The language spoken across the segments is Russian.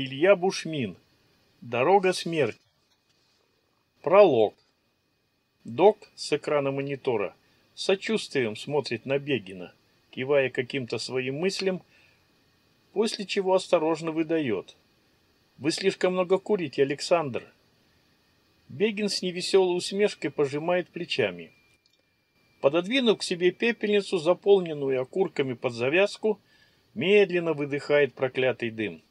Илья Бушмин. Дорога смерти. Пролог. Док с экрана монитора сочувствием смотрит на Бегина, кивая каким-то своим мыслям, после чего осторожно выдает. «Вы слишком много курите, Александр!» Бегин с невеселой усмешкой пожимает плечами. Пододвинув к себе пепельницу, заполненную окурками под завязку, медленно выдыхает проклятый дым.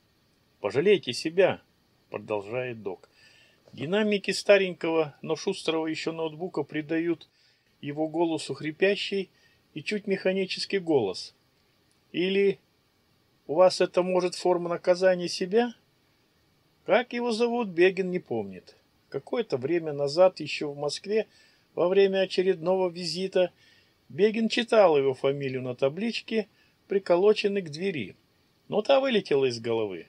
«Пожалейте себя», — продолжает док. Динамики старенького, но шустрого еще ноутбука придают его голосу хрипящий и чуть механический голос. Или «У вас это, может, форма наказания себя?» Как его зовут, Бегин не помнит. Какое-то время назад, еще в Москве, во время очередного визита, Бегин читал его фамилию на табличке, приколоченной к двери, но та вылетела из головы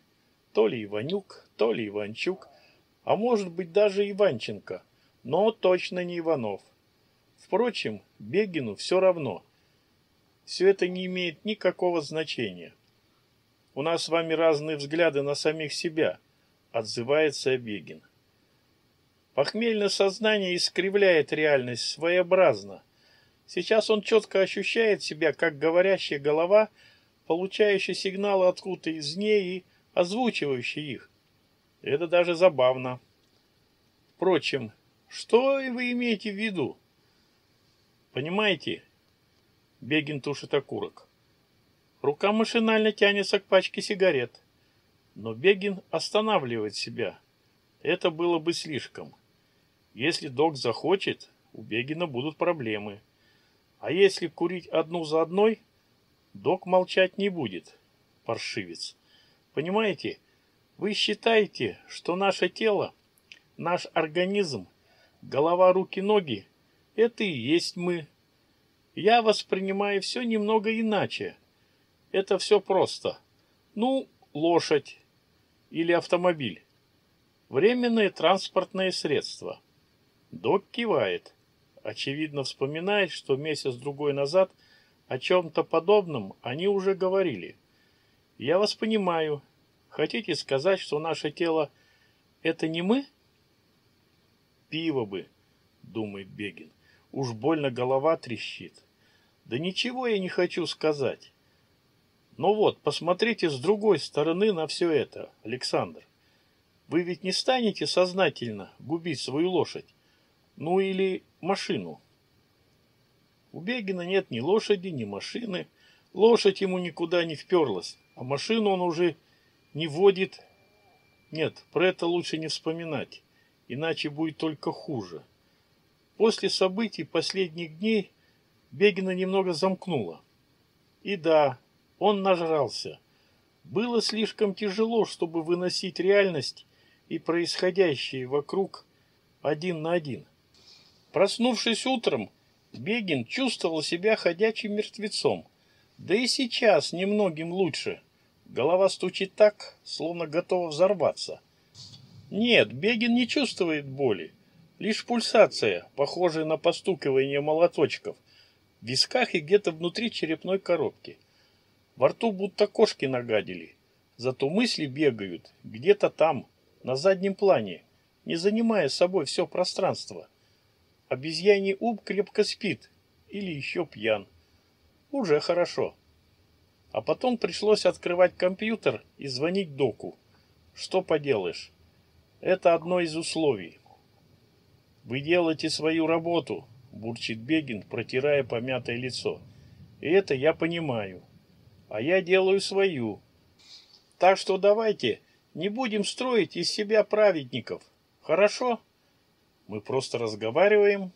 то ли Иванюк, то ли Иванчук, а может быть даже Иванченко, но точно не Иванов. Впрочем, Бегину все равно. Все это не имеет никакого значения. У нас с вами разные взгляды на самих себя, отзывается Бегин. Похмельное сознание искривляет реальность своеобразно. Сейчас он четко ощущает себя, как говорящая голова, получающая сигналы откуда-то из ней и озвучивающий их. Это даже забавно. Впрочем, что вы имеете в виду? Понимаете? Бегин тушит окурок. Рука машинально тянется к пачке сигарет. Но Бегин останавливает себя. Это было бы слишком. Если док захочет, у Бегина будут проблемы. А если курить одну за одной, док молчать не будет, паршивец. Понимаете? Вы считаете, что наше тело, наш организм, голова, руки, ноги – это и есть мы. Я воспринимаю все немного иначе. Это все просто. Ну, лошадь или автомобиль. Временное транспортное средство. Док кивает. Очевидно, вспоминает, что месяц-другой назад о чем-то подобном они уже говорили. Я вас понимаю, Хотите сказать, что наше тело — это не мы? Пиво бы, думает Бегин. Уж больно голова трещит. Да ничего я не хочу сказать. Но вот, посмотрите с другой стороны на все это, Александр. Вы ведь не станете сознательно губить свою лошадь, ну или машину. У Бегина нет ни лошади, ни машины. Лошадь ему никуда не вперлась, а машину он уже не вводит... Нет, про это лучше не вспоминать, иначе будет только хуже. После событий последних дней Бегина немного замкнуло. И да, он нажрался. Было слишком тяжело, чтобы выносить реальность и происходящее вокруг один на один. Проснувшись утром, Бегин чувствовал себя ходячим мертвецом. Да и сейчас немногим лучше – Голова стучит так, словно готова взорваться. Нет, Бегин не чувствует боли. Лишь пульсация, похожая на постукивание молоточков, в висках и где-то внутри черепной коробки. Во рту будто кошки нагадили. Зато мысли бегают где-то там, на заднем плане, не занимая собой все пространство. Обезьяний уб крепко спит или еще пьян. Уже хорошо. А потом пришлось открывать компьютер и звонить доку. Что поделаешь? Это одно из условий. Вы делаете свою работу, бурчит Бегин, протирая помятое лицо. И это я понимаю. А я делаю свою. Так что давайте не будем строить из себя праведников. Хорошо? Мы просто разговариваем.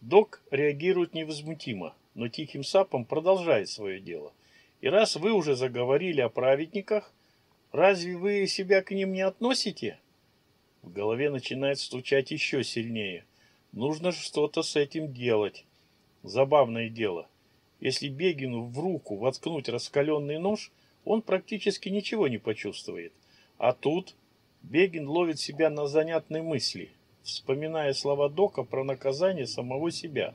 Док реагирует невозмутимо, но тихим сапом продолжает свое дело. И раз вы уже заговорили о праведниках, разве вы себя к ним не относите? В голове начинает стучать еще сильнее. Нужно что-то с этим делать. Забавное дело. Если Бегину в руку воткнуть раскаленный нож, он практически ничего не почувствует. А тут Бегин ловит себя на занятной мысли, вспоминая слова Дока про наказание самого себя.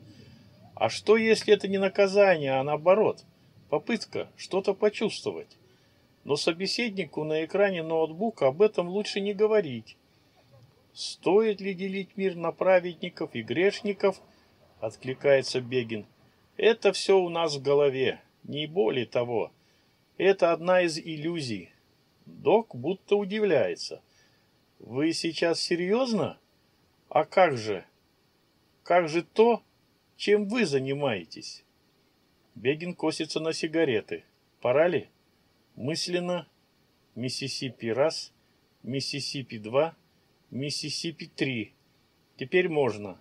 А что, если это не наказание, а наоборот – попытка что-то почувствовать. Но собеседнику на экране ноутбука об этом лучше не говорить. Стоит ли делить мир на праведников и грешников, откликается Бегин. Это все у нас в голове, не более того. Это одна из иллюзий. Док будто удивляется. Вы сейчас серьезно? А как же? Как же то, чем вы занимаетесь? Бегин косится на сигареты. Пора ли? Мысленно Миссисипи раз, Миссисипи два, Миссисипи три. Теперь можно.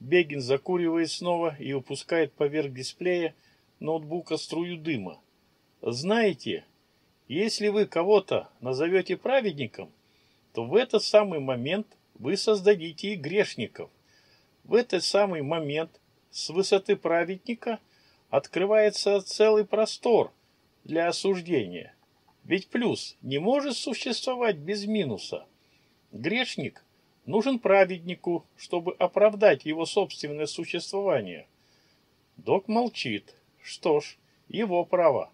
Бегин закуривает снова и упускает поверх дисплея ноутбука струю дыма. Знаете, если вы кого-то назовете праведником, то в этот самый момент вы создадите и грешников. В этот самый момент с высоты праведника – открывается целый простор для осуждения. Ведь плюс не может существовать без минуса. Грешник нужен праведнику, чтобы оправдать его собственное существование. Док молчит. Что ж, его право.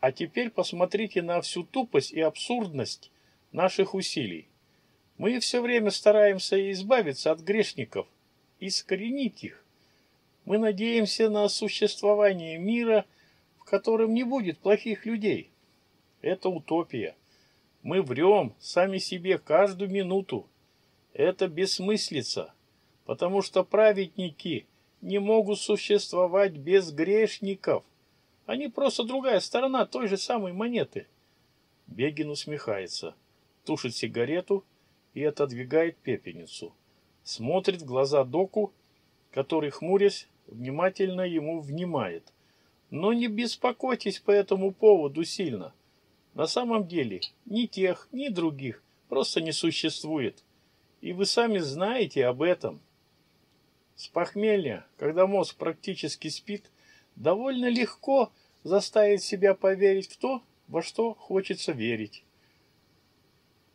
А теперь посмотрите на всю тупость и абсурдность наших усилий. Мы все время стараемся избавиться от грешников, искоренить их. Мы надеемся на существование мира, в котором не будет плохих людей. Это утопия. Мы врем сами себе каждую минуту. Это бессмыслица, потому что праведники не могут существовать без грешников. Они просто другая сторона той же самой монеты. Бегин усмехается, тушит сигарету и отодвигает пепельницу. Смотрит в глаза доку, который, хмурясь, внимательно ему внимает. Но не беспокойтесь по этому поводу сильно. На самом деле ни тех, ни других просто не существует. И вы сами знаете об этом. С похмелья, когда мозг практически спит, довольно легко заставить себя поверить в то, во что хочется верить.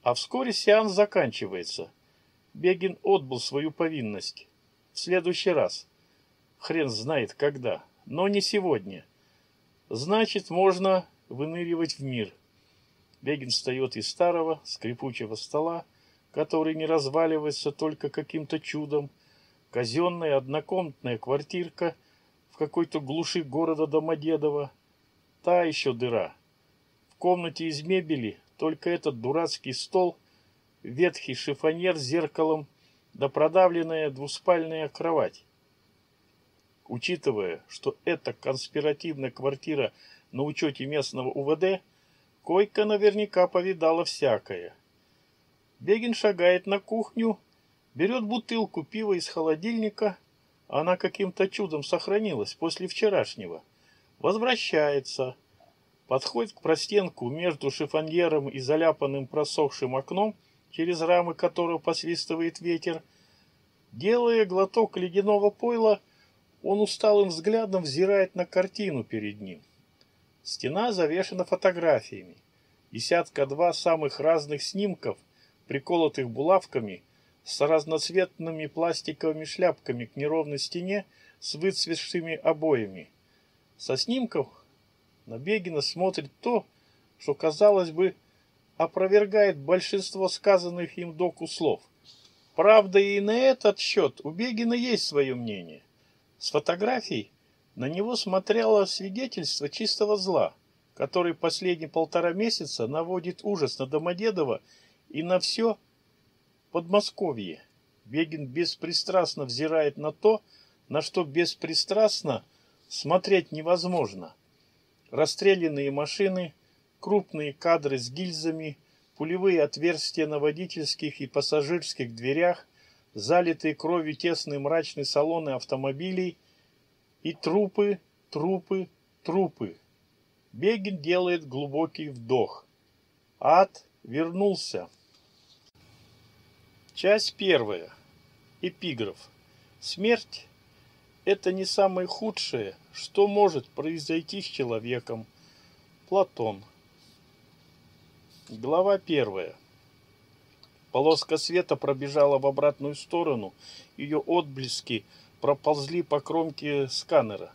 А вскоре сеанс заканчивается. Бегин отбыл свою повинность. В следующий раз Хрен знает когда, но не сегодня. Значит, можно выныривать в мир. Бегин встает из старого скрипучего стола, который не разваливается только каким-то чудом. Казенная однокомнатная квартирка в какой-то глуши города Домодедово. Та еще дыра. В комнате из мебели только этот дурацкий стол, ветхий шифонер с зеркалом, да продавленная двуспальная кровать учитывая, что это конспиративная квартира на учете местного УВД, койка наверняка повидала всякое. Бегин шагает на кухню, берет бутылку пива из холодильника, она каким-то чудом сохранилась после вчерашнего, возвращается, подходит к простенку между шифоньером и заляпанным просохшим окном, через рамы которого посвистывает ветер, делая глоток ледяного пойла, он усталым взглядом взирает на картину перед ним. Стена завешена фотографиями. Десятка-два самых разных снимков, приколотых булавками, с разноцветными пластиковыми шляпками к неровной стене с выцветшими обоями. Со снимков на Бегина смотрит то, что, казалось бы, опровергает большинство сказанных им доку слов. Правда, и на этот счет у Бегина есть свое мнение. С фотографий на него смотрело свидетельство чистого зла, который последние полтора месяца наводит ужас на Домодедово и на все Подмосковье. Вегин беспристрастно взирает на то, на что беспристрастно смотреть невозможно. Расстрелянные машины, крупные кадры с гильзами, пулевые отверстия на водительских и пассажирских дверях – залитые кровью тесные мрачные салоны автомобилей и трупы, трупы, трупы. Бегин делает глубокий вдох. Ад вернулся. Часть первая. Эпиграф. Смерть – это не самое худшее, что может произойти с человеком. Платон. Глава первая. Полоска света пробежала в обратную сторону, ее отблески проползли по кромке сканера.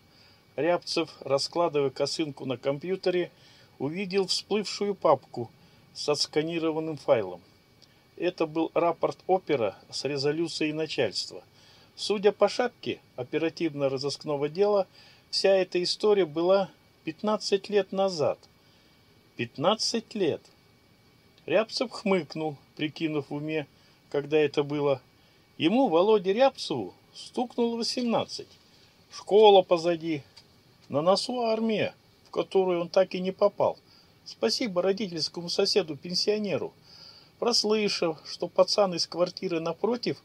Рябцев, раскладывая косынку на компьютере, увидел всплывшую папку с отсканированным файлом. Это был рапорт опера с резолюцией начальства. Судя по шапке оперативно-розыскного дела, вся эта история была 15 лет назад. 15 лет! Рябцев хмыкнул, прикинув ну, в уме, когда это было. Ему, Володе Рябцеву, стукнуло 18. Школа позади, на носу армия, в которую он так и не попал. Спасибо родительскому соседу-пенсионеру. Прослышав, что пацан из квартиры напротив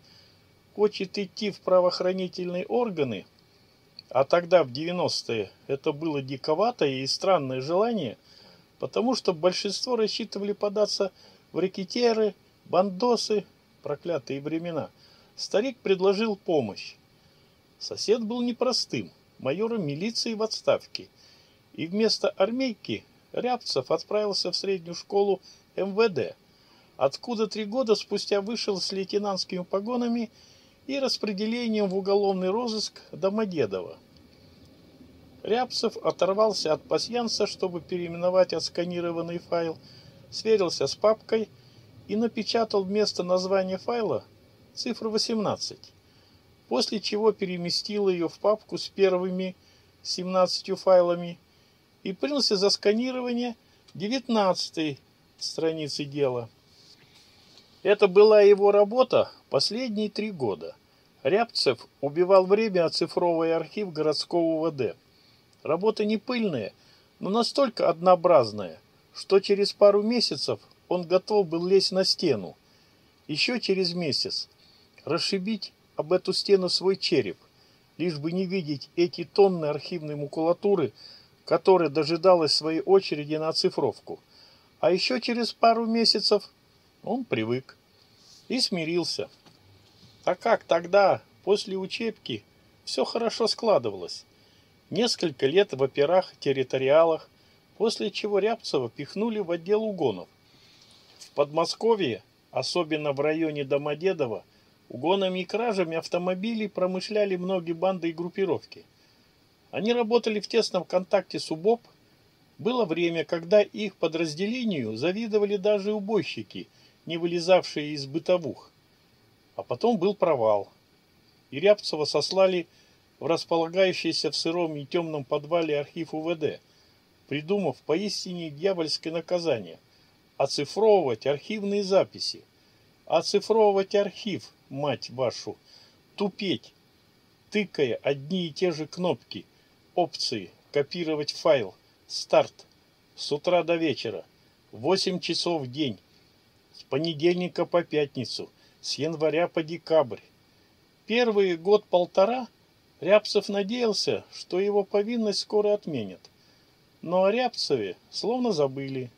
хочет идти в правоохранительные органы, а тогда, в 90-е, это было диковатое и странное желание, потому что большинство рассчитывали податься в рэкетиры, бандосы, проклятые времена. Старик предложил помощь. Сосед был непростым, майором милиции в отставке. И вместо армейки Рябцев отправился в среднюю школу МВД, откуда три года спустя вышел с лейтенантскими погонами и распределением в уголовный розыск Домодедова. Рябцев оторвался от пасьянца, чтобы переименовать отсканированный файл – сверился с папкой и напечатал вместо названия файла цифру 18, после чего переместил ее в папку с первыми 17 файлами и принялся за сканирование 19 страницы дела. Это была его работа последние три года. Рябцев убивал время оцифровый архив городского УВД. Работа не пыльная, но настолько однообразная – что через пару месяцев он готов был лезть на стену. Еще через месяц расшибить об эту стену свой череп, лишь бы не видеть эти тонны архивной макулатуры, которая дожидалась своей очереди на оцифровку. А еще через пару месяцев он привык и смирился. А как тогда, после учебки, все хорошо складывалось? Несколько лет в операх, территориалах, после чего Рябцева пихнули в отдел угонов. В Подмосковье, особенно в районе Домодедово, угонами и кражами автомобилей промышляли многие банды и группировки. Они работали в тесном контакте с УБОП. Было время, когда их подразделению завидовали даже убойщики, не вылезавшие из бытовух. А потом был провал. И Рябцева сослали в располагающийся в сыром и темном подвале архив УВД – придумав поистине дьявольское наказание – оцифровывать архивные записи, оцифровывать архив, мать вашу, тупеть, тыкая одни и те же кнопки, опции, копировать файл, старт, с утра до вечера, 8 часов в день, с понедельника по пятницу, с января по декабрь. Первый год-полтора Рябцев надеялся, что его повинность скоро отменят – но о Рябцеве словно забыли.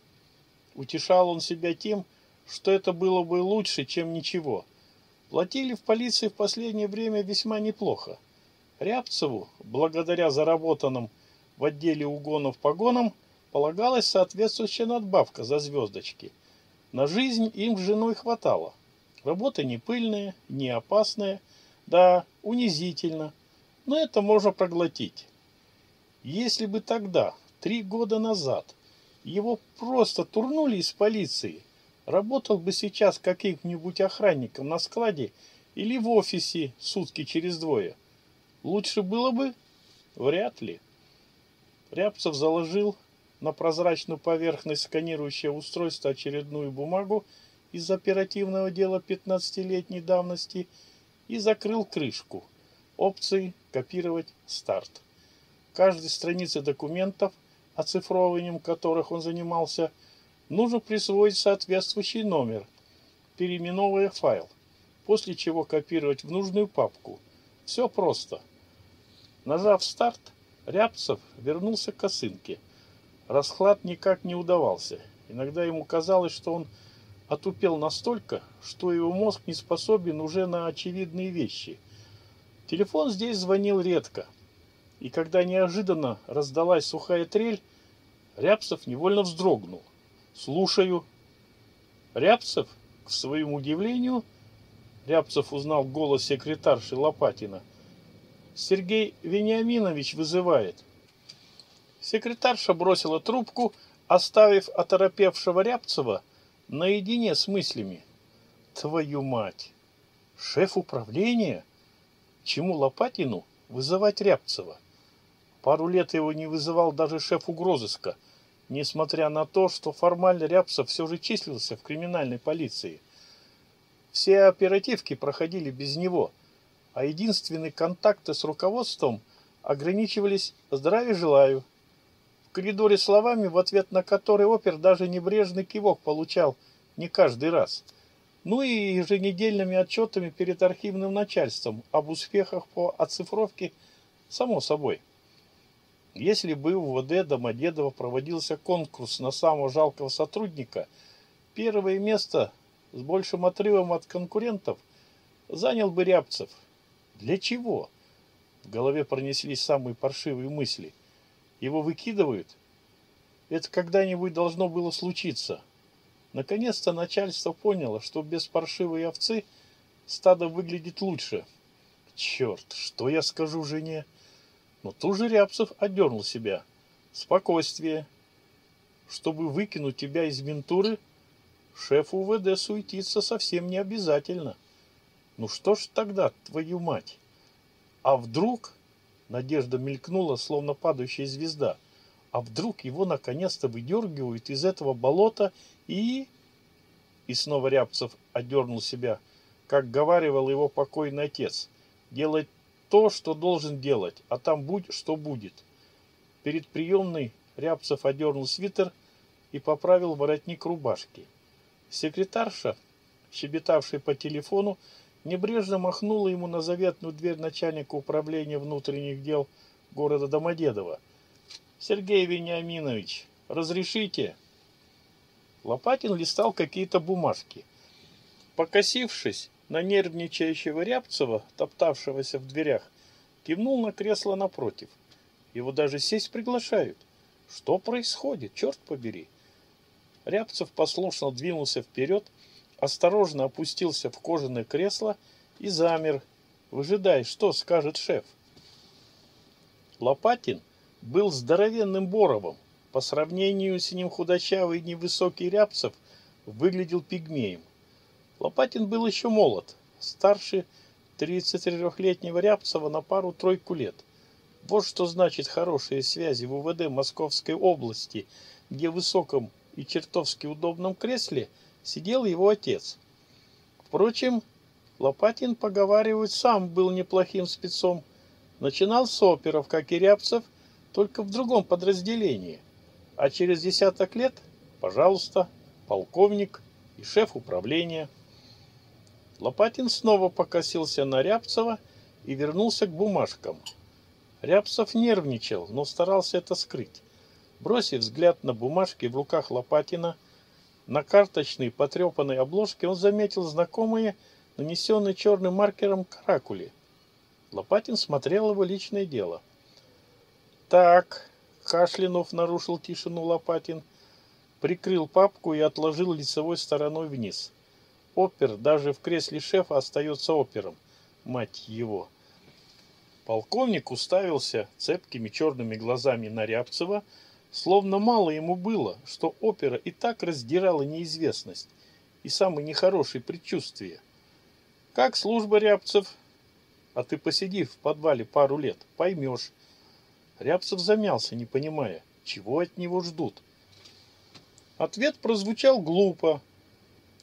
Утешал он себя тем, что это было бы лучше, чем ничего. Платили в полиции в последнее время весьма неплохо. Рябцеву, благодаря заработанным в отделе угонов погонам, полагалась соответствующая надбавка за звездочки. На жизнь им с женой хватало. Работа не пыльная, не опасная, да, унизительно, но это можно проглотить. Если бы тогда Три года назад. Его просто турнули из полиции. Работал бы сейчас каким-нибудь охранником на складе или в офисе сутки через двое. Лучше было бы? Вряд ли. Рябцев заложил на прозрачную поверхность сканирующее устройство очередную бумагу из оперативного дела 15-летней давности и закрыл крышку. Опции «Копировать старт». В каждой странице документов – оцифрованием которых он занимался, нужно присвоить соответствующий номер, переименовывая файл, после чего копировать в нужную папку. Все просто. Нажав «Старт», Рябцев вернулся к косынке. Расклад никак не удавался. Иногда ему казалось, что он отупел настолько, что его мозг не способен уже на очевидные вещи. Телефон здесь звонил редко, и когда неожиданно раздалась сухая трель, Рябцев невольно вздрогнул. «Слушаю». Рябцев, к своему удивлению, Рябцев узнал голос секретарши Лопатина. «Сергей Вениаминович вызывает». Секретарша бросила трубку, оставив оторопевшего Рябцева наедине с мыслями. «Твою мать! Шеф управления? Чему Лопатину вызывать Рябцева?» Пару лет его не вызывал даже шеф угрозыска – несмотря на то, что формально Рябцев все же числился в криминальной полиции. Все оперативки проходили без него, а единственные контакты с руководством ограничивались «здравия желаю». В коридоре словами, в ответ на которые опер даже небрежный кивок получал не каждый раз. Ну и еженедельными отчетами перед архивным начальством об успехах по оцифровке, само собой. Если бы у ВД Домодедово проводился конкурс на самого жалкого сотрудника, первое место с большим отрывом от конкурентов занял бы Рябцев. Для чего? В голове пронеслись самые паршивые мысли. Его выкидывают? Это когда-нибудь должно было случиться. Наконец-то начальство поняло, что без паршивой овцы стадо выглядит лучше. Черт, что я скажу жене? — но тут же Рябцев одернул себя. Спокойствие. Чтобы выкинуть тебя из ментуры, шеф УВД суетиться совсем не обязательно. Ну что ж тогда, твою мать? А вдруг... Надежда мелькнула, словно падающая звезда. А вдруг его наконец-то выдергивают из этого болота и... И снова Рябцев одернул себя, как говаривал его покойный отец. Делать то, что должен делать, а там будь, что будет. Перед приемной Рябцев одернул свитер и поправил воротник рубашки. Секретарша, щебетавшая по телефону, небрежно махнула ему на заветную дверь начальника управления внутренних дел города Домодедово. «Сергей Вениаминович, разрешите?» Лопатин листал какие-то бумажки. Покосившись, на нервничающего Рябцева, топтавшегося в дверях, кивнул на кресло напротив. Его даже сесть приглашают. Что происходит, черт побери? Рябцев послушно двинулся вперед, осторожно опустился в кожаное кресло и замер, выжидая, что скажет шеф. Лопатин был здоровенным боровом, По сравнению с ним худощавый невысокий Рябцев выглядел пигмеем. Лопатин был еще молод, старше 33-летнего Рябцева на пару-тройку лет. Вот что значит хорошие связи в УВД Московской области, где в высоком и чертовски удобном кресле сидел его отец. Впрочем, Лопатин, поговаривают, сам был неплохим спецом. Начинал с оперов, как и Рябцев, только в другом подразделении. А через десяток лет, пожалуйста, полковник и шеф управления – Лопатин снова покосился на Рябцева и вернулся к бумажкам. Рябцев нервничал, но старался это скрыть. Бросив взгляд на бумажки в руках Лопатина, на карточной потрепанной обложке он заметил знакомые, нанесенные черным маркером каракули. Лопатин смотрел его личное дело. «Так», — Кашлинов нарушил тишину Лопатин, прикрыл папку и отложил лицевой стороной вниз — опер даже в кресле шефа остается опером. Мать его. Полковник уставился цепкими черными глазами на Рябцева, словно мало ему было, что опера и так раздирала неизвестность и самые нехорошие предчувствия. Как служба Рябцев? А ты посиди в подвале пару лет, поймешь. Рябцев замялся, не понимая, чего от него ждут. Ответ прозвучал глупо,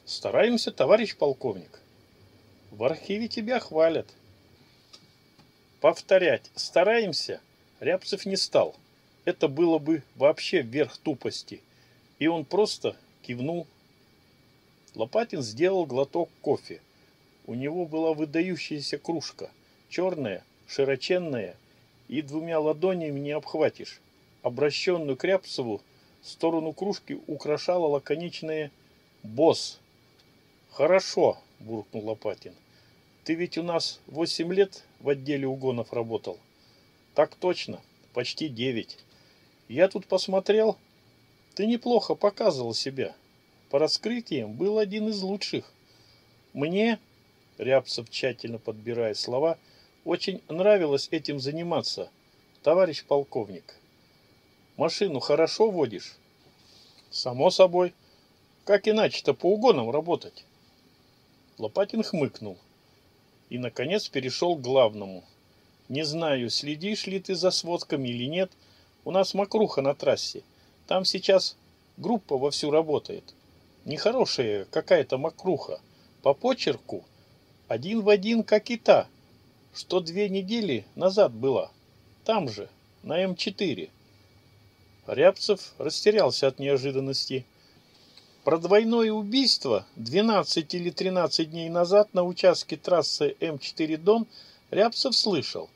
стараемся товарищ полковник. В архиве тебя хвалят. Повторять. Стараемся рябцев не стал. Это было бы вообще верх тупости. И он просто кивнул. Лопатин сделал глоток кофе. У него была выдающаяся кружка. Черная широченная. И двумя ладонями не обхватишь. Обращенную к рябцеву сторону кружки украшала лаконичное босс хорошо буркнул лопатин. Ты ведь у нас восемь лет в отделе угонов работал. Так точно почти девять. я тут посмотрел. Ты неплохо показывал себя. По раскрытиям был один из лучших. Мне рябцев тщательно подбирая слова очень нравилось этим заниматься товарищ полковник. Машину хорошо водишь? Само собой. Как иначе-то по угонам работать? Лопатин хмыкнул и, наконец, перешел к главному. «Не знаю, следишь ли ты за сводками или нет. У нас мокруха на трассе. Там сейчас группа вовсю работает. Нехорошая какая-то мокруха. По почерку один в один, как и та, что две недели назад была. Там же, на М4». Рябцев растерялся от неожиданности – про двойное убийство 12 или 13 дней назад на участке трассы М4 Дон Рябцев слышал.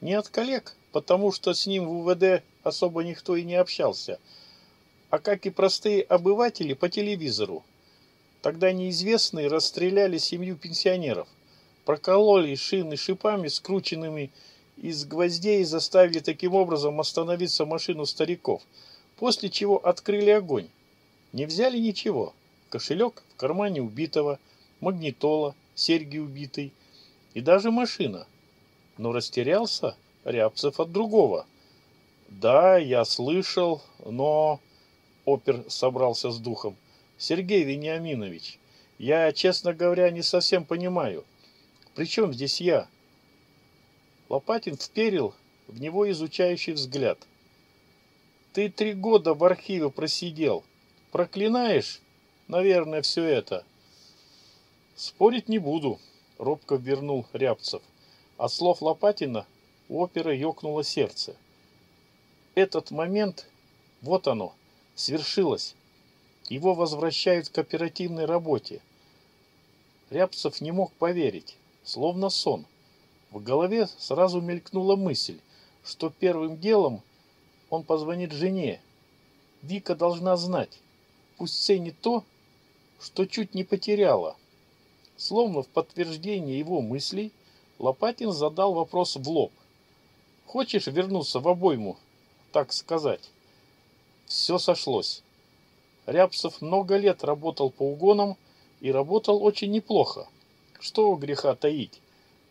Не от коллег, потому что с ним в УВД особо никто и не общался, а как и простые обыватели по телевизору. Тогда неизвестные расстреляли семью пенсионеров, прокололи шины шипами, скрученными из гвоздей и заставили таким образом остановиться машину стариков, после чего открыли огонь. Не взяли ничего. Кошелек в кармане убитого, магнитола, серьги убитой и даже машина. Но растерялся Рябцев от другого. Да, я слышал, но... Опер собрался с духом. Сергей Вениаминович, я, честно говоря, не совсем понимаю. Причем здесь я? Лопатин вперил в него изучающий взгляд. Ты три года в архиве просидел. — проклинаешь наверное все это. Спорить не буду робко вернул рябцев. От слов лопатина опера оперы ёкнуло сердце. Этот момент вот оно свершилось. Его возвращают к оперативной работе. Рябцев не мог поверить словно сон. В голове сразу мелькнула мысль что первым делом он позвонит жене. Вика должна знать Пусть сцене то, что чуть не потеряла. Словно в подтверждение его мыслей, Лопатин задал вопрос в лоб. «Хочешь вернуться в обойму, так сказать?» Все сошлось. Рябцев много лет работал по угонам и работал очень неплохо. Что греха таить?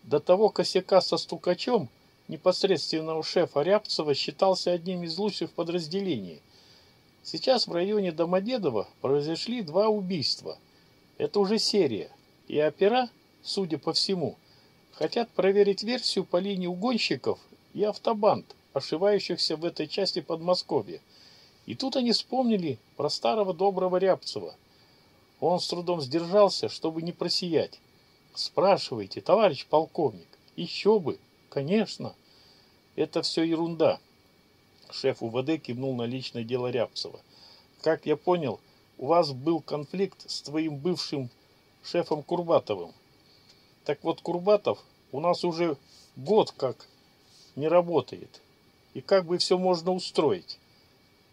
До того косяка со стукачом непосредственного шефа Рябцева считался одним из лучших подразделений – Сейчас в районе Домодедово произошли два убийства. Это уже серия. И опера, судя по всему, хотят проверить версию по линии угонщиков и автобанд, ошивающихся в этой части Подмосковья. И тут они вспомнили про старого доброго Рябцева. Он с трудом сдержался, чтобы не просиять. Спрашивайте, товарищ полковник, еще бы, конечно. Это все ерунда шеф УВД кивнул на личное дело Рябцева. «Как я понял, у вас был конфликт с твоим бывшим шефом Курбатовым. Так вот, Курбатов у нас уже год как не работает. И как бы все можно устроить?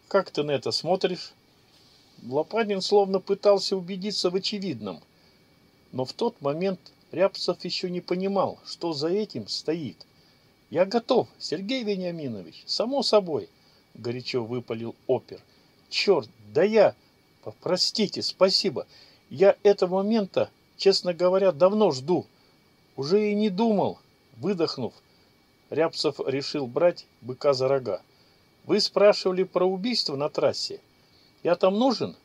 Как ты на это смотришь?» Лопатин словно пытался убедиться в очевидном. Но в тот момент Рябцев еще не понимал, что за этим стоит – «Я готов, Сергей Вениаминович, само собой», — горячо выпалил опер. «Черт, да я... Простите, спасибо. Я этого момента, честно говоря, давно жду. Уже и не думал». Выдохнув, Рябцев решил брать быка за рога. «Вы спрашивали про убийство на трассе. Я там нужен?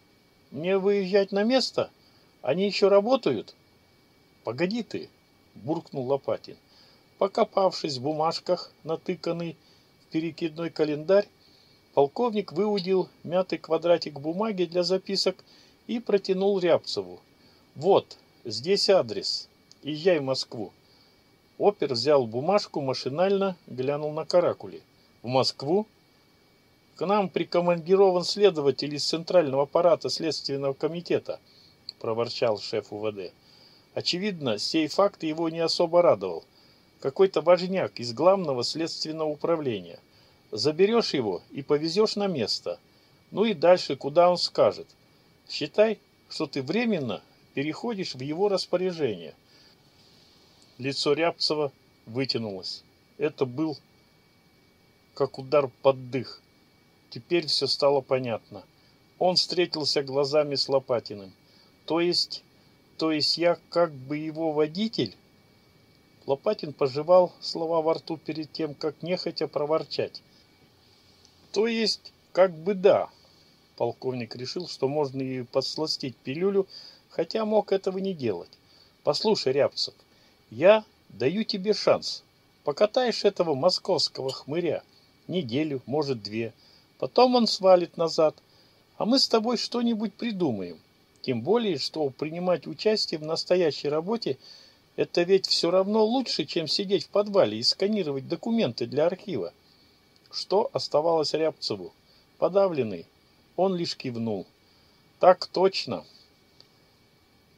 Мне выезжать на место? Они еще работают?» «Погоди ты», — буркнул Лопатин. Покопавшись в бумажках, натыканный в перекидной календарь, полковник выудил мятый квадратик бумаги для записок и протянул Рябцеву. «Вот, здесь адрес. Езжай в Москву». Опер взял бумажку, машинально глянул на каракули. «В Москву?» «К нам прикомандирован следователь из Центрального аппарата Следственного комитета», – проворчал шеф УВД. Очевидно, сей факт его не особо радовал – какой-то важняк из главного следственного управления. Заберешь его и повезешь на место. Ну и дальше, куда он скажет. Считай, что ты временно переходишь в его распоряжение. Лицо Рябцева вытянулось. Это был как удар под дых. Теперь все стало понятно. Он встретился глазами с Лопатиным. То есть, то есть я как бы его водитель... Лопатин пожевал слова во рту перед тем, как нехотя проворчать. То есть, как бы да. Полковник решил, что можно и подсластить пилюлю, хотя мог этого не делать. Послушай, Рябцев, я даю тебе шанс. Покатаешь этого московского хмыря неделю, может две. Потом он свалит назад, а мы с тобой что-нибудь придумаем. Тем более, что принимать участие в настоящей работе – это ведь все равно лучше, чем сидеть в подвале и сканировать документы для архива. Что оставалось Рябцеву? Подавленный. Он лишь кивнул. Так точно.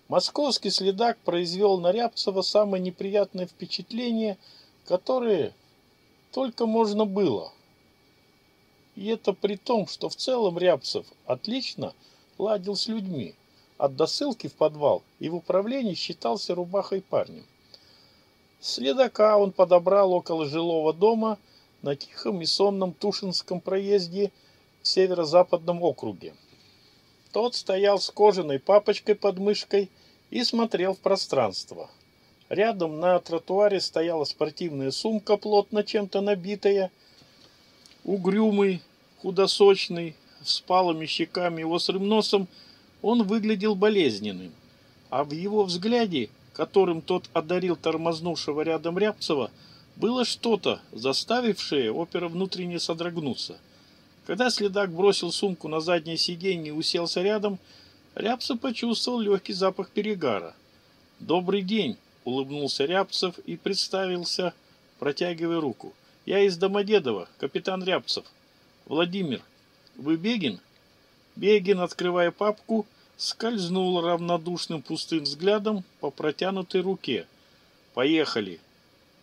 Московский следак произвел на Рябцева самое неприятное впечатление, которое только можно было. И это при том, что в целом Рябцев отлично ладил с людьми от досылки в подвал и в управлении считался рубахой парнем. Следака он подобрал около жилого дома на тихом и сонном Тушинском проезде в северо-западном округе. Тот стоял с кожаной папочкой под мышкой и смотрел в пространство. Рядом на тротуаре стояла спортивная сумка, плотно чем-то набитая. Угрюмый, худосочный, с палыми щеками и острым носом – он выглядел болезненным, а в его взгляде, которым тот одарил тормознувшего рядом Рябцева, было что-то, заставившее опера внутренне содрогнуться. Когда следак бросил сумку на заднее сиденье и уселся рядом, Рябцев почувствовал легкий запах перегара. «Добрый день!» — улыбнулся Рябцев и представился, протягивая руку. «Я из Домодедова, капитан Рябцев. Владимир, вы Бегин?» Бегин, открывая папку, скользнул равнодушным пустым взглядом по протянутой руке. «Поехали!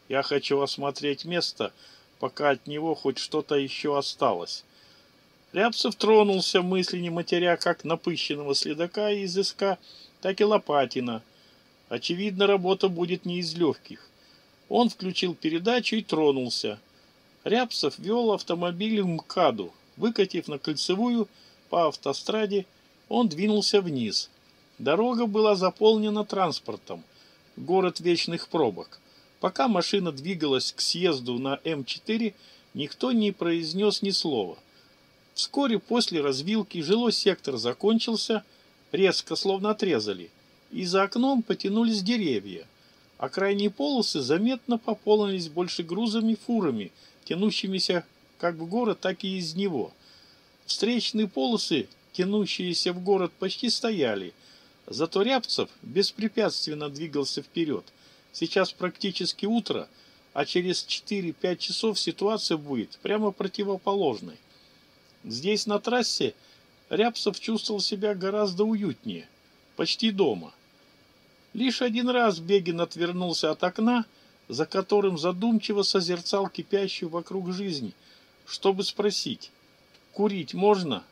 Я хочу осмотреть место, пока от него хоть что-то еще осталось». Рябцев тронулся, мысли не матеря, как напыщенного следака и изыска, так и Лопатина. Очевидно, работа будет не из легких. Он включил передачу и тронулся. Рябцев вел автомобиль в МКАДу, выкатив на кольцевую – по автостраде, он двинулся вниз. Дорога была заполнена транспортом, город вечных пробок. Пока машина двигалась к съезду на М4, никто не произнес ни слова. Вскоре после развилки жилой сектор закончился, резко словно отрезали, и за окном потянулись деревья, а крайние полосы заметно пополнились больше грузами фурами, тянущимися как в город, так и из него. Встречные полосы, тянущиеся в город, почти стояли. Зато Рябцев беспрепятственно двигался вперед. Сейчас практически утро, а через 4-5 часов ситуация будет прямо противоположной. Здесь, на трассе, Рябцев чувствовал себя гораздо уютнее, почти дома. Лишь один раз Бегин отвернулся от окна, за которым задумчиво созерцал кипящую вокруг жизнь, чтобы спросить – курить можно?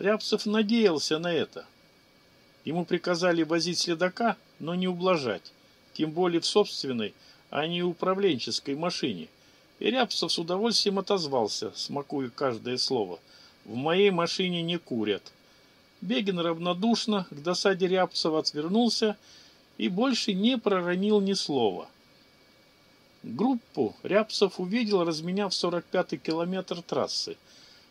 Рябцев надеялся на это. Ему приказали возить следака но не ублажать тем более в собственной а не управленческой машине. И рябцев с удовольствием отозвался смакуя каждое слово. В моей машине не курят бегин равнодушно к досаде рябцева отвернулся и больше не проронил ни слова. Группу Рябцев увидел, разменяв 45-й километр трассы –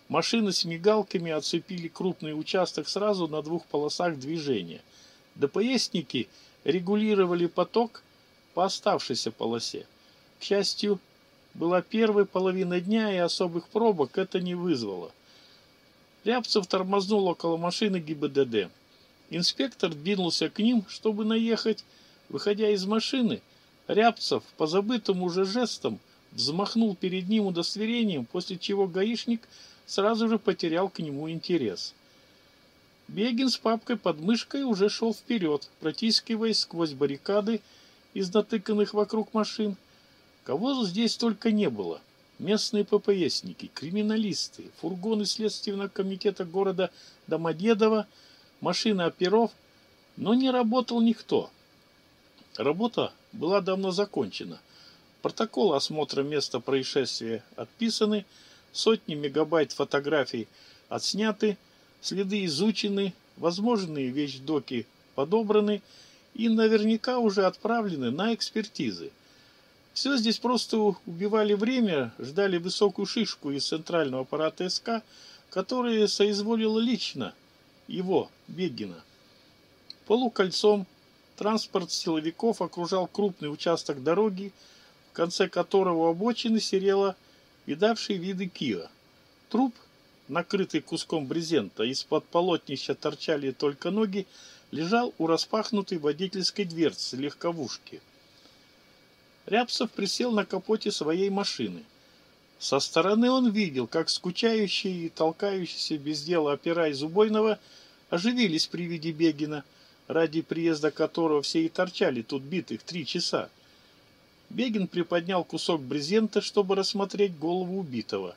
Машины с мигалками отцепили крупный участок сразу на двух полосах движения. ДПСники регулировали поток по оставшейся полосе. К счастью, была первая половина дня, и особых пробок это не вызвало. Рябцев тормознул около машины ГИБДД. Инспектор двинулся к ним, чтобы наехать. Выходя из машины, Рябцев по забытым уже жестам взмахнул перед ним удостоверением, после чего гаишник – сразу же потерял к нему интерес. Бегин с папкой под мышкой уже шел вперед, протискиваясь сквозь баррикады из натыканных вокруг машин. Кого здесь только не было. Местные ППСники, криминалисты, фургоны Следственного комитета города Домодедово, машины оперов, но не работал никто. Работа была давно закончена. Протоколы осмотра места происшествия отписаны – Сотни мегабайт фотографий отсняты, следы изучены, возможные вещдоки подобраны и наверняка уже отправлены на экспертизы. Все здесь просто убивали время, ждали высокую шишку из центрального аппарата СК, которая соизволила лично его, Бегина. Полукольцом транспорт силовиков окружал крупный участок дороги, в конце которого обочины серела и давший виды Кио. Труп, накрытый куском брезента, из-под полотнища торчали только ноги, лежал у распахнутой водительской дверцы легковушки. Рябцев присел на капоте своей машины. Со стороны он видел, как скучающие и толкающиеся без дела опера из убойного оживились при виде Бегина, ради приезда которого все и торчали тут битых три часа. Бегин приподнял кусок брезента, чтобы рассмотреть голову убитого.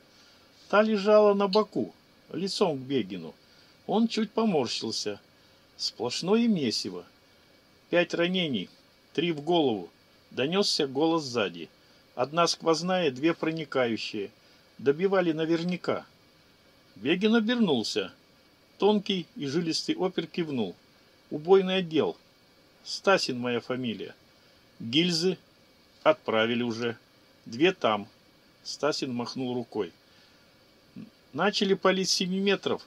Та лежала на боку, лицом к Бегину. Он чуть поморщился. Сплошное месиво. Пять ранений, три в голову. Донесся голос сзади. Одна сквозная, две проникающие. Добивали наверняка. Бегин обернулся. Тонкий и жилистый опер кивнул. Убойный отдел. Стасин моя фамилия. Гильзы Отправили уже. Две там. Стасин махнул рукой. Начали палить с метров.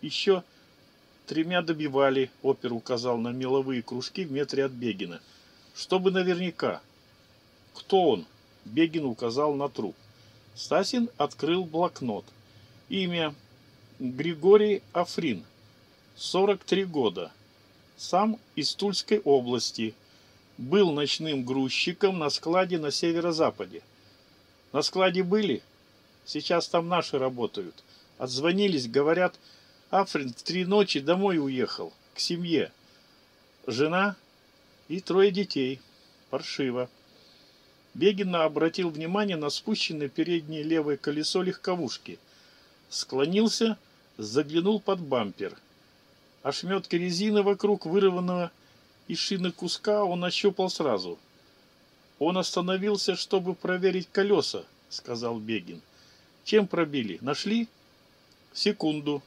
Еще тремя добивали. Опер указал на меловые кружки в метре от Бегина. Чтобы наверняка. Кто он? Бегин указал на труп. Стасин открыл блокнот. Имя Григорий Африн. 43 года. Сам из Тульской области был ночным грузчиком на складе на северо-западе. На складе были. Сейчас там наши работают. Отзвонились, говорят, Африн в три ночи домой уехал, к семье. Жена и трое детей. Паршиво. Бегина обратил внимание на спущенное переднее левое колесо легковушки. Склонился, заглянул под бампер. Ошметки резины вокруг вырванного и шины куска он ощупал сразу. «Он остановился, чтобы проверить колеса», — сказал Бегин. «Чем пробили? Нашли?» «Секунду».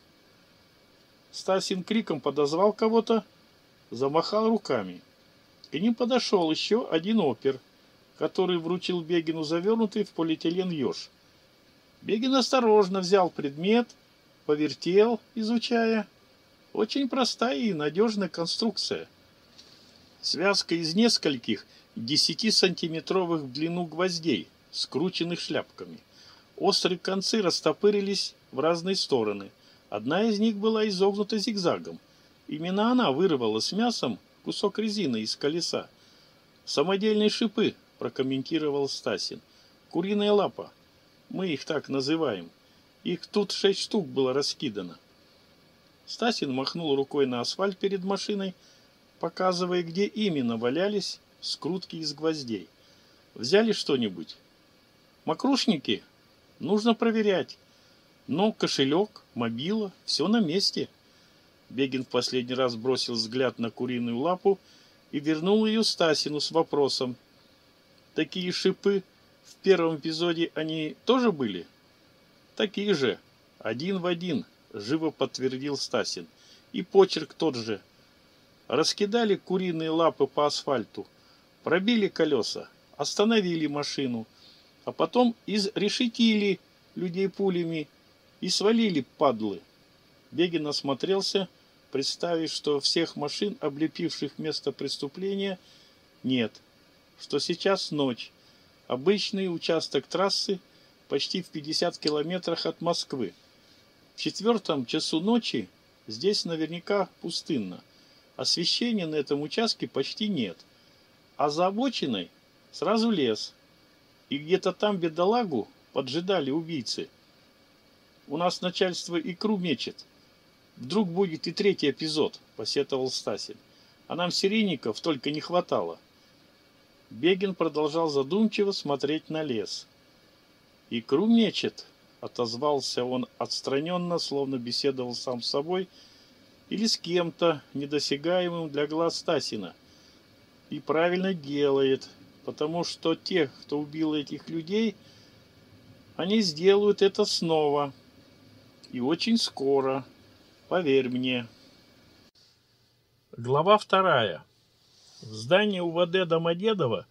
Стасин криком подозвал кого-то, замахал руками. К ним подошел еще один опер, который вручил Бегину завернутый в полиэтилен еж. Бегин осторожно взял предмет, повертел, изучая. Очень простая и надежная конструкция — связка из нескольких 10-сантиметровых в длину гвоздей, скрученных шляпками. Острые концы растопырились в разные стороны. Одна из них была изогнута зигзагом. Именно она вырвала с мясом кусок резины из колеса. «Самодельные шипы», – прокомментировал Стасин. «Куриная лапа. Мы их так называем. Их тут шесть штук было раскидано». Стасин махнул рукой на асфальт перед машиной – показывая, где именно валялись скрутки из гвоздей. Взяли что-нибудь? Мокрушники? Нужно проверять. Но кошелек, мобила, все на месте. Бегин в последний раз бросил взгляд на куриную лапу и вернул ее Стасину с вопросом. Такие шипы в первом эпизоде они тоже были? Такие же, один в один, живо подтвердил Стасин. И почерк тот же – раскидали куриные лапы по асфальту, пробили колеса, остановили машину, а потом изрешетили людей пулями и свалили падлы. Бегин осмотрелся, представив, что всех машин, облепивших место преступления, нет, что сейчас ночь, обычный участок трассы почти в 50 километрах от Москвы. В четвертом часу ночи здесь наверняка пустынно – Освещения на этом участке почти нет. а за обочиной сразу лес. И где-то там бедолагу поджидали убийцы. У нас начальство икру мечет. Вдруг будет и третий эпизод, посетовал Стасин. А нам серийников только не хватало. Бегин продолжал задумчиво смотреть на лес. «Икру мечет», — отозвался он отстраненно, словно беседовал сам с собой, — или с кем-то недосягаемым для глаз Стасина. И правильно делает, потому что те, кто убил этих людей, они сделают это снова. И очень скоро, поверь мне. Глава вторая. В здание УВД Домодедово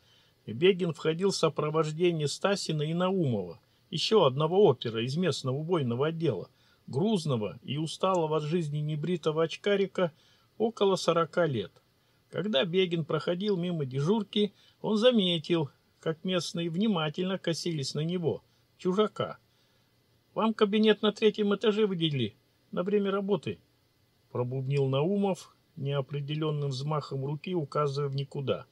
Бегин входил в сопровождение Стасина и Наумова, еще одного опера из местного убойного отдела грузного и усталого от жизни небритого очкарика около сорока лет. Когда Бегин проходил мимо дежурки, он заметил, как местные внимательно косились на него, чужака. «Вам кабинет на третьем этаже выделили на время работы», — пробубнил Наумов неопределенным взмахом руки, указывая в никуда.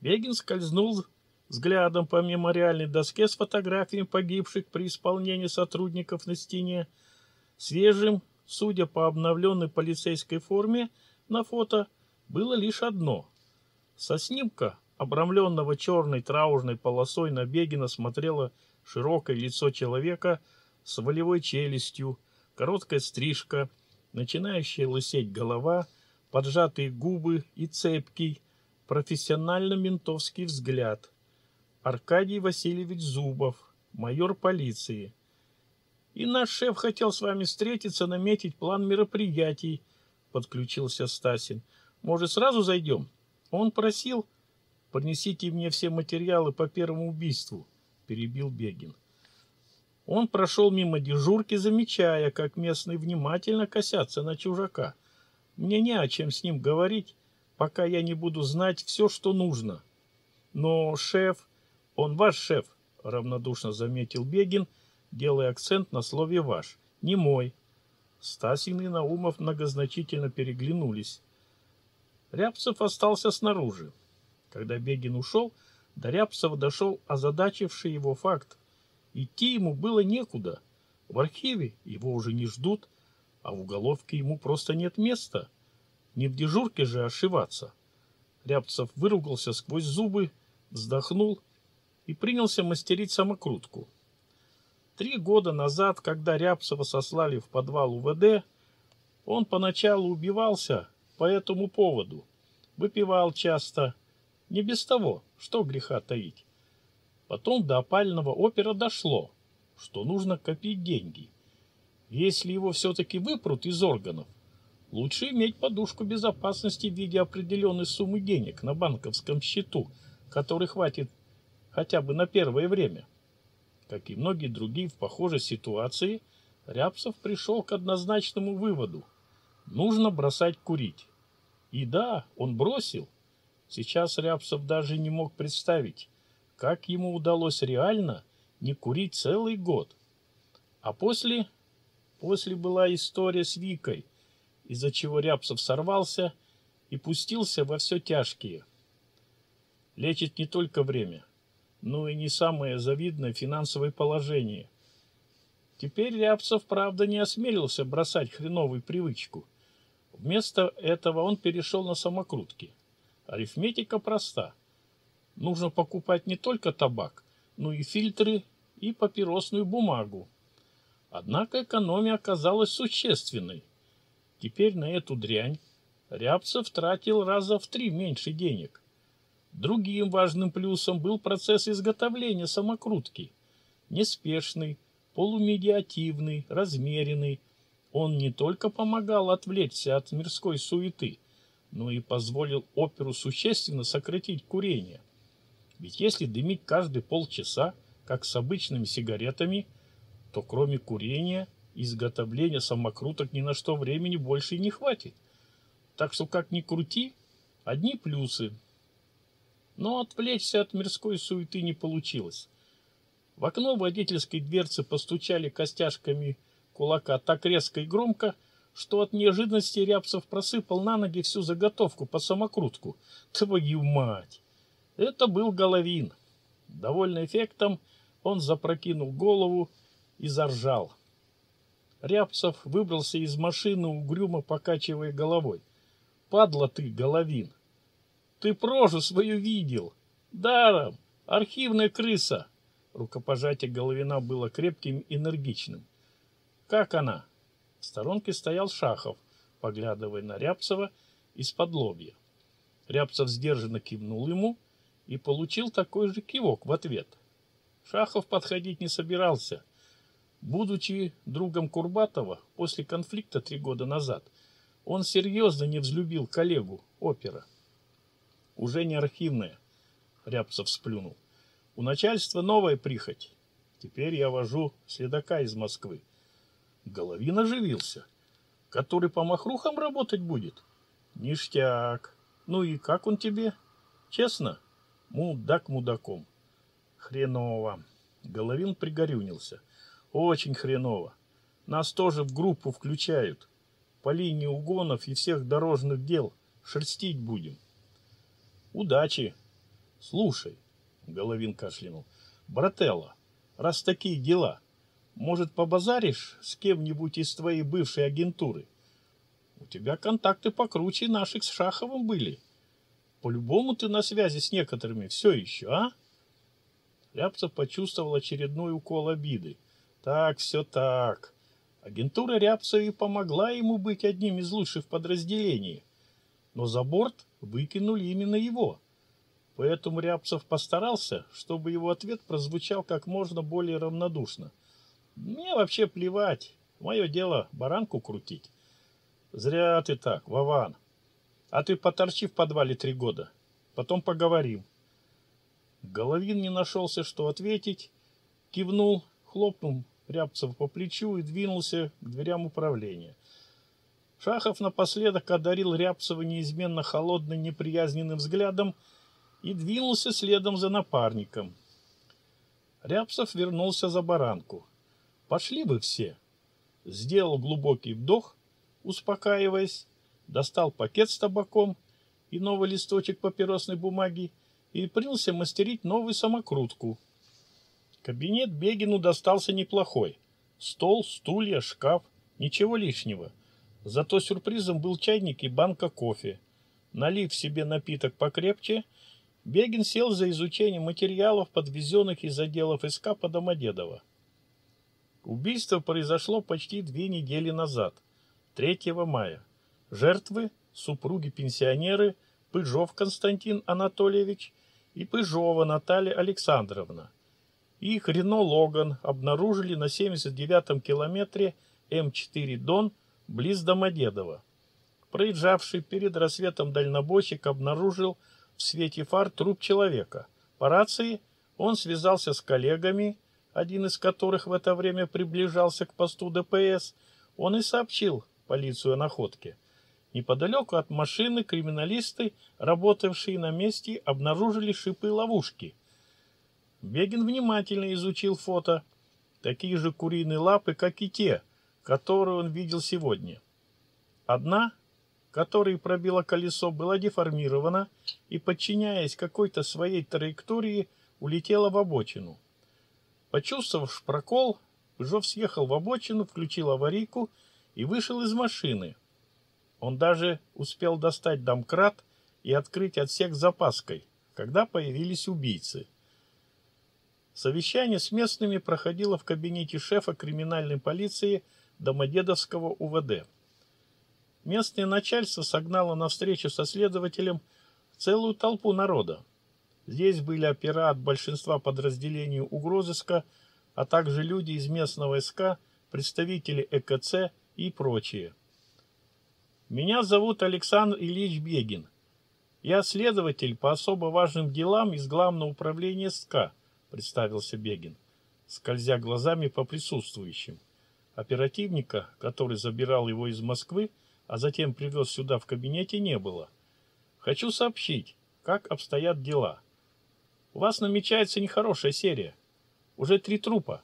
Бегин скользнул взглядом по мемориальной доске с фотографиями погибших при исполнении сотрудников на стене, — Свежим, судя по обновленной полицейской форме, на фото было лишь одно. Со снимка, обрамленного черной траурной полосой, на Бегина смотрело широкое лицо человека с волевой челюстью, короткая стрижка, начинающая лысеть голова, поджатые губы и цепкий, профессионально-ментовский взгляд. Аркадий Васильевич Зубов, майор полиции – и наш шеф хотел с вами встретиться, наметить план мероприятий», — подключился Стасин. «Может, сразу зайдем?» Он просил, «Принесите мне все материалы по первому убийству», — перебил Бегин. Он прошел мимо дежурки, замечая, как местные внимательно косятся на чужака. «Мне не о чем с ним говорить, пока я не буду знать все, что нужно». «Но шеф...» «Он ваш шеф», — равнодушно заметил Бегин, — делая акцент на слове «ваш», не «мой». Стасин и Наумов многозначительно переглянулись. Рябцев остался снаружи. Когда Бегин ушел, до Рябцева дошел озадачивший его факт. Идти ему было некуда. В архиве его уже не ждут, а в уголовке ему просто нет места. Не в дежурке же ошиваться. Рябцев выругался сквозь зубы, вздохнул и принялся мастерить самокрутку. Три года назад, когда Рябцева сослали в подвал УВД, он поначалу убивался по этому поводу. Выпивал часто. Не без того, что греха таить. Потом до опального опера дошло, что нужно копить деньги. Если его все-таки выпрут из органов, лучше иметь подушку безопасности в виде определенной суммы денег на банковском счету, который хватит хотя бы на первое время как и многие другие в похожей ситуации, Рябцев пришел к однозначному выводу. Нужно бросать курить. И да, он бросил. Сейчас Рябцев даже не мог представить, как ему удалось реально не курить целый год. А после... После была история с Викой, из-за чего Рябцев сорвался и пустился во все тяжкие. Лечит не только время — ну и не самое завидное финансовое положение. Теперь Рябцев, правда, не осмелился бросать хреновую привычку. Вместо этого он перешел на самокрутки. Арифметика проста. Нужно покупать не только табак, но и фильтры, и папиросную бумагу. Однако экономия оказалась существенной. Теперь на эту дрянь Рябцев тратил раза в три меньше денег. Другим важным плюсом был процесс изготовления самокрутки. Неспешный, полумедиативный, размеренный. Он не только помогал отвлечься от мирской суеты, но и позволил оперу существенно сократить курение. Ведь если дымить каждые полчаса, как с обычными сигаретами, то кроме курения изготовления самокруток ни на что времени больше не хватит. Так что как ни крути, одни плюсы – ну, но отвлечься от мирской суеты не получилось. В окно водительской дверцы постучали костяшками кулака так резко и громко, что от неожиданности Рябцев просыпал на ноги всю заготовку по самокрутку. Твою мать! Это был Головин. Довольный эффектом, он запрокинул голову и заржал. Рябцев выбрался из машины, угрюмо покачивая головой. «Падла ты, Головин! Ты прожу свою видел. Даром. Архивная крыса. Рукопожатие Головина было крепким, энергичным. Как она? В сторонке стоял Шахов, поглядывая на Рябцева из-под лобья. Рябцев сдержанно кивнул ему и получил такой же кивок в ответ. Шахов подходить не собирался. Будучи другом Курбатова после конфликта три года назад, он серьезно не взлюбил коллегу опера уже не архивные, Рябцев сплюнул. У начальства новая прихоть. Теперь я вожу следака из Москвы. Головин оживился. Который по махрухам работать будет? Ништяк. Ну и как он тебе? Честно? Мудак мудаком. Хреново вам. Головин пригорюнился. Очень хреново. Нас тоже в группу включают. По линии угонов и всех дорожных дел шерстить будем удачи слушай головин кашлянул брателла раз такие дела может побазаришь с кем-нибудь из твоей бывшей агентуры у тебя контакты покруче наших с шаховым были по-любому ты на связи с некоторыми все еще а Рябцев почувствовал очередной укол обиды. Так, все так. Агентура Рябцева помогла ему быть одним из лучших в. Но за борт выкинули именно его. Поэтому Рябцев постарался, чтобы его ответ прозвучал как можно более равнодушно. «Мне вообще плевать. Мое дело баранку крутить». «Зря ты так, Вован. А ты поторчи в подвале три года. Потом поговорим». Головин не нашелся, что ответить, кивнул, хлопнул Рябцева по плечу и двинулся к дверям управления. Шахов напоследок одарил Рябцева неизменно холодным, неприязненным взглядом и двинулся следом за напарником. Рябцев вернулся за баранку. «Пошли бы все!» Сделал глубокий вдох, успокаиваясь, достал пакет с табаком и новый листочек папиросной бумаги и принялся мастерить новую самокрутку. Кабинет Бегину достался неплохой. Стол, стулья, шкаф, ничего лишнего – Зато сюрпризом был чайник и банка кофе. Налив себе напиток покрепче, Бегин сел за изучение материалов, подвезенных из отделов СК по Домодедово. Убийство произошло почти две недели назад, 3 мая. Жертвы – супруги-пенсионеры Пыжов Константин Анатольевич и Пыжова Наталья Александровна. Их Рено Логан обнаружили на 79-м километре М4 Дон – близ Домодедово. Проезжавший перед рассветом дальнобойщик обнаружил в свете фар труп человека. По рации он связался с коллегами, один из которых в это время приближался к посту ДПС. Он и сообщил полицию о находке. Неподалеку от машины криминалисты, работавшие на месте, обнаружили шипы ловушки. Бегин внимательно изучил фото. Такие же куриные лапы, как и те – которую он видел сегодня. Одна, которой пробило колесо, была деформирована и, подчиняясь какой-то своей траектории, улетела в обочину. Почувствовав прокол, Жов съехал в обочину, включил аварийку и вышел из машины. Он даже успел достать домкрат и открыть отсек запаской, когда появились убийцы. Совещание с местными проходило в кабинете шефа криминальной полиции – Домодедовского УВД. Местное начальство согнало на встречу со следователем целую толпу народа. Здесь были опера от большинства подразделений угрозыска, а также люди из местного СК, представители ЭКЦ и прочие. Меня зовут Александр Ильич Бегин. Я следователь по особо важным делам из Главного управления СК, представился Бегин, скользя глазами по присутствующим. Оперативника, который забирал его из Москвы, а затем привез сюда в кабинете, не было. Хочу сообщить, как обстоят дела. У вас намечается нехорошая серия. Уже три трупа.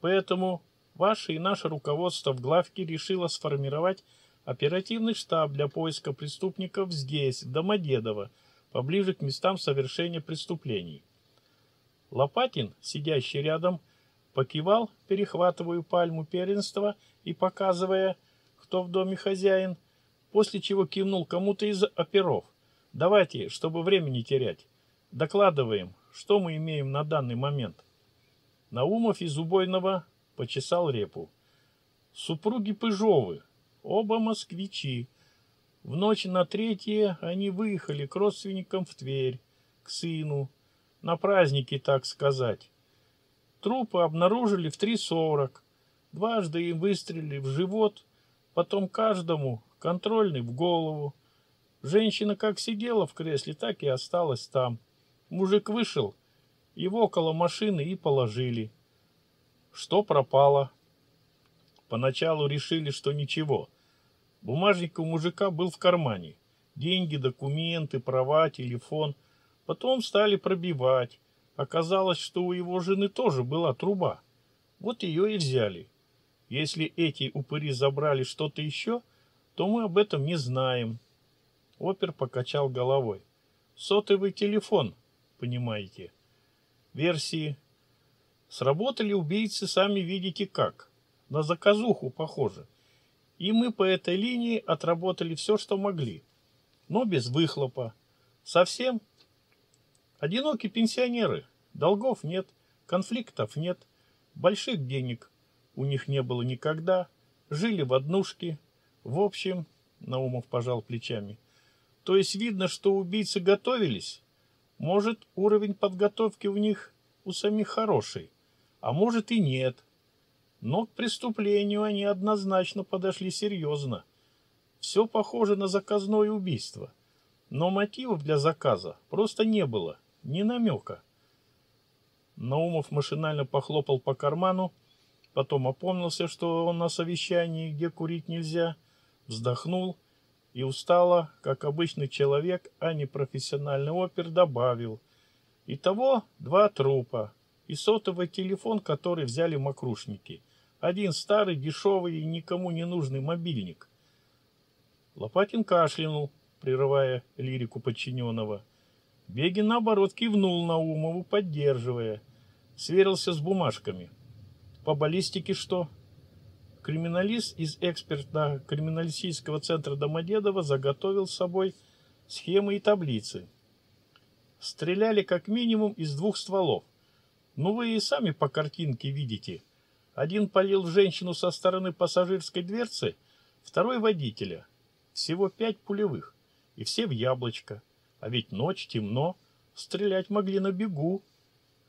Поэтому ваше и наше руководство в главке решило сформировать оперативный штаб для поиска преступников здесь, в Домодедово, поближе к местам совершения преступлений. Лопатин, сидящий рядом, Покивал, перехватывая пальму первенства и показывая, кто в доме хозяин, после чего кивнул кому-то из оперов. «Давайте, чтобы времени терять, докладываем, что мы имеем на данный момент». Наумов из убойного почесал репу. «Супруги Пыжовы, оба москвичи. В ночь на третье они выехали к родственникам в Тверь, к сыну, на праздники, так сказать». Трупы обнаружили в 3.40. Дважды им выстрелили в живот, потом каждому контрольный в голову. Женщина как сидела в кресле, так и осталась там. Мужик вышел, его около машины и положили. Что пропало? Поначалу решили, что ничего. Бумажник у мужика был в кармане. Деньги, документы, права, телефон. Потом стали пробивать. Оказалось, что у его жены тоже была труба. Вот ее и взяли. Если эти упыри забрали что-то еще, то мы об этом не знаем. Опер покачал головой. Сотовый телефон, понимаете. Версии. Сработали убийцы, сами видите как. На заказуху похоже. И мы по этой линии отработали все, что могли. Но без выхлопа. Совсем. Одинокие пенсионеры. Долгов нет, конфликтов нет, больших денег у них не было никогда, жили в однушке. В общем, Наумов пожал плечами. То есть видно, что убийцы готовились? Может, уровень подготовки у них у самих хороший, а может и нет. Но к преступлению они однозначно подошли серьезно. Все похоже на заказное убийство. Но мотивов для заказа просто не было, ни намека. Наумов машинально похлопал по карману, потом опомнился, что он на совещании, где курить нельзя, вздохнул и устало, как обычный человек, а не профессиональный опер, добавил. Итого два трупа и сотовый телефон, который взяли мокрушники. Один старый, дешевый и никому не нужный мобильник. Лопатин кашлянул, прерывая лирику подчиненного. Бегин, наоборот, кивнул Наумову, поддерживая – сверился с бумажками. По баллистике что? Криминалист из эксперта криминалистического центра Домодедова заготовил с собой схемы и таблицы. Стреляли как минимум из двух стволов. Ну вы и сами по картинке видите. Один полил женщину со стороны пассажирской дверцы, второй водителя. Всего пять пулевых. И все в яблочко. А ведь ночь, темно. Стрелять могли на бегу.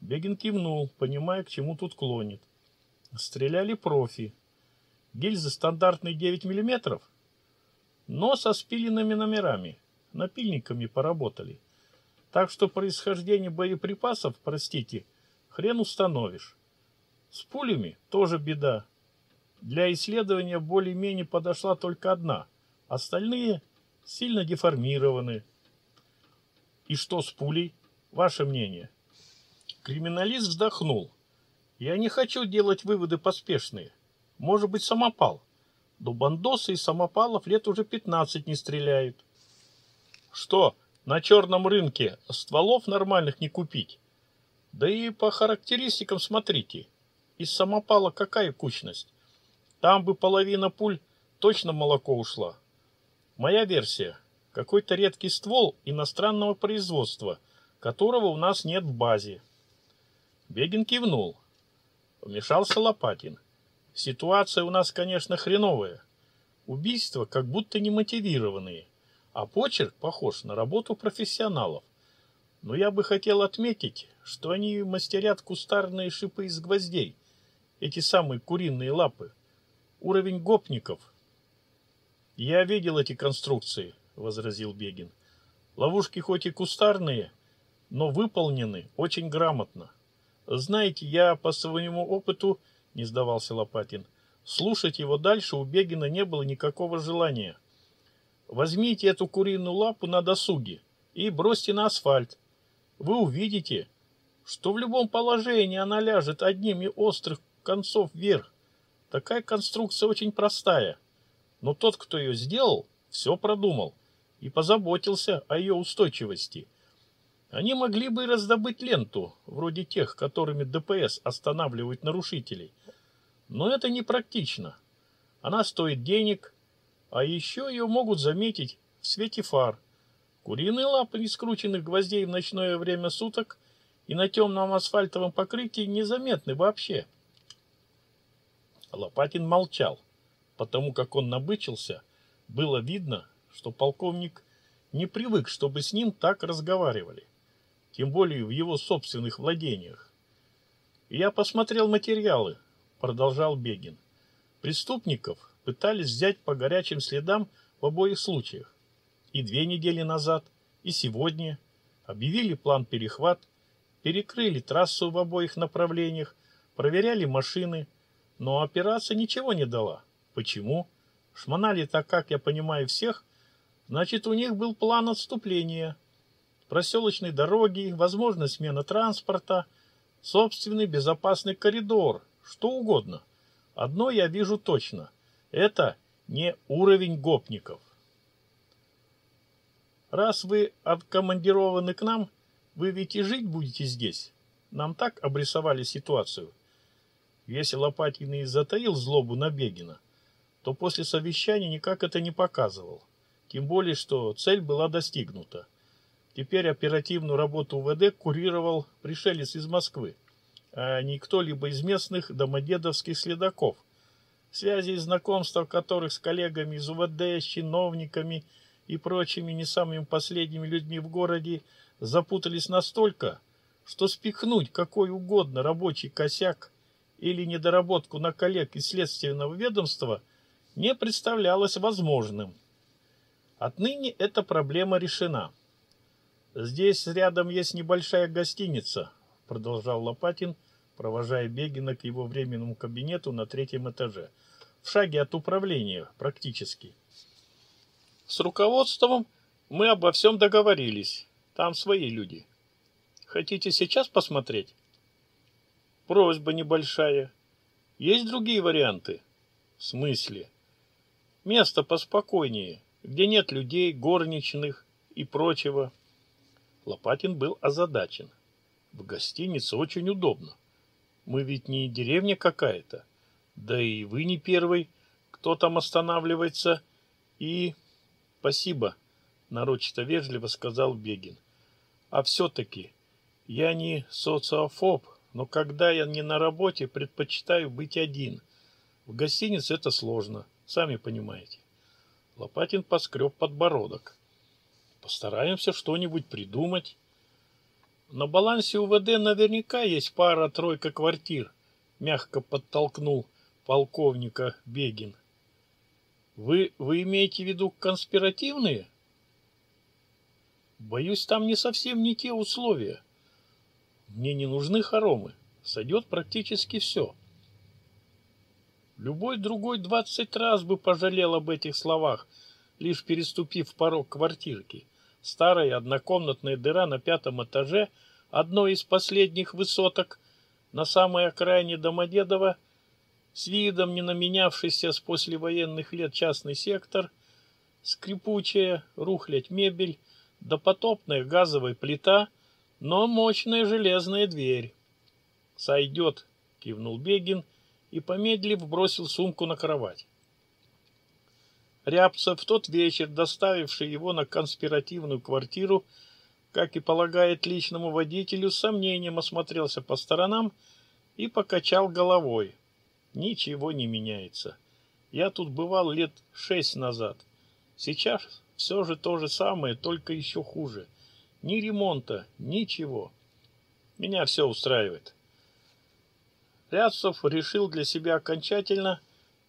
Бегин кивнул, понимая, к чему тут клонит. Стреляли профи. Гильзы стандартные 9 мм, но со спиленными номерами. Напильниками поработали. Так что происхождение боеприпасов, простите, хрен установишь. С пулями тоже беда. Для исследования более-менее подошла только одна. Остальные сильно деформированы. И что с пулей? Ваше мнение? — Криминалист вздохнул. «Я не хочу делать выводы поспешные. Может быть, самопал. До бандосы и самопалов лет уже 15 не стреляют». «Что, на черном рынке стволов нормальных не купить?» «Да и по характеристикам смотрите. Из самопала какая кучность? Там бы половина пуль точно молоко ушла. Моя версия. Какой-то редкий ствол иностранного производства, которого у нас нет в базе». Бегин кивнул. Вмешался Лопатин. Ситуация у нас, конечно, хреновая. Убийства как будто не мотивированные, а почерк похож на работу профессионалов. Но я бы хотел отметить, что они мастерят кустарные шипы из гвоздей, эти самые куриные лапы. Уровень гопников. Я видел эти конструкции, возразил Бегин. Ловушки хоть и кустарные, но выполнены очень грамотно. Знаете, я по своему опыту, не сдавался Лопатин, слушать его дальше у Бегина не было никакого желания. Возьмите эту куриную лапу на досуге и бросьте на асфальт. Вы увидите, что в любом положении она ляжет одними острых концов вверх. Такая конструкция очень простая. Но тот, кто ее сделал, все продумал и позаботился о ее устойчивости. Они могли бы раздобыть ленту, вроде тех, которыми ДПС останавливают нарушителей. Но это непрактично. Она стоит денег, а еще ее могут заметить в свете фар. Куриные лапы нескрученных гвоздей в ночное время суток и на темном асфальтовом покрытии незаметны вообще. Лопатин молчал, потому как он набычился, было видно, что полковник не привык, чтобы с ним так разговаривали тем более в его собственных владениях. «Я посмотрел материалы», – продолжал Бегин. «Преступников пытались взять по горячим следам в обоих случаях. И две недели назад, и сегодня объявили план перехват, перекрыли трассу в обоих направлениях, проверяли машины, но операция ничего не дала. Почему? Шмонали так, как я понимаю, всех, значит, у них был план отступления» проселочной дороги, возможная смена транспорта, собственный безопасный коридор, что угодно. Одно я вижу точно – это не уровень гопников. Раз вы откомандированы к нам, вы ведь и жить будете здесь. Нам так обрисовали ситуацию. Если Лопатин и затаил злобу на Бегина, то после совещания никак это не показывал. Тем более, что цель была достигнута. Теперь оперативную работу УВД курировал пришелец из Москвы, а не кто-либо из местных домодедовских следаков, связи и знакомства которых с коллегами из УВД, с чиновниками и прочими не самыми последними людьми в городе запутались настолько, что спихнуть какой угодно рабочий косяк или недоработку на коллег из следственного ведомства не представлялось возможным. Отныне эта проблема решена – «Здесь рядом есть небольшая гостиница», — продолжал Лопатин, провожая Бегина к его временному кабинету на третьем этаже. «В шаге от управления, практически». «С руководством мы обо всем договорились. Там свои люди. Хотите сейчас посмотреть?» «Просьба небольшая. Есть другие варианты?» «В смысле?» «Место поспокойнее, где нет людей, горничных и прочего». Лопатин был озадачен. В гостинице очень удобно. Мы ведь не деревня какая-то. Да и вы не первый, кто там останавливается. И... Спасибо, нарочито вежливо сказал Бегин. А все-таки я не социофоб, но когда я не на работе, предпочитаю быть один. В гостинице это сложно, сами понимаете. Лопатин поскреб подбородок. Постараемся что-нибудь придумать. На балансе УВД наверняка есть пара-тройка квартир, мягко подтолкнул полковника Бегин. Вы, вы имеете в виду конспиративные? Боюсь, там не совсем не те условия. Мне не нужны хоромы. Сойдет практически все. Любой другой двадцать раз бы пожалел об этих словах, лишь переступив порог квартирки. Старая однокомнатная дыра на пятом этаже, одной из последних высоток, на самой окраине Домодедова, с видом не наменявшийся с послевоенных лет частный сектор, скрипучая, рухлядь мебель, допотопная газовая плита, но мощная железная дверь. «Сойдет», — кивнул Бегин и, помедлив, бросил сумку на кровать. Рябцев в тот вечер, доставивший его на конспиративную квартиру, как и полагает личному водителю, с сомнением осмотрелся по сторонам и покачал головой. Ничего не меняется. Я тут бывал лет шесть назад. Сейчас все же то же самое, только еще хуже. Ни ремонта, ничего. Меня все устраивает. Рябцев решил для себя окончательно,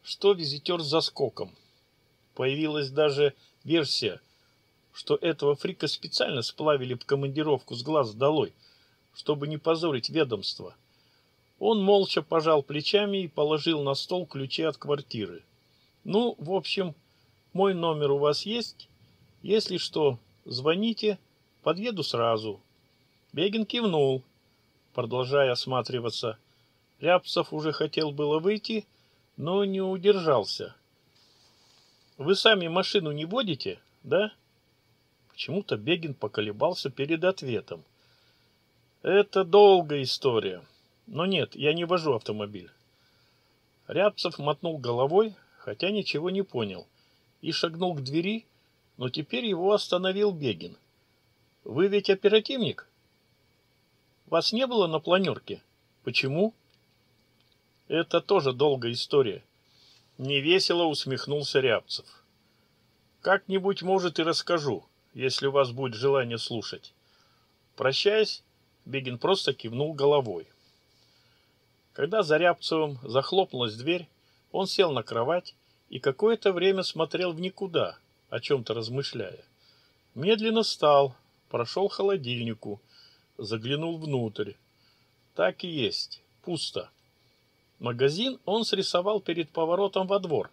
что визитер за скоком – Появилась даже версия, что этого фрика специально сплавили в командировку с глаз долой, чтобы не позорить ведомство. Он молча пожал плечами и положил на стол ключи от квартиры. Ну, в общем, мой номер у вас есть? Если что, звоните, подъеду сразу. Бегин кивнул, продолжая осматриваться. Рябцев уже хотел было выйти, но не удержался. Вы сами машину не водите, да? Почему-то Бегин поколебался перед ответом. Это долгая история. Но нет, я не вожу автомобиль. Рябцев мотнул головой, хотя ничего не понял, и шагнул к двери, но теперь его остановил Бегин. Вы ведь оперативник? Вас не было на планерке? Почему? Это тоже долгая история невесело усмехнулся Рябцев. Как-нибудь, может, и расскажу, если у вас будет желание слушать. Прощаясь, Бегин просто кивнул головой. Когда за Рябцевым захлопнулась дверь, он сел на кровать и какое-то время смотрел в никуда, о чем-то размышляя. Медленно встал, прошел к холодильнику, заглянул внутрь. Так и есть, пусто. Магазин он срисовал перед поворотом во двор.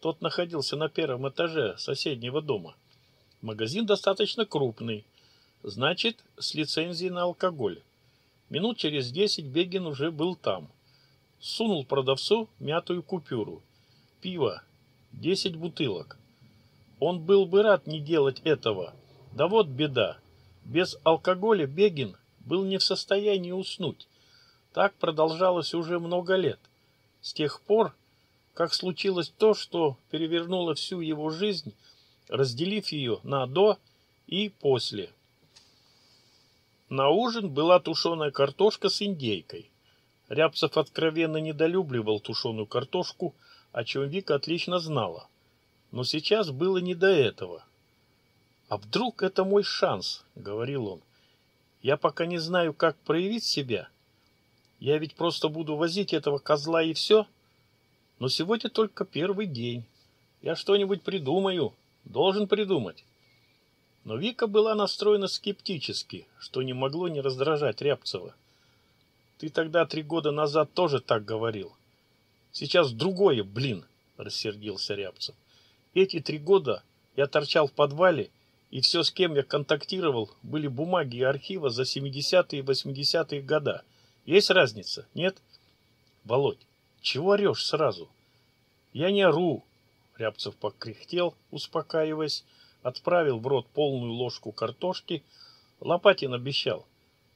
Тот находился на первом этаже соседнего дома. Магазин достаточно крупный, значит, с лицензией на алкоголь. Минут через десять Бегин уже был там. Сунул продавцу мятую купюру. Пиво. Десять бутылок. Он был бы рад не делать этого. Да вот беда. Без алкоголя Бегин был не в состоянии уснуть. Так продолжалось уже много лет. С тех пор, как случилось то, что перевернуло всю его жизнь, разделив ее на «до» и «после». На ужин была тушеная картошка с индейкой. Рябцев откровенно недолюбливал тушеную картошку, о чем Вика отлично знала. Но сейчас было не до этого. «А вдруг это мой шанс?» — говорил он. «Я пока не знаю, как проявить себя» Я ведь просто буду возить этого козла и все. Но сегодня только первый день. Я что-нибудь придумаю, должен придумать. Но Вика была настроена скептически, что не могло не раздражать Рябцева. Ты тогда три года назад тоже так говорил. Сейчас другое, блин, рассердился Рябцев. Эти три года я торчал в подвале, и все, с кем я контактировал, были бумаги и архива за 70-е и 80-е года – есть разница, нет? Володь, чего орешь сразу? Я не ору, Рябцев покряхтел, успокаиваясь, отправил в рот полную ложку картошки. Лопатин обещал.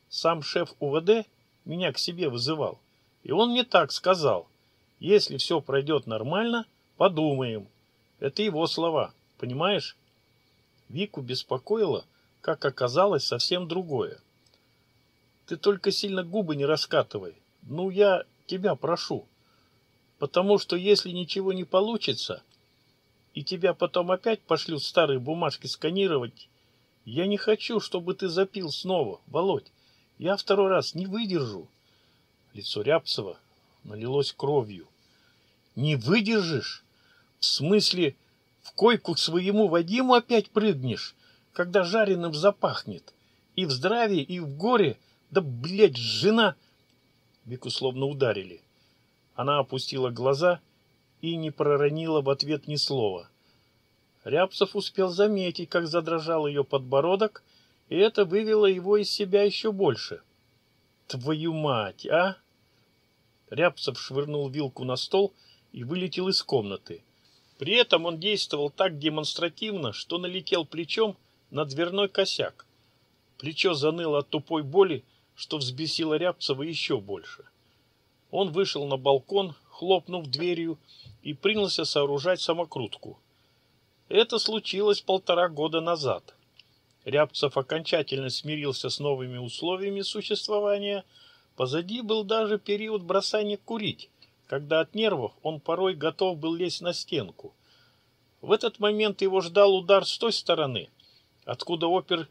Сам шеф УВД меня к себе вызывал. И он мне так сказал. Если все пройдет нормально, подумаем. Это его слова, понимаешь? Вику беспокоило, как оказалось, совсем другое. Ты только сильно губы не раскатывай. Ну, я тебя прошу. Потому что если ничего не получится, и тебя потом опять пошлют старые бумажки сканировать, я не хочу, чтобы ты запил снова, Володь. Я второй раз не выдержу. Лицо Рябцева налилось кровью. Не выдержишь? В смысле, в койку к своему Вадиму опять прыгнешь, когда жареным запахнет? И в здравии, и в горе – да, блядь, жена!» Вику словно ударили. Она опустила глаза и не проронила в ответ ни слова. Рябцев успел заметить, как задрожал ее подбородок, и это вывело его из себя еще больше. «Твою мать, а!» Рябцев швырнул вилку на стол и вылетел из комнаты. При этом он действовал так демонстративно, что налетел плечом на дверной косяк. Плечо заныло от тупой боли, что взбесило Рябцева еще больше. Он вышел на балкон, хлопнув дверью, и принялся сооружать самокрутку. Это случилось полтора года назад. Рябцев окончательно смирился с новыми условиями существования. Позади был даже период бросания курить, когда от нервов он порой готов был лезть на стенку. В этот момент его ждал удар с той стороны, откуда опер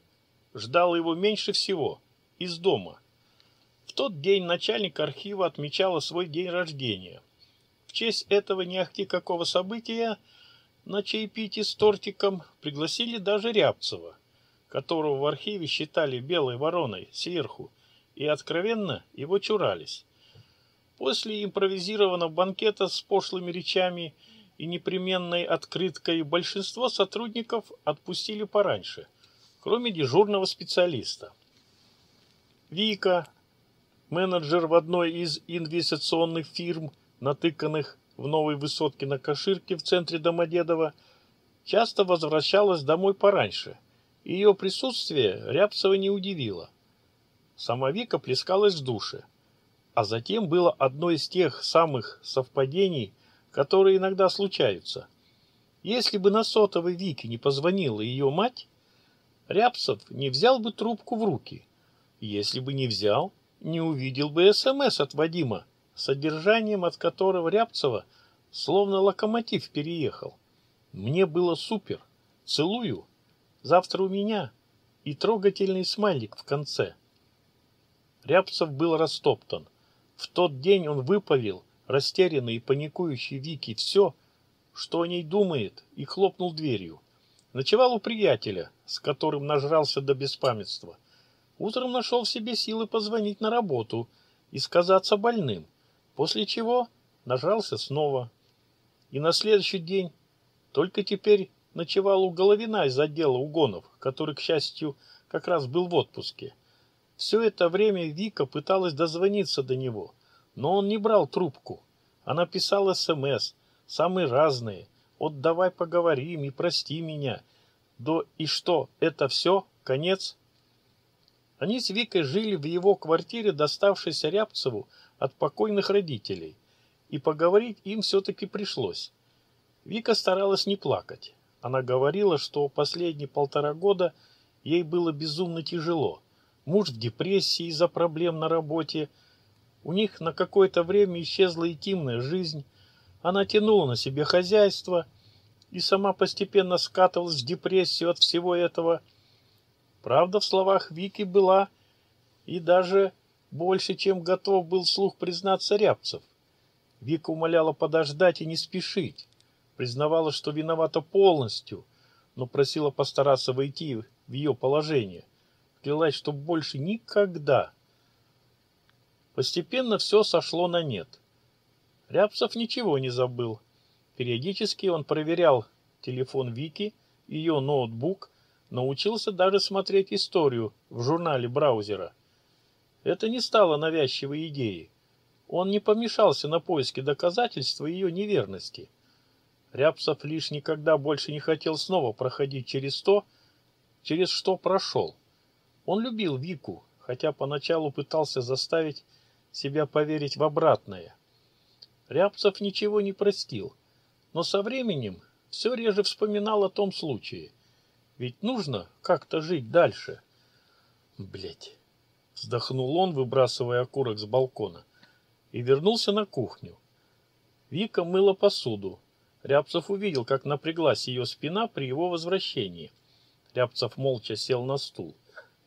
ждал его меньше всего – из дома. В тот день начальник архива отмечала свой день рождения. В честь этого не ахти какого события на чаепитии с тортиком пригласили даже Рябцева, которого в архиве считали белой вороной сверху и откровенно его чурались. После импровизированного банкета с пошлыми речами и непременной открыткой большинство сотрудников отпустили пораньше, кроме дежурного специалиста. Вика, менеджер в одной из инвестиционных фирм, натыканных в новой высотке на Каширке в центре Домодедово, часто возвращалась домой пораньше. Ее присутствие Рябцева не удивило. Сама Вика плескалась в душе. А затем было одно из тех самых совпадений, которые иногда случаются. Если бы на сотовой Вике не позвонила ее мать, Рябцев не взял бы трубку в руки – если бы не взял, не увидел бы СМС от Вадима, содержанием от которого Рябцева словно локомотив переехал. Мне было супер. Целую. Завтра у меня. И трогательный смайлик в конце. Рябцев был растоптан. В тот день он выпалил, растерянный и паникующий Вики, все, что о ней думает, и хлопнул дверью. Ночевал у приятеля, с которым нажрался до беспамятства – утром нашел в себе силы позвонить на работу и сказаться больным, после чего нажался снова. И на следующий день только теперь ночевал у Головина из отдела угонов, который, к счастью, как раз был в отпуске. Все это время Вика пыталась дозвониться до него, но он не брал трубку. Она писала СМС, самые разные, от «давай поговорим» и «прости меня», до «и что, это все, конец?» Они с Викой жили в его квартире, доставшейся Рябцеву от покойных родителей, и поговорить им все-таки пришлось. Вика старалась не плакать. Она говорила, что последние полтора года ей было безумно тяжело. Муж в депрессии из-за проблем на работе. У них на какое-то время исчезла интимная жизнь. Она тянула на себе хозяйство и сама постепенно скатывалась в депрессию от всего этого – Правда, в словах Вики была и даже больше, чем готов был слух признаться Рябцев. Вика умоляла подождать и не спешить, признавала, что виновата полностью, но просила постараться войти в ее положение, клялась, что больше никогда. Постепенно все сошло на нет. Рябцев ничего не забыл. Периодически он проверял телефон Вики, ее ноутбук – научился даже смотреть историю в журнале браузера. Это не стало навязчивой идеей. Он не помешался на поиске доказательства ее неверности. Рябцев лишь никогда больше не хотел снова проходить через то, через что прошел. Он любил Вику, хотя поначалу пытался заставить себя поверить в обратное. Рябцев ничего не простил, но со временем все реже вспоминал о том случае – ведь нужно как-то жить дальше. Блять. Вздохнул он, выбрасывая окурок с балкона, и вернулся на кухню. Вика мыла посуду. Рябцев увидел, как напряглась ее спина при его возвращении. Рябцев молча сел на стул.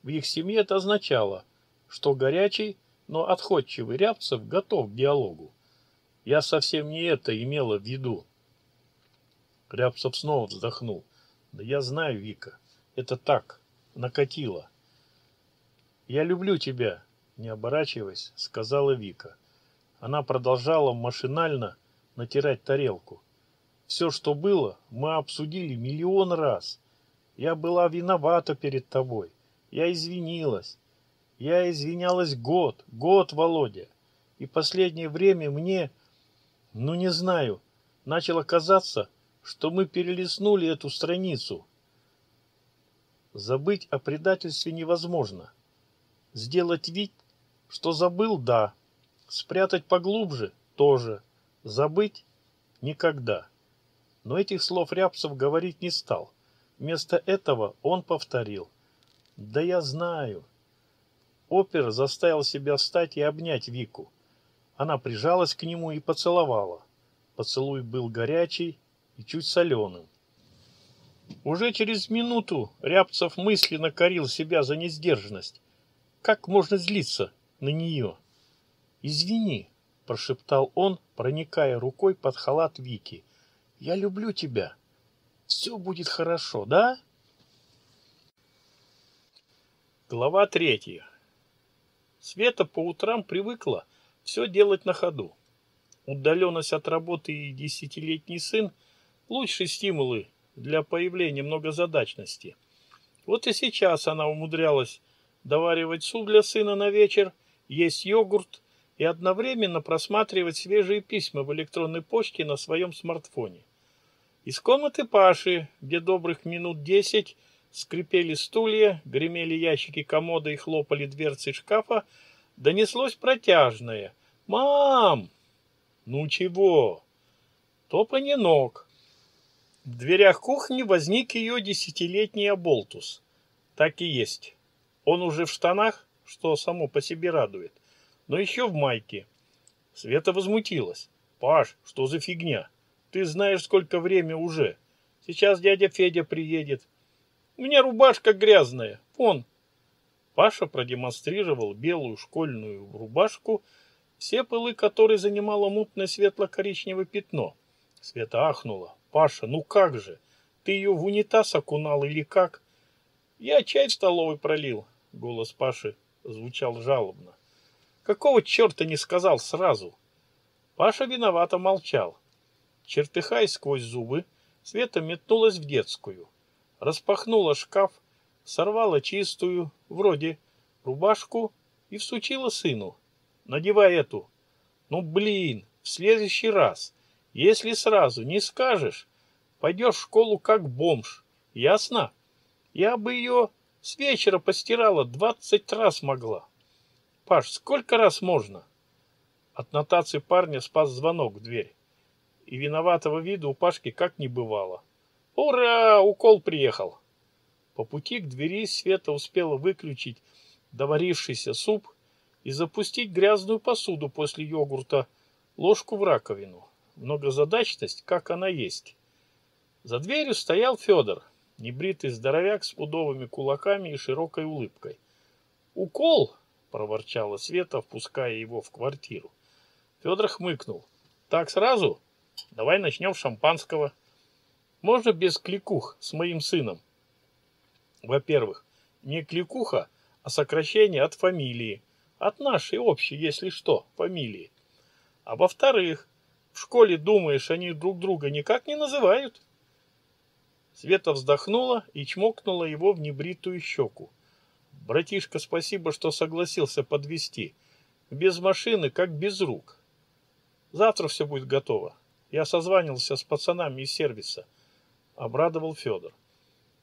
В их семье это означало, что горячий, но отходчивый Рябцев готов к диалогу. Я совсем не это имела в виду. Рябцев снова вздохнул. Да я знаю, Вика, это так, накатило. Я люблю тебя, не оборачиваясь, сказала Вика. Она продолжала машинально натирать тарелку. Все, что было, мы обсудили миллион раз. Я была виновата перед тобой. Я извинилась. Я извинялась год, год, Володя. И последнее время мне, ну не знаю, начало казаться, что мы перелистнули эту страницу. Забыть о предательстве невозможно. Сделать вид, что забыл, да. Спрятать поглубже тоже. Забыть никогда. Но этих слов Рябцев говорить не стал. Вместо этого он повторил. «Да я знаю». Опер заставил себя встать и обнять Вику. Она прижалась к нему и поцеловала. Поцелуй был горячий, и чуть соленым. Уже через минуту Рябцев мысленно корил себя за несдержанность. Как можно злиться на нее? «Извини», – прошептал он, проникая рукой под халат Вики. «Я люблю тебя. Все будет хорошо, да?» Глава третья. Света по утрам привыкла все делать на ходу. Удаленность от работы и десятилетний сын – лучшие стимулы для появления многозадачности. Вот и сейчас она умудрялась доваривать суп для сына на вечер, есть йогурт и одновременно просматривать свежие письма в электронной почте на своем смартфоне. Из комнаты Паши, где добрых минут десять скрипели стулья, гремели ящики комода и хлопали дверцы шкафа, донеслось протяжное «Мам!» «Ну чего?» Топанье ног, в дверях кухни возник ее десятилетний оболтус. Так и есть. Он уже в штанах, что само по себе радует, но еще в майке. Света возмутилась. «Паш, что за фигня? Ты знаешь, сколько время уже. Сейчас дядя Федя приедет. У меня рубашка грязная. Вон». Паша продемонстрировал белую школьную рубашку, все пылы которой занимало мутное светло-коричневое пятно. Света ахнула. Паша, ну как же? Ты ее в унитаз окунал или как? Я чай в столовой пролил. Голос Паши звучал жалобно. Какого черта не сказал сразу? Паша виновато молчал. Чертыхай сквозь зубы, Света метнулась в детскую. Распахнула шкаф, сорвала чистую, вроде, рубашку и всучила сыну. «Надевай эту». «Ну, блин, в следующий раз». Если сразу не скажешь, пойдешь в школу как бомж. Ясно? Я бы ее с вечера постирала двадцать раз могла. Паш, сколько раз можно? От нотации парня спас звонок в дверь. И виноватого вида у Пашки как не бывало. Ура! Укол приехал. По пути к двери Света успела выключить доварившийся суп и запустить грязную посуду после йогурта, ложку в раковину. Ну, многозадачность, как она есть. За дверью стоял Федор, небритый здоровяк с пудовыми кулаками и широкой улыбкой. «Укол!» – проворчала Света, впуская его в квартиру. Федор хмыкнул. «Так сразу? Давай начнем шампанского. Можно без кликух с моим сыном?» «Во-первых, не кликуха, а сокращение от фамилии. От нашей общей, если что, фамилии. А во-вторых, в школе думаешь, они друг друга никак не называют. Света вздохнула и чмокнула его в небритую щеку. Братишка, спасибо, что согласился подвести. Без машины, как без рук. Завтра все будет готово. Я созванивался с пацанами из сервиса. Обрадовал Федор.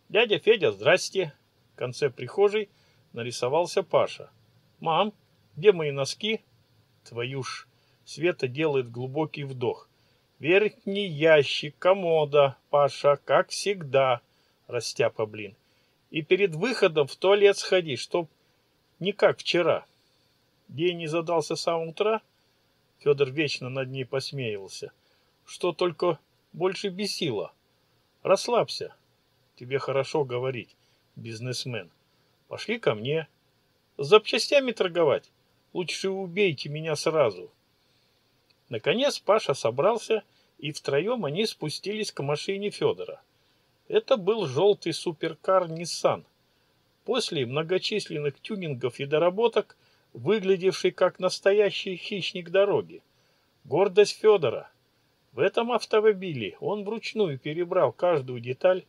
Дядя Федя, здрасте. В конце прихожей нарисовался Паша. Мам, где мои носки? Твою ж... Света делает глубокий вдох. Верхний ящик комода, Паша, как всегда, растяпа, блин. И перед выходом в туалет сходи, чтоб не как вчера. День не задался с самого утра. Федор вечно над ней посмеивался. Что только больше бесило. Расслабься. Тебе хорошо говорить, бизнесмен. Пошли ко мне. С запчастями торговать? Лучше убейте меня сразу. Наконец Паша собрался, и втроем они спустились к машине Федора. Это был желтый суперкар Nissan. После многочисленных тюнингов и доработок, выглядевший как настоящий хищник дороги. Гордость Федора. В этом автомобиле он вручную перебрал каждую деталь,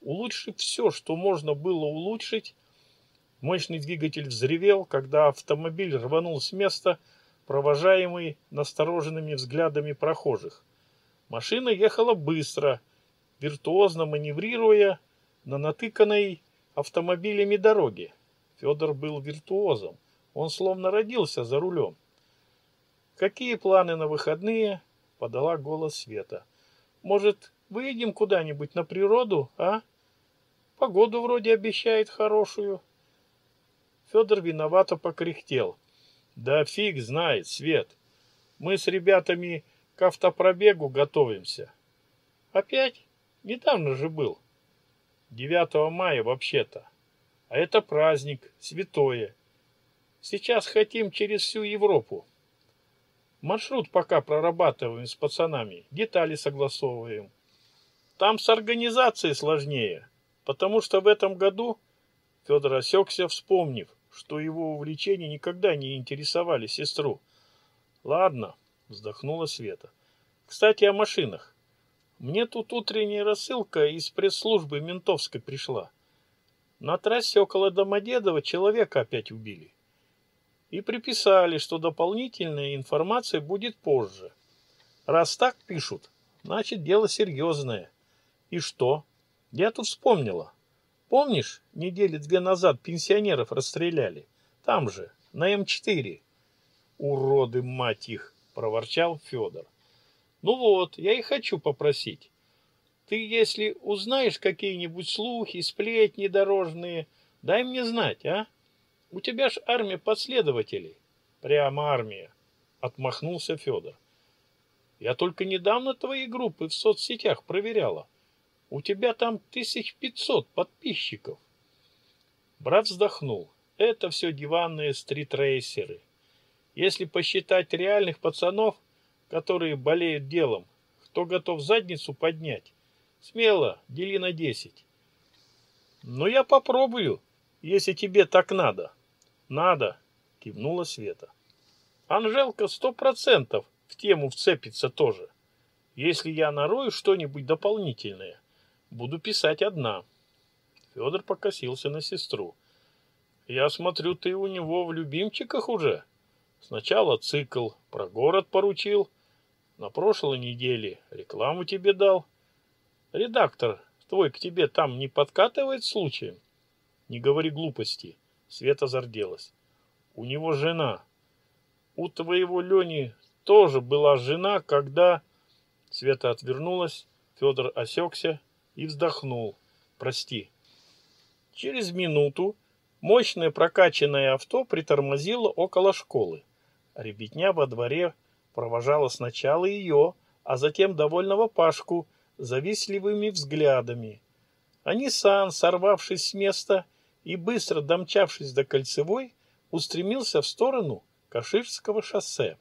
улучшив все, что можно было улучшить. Мощный двигатель взревел, когда автомобиль рванул с места – провожаемый настороженными взглядами прохожих. Машина ехала быстро, виртуозно маневрируя на натыканной автомобилями дороге. Федор был виртуозом, он словно родился за рулем. «Какие планы на выходные?» – подала голос Света. «Может, выедем куда-нибудь на природу, а? Погоду вроде обещает хорошую». Федор виновато покряхтел. Да фиг знает, Свет. Мы с ребятами к автопробегу готовимся. Опять? Недавно же был. 9 мая вообще-то. А это праздник, святое. Сейчас хотим через всю Европу. Маршрут пока прорабатываем с пацанами, детали согласовываем. Там с организацией сложнее, потому что в этом году Федор осекся, вспомнив – что его увлечения никогда не интересовали сестру. Ладно, вздохнула Света. Кстати, о машинах. Мне тут утренняя рассылка из пресс-службы ментовской пришла. На трассе около Домодедова человека опять убили. И приписали, что дополнительная информация будет позже. Раз так пишут, значит дело серьезное. И что? Я тут вспомнила. Помнишь, недели две назад пенсионеров расстреляли? Там же, на М4. Уроды, мать их, проворчал Федор. Ну вот, я и хочу попросить. Ты, если узнаешь какие-нибудь слухи, сплетни дорожные, дай мне знать, а? У тебя ж армия последователей. Прямо армия, отмахнулся Федор. Я только недавно твои группы в соцсетях проверяла. — у тебя там тысяч пятьсот подписчиков. Брат вздохнул. Это все диванные стритрейсеры. Если посчитать реальных пацанов, которые болеют делом, кто готов задницу поднять, смело, дели на десять. Но я попробую, если тебе так надо. Надо, кивнула Света. Анжелка сто процентов в тему вцепится тоже, если я нарою что-нибудь дополнительное буду писать одна». Федор покосился на сестру. «Я смотрю, ты у него в любимчиках уже. Сначала цикл про город поручил, на прошлой неделе рекламу тебе дал. Редактор твой к тебе там не подкатывает случаем?» «Не говори глупости», — Света зарделась. «У него жена. У твоего Лени тоже была жена, когда...» Света отвернулась, Федор осекся, и вздохнул. «Прости». Через минуту мощное прокачанное авто притормозило около школы. Ребятня во дворе провожала сначала ее, а затем довольного Пашку завистливыми взглядами. А Ниссан, сорвавшись с места и быстро домчавшись до Кольцевой, устремился в сторону Каширского шоссе.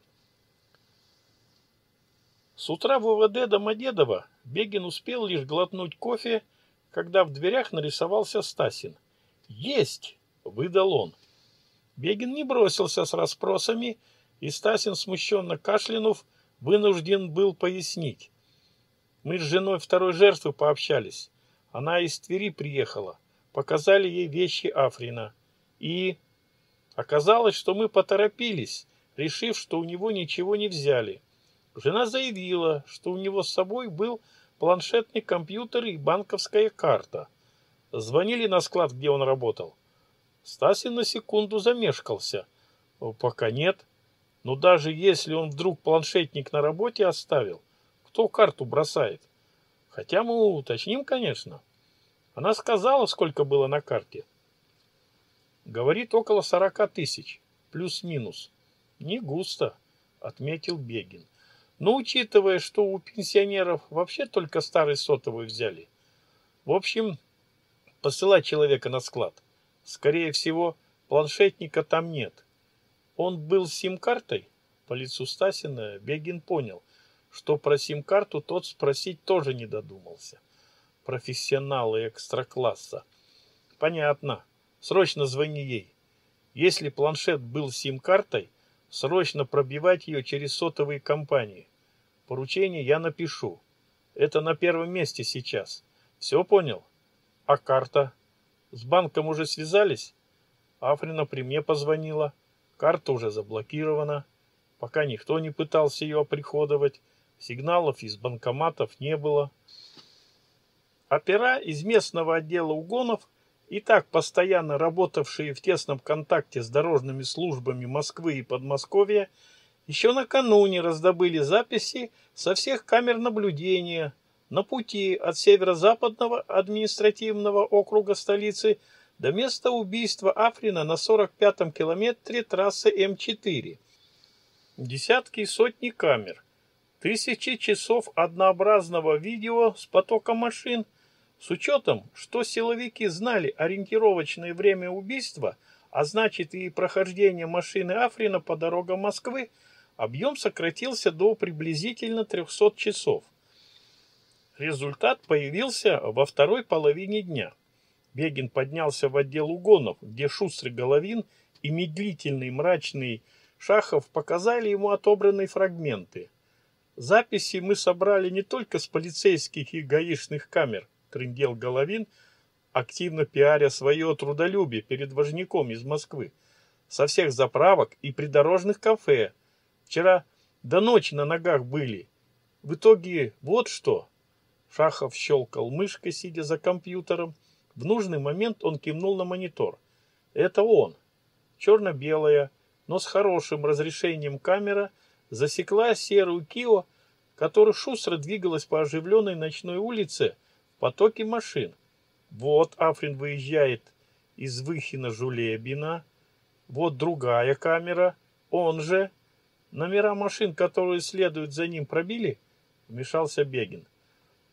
С утра в ВВД Домодедово Бегин успел лишь глотнуть кофе, когда в дверях нарисовался Стасин. «Есть!» — выдал он. Бегин не бросился с расспросами, и Стасин, смущенно кашлянув, вынужден был пояснить. «Мы с женой второй жертвы пообщались. Она из Твери приехала. Показали ей вещи Африна. И оказалось, что мы поторопились, решив, что у него ничего не взяли. Жена заявила, что у него с собой был планшетный компьютер и банковская карта. Звонили на склад, где он работал. Стасин на секунду замешкался. Пока нет. Но даже если он вдруг планшетник на работе оставил, кто карту бросает? Хотя мы уточним, конечно. Она сказала, сколько было на карте. Говорит, около сорока тысяч. Плюс-минус. Не густо, отметил Бегин. — но учитывая, что у пенсионеров вообще только старый сотовый взяли, в общем, посылать человека на склад. Скорее всего, планшетника там нет. Он был сим-картой? По лицу Стасина Бегин понял, что про сим-карту тот спросить тоже не додумался. Профессионалы экстракласса. Понятно. Срочно звони ей. Если планшет был сим-картой, Срочно пробивать ее через сотовые компании. Поручение я напишу. Это на первом месте сейчас. Все понял? А карта? С банком уже связались? Африна при мне позвонила. Карта уже заблокирована. Пока никто не пытался ее оприходовать. Сигналов из банкоматов не было. Опера из местного отдела угонов – Итак, постоянно работавшие в тесном контакте с дорожными службами Москвы и Подмосковья, еще накануне раздобыли записи со всех камер наблюдения на пути от северо-западного административного округа столицы до места убийства Африна на 45-м километре трассы М4. Десятки и сотни камер, тысячи часов однообразного видео с потока машин – с учетом, что силовики знали ориентировочное время убийства, а значит и прохождение машины Африна по дорогам Москвы, объем сократился до приблизительно 300 часов. Результат появился во второй половине дня. Бегин поднялся в отдел угонов, где шустрый Головин и медлительный мрачный Шахов показали ему отобранные фрагменты. Записи мы собрали не только с полицейских и гаишных камер – Трындел Головин активно пиаря свое трудолюбие перед важником из Москвы со всех заправок и придорожных кафе. Вчера до ночи на ногах были. В итоге вот что. Шахов щелкал мышкой, сидя за компьютером. В нужный момент он кивнул на монитор. Это он. Черно-белая, но с хорошим разрешением камера засекла серую Кио, которая шустро двигалась по оживленной ночной улице – Потоки машин. Вот Африн выезжает из Выхина Жулебина. Вот другая камера. Он же. Номера машин, которые следуют за ним, пробили? Вмешался Бегин.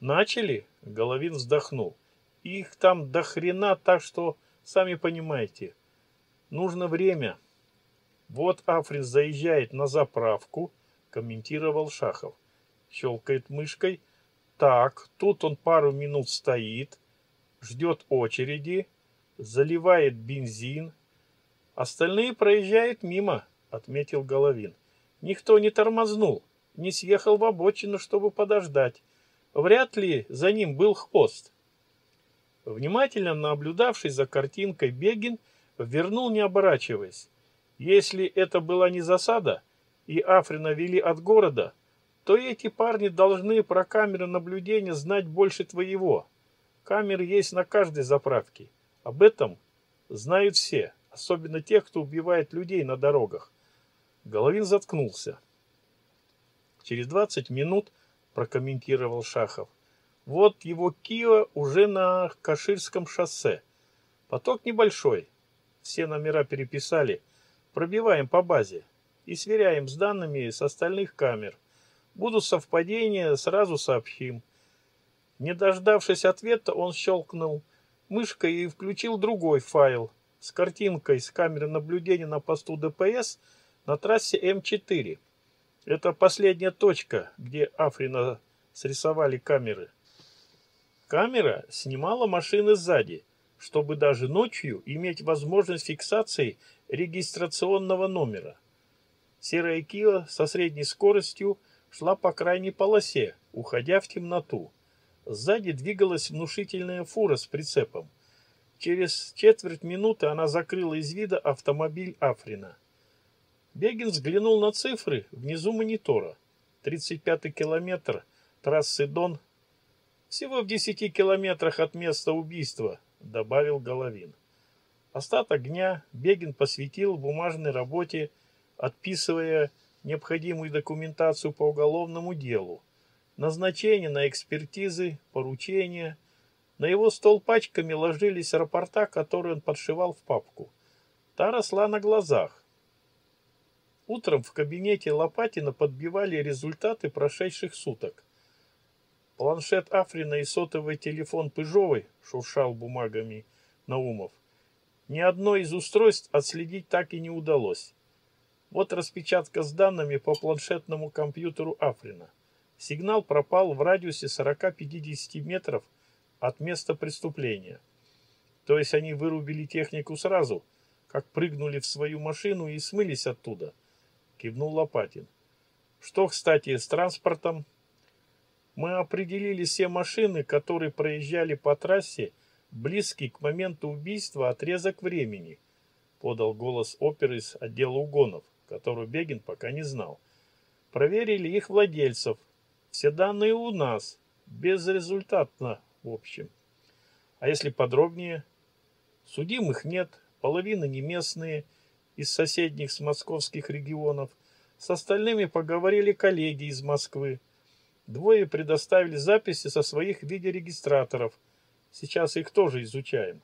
Начали? Головин вздохнул. Их там до хрена, так что, сами понимаете. Нужно время. Вот Африн заезжает на заправку, комментировал Шахов. Щелкает мышкой, так, тут он пару минут стоит, ждет очереди, заливает бензин. Остальные проезжают мимо, отметил Головин. Никто не тормознул, не съехал в обочину, чтобы подождать. Вряд ли за ним был хвост. Внимательно наблюдавший за картинкой Бегин вернул, не оборачиваясь. Если это была не засада, и Африна вели от города, то эти парни должны про камеры наблюдения знать больше твоего. Камер есть на каждой заправке. Об этом знают все, особенно те, кто убивает людей на дорогах. Головин заткнулся. Через 20 минут прокомментировал Шахов. Вот его Кио уже на Каширском шоссе. Поток небольшой. Все номера переписали. Пробиваем по базе и сверяем с данными с остальных камер. Будут совпадения, сразу сообщим. Не дождавшись ответа, он щелкнул мышкой и включил другой файл с картинкой с камеры наблюдения на посту ДПС на трассе М4. Это последняя точка, где Африна срисовали камеры. Камера снимала машины сзади, чтобы даже ночью иметь возможность фиксации регистрационного номера. Серая Кио со средней скоростью – шла по крайней полосе, уходя в темноту. Сзади двигалась внушительная фура с прицепом. Через четверть минуты она закрыла из вида автомобиль Африна. Бегин взглянул на цифры внизу монитора. 35-й километр трассы Дон. Всего в 10 километрах от места убийства, добавил Головин. Остаток дня Бегин посвятил бумажной работе, отписывая необходимую документацию по уголовному делу, назначение на экспертизы, поручения. На его стол пачками ложились рапорта, которые он подшивал в папку. Та росла на глазах. Утром в кабинете Лопатина подбивали результаты прошедших суток. Планшет Африна и сотовый телефон Пыжовой шуршал бумагами Наумов. Ни одно из устройств отследить так и не удалось. Вот распечатка с данными по планшетному компьютеру Африна. Сигнал пропал в радиусе 40-50 метров от места преступления. То есть они вырубили технику сразу, как прыгнули в свою машину и смылись оттуда, кивнул Лопатин. Что, кстати, с транспортом? Мы определили все машины, которые проезжали по трассе, близкий к моменту убийства отрезок времени, подал голос оперы из отдела угонов которую Бегин пока не знал. Проверили их владельцев. Все данные у нас. Безрезультатно, в общем. А если подробнее? Судимых нет, половина не местные, из соседних с московских регионов. С остальными поговорили коллеги из Москвы. Двое предоставили записи со своих видеорегистраторов. Сейчас их тоже изучаем.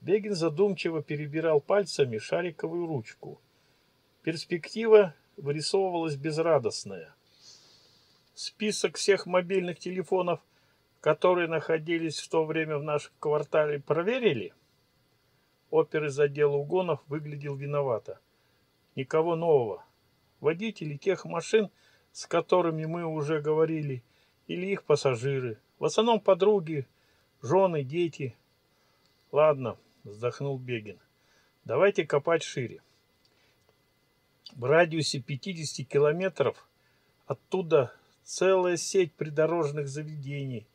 Бегин задумчиво перебирал пальцами шариковую ручку – Перспектива вырисовывалась безрадостная. Список всех мобильных телефонов, которые находились в то время в нашем квартале, проверили? Опер из отдела угонов выглядел виновато. Никого нового. Водители тех машин, с которыми мы уже говорили, или их пассажиры. В основном подруги, жены, дети. Ладно, вздохнул Бегин. Давайте копать шире в радиусе 50 километров оттуда целая сеть придорожных заведений,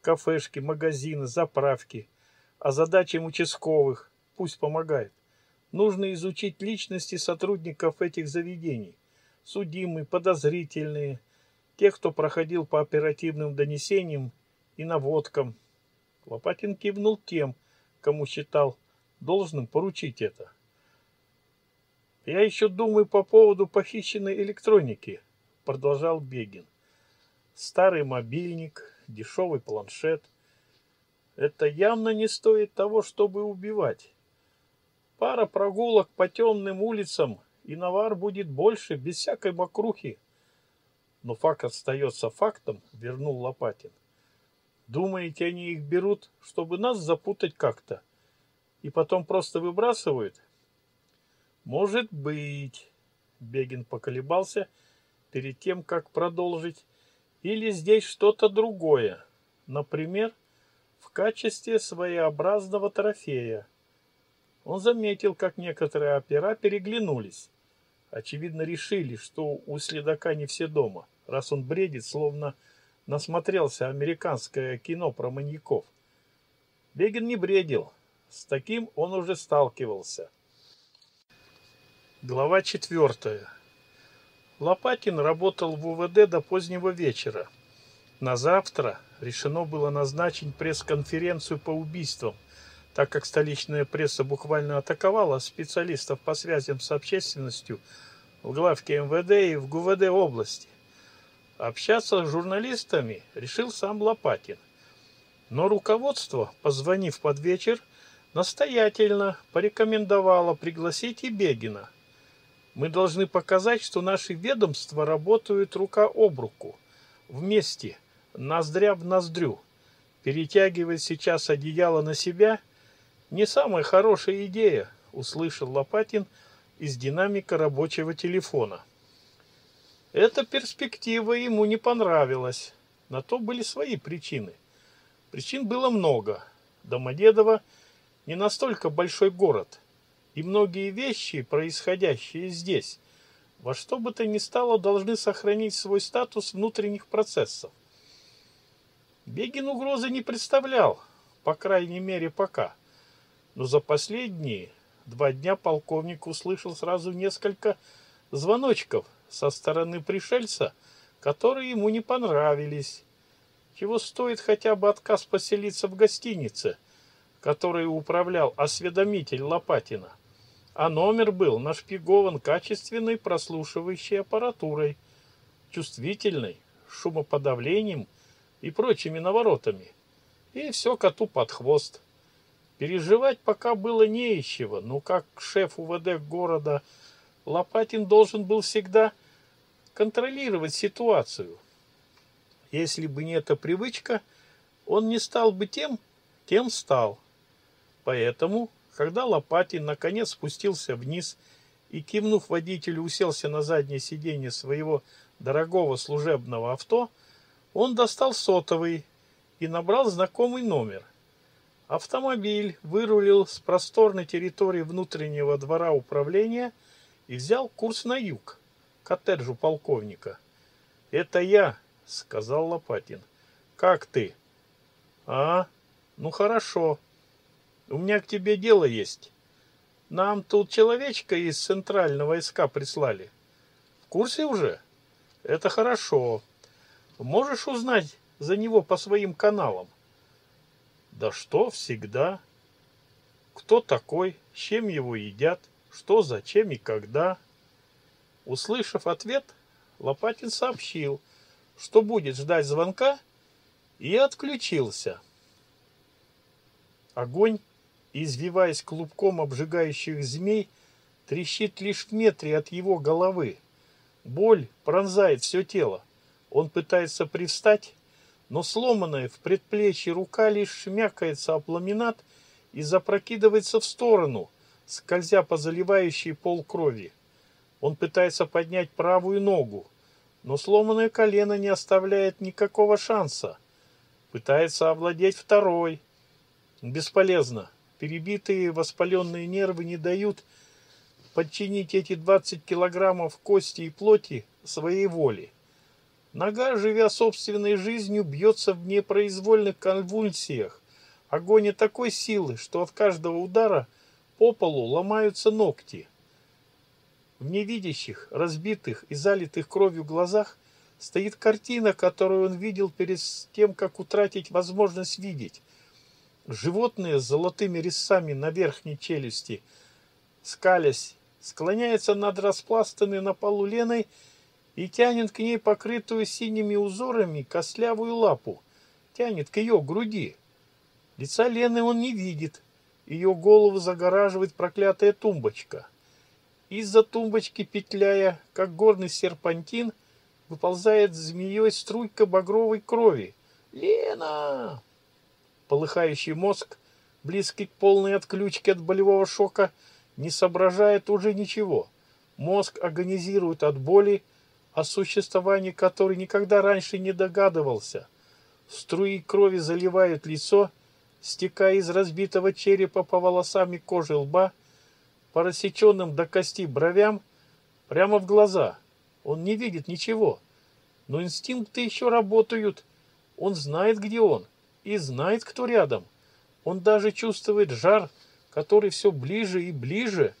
кафешки, магазины, заправки. А задачам участковых пусть помогает. Нужно изучить личности сотрудников этих заведений. Судимые, подозрительные, тех, кто проходил по оперативным донесениям и наводкам. Лопатин кивнул тем, кому считал должным поручить это. «Я еще думаю по поводу похищенной электроники», — продолжал Бегин. «Старый мобильник, дешевый планшет. Это явно не стоит того, чтобы убивать. Пара прогулок по темным улицам, и навар будет больше, без всякой мокрухи». «Но факт остается фактом», — вернул Лопатин. «Думаете, они их берут, чтобы нас запутать как-то?» и потом просто выбрасывают может быть, Бегин поколебался перед тем, как продолжить. Или здесь что-то другое. Например, в качестве своеобразного трофея. Он заметил, как некоторые опера переглянулись. Очевидно, решили, что у следака не все дома, раз он бредит, словно насмотрелся американское кино про маньяков. Бегин не бредил. С таким он уже сталкивался – Глава 4. Лопатин работал в УВД до позднего вечера. На завтра решено было назначить пресс-конференцию по убийствам, так как столичная пресса буквально атаковала специалистов по связям с общественностью в главке МВД и в ГУВД области. Общаться с журналистами решил сам Лопатин. Но руководство, позвонив под вечер, настоятельно порекомендовало пригласить и Бегина – мы должны показать, что наши ведомства работают рука об руку, вместе, ноздря в ноздрю. Перетягивать сейчас одеяло на себя – не самая хорошая идея, услышал Лопатин из динамика рабочего телефона. Эта перспектива ему не понравилась. На то были свои причины. Причин было много. Домодедово не настолько большой город – и многие вещи, происходящие здесь, во что бы то ни стало, должны сохранить свой статус внутренних процессов. Бегин угрозы не представлял, по крайней мере пока, но за последние два дня полковник услышал сразу несколько звоночков со стороны пришельца, которые ему не понравились, чего стоит хотя бы отказ поселиться в гостинице, которой управлял осведомитель Лопатина а номер был нашпигован качественной прослушивающей аппаратурой, чувствительной, шумоподавлением и прочими наворотами. И все коту под хвост. Переживать пока было нечего, но как шеф УВД города Лопатин должен был всегда контролировать ситуацию. Если бы не эта привычка, он не стал бы тем, кем стал. Поэтому когда Лопатин наконец спустился вниз и, кивнув водителю, уселся на заднее сиденье своего дорогого служебного авто, он достал сотовый и набрал знакомый номер. Автомобиль вырулил с просторной территории внутреннего двора управления и взял курс на юг, к коттеджу полковника. «Это я», — сказал Лопатин. «Как ты?» «А, ну хорошо», у меня к тебе дело есть. Нам тут человечка из центрального войска прислали. В курсе уже? Это хорошо. Можешь узнать за него по своим каналам? Да что всегда? Кто такой? Чем его едят? Что, зачем и когда? Услышав ответ, Лопатин сообщил, что будет ждать звонка, и отключился. Огонь извиваясь клубком обжигающих змей, трещит лишь в метре от его головы. Боль пронзает все тело. Он пытается привстать, но сломанная в предплечье рука лишь шмякается о пламенат и запрокидывается в сторону, скользя по заливающей пол крови. Он пытается поднять правую ногу, но сломанное колено не оставляет никакого шанса. Пытается овладеть второй. Бесполезно. Перебитые воспаленные нервы не дают подчинить эти 20 килограммов кости и плоти своей воле. Нога, живя собственной жизнью, бьется в непроизвольных конвульсиях, а такой силы, что от каждого удара по полу ломаются ногти. В невидящих, разбитых и залитых кровью глазах стоит картина, которую он видел перед тем, как утратить возможность видеть – Животные с золотыми резцами на верхней челюсти, скалясь, склоняется над распластанной на полу Леной и тянет к ней покрытую синими узорами костлявую лапу, тянет к ее груди. Лица Лены он не видит, ее голову загораживает проклятая тумбочка. Из-за тумбочки, петляя, как горный серпантин, выползает змеей струйка багровой крови. «Лена!» полыхающий мозг, близкий к полной отключке от болевого шока, не соображает уже ничего. Мозг организирует от боли, о существовании которой никогда раньше не догадывался. Струи крови заливают лицо, стекая из разбитого черепа по волосам и коже лба, по рассеченным до кости бровям, прямо в глаза. Он не видит ничего, но инстинкты еще работают. Он знает, где он и знает, кто рядом. Он даже чувствует жар, который все ближе и ближе.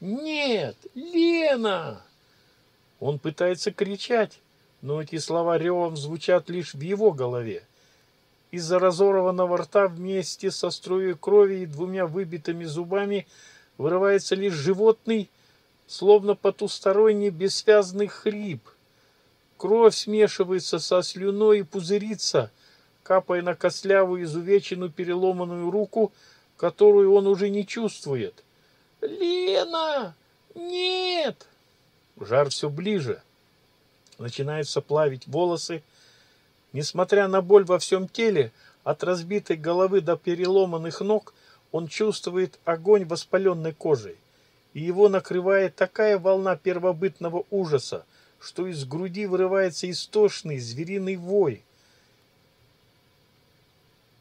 «Нет, Лена!» Он пытается кричать, но эти слова ревом звучат лишь в его голове. Из-за разорванного рта вместе со струей крови и двумя выбитыми зубами вырывается лишь животный, словно потусторонний бессвязный хрип. Кровь смешивается со слюной и пузырится – капая на костлявую изувеченную переломанную руку, которую он уже не чувствует. «Лена! Нет!» Жар все ближе. Начинаются плавить волосы. Несмотря на боль во всем теле, от разбитой головы до переломанных ног, он чувствует огонь воспаленной кожей. И его накрывает такая волна первобытного ужаса, что из груди вырывается истошный звериный вой –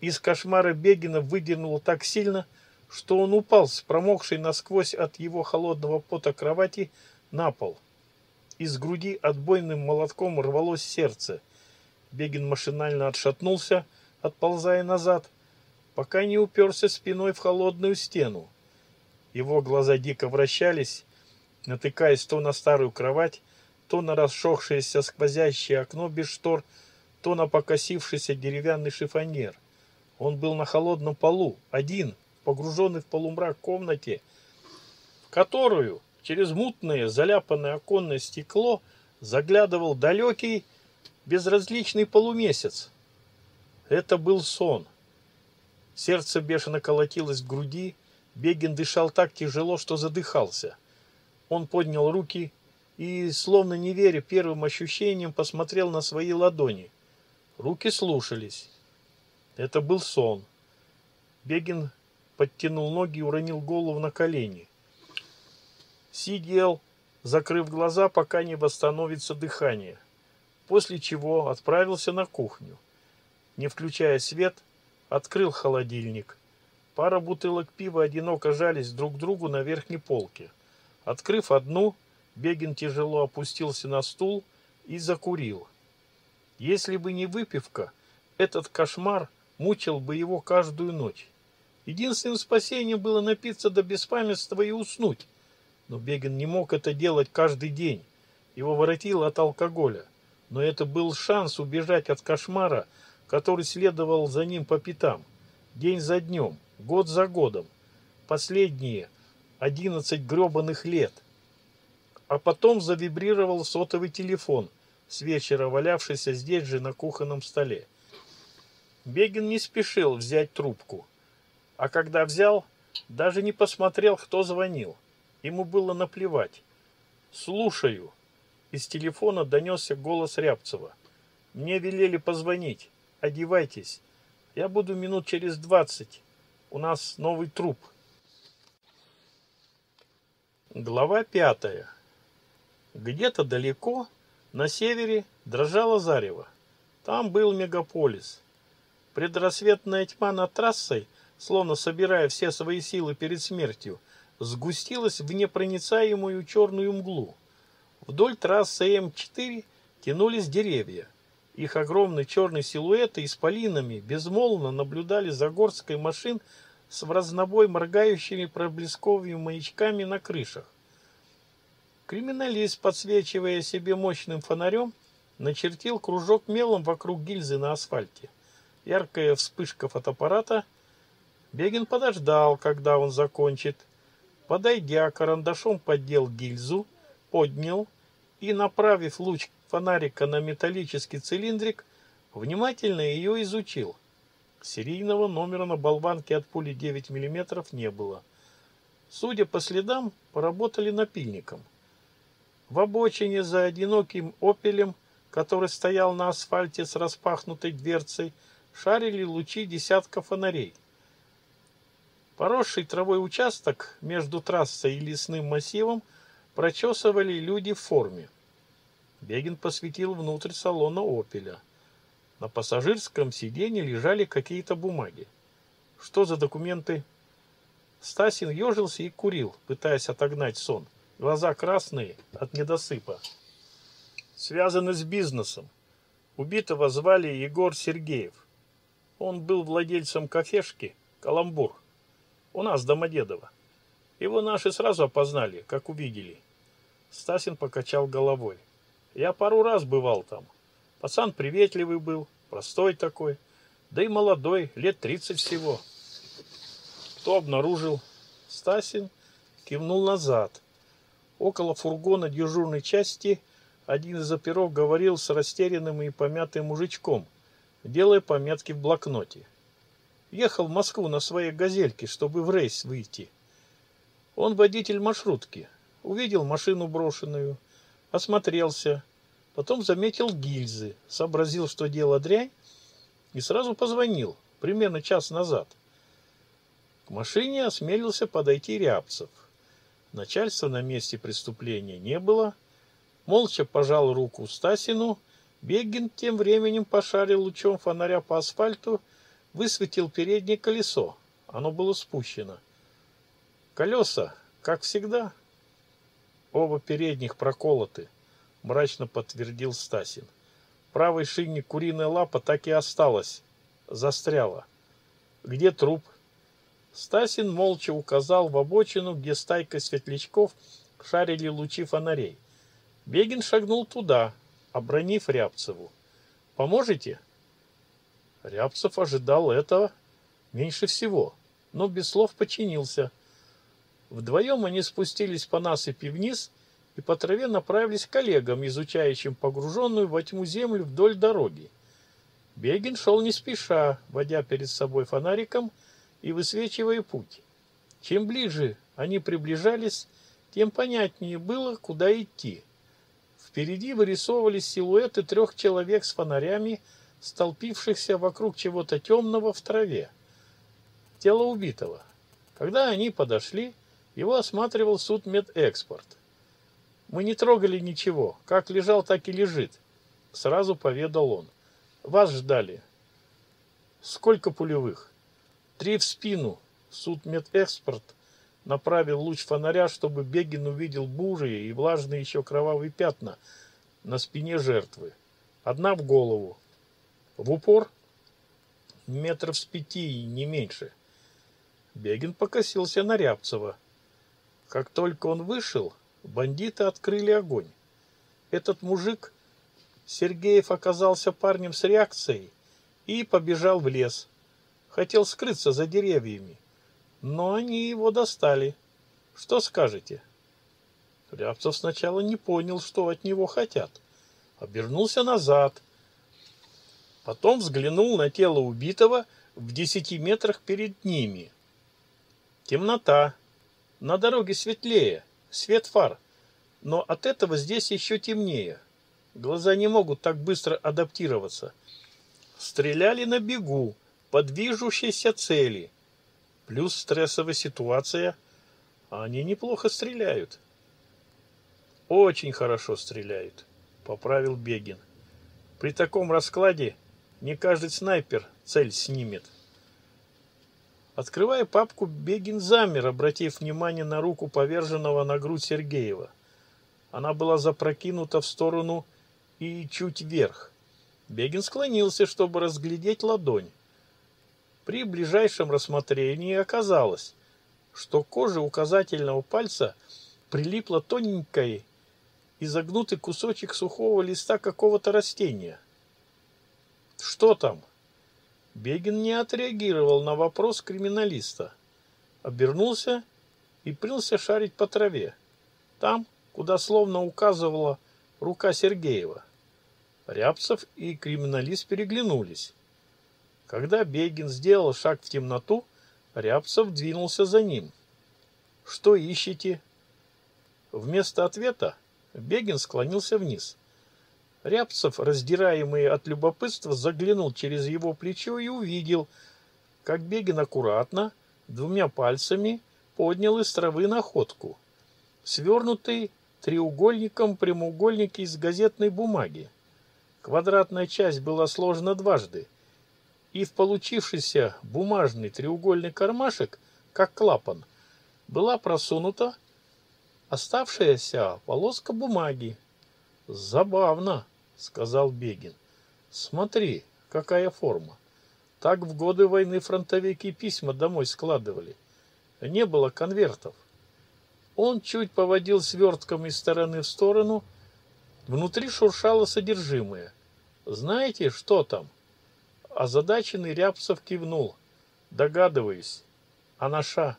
из кошмара Бегина выдернуло так сильно, что он упал с промокшей насквозь от его холодного пота кровати на пол. Из груди отбойным молотком рвалось сердце. Бегин машинально отшатнулся, отползая назад, пока не уперся спиной в холодную стену. Его глаза дико вращались, натыкаясь то на старую кровать, то на расшохшееся сквозящее окно без штор, то на покосившийся деревянный шифоньер. Он был на холодном полу, один, погруженный в полумрак комнате, в которую через мутное, заляпанное оконное стекло заглядывал далекий, безразличный полумесяц. Это был сон. Сердце бешено колотилось в груди, Бегин дышал так тяжело, что задыхался. Он поднял руки и, словно не веря первым ощущениям, посмотрел на свои ладони. Руки слушались. Это был сон. Бегин подтянул ноги и уронил голову на колени. Сидел, закрыв глаза, пока не восстановится дыхание, после чего отправился на кухню. Не включая свет, открыл холодильник. Пара бутылок пива одиноко жались друг к другу на верхней полке. Открыв одну, Бегин тяжело опустился на стул и закурил. Если бы не выпивка, этот кошмар – мучил бы его каждую ночь. Единственным спасением было напиться до беспамятства и уснуть. Но Бегин не мог это делать каждый день. Его воротило от алкоголя. Но это был шанс убежать от кошмара, который следовал за ним по пятам. День за днем, год за годом. Последние одиннадцать гребаных лет. А потом завибрировал сотовый телефон, с вечера валявшийся здесь же на кухонном столе. Бегин не спешил взять трубку, а когда взял, даже не посмотрел, кто звонил. Ему было наплевать. «Слушаю». Из телефона донесся голос Рябцева. «Мне велели позвонить. Одевайтесь. Я буду минут через двадцать. У нас новый труп». Глава пятая. Где-то далеко, на севере, дрожало зарево. Там был мегаполис. Предрассветная тьма над трассой, словно собирая все свои силы перед смертью, сгустилась в непроницаемую черную мглу. Вдоль трассы М4 тянулись деревья. Их огромные черные силуэты исполинами безмолвно наблюдали за горской машин с разнобой моргающими проблесковыми маячками на крышах. Криминалист, подсвечивая себе мощным фонарем, начертил кружок мелом вокруг гильзы на асфальте. Яркая вспышка фотоаппарата. Бегин подождал, когда он закончит. Подойдя карандашом, поддел гильзу, поднял и, направив луч фонарика на металлический цилиндрик, внимательно ее изучил. Серийного номера на болванке от пули 9 мм не было. Судя по следам, поработали напильником. В обочине за одиноким «Опелем», который стоял на асфальте с распахнутой дверцей, шарили лучи десятка фонарей. Поросший травой участок между трассой и лесным массивом прочесывали люди в форме. Бегин посветил внутрь салона «Опеля». На пассажирском сиденье лежали какие-то бумаги. Что за документы? Стасин ежился и курил, пытаясь отогнать сон. Глаза красные от недосыпа. Связаны с бизнесом. Убитого звали Егор Сергеев. Он был владельцем кафешки «Каламбур» у нас, Домодедово. Его наши сразу опознали, как увидели. Стасин покачал головой. Я пару раз бывал там. Пацан приветливый был, простой такой, да и молодой, лет тридцать всего. Кто обнаружил? Стасин кивнул назад. Около фургона дежурной части один из оперов говорил с растерянным и помятым мужичком – делая пометки в блокноте. Ехал в Москву на своей «Газельке», чтобы в рейс выйти. Он водитель маршрутки. Увидел машину брошенную, осмотрелся, потом заметил гильзы, сообразил, что дело дрянь, и сразу позвонил, примерно час назад. К машине осмелился подойти Рябцев. Начальства на месте преступления не было. Молча пожал руку Стасину Бегин тем временем пошарил лучом фонаря по асфальту, высветил переднее колесо. Оно было спущено. «Колеса, как всегда?» «Оба передних проколоты», — мрачно подтвердил Стасин. «Правой шине куриная лапа так и осталась. Застряла. Где труп?» Стасин молча указал в обочину, где стайка светлячков шарили лучи фонарей. Бегин шагнул туда, обронив Рябцеву. «Поможете?» Рябцев ожидал этого меньше всего, но без слов подчинился. Вдвоем они спустились по насыпи вниз и по траве направились к коллегам, изучающим погруженную во тьму землю вдоль дороги. Бегин шел не спеша, водя перед собой фонариком и высвечивая путь. Чем ближе они приближались, тем понятнее было, куда идти – Впереди вырисовывались силуэты трех человек с фонарями, столпившихся вокруг чего-то темного в траве. Тело убитого. Когда они подошли, его осматривал суд медэкспорт. «Мы не трогали ничего. Как лежал, так и лежит», — сразу поведал он. «Вас ждали». «Сколько пулевых?» «Три в спину». Суд медэкспорт направил луч фонаря, чтобы Бегин увидел бурые и влажные еще кровавые пятна на спине жертвы. Одна в голову. В упор метров с пяти, и не меньше. Бегин покосился на Рябцева. Как только он вышел, бандиты открыли огонь. Этот мужик, Сергеев, оказался парнем с реакцией и побежал в лес. Хотел скрыться за деревьями. Но они его достали. Что скажете?» Рябцев сначала не понял, что от него хотят. Обернулся назад. Потом взглянул на тело убитого в десяти метрах перед ними. Темнота. На дороге светлее, свет фар. Но от этого здесь еще темнее. Глаза не могут так быстро адаптироваться. Стреляли на бегу, по движущейся цели – плюс стрессовая ситуация, они неплохо стреляют. Очень хорошо стреляют, поправил Бегин. При таком раскладе не каждый снайпер цель снимет. Открывая папку, Бегин замер, обратив внимание на руку поверженного на грудь Сергеева. Она была запрокинута в сторону и чуть вверх. Бегин склонился, чтобы разглядеть ладонь. При ближайшем рассмотрении оказалось, что к коже указательного пальца прилипла тоненький и загнутый кусочек сухого листа какого-то растения. «Что там?» Бегин не отреагировал на вопрос криминалиста. Обернулся и принялся шарить по траве. Там, куда словно указывала рука Сергеева. Рябцев и криминалист переглянулись. Когда Бегин сделал шаг в темноту, Рябцев двинулся за ним. «Что ищете?» Вместо ответа Бегин склонился вниз. Рябцев, раздираемый от любопытства, заглянул через его плечо и увидел, как Бегин аккуратно, двумя пальцами, поднял из травы находку. Свернутый треугольником прямоугольник из газетной бумаги. Квадратная часть была сложена дважды – и в получившийся бумажный треугольный кармашек, как клапан, была просунута оставшаяся полоска бумаги. «Забавно», — сказал Бегин. «Смотри, какая форма. Так в годы войны фронтовики письма домой складывали. Не было конвертов». Он чуть поводил свертком из стороны в сторону. Внутри шуршало содержимое. «Знаете, что там?» Озадаченный Рябцев кивнул, догадываясь. Анаша.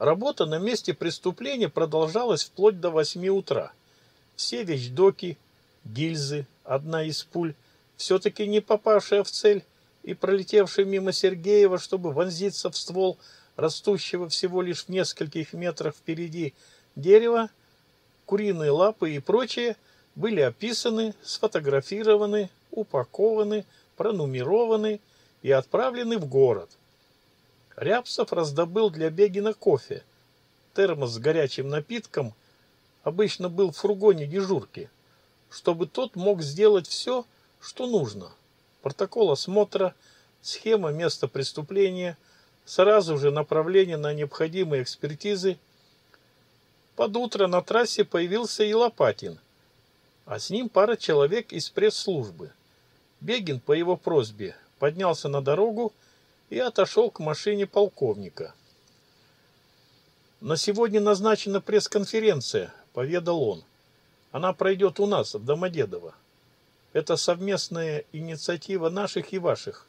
Работа на месте преступления продолжалась вплоть до восьми утра. Все вещдоки, гильзы, одна из пуль, все-таки не попавшая в цель и пролетевшая мимо Сергеева, чтобы вонзиться в ствол растущего всего лишь в нескольких метрах впереди дерева, куриные лапы и прочее, были описаны, сфотографированы, упакованы, пронумерованы и отправлены в город. Рябцев раздобыл для Бегина кофе. Термос с горячим напитком обычно был в фургоне дежурки, чтобы тот мог сделать все, что нужно. Протокол осмотра, схема места преступления, сразу же направление на необходимые экспертизы. Под утро на трассе появился и Лопатин, а с ним пара человек из пресс-службы – Бегин по его просьбе поднялся на дорогу и отошел к машине полковника. «На сегодня назначена пресс-конференция», — поведал он. «Она пройдет у нас, в Домодедово. Это совместная инициатива наших и ваших.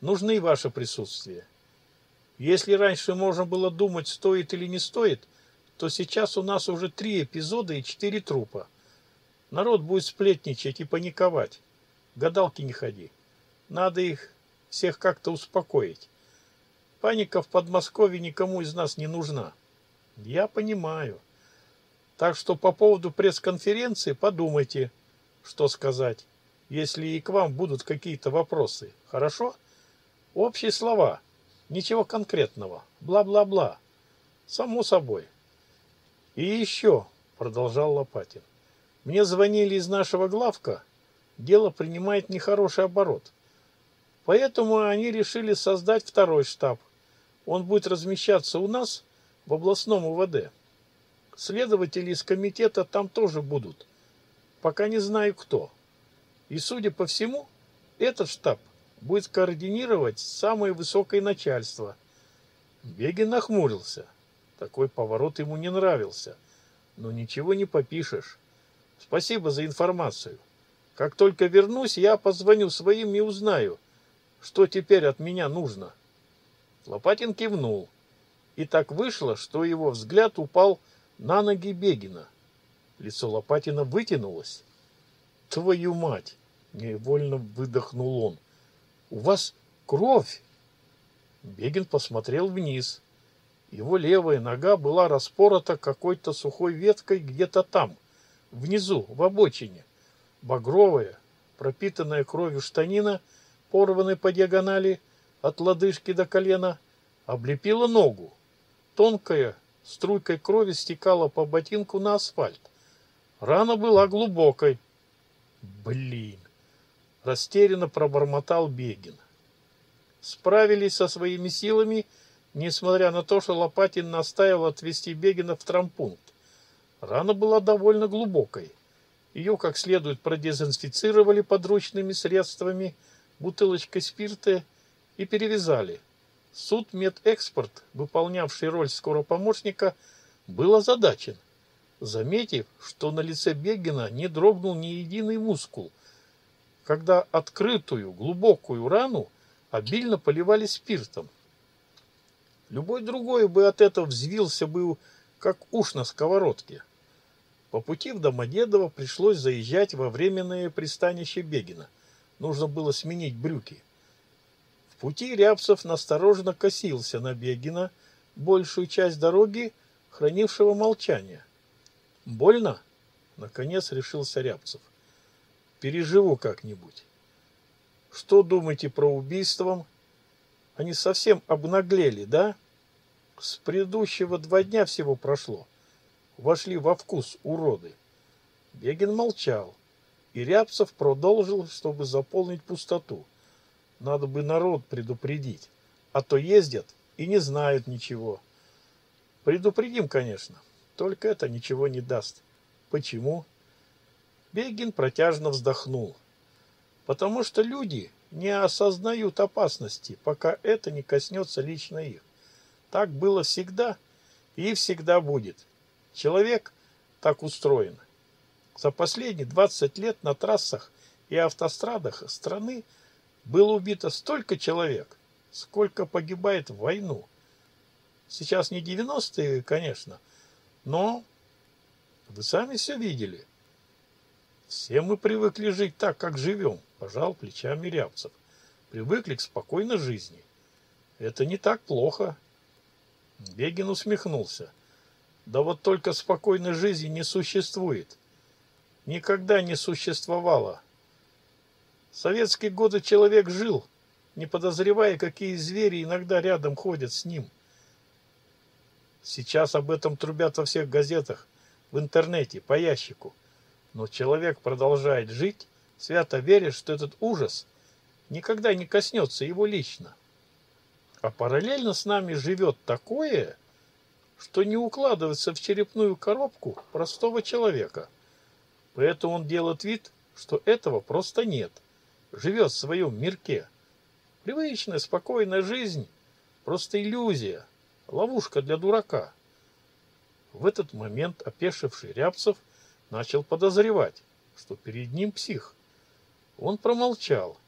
Нужны ваше присутствие. Если раньше можно было думать, стоит или не стоит, то сейчас у нас уже три эпизода и четыре трупа. Народ будет сплетничать и паниковать гадалки не ходи. Надо их всех как-то успокоить. Паника в Подмосковье никому из нас не нужна. Я понимаю. Так что по поводу пресс-конференции подумайте, что сказать, если и к вам будут какие-то вопросы. Хорошо? Общие слова. Ничего конкретного. Бла-бла-бла. Само собой. И еще, продолжал Лопатин. Мне звонили из нашего главка, дело принимает нехороший оборот. Поэтому они решили создать второй штаб. Он будет размещаться у нас в областном УВД. Следователи из комитета там тоже будут. Пока не знаю кто. И, судя по всему, этот штаб будет координировать самое высокое начальство. Бегин нахмурился. Такой поворот ему не нравился. Но ничего не попишешь. Спасибо за информацию. Как только вернусь, я позвоню своим и узнаю, что теперь от меня нужно. Лопатин кивнул. И так вышло, что его взгляд упал на ноги Бегина. Лицо Лопатина вытянулось. «Твою мать!» — невольно выдохнул он. «У вас кровь!» Бегин посмотрел вниз. Его левая нога была распорота какой-то сухой веткой где-то там, внизу, в обочине багровая, пропитанная кровью штанина, порванная по диагонали от лодыжки до колена, облепила ногу. Тонкая струйкой крови стекала по ботинку на асфальт. Рана была глубокой. Блин! Растерянно пробормотал Бегин. Справились со своими силами, несмотря на то, что Лопатин настаивал отвезти Бегина в трампунт. Рана была довольно глубокой. Ее как следует продезинфицировали подручными средствами, бутылочкой спирта и перевязали. Суд Медэкспорт, выполнявший роль скоропомощника, был озадачен, заметив, что на лице Бегина не дрогнул ни единый мускул, когда открытую глубокую рану обильно поливали спиртом. Любой другой бы от этого взвился бы, как уж на сковородке. По пути в Домодедово пришлось заезжать во временное пристанище Бегина. Нужно было сменить брюки. В пути Рябцев настороженно косился на Бегина, большую часть дороги, хранившего молчание. «Больно?» — наконец решился Рябцев. «Переживу как-нибудь». «Что думаете про убийство?» «Они совсем обнаглели, да?» «С предыдущего два дня всего прошло вошли во вкус, уроды. Бегин молчал, и Рябцев продолжил, чтобы заполнить пустоту. Надо бы народ предупредить, а то ездят и не знают ничего. Предупредим, конечно, только это ничего не даст. Почему? Бегин протяжно вздохнул. Потому что люди не осознают опасности, пока это не коснется лично их. Так было всегда и всегда будет. Человек так устроен. За последние 20 лет на трассах и автострадах страны было убито столько человек, сколько погибает в войну. Сейчас не 90-е, конечно, но вы сами все видели. Все мы привыкли жить так, как живем, пожал плечами Рябцев. Привыкли к спокойной жизни. Это не так плохо. Бегин усмехнулся. Да вот только спокойной жизни не существует. Никогда не существовало. В советские годы человек жил, не подозревая, какие звери иногда рядом ходят с ним. Сейчас об этом трубят во всех газетах, в интернете, по ящику. Но человек продолжает жить, свято веря, что этот ужас никогда не коснется его лично. А параллельно с нами живет такое – что не укладывается в черепную коробку простого человека. Поэтому он делает вид, что этого просто нет, живет в своем мирке. Привычная спокойная жизнь – просто иллюзия, ловушка для дурака. В этот момент опешивший Рябцев начал подозревать, что перед ним псих. Он промолчал.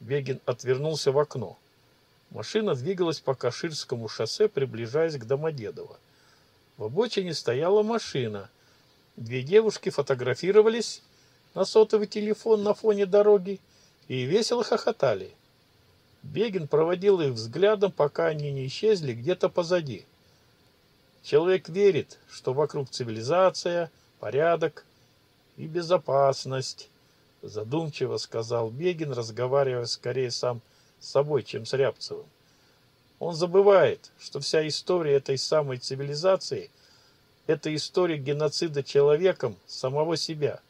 Бегин отвернулся в окно. Машина двигалась по Каширскому шоссе, приближаясь к Домодедово. В обочине стояла машина. Две девушки фотографировались на сотовый телефон на фоне дороги и весело хохотали. Бегин проводил их взглядом, пока они не исчезли где-то позади. Человек верит, что вокруг цивилизация, порядок и безопасность, задумчиво сказал Бегин, разговаривая скорее сам с с собой, чем с Рябцевым. Он забывает, что вся история этой самой цивилизации – это история геноцида человеком самого себя.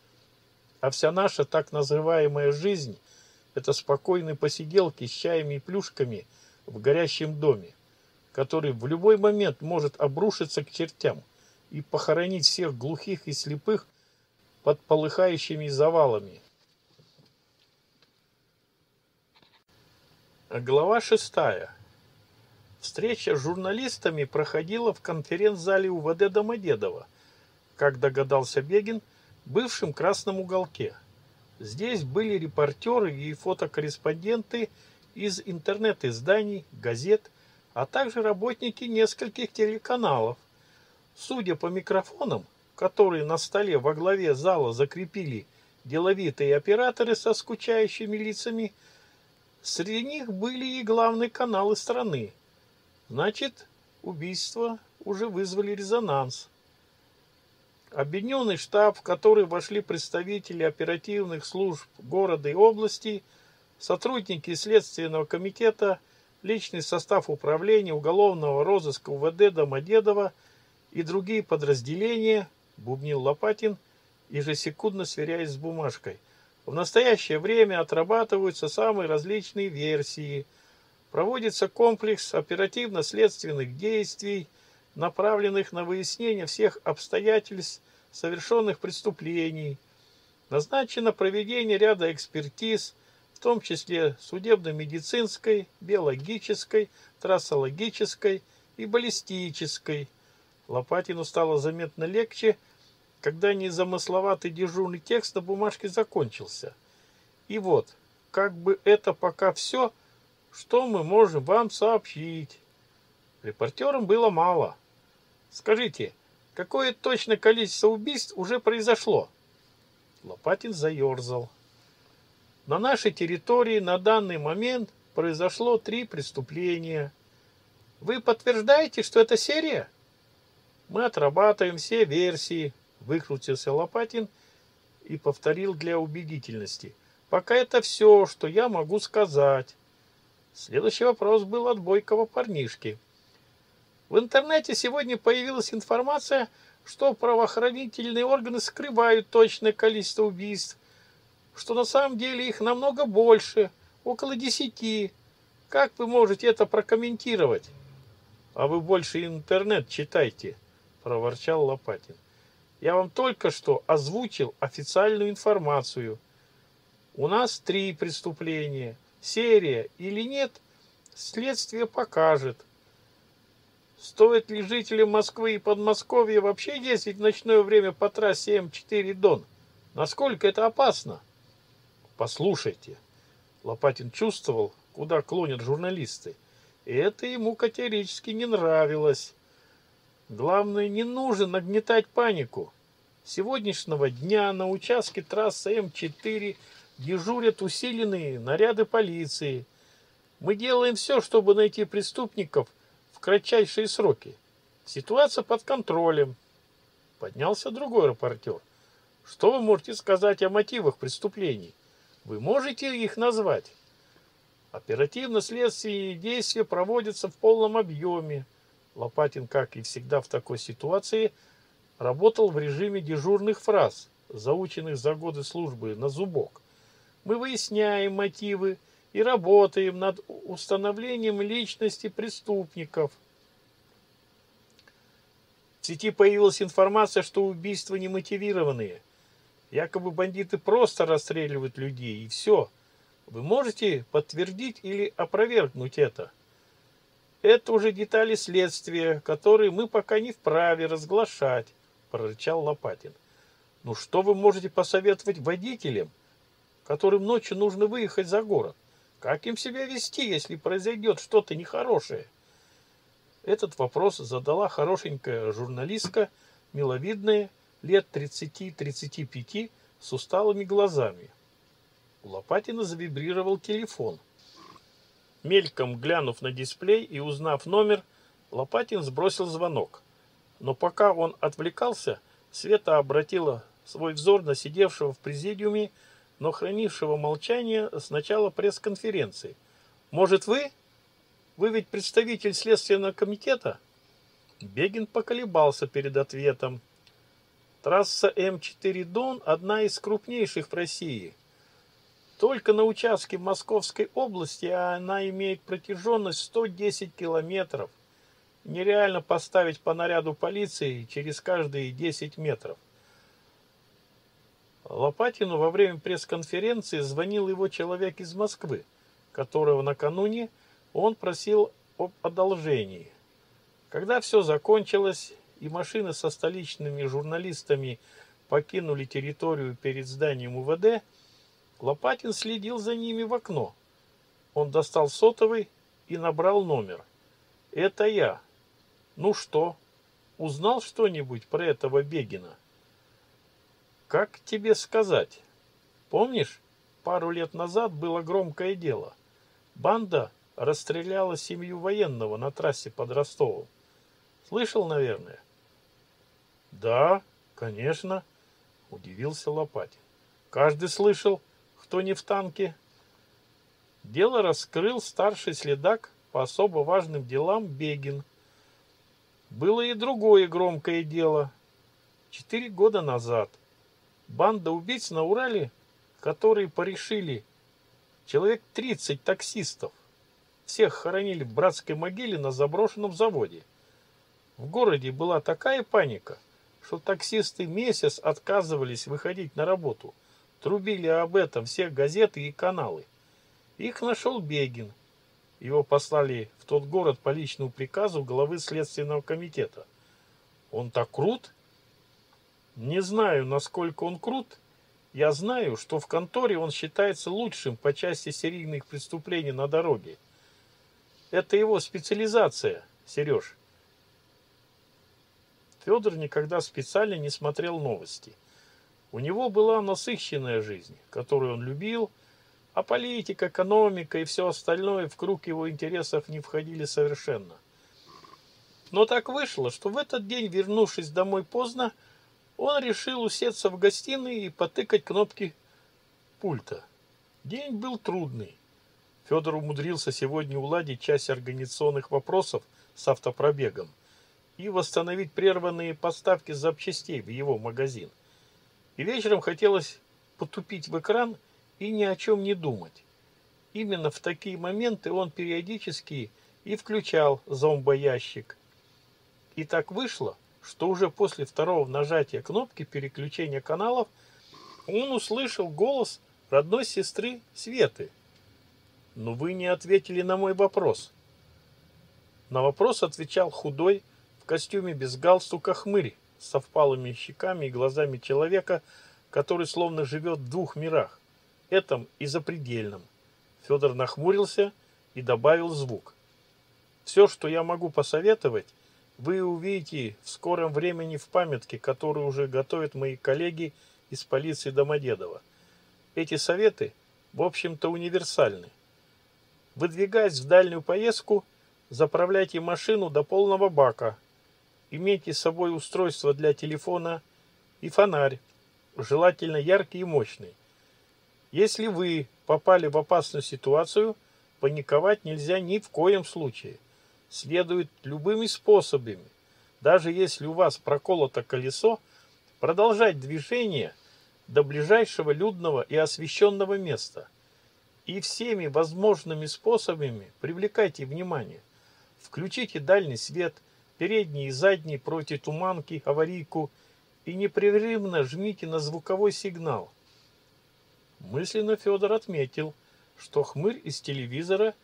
А вся наша так называемая жизнь – это спокойные посиделки с чаем и плюшками в горящем доме, который в любой момент может обрушиться к чертям и похоронить всех глухих и слепых под полыхающими завалами, Глава шестая. Встреча с журналистами проходила в конференц-зале УВД Домодедово, как догадался Бегин, бывшем красном уголке. Здесь были репортеры и фотокорреспонденты из интернет-изданий, газет, а также работники нескольких телеканалов. Судя по микрофонам, которые на столе во главе зала закрепили деловитые операторы со скучающими лицами, Среди них были и главные каналы страны. Значит, убийства уже вызвали резонанс. Объединенный штаб, в который вошли представители оперативных служб города и области, сотрудники Следственного комитета, личный состав управления уголовного розыска УВД Домодедово и другие подразделения, бубнил Лопатин, ежесекундно сверяясь с бумажкой – в настоящее время отрабатываются самые различные версии, проводится комплекс оперативно-следственных действий, направленных на выяснение всех обстоятельств совершенных преступлений, назначено проведение ряда экспертиз, в том числе судебно-медицинской, биологической, трассологической и баллистической. Лопатину стало заметно легче – когда незамысловатый дежурный текст на бумажке закончился. И вот, как бы это пока все, что мы можем вам сообщить. Репортерам было мало. Скажите, какое точно количество убийств уже произошло? Лопатин заерзал. На нашей территории на данный момент произошло три преступления. Вы подтверждаете, что это серия? Мы отрабатываем все версии, выкрутился Лопатин и повторил для убедительности. Пока это все, что я могу сказать. Следующий вопрос был от бойкого парнишки. В интернете сегодня появилась информация, что правоохранительные органы скрывают точное количество убийств, что на самом деле их намного больше, около десяти. Как вы можете это прокомментировать? А вы больше интернет читайте, проворчал Лопатин. Я вам только что озвучил официальную информацию. У нас три преступления. Серия или нет, следствие покажет. Стоит ли жителям Москвы и Подмосковья вообще ездить в ночное время по трассе М4 Дон? Насколько это опасно? Послушайте. Лопатин чувствовал, куда клонят журналисты. И это ему категорически не нравилось. Главное, не нужно нагнетать панику сегодняшнего дня на участке трассы М4 дежурят усиленные наряды полиции. Мы делаем все, чтобы найти преступников в кратчайшие сроки. Ситуация под контролем. Поднялся другой репортер. Что вы можете сказать о мотивах преступлений? Вы можете их назвать? Оперативно следствие действия проводятся в полном объеме. Лопатин, как и всегда в такой ситуации, – Работал в режиме дежурных фраз, заученных за годы службы на зубок. Мы выясняем мотивы и работаем над установлением личности преступников. В сети появилась информация, что убийства не мотивированные. Якобы бандиты просто расстреливают людей и все. Вы можете подтвердить или опровергнуть это? Это уже детали следствия, которые мы пока не вправе разглашать прорычал Лопатин. «Ну что вы можете посоветовать водителям, которым ночью нужно выехать за город? Как им себя вести, если произойдет что-то нехорошее?» Этот вопрос задала хорошенькая журналистка, миловидная, лет 30-35, с усталыми глазами. У Лопатина завибрировал телефон. Мельком глянув на дисплей и узнав номер, Лопатин сбросил звонок. Но пока он отвлекался, Света обратила свой взор на сидевшего в президиуме, но хранившего молчание с начала пресс-конференции. «Может, вы? Вы ведь представитель Следственного комитета?» Бегин поколебался перед ответом. Трасса М4 «Дон» – одна из крупнейших в России. Только на участке Московской области она имеет протяженность 110 километров – нереально поставить по наряду полиции через каждые 10 метров. Лопатину во время пресс-конференции звонил его человек из Москвы, которого накануне он просил об одолжении. Когда все закончилось и машины со столичными журналистами покинули территорию перед зданием УВД, Лопатин следил за ними в окно. Он достал сотовый и набрал номер. «Это я», ну что, узнал что-нибудь про этого Бегина? Как тебе сказать? Помнишь, пару лет назад было громкое дело. Банда расстреляла семью военного на трассе под Ростовом. Слышал, наверное? Да, конечно, удивился Лопатин. Каждый слышал, кто не в танке. Дело раскрыл старший следак по особо важным делам Бегин – было и другое громкое дело. Четыре года назад банда убийц на Урале, которые порешили человек 30 таксистов, всех хоронили в братской могиле на заброшенном заводе. В городе была такая паника, что таксисты месяц отказывались выходить на работу. Трубили об этом все газеты и каналы. Их нашел Бегин – его послали в тот город по личному приказу главы Следственного комитета. Он так крут? Не знаю, насколько он крут. Я знаю, что в конторе он считается лучшим по части серийных преступлений на дороге. Это его специализация, Сереж. Федор никогда специально не смотрел новости. У него была насыщенная жизнь, которую он любил – а политика, экономика и все остальное в круг его интересов не входили совершенно. Но так вышло, что в этот день, вернувшись домой поздно, он решил усеться в гостиной и потыкать кнопки пульта. День был трудный. Федор умудрился сегодня уладить часть организационных вопросов с автопробегом и восстановить прерванные поставки запчастей в его магазин. И вечером хотелось потупить в экран – и ни о чем не думать. Именно в такие моменты он периодически и включал зомбоящик. И так вышло, что уже после второго нажатия кнопки переключения каналов он услышал голос родной сестры Светы. «Но вы не ответили на мой вопрос». На вопрос отвечал худой, в костюме без галстука хмырь, со впалыми щеками и глазами человека, который словно живет в двух мирах этом и запредельном. Федор нахмурился и добавил звук. Все, что я могу посоветовать, вы увидите в скором времени в памятке, которую уже готовят мои коллеги из полиции Домодедова. Эти советы, в общем-то, универсальны. Выдвигаясь в дальнюю поездку, заправляйте машину до полного бака. Имейте с собой устройство для телефона и фонарь, желательно яркий и мощный. Если вы попали в опасную ситуацию, паниковать нельзя ни в коем случае. Следует любыми способами, даже если у вас проколото колесо, продолжать движение до ближайшего людного и освещенного места. И всеми возможными способами привлекайте внимание. Включите дальний свет, передний и задний против туманки, аварийку и непрерывно жмите на звуковой сигнал – Мысленно Федор отметил, что хмырь из телевизора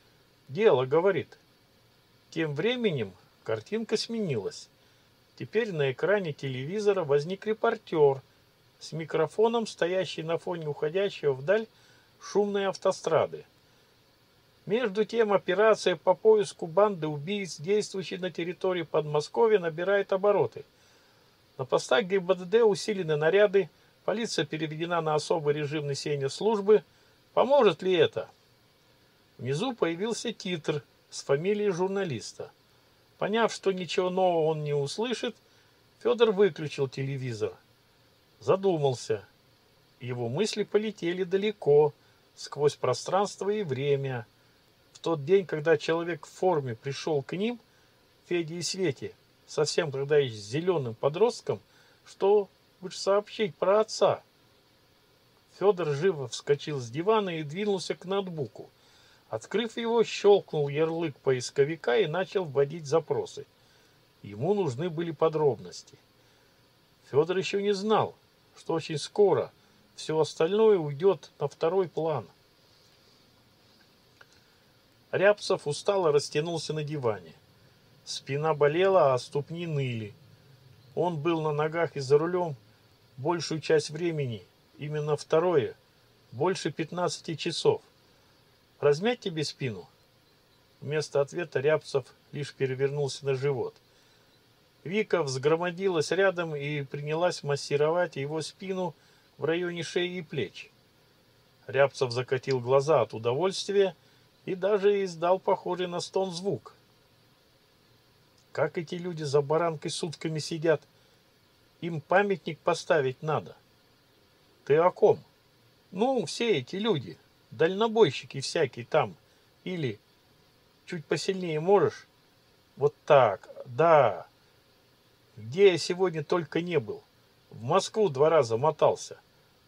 дело говорит. Тем временем картинка сменилась. Теперь на экране телевизора возник репортер с микрофоном, стоящий на фоне уходящего вдаль шумной автострады. Между тем, операция по поиску банды убийц, действующей на территории Подмосковья, набирает обороты. На постах ГИБДД усилены наряды Полиция переведена на особый режим несения службы. Поможет ли это? Внизу появился титр с фамилией журналиста. Поняв, что ничего нового он не услышит, Федор выключил телевизор. Задумался. Его мысли полетели далеко, сквозь пространство и время. В тот день, когда человек в форме пришел к ним, Феде и Свете, совсем когда еще зеленым подростком, что вы же сообщить про отца. Федор живо вскочил с дивана и двинулся к ноутбуку. Открыв его, щелкнул ярлык поисковика и начал вводить запросы. Ему нужны были подробности. Федор еще не знал, что очень скоро все остальное уйдет на второй план. Рябцев устало растянулся на диване. Спина болела, а ступни ныли. Он был на ногах и за рулем, большую часть времени, именно второе, больше 15 часов. Размять тебе спину? Вместо ответа Рябцев лишь перевернулся на живот. Вика взгромодилась рядом и принялась массировать его спину в районе шеи и плеч. Рябцев закатил глаза от удовольствия и даже издал похожий на стон звук. Как эти люди за баранкой сутками сидят – им памятник поставить надо. Ты о ком? Ну, все эти люди, дальнобойщики всякие там. Или чуть посильнее можешь? Вот так, да. Где я сегодня только не был. В Москву два раза мотался.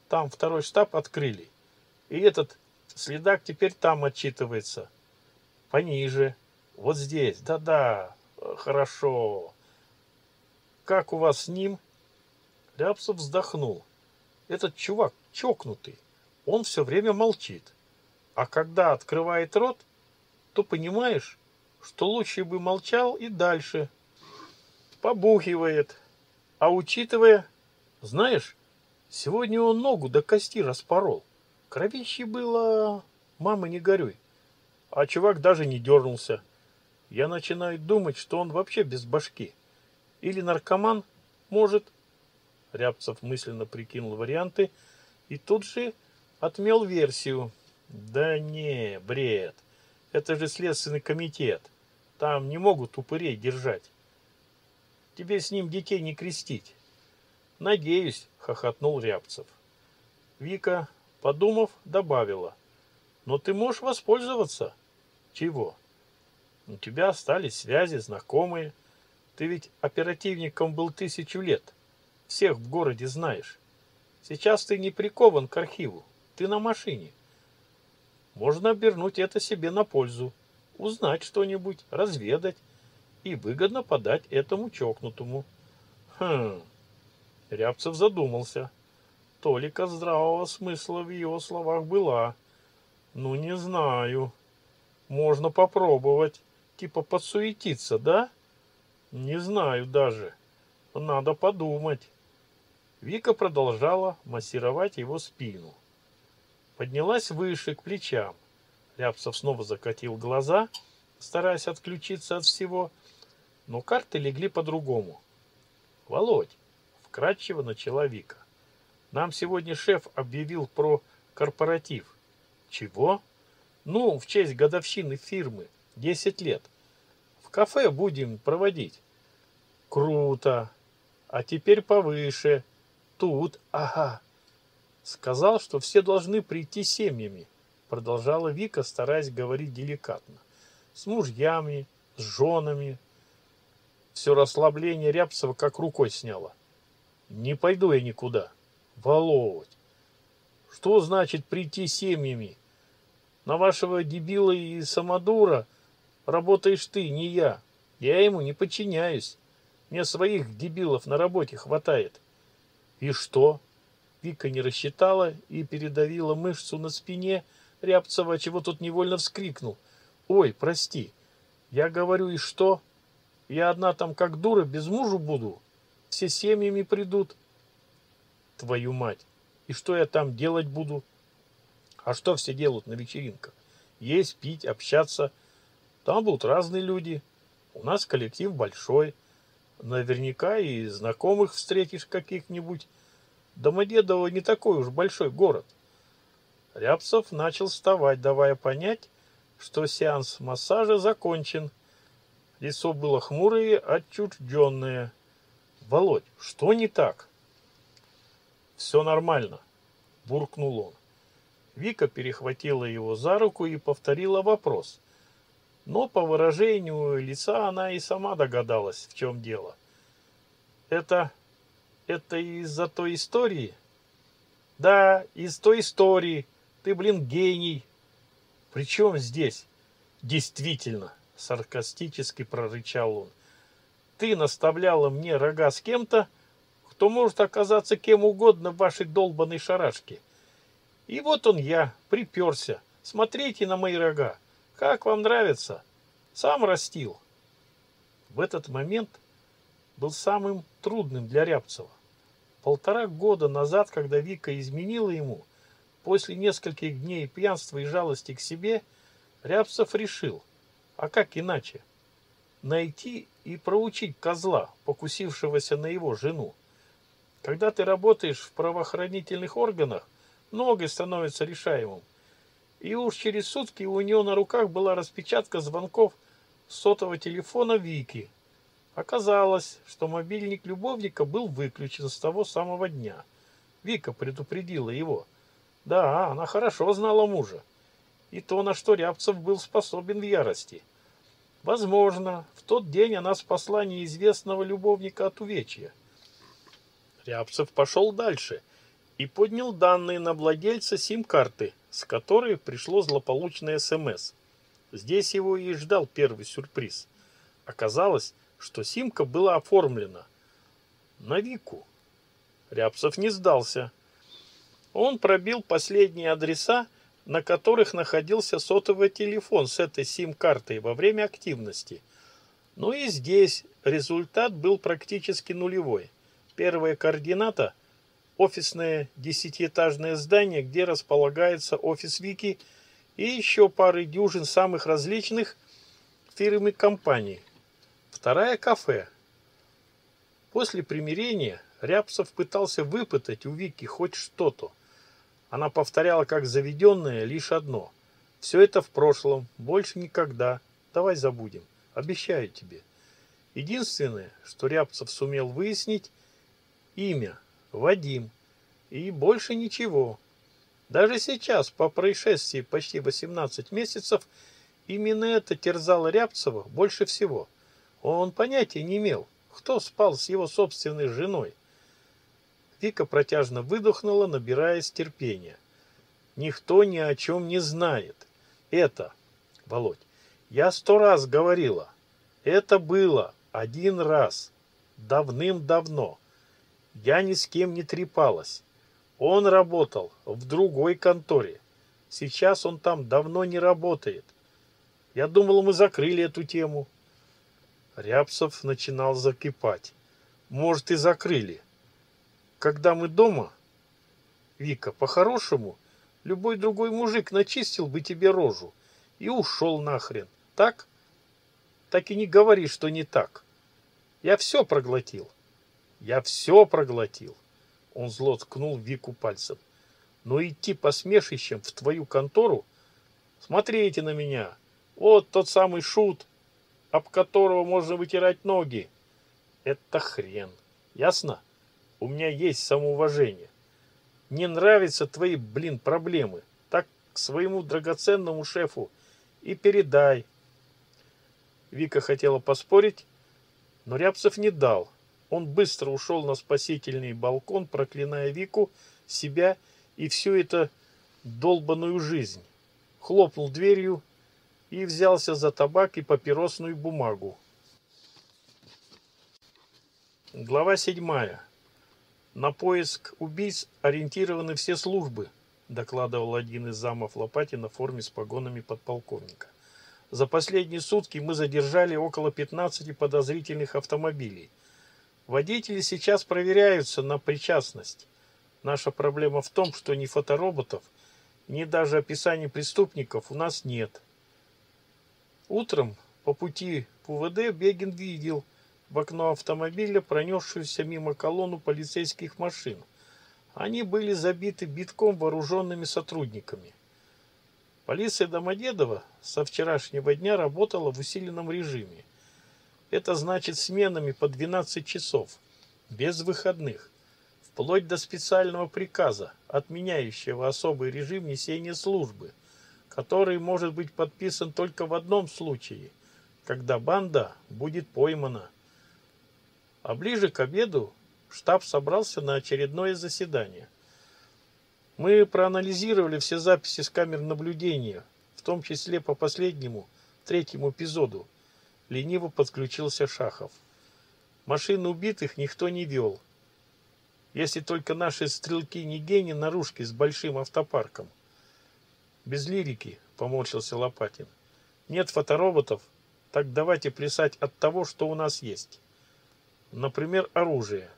Там второй штаб открыли. И этот следак теперь там отчитывается. Пониже. Вот здесь. Да-да. Хорошо. Как у вас с ним? — Ляпсов вздохнул. Этот чувак чокнутый. Он все время молчит. А когда открывает рот, то понимаешь, что лучше бы молчал и дальше. Побухивает. А учитывая, знаешь, сегодня он ногу до кости распорол. Кровище было... Мама, не горюй. А чувак даже не дернулся. Я начинаю думать, что он вообще без башки. Или наркоман, может, Рябцев мысленно прикинул варианты и тут же отмел версию. Да не, бред. Это же следственный комитет. Там не могут упырей держать. Тебе с ним детей не крестить. Надеюсь, хохотнул Рябцев. Вика, подумав, добавила. Но ты можешь воспользоваться. Чего? У тебя остались связи, знакомые. Ты ведь оперативником был тысячу лет. — всех в городе знаешь. Сейчас ты не прикован к архиву, ты на машине. Можно обернуть это себе на пользу, узнать что-нибудь, разведать и выгодно подать этому чокнутому. Хм. Рябцев задумался. Толика здравого смысла в его словах была. Ну, не знаю. Можно попробовать. Типа подсуетиться, да? Не знаю даже. Надо подумать. Вика продолжала массировать его спину. Поднялась выше к плечам. Рябцев снова закатил глаза, стараясь отключиться от всего, но карты легли по-другому. «Володь!» — вкратчиво начала Вика. «Нам сегодня шеф объявил про корпоратив». «Чего?» «Ну, в честь годовщины фирмы. 10 лет. В кафе будем проводить». «Круто! А теперь повыше!» тут, ага». «Сказал, что все должны прийти семьями», — продолжала Вика, стараясь говорить деликатно. «С мужьями, с женами». Все расслабление Рябцева как рукой сняло. «Не пойду я никуда. Володь, что значит прийти семьями? На вашего дебила и самодура работаешь ты, не я. Я ему не подчиняюсь. Мне своих дебилов на работе хватает. И что? Вика не рассчитала и передавила мышцу на спине Рябцева, чего тот невольно вскрикнул. «Ой, прости, я говорю, и что? Я одна там как дура, без мужа буду. Все семьями придут». «Твою мать! И что я там делать буду?» «А что все делают на вечеринках? Есть, пить, общаться. Там будут разные люди. У нас коллектив большой» наверняка и знакомых встретишь каких-нибудь. Домодедово не такой уж большой город. Рябцев начал вставать, давая понять, что сеанс массажа закончен. Лицо было хмурое, отчужденное. «Володь, что не так?» «Все нормально», — буркнул он. Вика перехватила его за руку и повторила вопрос. Но по выражению лица она и сама догадалась, в чем дело. Это... это из-за той истории? Да, из той истории. Ты, блин, гений. Причем здесь? Действительно, саркастически прорычал он. Ты наставляла мне рога с кем-то, кто может оказаться кем угодно в вашей долбанной шарашке. И вот он я, приперся. Смотрите на мои рога. Как вам нравится? Сам растил. В этот момент был самым трудным для Рябцева. Полтора года назад, когда Вика изменила ему, после нескольких дней пьянства и жалости к себе, Рябцев решил, а как иначе, найти и проучить козла, покусившегося на его жену. Когда ты работаешь в правоохранительных органах, многое становится решаемым. И уж через сутки у нее на руках была распечатка звонков сотового телефона Вики. Оказалось, что мобильник любовника был выключен с того самого дня. Вика предупредила его. Да, она хорошо знала мужа. И то, на что Рябцев был способен в ярости. Возможно, в тот день она спасла неизвестного любовника от увечья. Рябцев пошел дальше и поднял данные на владельца сим-карты – с которой пришло злополучное СМС. Здесь его и ждал первый сюрприз. Оказалось, что симка была оформлена на Вику. Рябцев не сдался. Он пробил последние адреса, на которых находился сотовый телефон с этой сим-картой во время активности. Но и здесь результат был практически нулевой. Первая координата офисное десятиэтажное здание, где располагается офис Вики и еще пары дюжин самых различных фирм и компаний. Вторая – кафе. После примирения Рябцев пытался выпытать у Вики хоть что-то. Она повторяла, как заведенная, лишь одно. «Все это в прошлом, больше никогда. Давай забудем. Обещаю тебе». Единственное, что Рябцев сумел выяснить – имя Вадим. И больше ничего. Даже сейчас, по происшествии почти 18 месяцев, именно это терзало Рябцева больше всего. Он понятия не имел, кто спал с его собственной женой. Вика протяжно выдохнула, набираясь терпения. Никто ни о чем не знает. Это, Володь, я сто раз говорила. Это было один раз. Давным-давно. Я ни с кем не трепалась. Он работал в другой конторе. Сейчас он там давно не работает. Я думал, мы закрыли эту тему. Рябцев начинал закипать. Может, и закрыли. Когда мы дома... Вика, по-хорошему, любой другой мужик начистил бы тебе рожу и ушел нахрен. Так? Так и не говори, что не так. Я все проглотил. Я все проглотил. Он зло ткнул Вику пальцем. Ну но идти посмешищем в твою контору? Смотрите на меня. Вот тот самый шут, об которого можно вытирать ноги. Это хрен. Ясно? У меня есть самоуважение. Не нравятся твои, блин, проблемы. Так к своему драгоценному шефу и передай. Вика хотела поспорить, но Рябцев не дал. Он быстро ушел на спасительный балкон, проклиная Вику, себя и всю эту долбанную жизнь. Хлопнул дверью и взялся за табак и папиросную бумагу. Глава 7. На поиск убийц ориентированы все службы, докладывал один из замов Лопатина в форме с погонами подполковника. За последние сутки мы задержали около 15 подозрительных автомобилей – Водители сейчас проверяются на причастность. Наша проблема в том, что ни фотороботов, ни даже описаний преступников у нас нет. Утром по пути в УВД Бегин видел в окно автомобиля пронесшуюся мимо колонну полицейских машин. Они были забиты битком вооруженными сотрудниками. Полиция Домодедово со вчерашнего дня работала в усиленном режиме – это значит сменами по 12 часов, без выходных, вплоть до специального приказа, отменяющего особый режим несения службы, который может быть подписан только в одном случае, когда банда будет поймана. А ближе к обеду штаб собрался на очередное заседание. Мы проанализировали все записи с камер наблюдения, в том числе по последнему, третьему эпизоду – лениво подключился Шахов. Машин убитых никто не вел. Если только наши стрелки не гени наружки с большим автопарком. Без лирики, поморщился Лопатин. Нет фотороботов, так давайте плясать от того, что у нас есть. Например, оружие.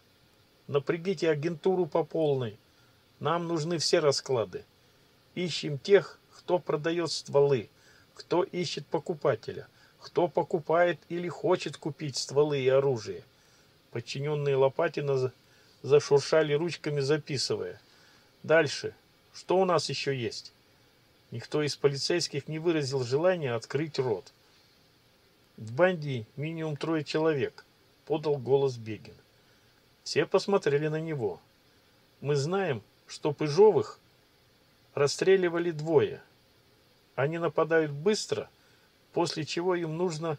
Напрягите агентуру по полной. Нам нужны все расклады. Ищем тех, кто продает стволы, кто ищет покупателя кто покупает или хочет купить стволы и оружие. Подчиненные Лопатина зашуршали ручками, записывая. Дальше. Что у нас еще есть? Никто из полицейских не выразил желания открыть рот. В банде минимум трое человек, подал голос Бегин. Все посмотрели на него. Мы знаем, что Пыжовых расстреливали двое. Они нападают быстро после чего им нужно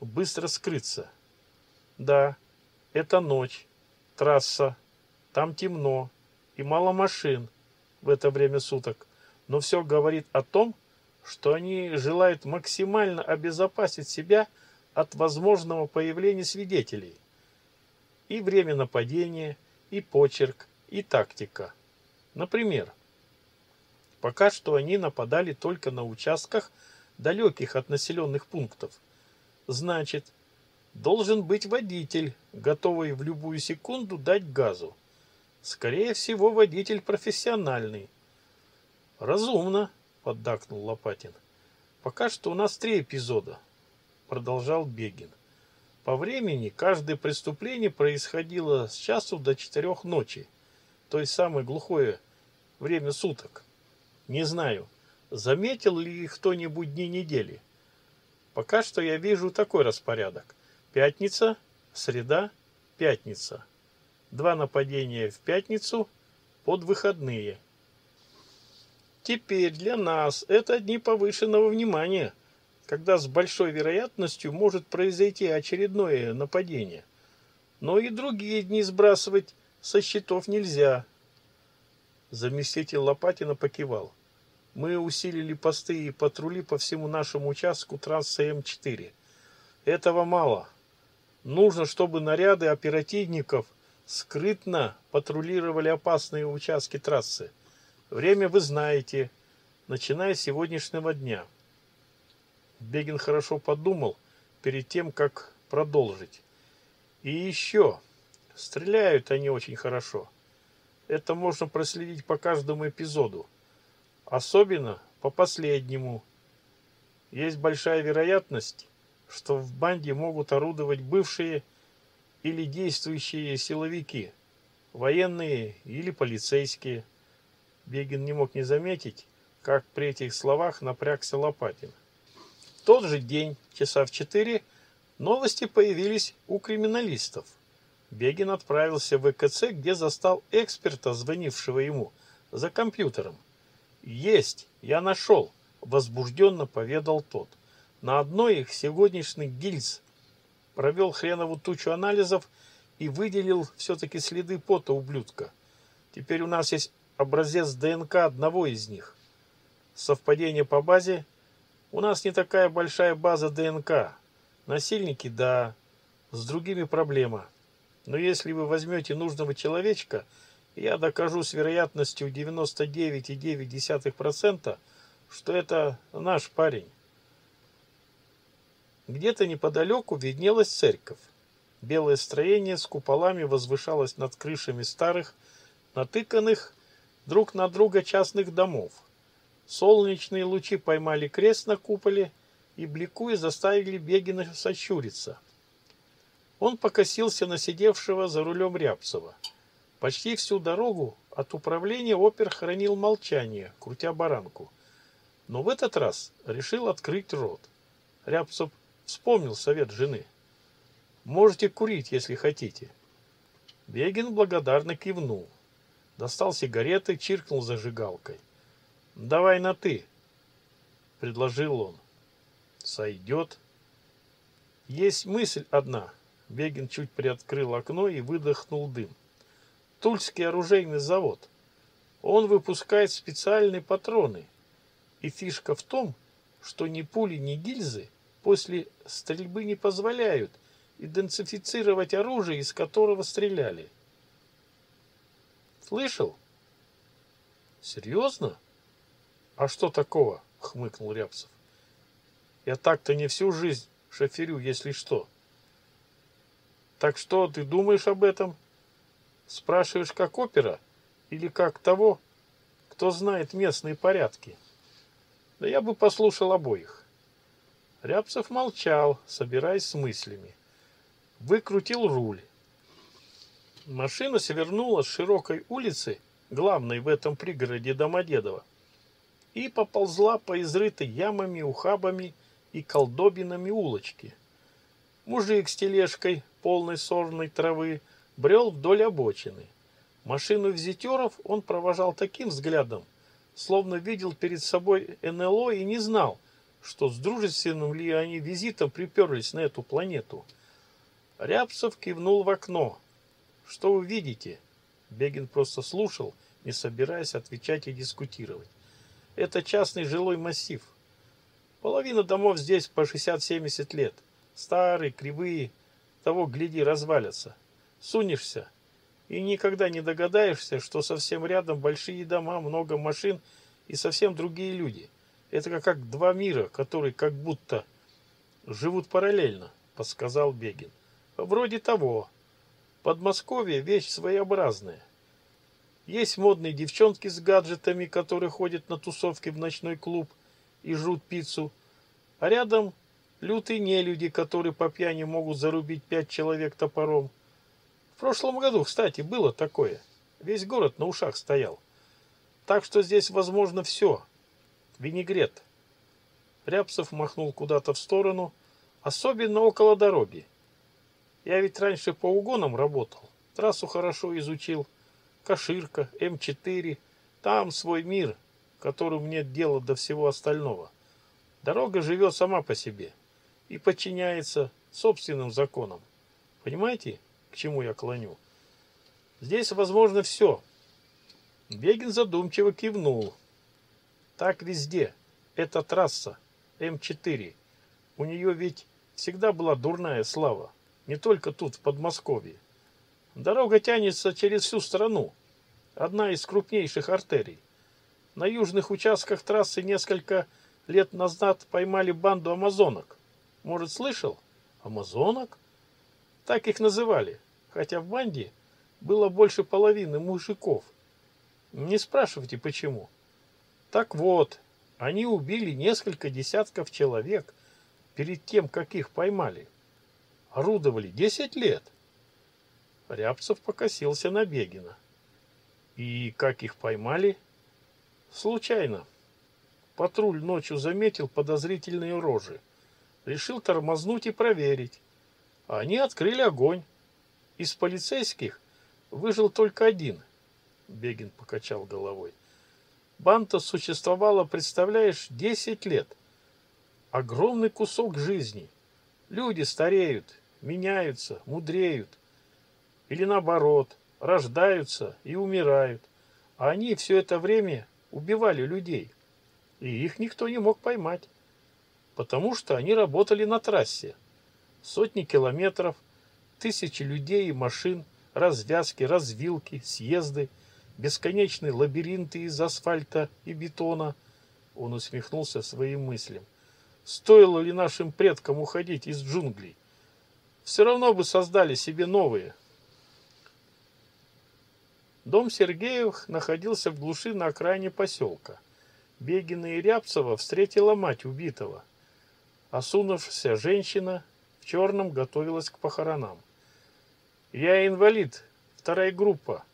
быстро скрыться. Да, это ночь, трасса, там темно и мало машин в это время суток, но все говорит о том, что они желают максимально обезопасить себя от возможного появления свидетелей. И время нападения, и почерк, и тактика. Например, пока что они нападали только на участках, далеких от населенных пунктов. Значит, должен быть водитель, готовый в любую секунду дать газу. Скорее всего, водитель профессиональный. Разумно, поддакнул Лопатин. Пока что у нас три эпизода, продолжал Бегин. По времени каждое преступление происходило с часу до четырех ночи, то есть самое глухое время суток. Не знаю, Заметил ли кто-нибудь дни недели? Пока что я вижу такой распорядок. Пятница, среда, пятница. Два нападения в пятницу под выходные. Теперь для нас это дни повышенного внимания, когда с большой вероятностью может произойти очередное нападение. Но и другие дни сбрасывать со счетов нельзя. Заместитель Лопатина покивал мы усилили посты и патрули по всему нашему участку трассы М4. Этого мало. Нужно, чтобы наряды оперативников скрытно патрулировали опасные участки трассы. Время вы знаете, начиная с сегодняшнего дня. Бегин хорошо подумал перед тем, как продолжить. И еще, стреляют они очень хорошо. Это можно проследить по каждому эпизоду. Особенно по последнему. Есть большая вероятность, что в банде могут орудовать бывшие или действующие силовики, военные или полицейские. Бегин не мог не заметить, как при этих словах напрягся Лопатин. В тот же день, часа в четыре, новости появились у криминалистов. Бегин отправился в ЭКЦ, где застал эксперта, звонившего ему, за компьютером. «Есть, я нашел», – возбужденно поведал тот. На одной их сегодняшних гильз провел хренову тучу анализов и выделил все-таки следы пота ублюдка. Теперь у нас есть образец ДНК одного из них. Совпадение по базе? У нас не такая большая база ДНК. Насильники – да, с другими проблема. Но если вы возьмете нужного человечка – я докажу с вероятностью 99,9 процента, что это наш парень. Где-то неподалеку виднелась церковь. Белое строение с куполами возвышалось над крышами старых, натыканных друг на друга частных домов. Солнечные лучи поймали крест на куполе и, бликуя, заставили Бегина сочуриться. Он покосился на сидевшего за рулем Рябцева – Почти всю дорогу от управления опер хранил молчание, крутя баранку. Но в этот раз решил открыть рот. Рябцов вспомнил совет жены. «Можете курить, если хотите». Бегин благодарно кивнул. Достал сигареты, чиркнул зажигалкой. «Давай на «ты», — предложил он. «Сойдет». «Есть мысль одна». Бегин чуть приоткрыл окно и выдохнул дым. Тульский оружейный завод. Он выпускает специальные патроны. И фишка в том, что ни пули, ни гильзы после стрельбы не позволяют идентифицировать оружие, из которого стреляли. Слышал? Серьезно? А что такого? Хмыкнул Рябцев. Я так-то не всю жизнь шоферю, если что. Так что ты думаешь об этом? — Спрашиваешь, как опера? Или как того, кто знает местные порядки? Да я бы послушал обоих. Рябцев молчал, собираясь с мыслями. Выкрутил руль. Машина свернула с широкой улицы, главной в этом пригороде Домодедово, и поползла по изрытой ямами, ухабами и колдобинами улочки. Мужик с тележкой, полной сорной травы, брел вдоль обочины. Машину визитеров он провожал таким взглядом, словно видел перед собой НЛО и не знал, что с дружественным ли они визитом приперлись на эту планету. Рябцев кивнул в окно. «Что вы видите?» Бегин просто слушал, не собираясь отвечать и дискутировать. «Это частный жилой массив. Половина домов здесь по 60-70 лет. Старые, кривые, того, гляди, развалятся. Сунешься, и никогда не догадаешься, что совсем рядом большие дома, много машин и совсем другие люди. Это как два мира, которые как будто живут параллельно, подсказал Бегин. Вроде того. Подмосковье вещь своеобразная. Есть модные девчонки с гаджетами, которые ходят на тусовки в ночной клуб и жрут пиццу. А рядом лютые нелюди, которые по пьяни могут зарубить пять человек топором. В прошлом году, кстати, было такое. Весь город на ушах стоял. Так что здесь возможно все. Винегрет. Рябцев махнул куда-то в сторону, особенно около дороги. Я ведь раньше по угонам работал, трассу хорошо изучил. Каширка, эм М4, там свой мир, которым нет дела до всего остального. Дорога живет сама по себе и подчиняется собственным законам. Понимаете? чему я клоню. Здесь возможно все. Бегин задумчиво кивнул. Так везде. Эта трасса М4. У нее ведь всегда была дурная слава. Не только тут, в Подмосковье. Дорога тянется через всю страну. Одна из крупнейших артерий. На южных участках трассы несколько лет назад поймали банду амазонок. Может, слышал? Амазонок? Так их называли хотя в банде было больше половины мужиков. Не спрашивайте, почему. Так вот, они убили несколько десятков человек перед тем, как их поймали. Орудовали 10 лет. Рябцев покосился на Бегина. И как их поймали? Случайно. Патруль ночью заметил подозрительные рожи. Решил тормознуть и проверить. Они открыли огонь. Из полицейских выжил только один. Бегин покачал головой. Банта существовала, представляешь, 10 лет. Огромный кусок жизни. Люди стареют, меняются, мудреют. Или наоборот, рождаются и умирают. А они все это время убивали людей. И их никто не мог поймать. Потому что они работали на трассе. Сотни километров, Тысячи людей и машин, развязки, развилки, съезды, бесконечные лабиринты из асфальта и бетона. Он усмехнулся своим мыслям. Стоило ли нашим предкам уходить из джунглей? Все равно бы создали себе новые. Дом Сергеевых находился в глуши на окраине поселка. Бегина и Рябцева встретила мать убитого. Осунувшаяся женщина в черном готовилась к похоронам я инвалид вторая группа.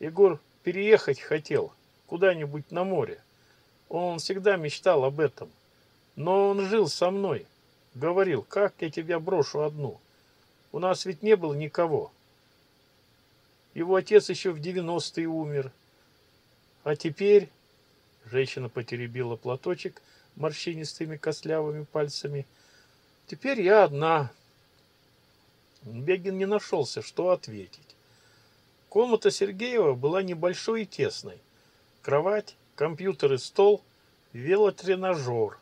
Егор переехать хотел. Куда-нибудь на море. Он всегда мечтал об этом. Но он жил со мной. Говорил как я тебя брошу одну? У нас ведь не было никого его отец еще в 90-е умер. А теперь женщина потеребила платочек морщинистыми костлявыми пальцами. Теперь я одна. Бегин не нашелся, что ответить. Комната Сергеева была небольшой и тесной. Кровать, компьютер и стол, велотренажер.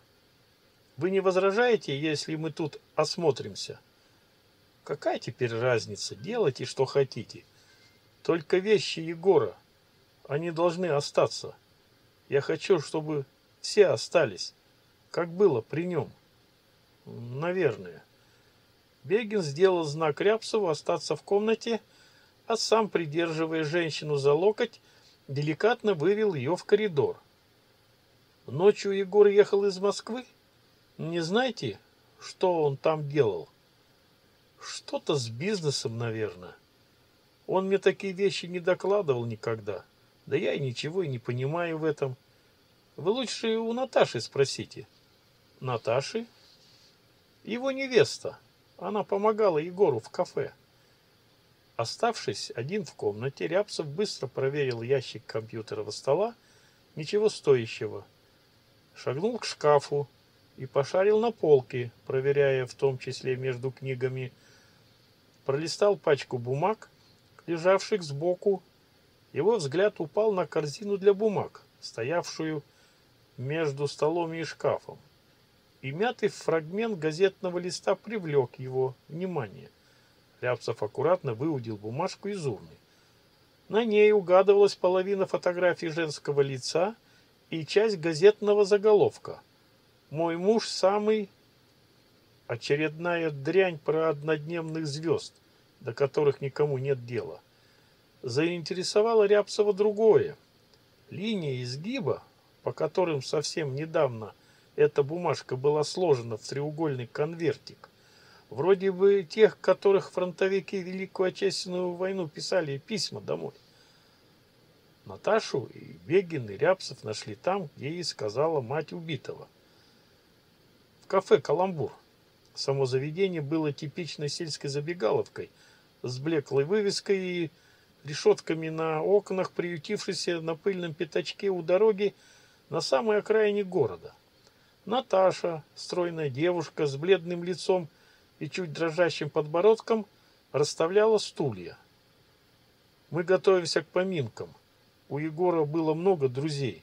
Вы не возражаете, если мы тут осмотримся? Какая теперь разница? Делайте, что хотите. Только вещи Егора. Они должны остаться. Я хочу, чтобы все остались, как было при нем. Наверное. Бегин сделал знак Рябцеву остаться в комнате, а сам, придерживая женщину за локоть, деликатно вывел ее в коридор. Ночью Егор ехал из Москвы. Не знаете, что он там делал? Что-то с бизнесом, наверное. Он мне такие вещи не докладывал никогда. Да я и ничего и не понимаю в этом. Вы лучше у Наташи спросите. Наташи? Его невеста. Она помогала Егору в кафе. Оставшись один в комнате, Рябцев быстро проверил ящик компьютерного стола, ничего стоящего. Шагнул к шкафу и пошарил на полке, проверяя в том числе между книгами. Пролистал пачку бумаг, лежавших сбоку. Его взгляд упал на корзину для бумаг, стоявшую между столом и шкафом и мятый фрагмент газетного листа привлек его внимание. Рябцев аккуратно выудил бумажку из урны. На ней угадывалась половина фотографий женского лица и часть газетного заголовка. «Мой муж самый...» Очередная дрянь про однодневных звезд, до которых никому нет дела. Заинтересовало Рябцева другое. Линия изгиба, по которым совсем недавно – эта бумажка была сложена в треугольный конвертик. Вроде бы тех, которых фронтовики Великую Отечественную войну писали письма домой. Наташу и Бегин, и Рябцев нашли там, где ей сказала мать убитого. В кафе «Каламбур». Само заведение было типичной сельской забегаловкой с блеклой вывеской и решетками на окнах, приютившейся на пыльном пятачке у дороги на самой окраине города – Наташа, стройная девушка с бледным лицом и чуть дрожащим подбородком, расставляла стулья. Мы готовимся к поминкам. У Егора было много друзей.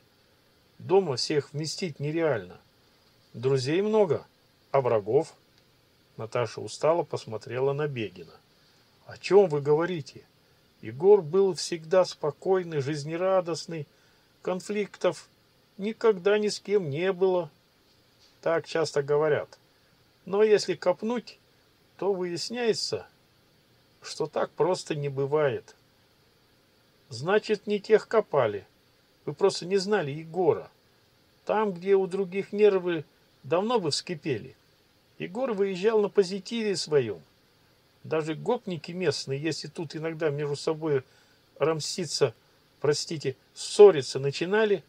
Дома всех вместить нереально. Друзей много, а врагов? Наташа устало посмотрела на Бегина. О чем вы говорите? Егор был всегда спокойный, жизнерадостный. Конфликтов никогда ни с кем не было так часто говорят. Но если копнуть, то выясняется, что так просто не бывает. Значит, не тех копали. Вы просто не знали Егора. Там, где у других нервы давно бы вскипели. Егор выезжал на позитиве своем. Даже гопники местные, если тут иногда между собой рамситься, простите, ссориться начинали,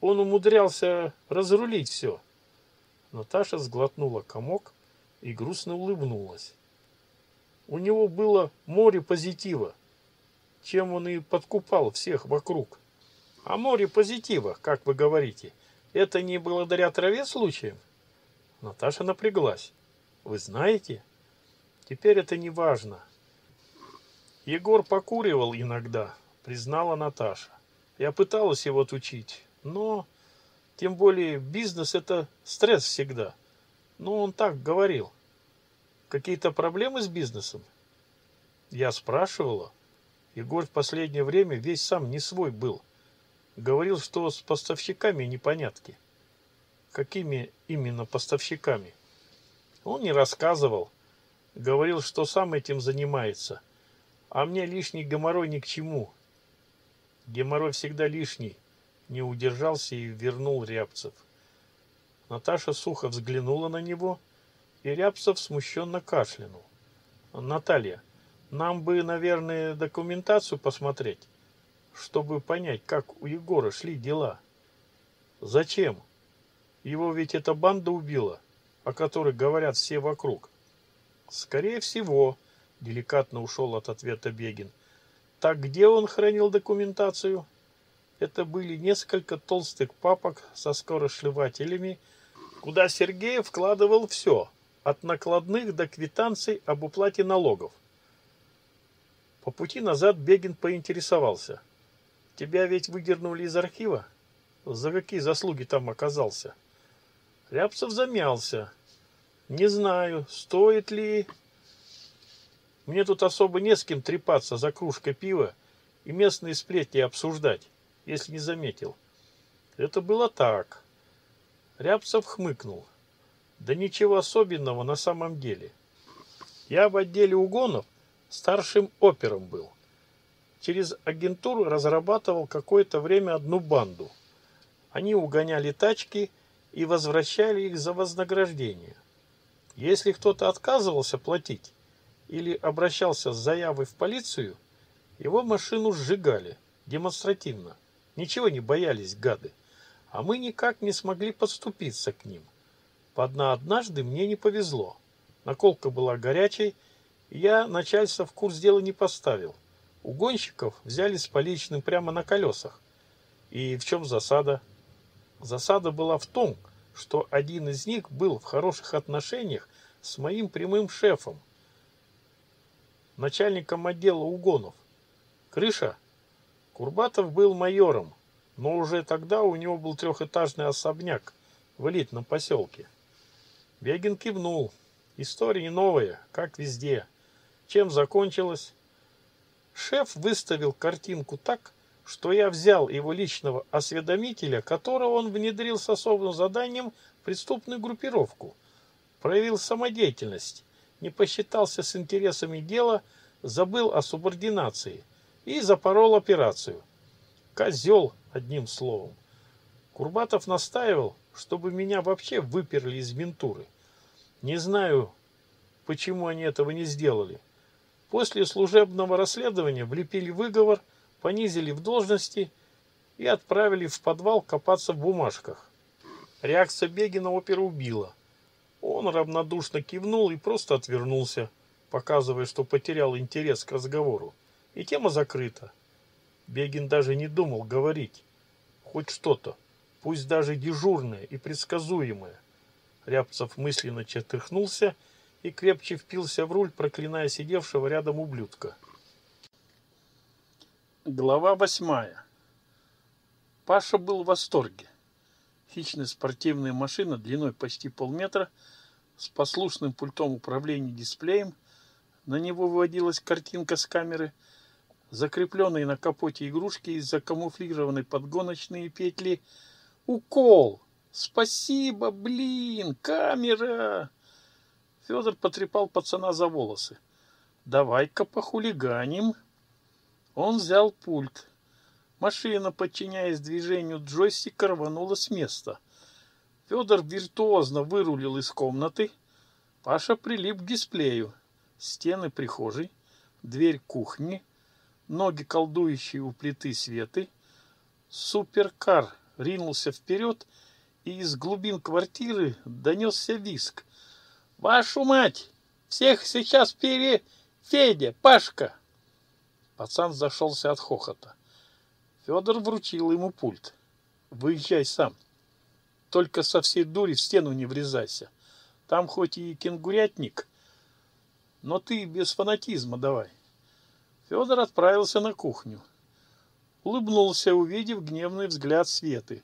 он умудрялся разрулить все. Наташа сглотнула комок и грустно улыбнулась. У него было море позитива, чем он и подкупал всех вокруг. А море позитива, как вы говорите, это не благодаря траве случаем? Наташа напряглась. Вы знаете? Теперь это не важно. Егор покуривал иногда, признала Наташа. Я пыталась его отучить, но тем более бизнес – это стресс всегда. Ну, он так говорил. Какие-то проблемы с бизнесом? Я спрашивала. Егор в последнее время весь сам не свой был. Говорил, что с поставщиками непонятки. Какими именно поставщиками? Он не рассказывал. Говорил, что сам этим занимается. А мне лишний геморрой ни к чему. Геморрой всегда лишний – не удержался и вернул Рябцев. Наташа сухо взглянула на него, и Рябцев смущенно кашлянул. «Наталья, нам бы, наверное, документацию посмотреть, чтобы понять, как у Егора шли дела». «Зачем? Его ведь эта банда убила, о которой говорят все вокруг». «Скорее всего», — деликатно ушел от ответа Бегин. «Так где он хранил документацию?» это были несколько толстых папок со скоросшивателями, куда Сергей вкладывал все, от накладных до квитанций об уплате налогов. По пути назад Бегин поинтересовался. «Тебя ведь выдернули из архива? За какие заслуги там оказался?» Рябцев замялся. «Не знаю, стоит ли...» «Мне тут особо не с кем трепаться за кружкой пива и местные сплетни обсуждать» если не заметил. Это было так. Рябцев хмыкнул. Да ничего особенного на самом деле. Я в отделе угонов старшим опером был. Через агентуру разрабатывал какое-то время одну банду. Они угоняли тачки и возвращали их за вознаграждение. Если кто-то отказывался платить или обращался с заявой в полицию, его машину сжигали демонстративно. Ничего не боялись, гады. А мы никак не смогли подступиться к ним. Подна однажды мне не повезло. Наколка была горячей, и я начальство в курс дела не поставил. Угонщиков взяли с поличным прямо на колесах. И в чем засада? Засада была в том, что один из них был в хороших отношениях с моим прямым шефом, начальником отдела угонов. Крыша Курбатов был майором, но уже тогда у него был трехэтажный особняк в элитном поселке. Бегин кивнул. Истории новые, как везде. Чем закончилось? Шеф выставил картинку так, что я взял его личного осведомителя, которого он внедрил с особым заданием в преступную группировку, проявил самодеятельность, не посчитался с интересами дела, забыл о субординации и запорол операцию. Козел, одним словом. Курбатов настаивал, чтобы меня вообще выперли из ментуры. Не знаю, почему они этого не сделали. После служебного расследования влепили выговор, понизили в должности и отправили в подвал копаться в бумажках. Реакция Бегина опера убила. Он равнодушно кивнул и просто отвернулся, показывая, что потерял интерес к разговору. И тема закрыта. Бегин даже не думал говорить. Хоть что-то, пусть даже дежурное и предсказуемое. Рябцев мысленно чертыхнулся и крепче впился в руль, проклиная сидевшего рядом ублюдка. Глава восьмая. Паша был в восторге. Хищная спортивная машина длиной почти полметра с послушным пультом управления дисплеем. На него выводилась картинка с камеры – закрепленный на капоте игрушки закамуфлированной подгоночные петли. «Укол! Спасибо, блин! Камера!» Федор потрепал пацана за волосы. «Давай-ка похулиганим!» Он взял пульт. Машина, подчиняясь движению джойстика, рванула с места. Федор виртуозно вырулил из комнаты. Паша прилип к дисплею. Стены прихожей, дверь кухни — ноги колдующие у плиты Светы, суперкар ринулся вперед, и из глубин квартиры донесся виск. «Вашу мать! Всех сейчас пере... Федя! Пашка!» Пацан зашелся от хохота. Федор вручил ему пульт. «Выезжай сам. Только со всей дури в стену не врезайся. Там хоть и кенгурятник, но ты без фанатизма давай». Федор отправился на кухню. Улыбнулся, увидев гневный взгляд Светы.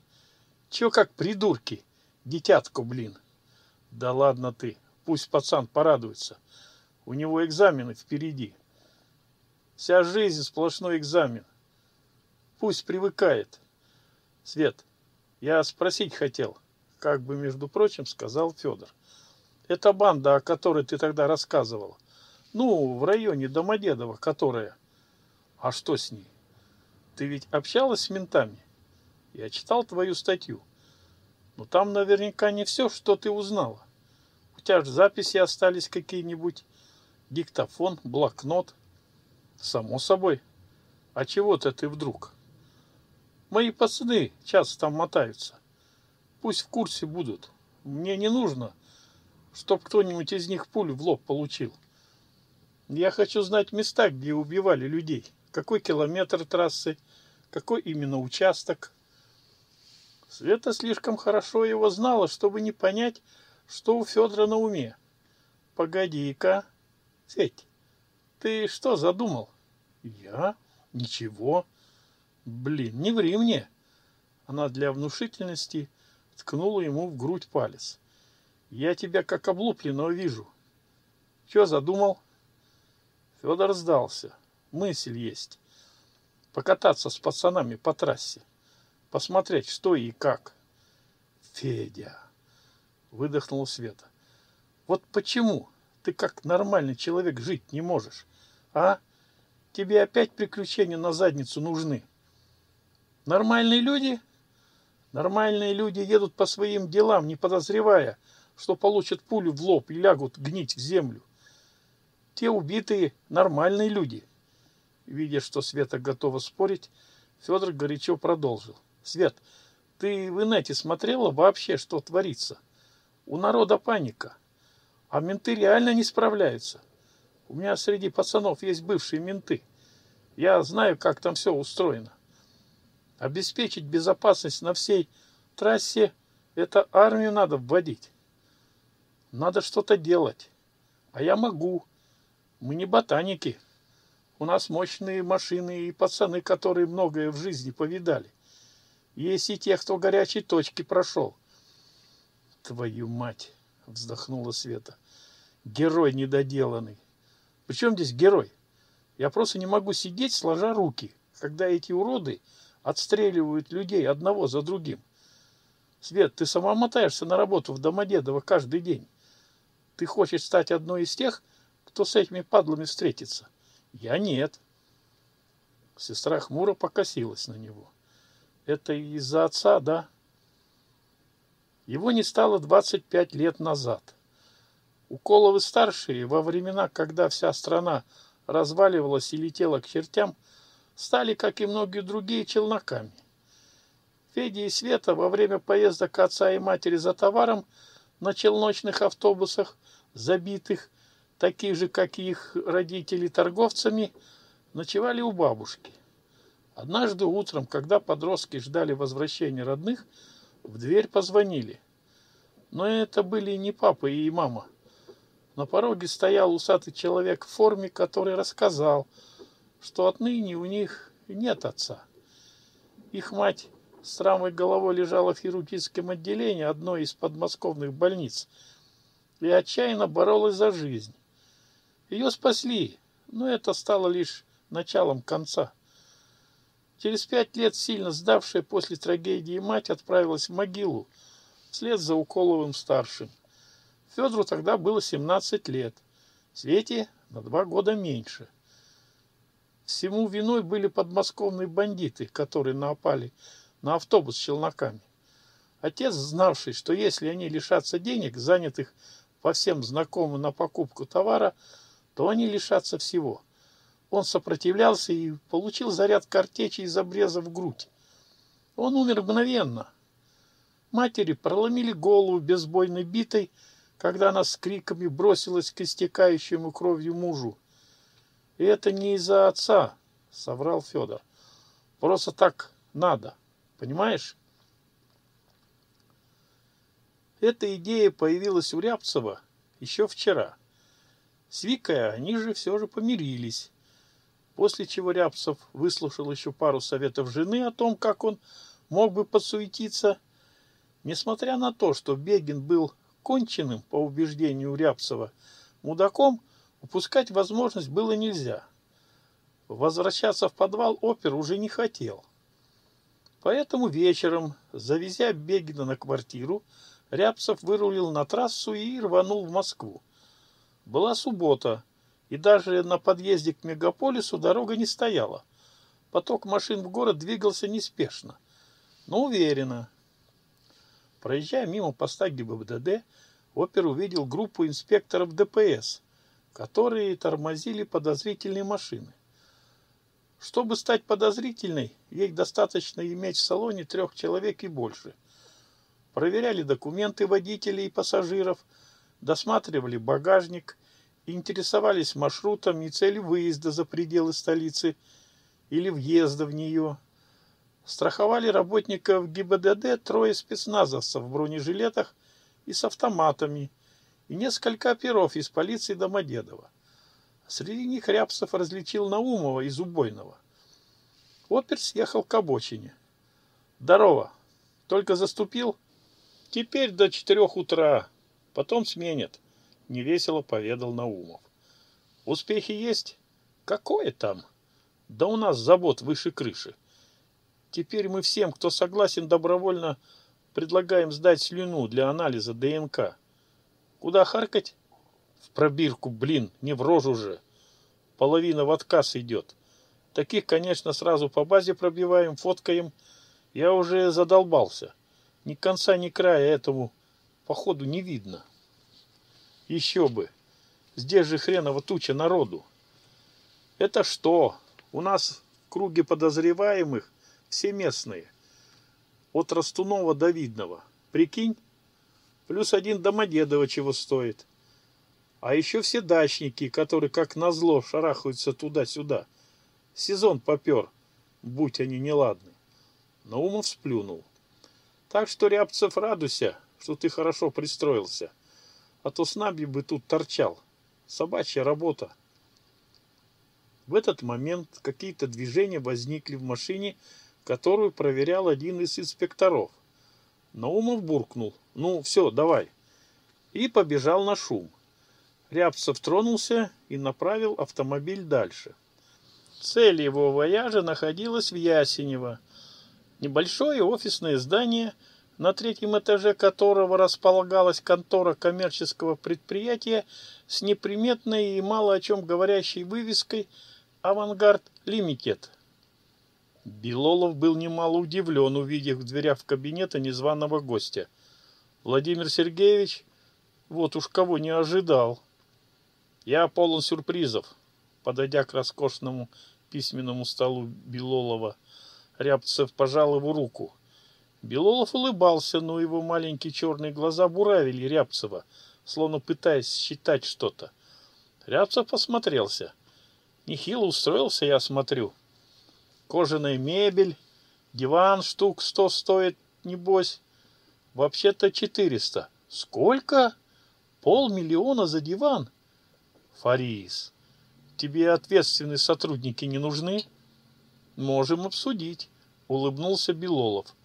Чё как придурки, детятку, блин. Да ладно ты, пусть пацан порадуется. У него экзамены впереди. Вся жизнь сплошной экзамен. Пусть привыкает. Свет, я спросить хотел, как бы, между прочим, сказал Федор. Эта банда, о которой ты тогда рассказывала. Ну, в районе Домодедово, которая. А что с ней? Ты ведь общалась с ментами? Я читал твою статью. Но там наверняка не все, что ты узнала. У тебя же записи остались какие-нибудь. Диктофон, блокнот. Само собой. А чего-то ты вдруг? Мои пацаны часто там мотаются. Пусть в курсе будут. Мне не нужно, чтоб кто-нибудь из них пулю в лоб получил. Я хочу знать места, где убивали людей какой километр трассы, какой именно участок. Света слишком хорошо его знала, чтобы не понять, что у Федора на уме. «Погоди-ка, Федь, ты что задумал?» «Я? Ничего. Блин, не ври мне!» Она для внушительности ткнула ему в грудь палец. «Я тебя как облупленного вижу. Чего задумал?» Федор сдался мысль есть. Покататься с пацанами по трассе. Посмотреть, что и как. Федя, выдохнул Света. Вот почему ты как нормальный человек жить не можешь, а? Тебе опять приключения на задницу нужны. Нормальные люди? Нормальные люди едут по своим делам, не подозревая, что получат пулю в лоб и лягут гнить в землю. Те убитые нормальные люди – видя, что Света готова спорить, Федор горячо продолжил. «Свет, ты в инете смотрела вообще, что творится? У народа паника, а менты реально не справляются. У меня среди пацанов есть бывшие менты. Я знаю, как там все устроено. Обеспечить безопасность на всей трассе – это армию надо вводить. Надо что-то делать. А я могу. Мы не ботаники». У нас мощные машины и пацаны, которые многое в жизни повидали. Есть и те, кто горячие точки прошел. Твою мать, вздохнула Света. Герой недоделанный. Причем здесь герой? Я просто не могу сидеть, сложа руки, когда эти уроды отстреливают людей одного за другим. Свет, ты сама мотаешься на работу в Домодедово каждый день. Ты хочешь стать одной из тех, кто с этими падлами встретится. Я нет. Сестра хмуро покосилась на него. Это из-за отца, да? Его не стало 25 лет назад. У Уколовы-старшие во времена, когда вся страна разваливалась и летела к чертям, стали, как и многие другие, челноками. Федя и Света во время поездок отца и матери за товаром на челночных автобусах, забитых, такие же, как и их родители торговцами, ночевали у бабушки. Однажды утром, когда подростки ждали возвращения родных, в дверь позвонили. Но это были не папа и мама. На пороге стоял усатый человек в форме, который рассказал, что отныне у них нет отца. Их мать с рамой головой лежала в хирургическом отделении одной из подмосковных больниц и отчаянно боролась за жизнь. Ее спасли, но это стало лишь началом конца. Через пять лет сильно сдавшая после трагедии мать отправилась в могилу вслед за Уколовым-старшим. Федору тогда было 17 лет, Свете на два года меньше. Всему виной были подмосковные бандиты, которые напали на автобус с челноками. Отец, знавший, что если они лишатся денег, занятых по всем знакомым на покупку товара, то они лишатся всего. Он сопротивлялся и получил заряд картечи из обреза в грудь. Он умер мгновенно. Матери проломили голову безбойной битой, когда она с криками бросилась к истекающему кровью мужу. И это не из-за отца, соврал Федор. Просто так надо, понимаешь? Эта идея появилась у Рябцева еще вчера. Свика, они же все же помирились. После чего Рябцев выслушал еще пару советов жены о том, как он мог бы подсуетиться. Несмотря на то, что Бегин был конченным, по убеждению Рябцева, мудаком, упускать возможность было нельзя. Возвращаться в подвал опер уже не хотел. Поэтому вечером, завезя Бегина на квартиру, Рябцев вырулил на трассу и рванул в Москву. Была суббота, и даже на подъезде к мегаполису дорога не стояла. Поток машин в город двигался неспешно, но уверенно. Проезжая мимо поста ГИБДД, опер увидел группу инспекторов ДПС, которые тормозили подозрительные машины. Чтобы стать подозрительной, ей достаточно иметь в салоне трех человек и больше. Проверяли документы водителей и пассажиров – досматривали багажник, интересовались маршрутом и целью выезда за пределы столицы или въезда в нее. Страховали работников ГИБДД трое спецназовцев в бронежилетах и с автоматами и несколько оперов из полиции Домодедова. Среди них Рябцев различил Наумова из Убойного. Опер съехал к обочине. «Здорово! Только заступил? Теперь до четырех утра!» Потом сменят, — невесело поведал Наумов. Успехи есть? Какое там? Да у нас завод выше крыши. Теперь мы всем, кто согласен добровольно, предлагаем сдать слюну для анализа ДНК. Куда харкать? В пробирку, блин, не в рожу же. Половина в отказ идет. Таких, конечно, сразу по базе пробиваем, фоткаем. Я уже задолбался. Ни конца, ни края этому походу не видно. Еще бы. Здесь же хреново туча народу. Это что? У нас круги подозреваемых все местные. От Растунова до Видного. Прикинь? Плюс один Домодедово чего стоит. А еще все дачники, которые как назло шарахаются туда-сюда. Сезон попер, будь они неладны. Наумов сплюнул. Так что, Рябцев, радуйся, что ты хорошо пристроился. А то Снаби бы тут торчал. Собачья работа. В этот момент какие-то движения возникли в машине, которую проверял один из инспекторов. Наумов буркнул. «Ну, все, давай!» И побежал на шум. Рябцев тронулся и направил автомобиль дальше. Цель его вояжа находилась в Ясенево. Небольшое офисное здание – на третьем этаже которого располагалась контора коммерческого предприятия с неприметной и мало о чем говорящей вывеской «Авангард Лимитед». Белолов был немало удивлен, увидев в дверях кабинета незваного гостя. Владимир Сергеевич, вот уж кого не ожидал. Я полон сюрпризов. Подойдя к роскошному письменному столу Белолова, Рябцев пожал его руку. Белолов улыбался, но его маленькие черные глаза буравили Рябцева, словно пытаясь считать что-то. Рябцев посмотрелся. Нехило устроился, я смотрю. Кожаная мебель, диван штук сто стоит, небось. Вообще-то четыреста. Сколько? Полмиллиона за диван? Фарис, тебе ответственные сотрудники не нужны? Можем обсудить, улыбнулся Белолов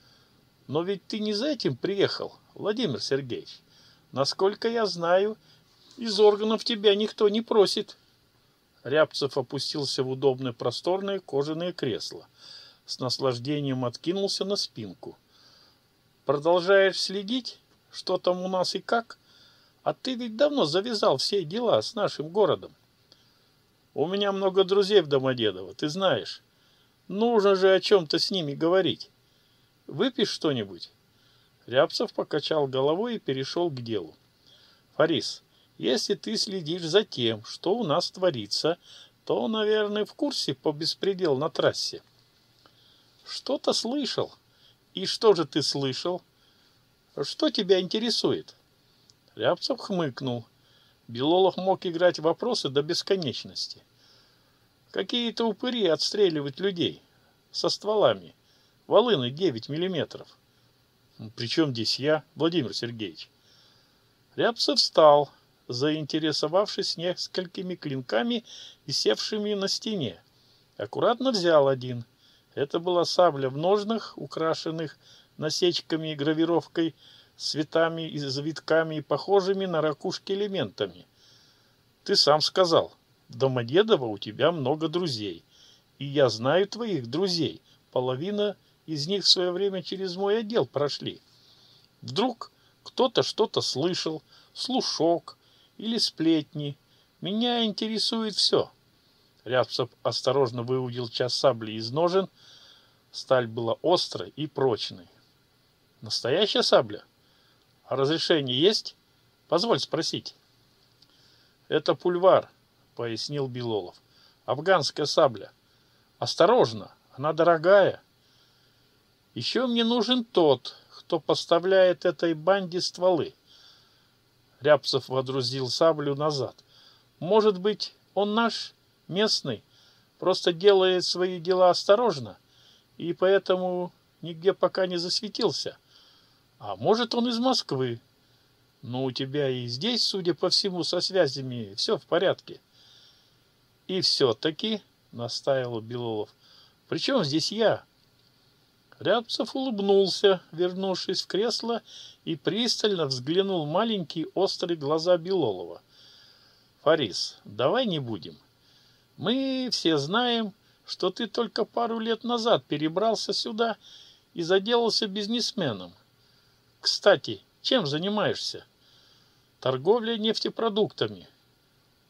но ведь ты не за этим приехал, Владимир Сергеевич. Насколько я знаю, из органов тебя никто не просит. Рябцев опустился в удобное просторное кожаное кресло. С наслаждением откинулся на спинку. Продолжаешь следить, что там у нас и как? А ты ведь давно завязал все дела с нашим городом. У меня много друзей в Домодедово, ты знаешь. Нужно же о чем-то с ними говорить. Выпьешь что-нибудь». Рябцев покачал головой и перешел к делу. «Фарис, если ты следишь за тем, что у нас творится, то, наверное, в курсе по беспредел на трассе». «Что-то слышал». «И что же ты слышал?» «Что тебя интересует?» Рябцев хмыкнул. Белолов мог играть вопросы до бесконечности. Какие-то упыри отстреливать людей со стволами – Волыны 9 миллиметров. Причем здесь я, Владимир Сергеевич? Рябцев встал, заинтересовавшись несколькими клинками, висевшими на стене. Аккуратно взял один. Это была сабля в ножнах, украшенных насечками и гравировкой, цветами и завитками, похожими на ракушки элементами. Ты сам сказал, Домодедово у тебя много друзей, и я знаю твоих друзей, половина — из них в свое время через мой отдел прошли. Вдруг кто-то что-то слышал, слушок или сплетни. Меня интересует все. Рябцев осторожно выудил час сабли из ножен. Сталь была острой и прочной. Настоящая сабля? А разрешение есть? Позволь спросить. Это пульвар, пояснил Белолов. Афганская сабля. Осторожно, она дорогая. — еще мне нужен тот, кто поставляет этой банде стволы. Рябцев водрузил саблю назад. Может быть, он наш, местный, просто делает свои дела осторожно, и поэтому нигде пока не засветился. А может, он из Москвы. Но у тебя и здесь, судя по всему, со связями все в порядке. И все-таки, — настаивал Белолов, — при чем здесь я? — Рябцев улыбнулся, вернувшись в кресло, и пристально взглянул маленькие острые глаза Белолова. «Фарис, давай не будем. Мы все знаем, что ты только пару лет назад перебрался сюда и заделался бизнесменом. Кстати, чем занимаешься?» «Торговля нефтепродуктами».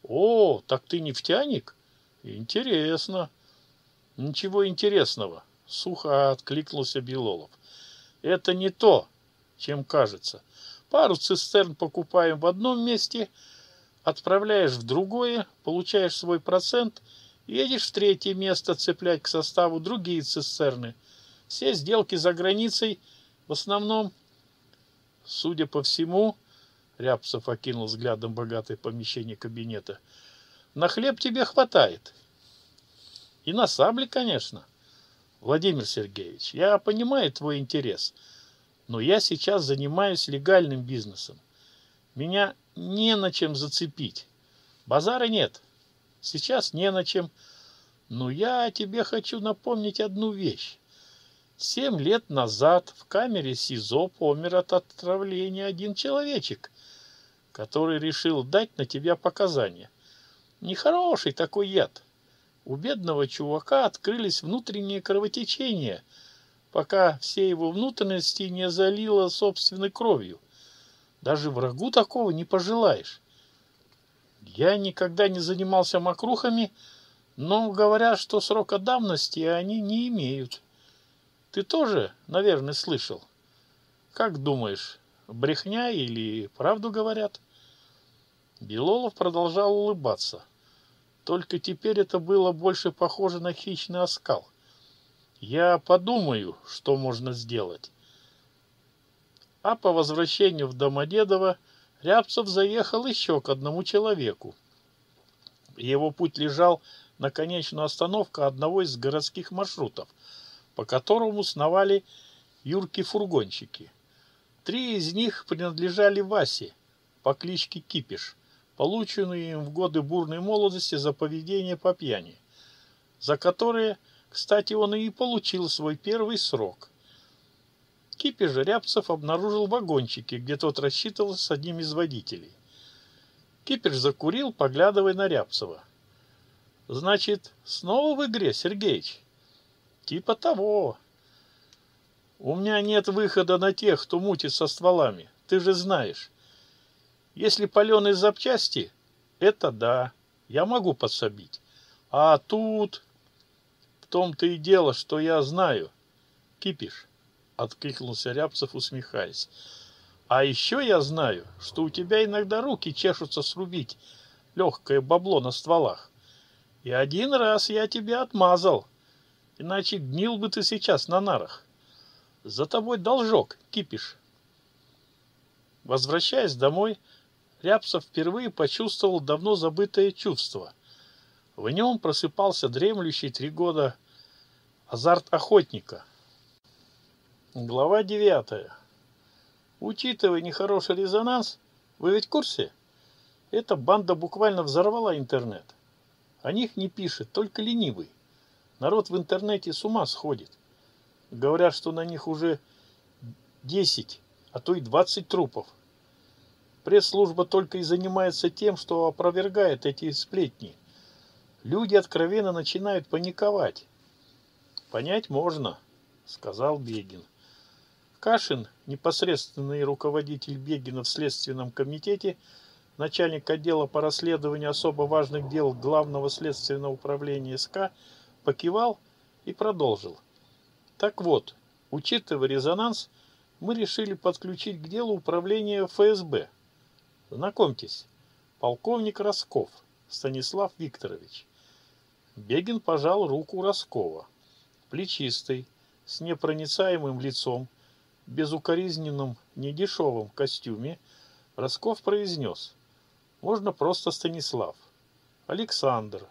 «О, так ты нефтяник? Интересно». «Ничего интересного. Сухо откликнулся Белолов. Это не то, чем кажется. Пару цистерн покупаем в одном месте, отправляешь в другое, получаешь свой процент, едешь в третье место цеплять к составу другие цистерны. Все сделки за границей в основном, судя по всему, Рябцев окинул взглядом богатое помещение кабинета. На хлеб тебе хватает. И на сабли, конечно. Владимир Сергеевич, я понимаю твой интерес, но я сейчас занимаюсь легальным бизнесом. Меня не на чем зацепить. Базара нет. Сейчас не на чем. Но я тебе хочу напомнить одну вещь. Семь лет назад в камере СИЗО помер от отравления один человечек, который решил дать на тебя показания. Нехороший такой яд. У бедного чувака открылись внутренние кровотечения, пока все его внутренности не залило собственной кровью. Даже врагу такого не пожелаешь. Я никогда не занимался мокрухами, но говорят, что срока давности они не имеют. Ты тоже, наверное, слышал. Как думаешь, брехня или правду говорят?» Белолов продолжал улыбаться. — только теперь это было больше похоже на хищный оскал. Я подумаю, что можно сделать. А по возвращению в Домодедово Рябцев заехал еще к одному человеку. Его путь лежал на конечную остановку одного из городских маршрутов, по которому сновали юрки-фургончики. Три из них принадлежали Васе по кличке Кипиш – полученные им в годы бурной молодости за поведение по пьяни, за которые, кстати, он и получил свой первый срок. Кипиш Рябцев обнаружил вагончики, где тот рассчитывался с одним из водителей. Кипиш закурил, поглядывая на Рябцева. «Значит, снова в игре, Сергеич?» «Типа того». «У меня нет выхода на тех, кто мутит со стволами. Ты же знаешь». Если паленые запчасти, это да, я могу подсобить. А тут... В том-то и дело, что я знаю. Кипиш, откликнулся Рябцев, усмехаясь. А еще я знаю, что у тебя иногда руки чешутся срубить легкое бабло на стволах. И один раз я тебя отмазал, иначе гнил бы ты сейчас на нарах. За тобой должок, кипиш. Возвращаясь домой, Рябцев впервые почувствовал давно забытое чувство. В нем просыпался дремлющий три года азарт охотника. Глава девятая. Учитывая нехороший резонанс, вы ведь в курсе? Эта банда буквально взорвала интернет. О них не пишет, только ленивый. Народ в интернете с ума сходит. Говорят, что на них уже 10, а то и 20 трупов. Пресс-служба только и занимается тем, что опровергает эти сплетни. Люди откровенно начинают паниковать. Понять можно, сказал Бегин. Кашин, непосредственный руководитель Бегина в Следственном комитете, начальник отдела по расследованию особо важных дел Главного следственного управления СК, покивал и продолжил. Так вот, учитывая резонанс, мы решили подключить к делу управление ФСБ – Знакомьтесь, полковник Росков Станислав Викторович. Бегин пожал руку Роскова. Плечистый, с непроницаемым лицом, безукоризненным, недешевым костюме, Росков произнес «Можно просто Станислав. Александр.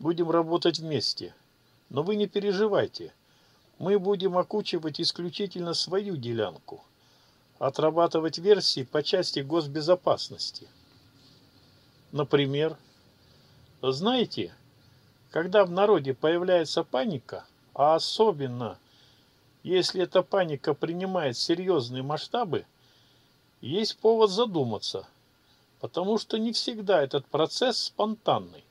Будем работать вместе. Но вы не переживайте. Мы будем окучивать исключительно свою делянку» отрабатывать версии по части госбезопасности. Например, знаете, когда в народе появляется паника, а особенно если эта паника принимает серьезные масштабы, есть повод задуматься, потому что не всегда этот процесс спонтанный.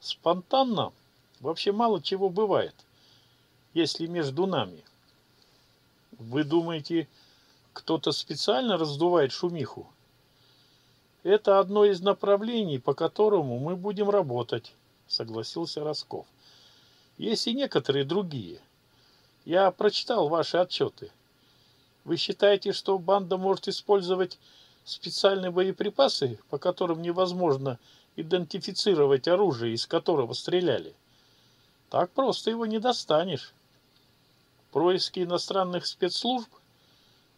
Спонтанно вообще мало чего бывает, если между нами. Вы думаете, кто-то специально раздувает шумиху. Это одно из направлений, по которому мы будем работать, согласился Росков. Есть и некоторые другие. Я прочитал ваши отчеты. Вы считаете, что банда может использовать специальные боеприпасы, по которым невозможно идентифицировать оружие, из которого стреляли? Так просто его не достанешь. Происки иностранных спецслужб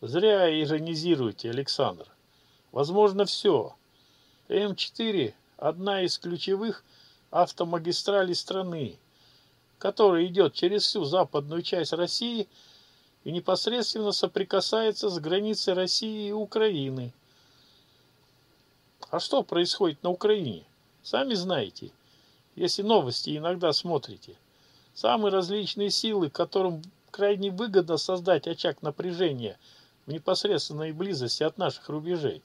Зря иронизируете, Александр. Возможно, все. М4 – одна из ключевых автомагистралей страны, которая идет через всю западную часть России и непосредственно соприкасается с границей России и Украины. А что происходит на Украине? Сами знаете, если новости иногда смотрите. Самые различные силы, которым крайне выгодно создать очаг напряжения – непосредственной близости от наших рубежей.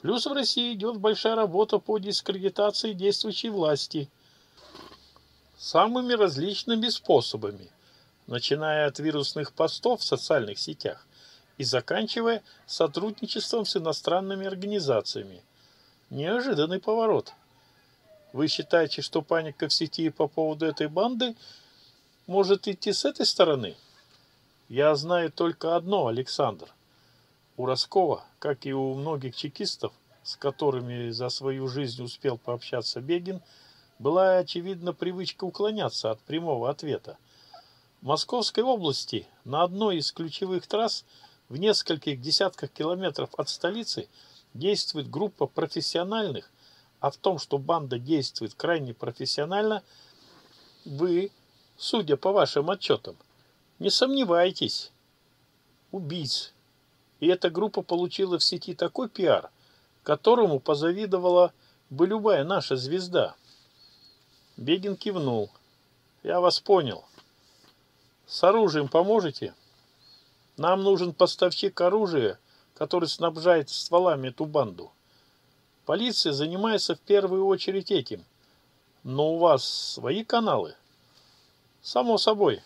Плюс в России идет большая работа по дискредитации действующей власти самыми различными способами, начиная от вирусных постов в социальных сетях и заканчивая сотрудничеством с иностранными организациями. Неожиданный поворот. Вы считаете, что паника в сети по поводу этой банды может идти с этой стороны? – я знаю только одно, Александр. У Роскова, как и у многих чекистов, с которыми за свою жизнь успел пообщаться Бегин, была, очевидно, привычка уклоняться от прямого ответа. В Московской области на одной из ключевых трасс в нескольких десятках километров от столицы действует группа профессиональных, а в том, что банда действует крайне профессионально, вы, судя по вашим отчетам, не сомневайтесь. Убийц. И эта группа получила в сети такой пиар, которому позавидовала бы любая наша звезда. Бегин кивнул. Я вас понял. С оружием поможете? Нам нужен поставщик оружия, который снабжает стволами эту банду. Полиция занимается в первую очередь этим. Но у вас свои каналы? Само собой.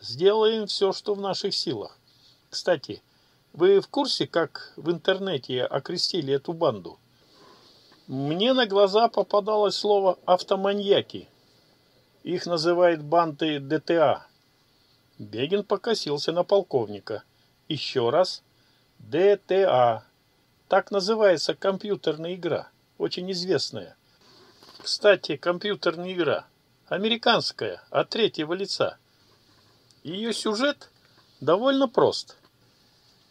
Сделаем все, что в наших силах. Кстати, вы в курсе, как в интернете окрестили эту банду? Мне на глаза попадалось слово «автоманьяки». Их называют банды ДТА. Бегин покосился на полковника. Еще раз. ДТА. Так называется компьютерная игра. Очень известная. Кстати, компьютерная игра. Американская, от третьего лица. Ее сюжет довольно прост.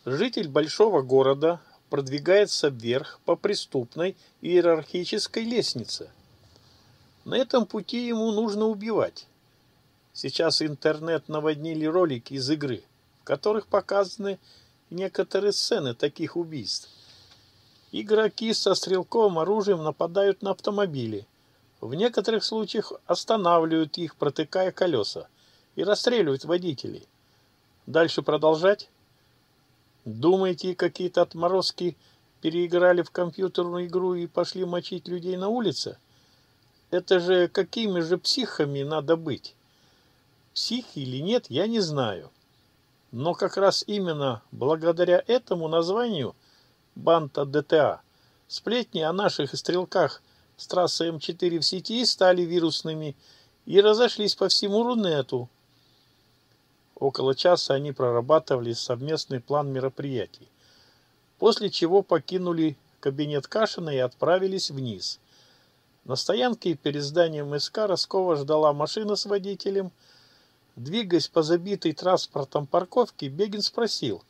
Житель большого города продвигается вверх по преступной иерархической лестнице. На этом пути ему нужно убивать. Сейчас интернет наводнили ролики из игры, в которых показаны некоторые сцены таких убийств. Игроки со стрелковым оружием нападают на автомобили. В некоторых случаях останавливают их, протыкая колеса и расстреливать водителей. Дальше продолжать? Думаете, какие-то отморозки переиграли в компьютерную игру и пошли мочить людей на улице? Это же какими же психами надо быть? Психи или нет, я не знаю. Но как раз именно благодаря этому названию «Банта ДТА» сплетни о наших стрелках с трассы М4 в сети стали вирусными и разошлись по всему Рунету, Около часа они прорабатывали совместный план мероприятий, после чего покинули кабинет Кашина и отправились вниз. На стоянке перед зданием СК Роскова ждала машина с водителем. Двигаясь по забитой транспортом парковке, Бегин спросил,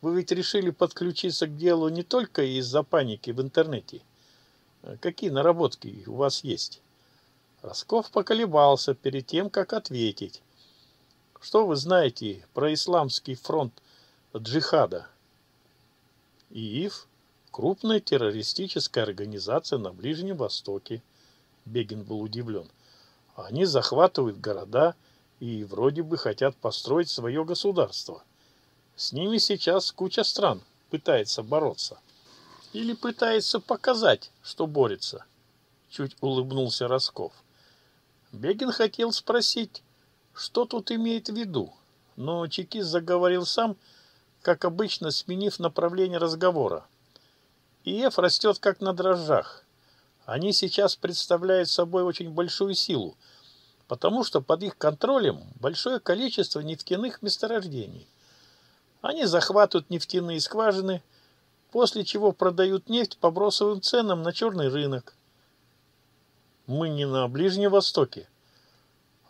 «Вы ведь решили подключиться к делу не только из-за паники в интернете. Какие наработки у вас есть?» Росков поколебался перед тем, как ответить. Что вы знаете про Исламский фронт джихада? ИИФ – крупная террористическая организация на Ближнем Востоке. Бегин был удивлен. Они захватывают города и вроде бы хотят построить свое государство. С ними сейчас куча стран пытается бороться. Или пытается показать, что борется. Чуть улыбнулся Росков. Бегин хотел спросить, что тут имеет в виду? Ну, Но чекист заговорил сам, как обычно, сменив направление разговора. ИФ растет как на дрожжах. Они сейчас представляют собой очень большую силу, потому что под их контролем большое количество нефтяных месторождений. Они захватывают нефтяные скважины, после чего продают нефть по бросовым ценам на черный рынок. Мы не на Ближнем Востоке,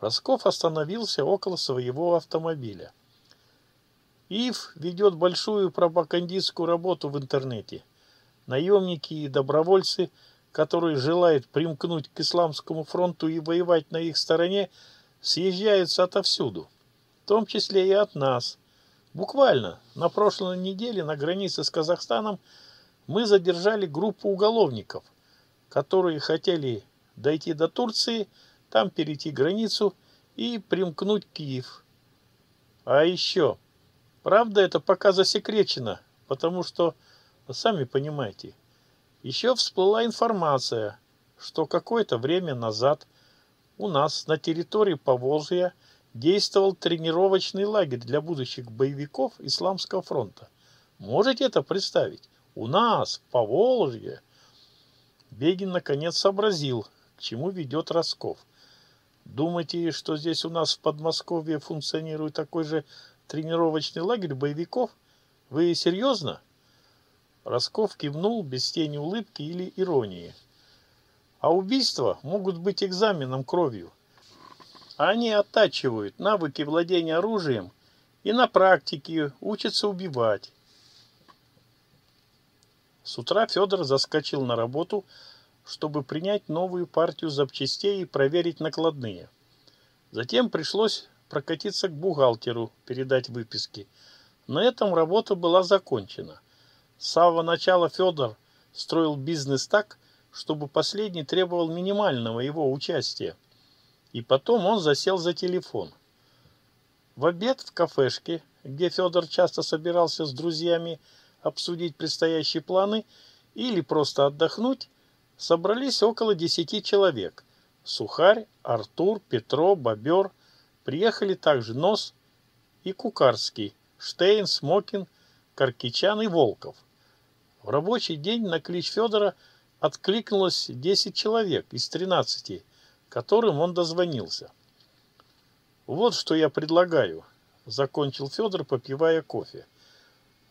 Росков остановился около своего автомобиля. Ив ведет большую пропагандистскую работу в интернете. Наемники и добровольцы, которые желают примкнуть к Исламскому фронту и воевать на их стороне, съезжаются отовсюду, в том числе и от нас. Буквально на прошлой неделе на границе с Казахстаном мы задержали группу уголовников, которые хотели дойти до Турции – там перейти границу и примкнуть Киев. А еще, правда, это пока засекречено, потому что, сами понимаете, еще всплыла информация, что какое-то время назад у нас на территории Поволжья действовал тренировочный лагерь для будущих боевиков Исламского фронта. Можете это представить? У нас, в Поволжье. Бегин наконец сообразил, к чему ведет Росков. Думаете, что здесь у нас в Подмосковье функционирует такой же тренировочный лагерь боевиков? Вы серьезно? Росков кивнул без тени улыбки или иронии. А убийства могут быть экзаменом кровью. Они оттачивают навыки владения оружием и на практике учатся убивать. С утра Федор заскочил на работу, чтобы принять новую партию запчастей и проверить накладные. Затем пришлось прокатиться к бухгалтеру, передать выписки. На этом работа была закончена. С самого начала Федор строил бизнес так, чтобы последний требовал минимального его участия. И потом он засел за телефон. В обед в кафешке, где Федор часто собирался с друзьями обсудить предстоящие планы или просто отдохнуть, собрались около десяти человек. Сухарь, Артур, Петро, Бобер. Приехали также Нос и Кукарский, Штейн, Смокин, Каркичан и Волков. В рабочий день на клич Федора откликнулось 10 человек из 13, которым он дозвонился. «Вот что я предлагаю», – закончил Федор, попивая кофе.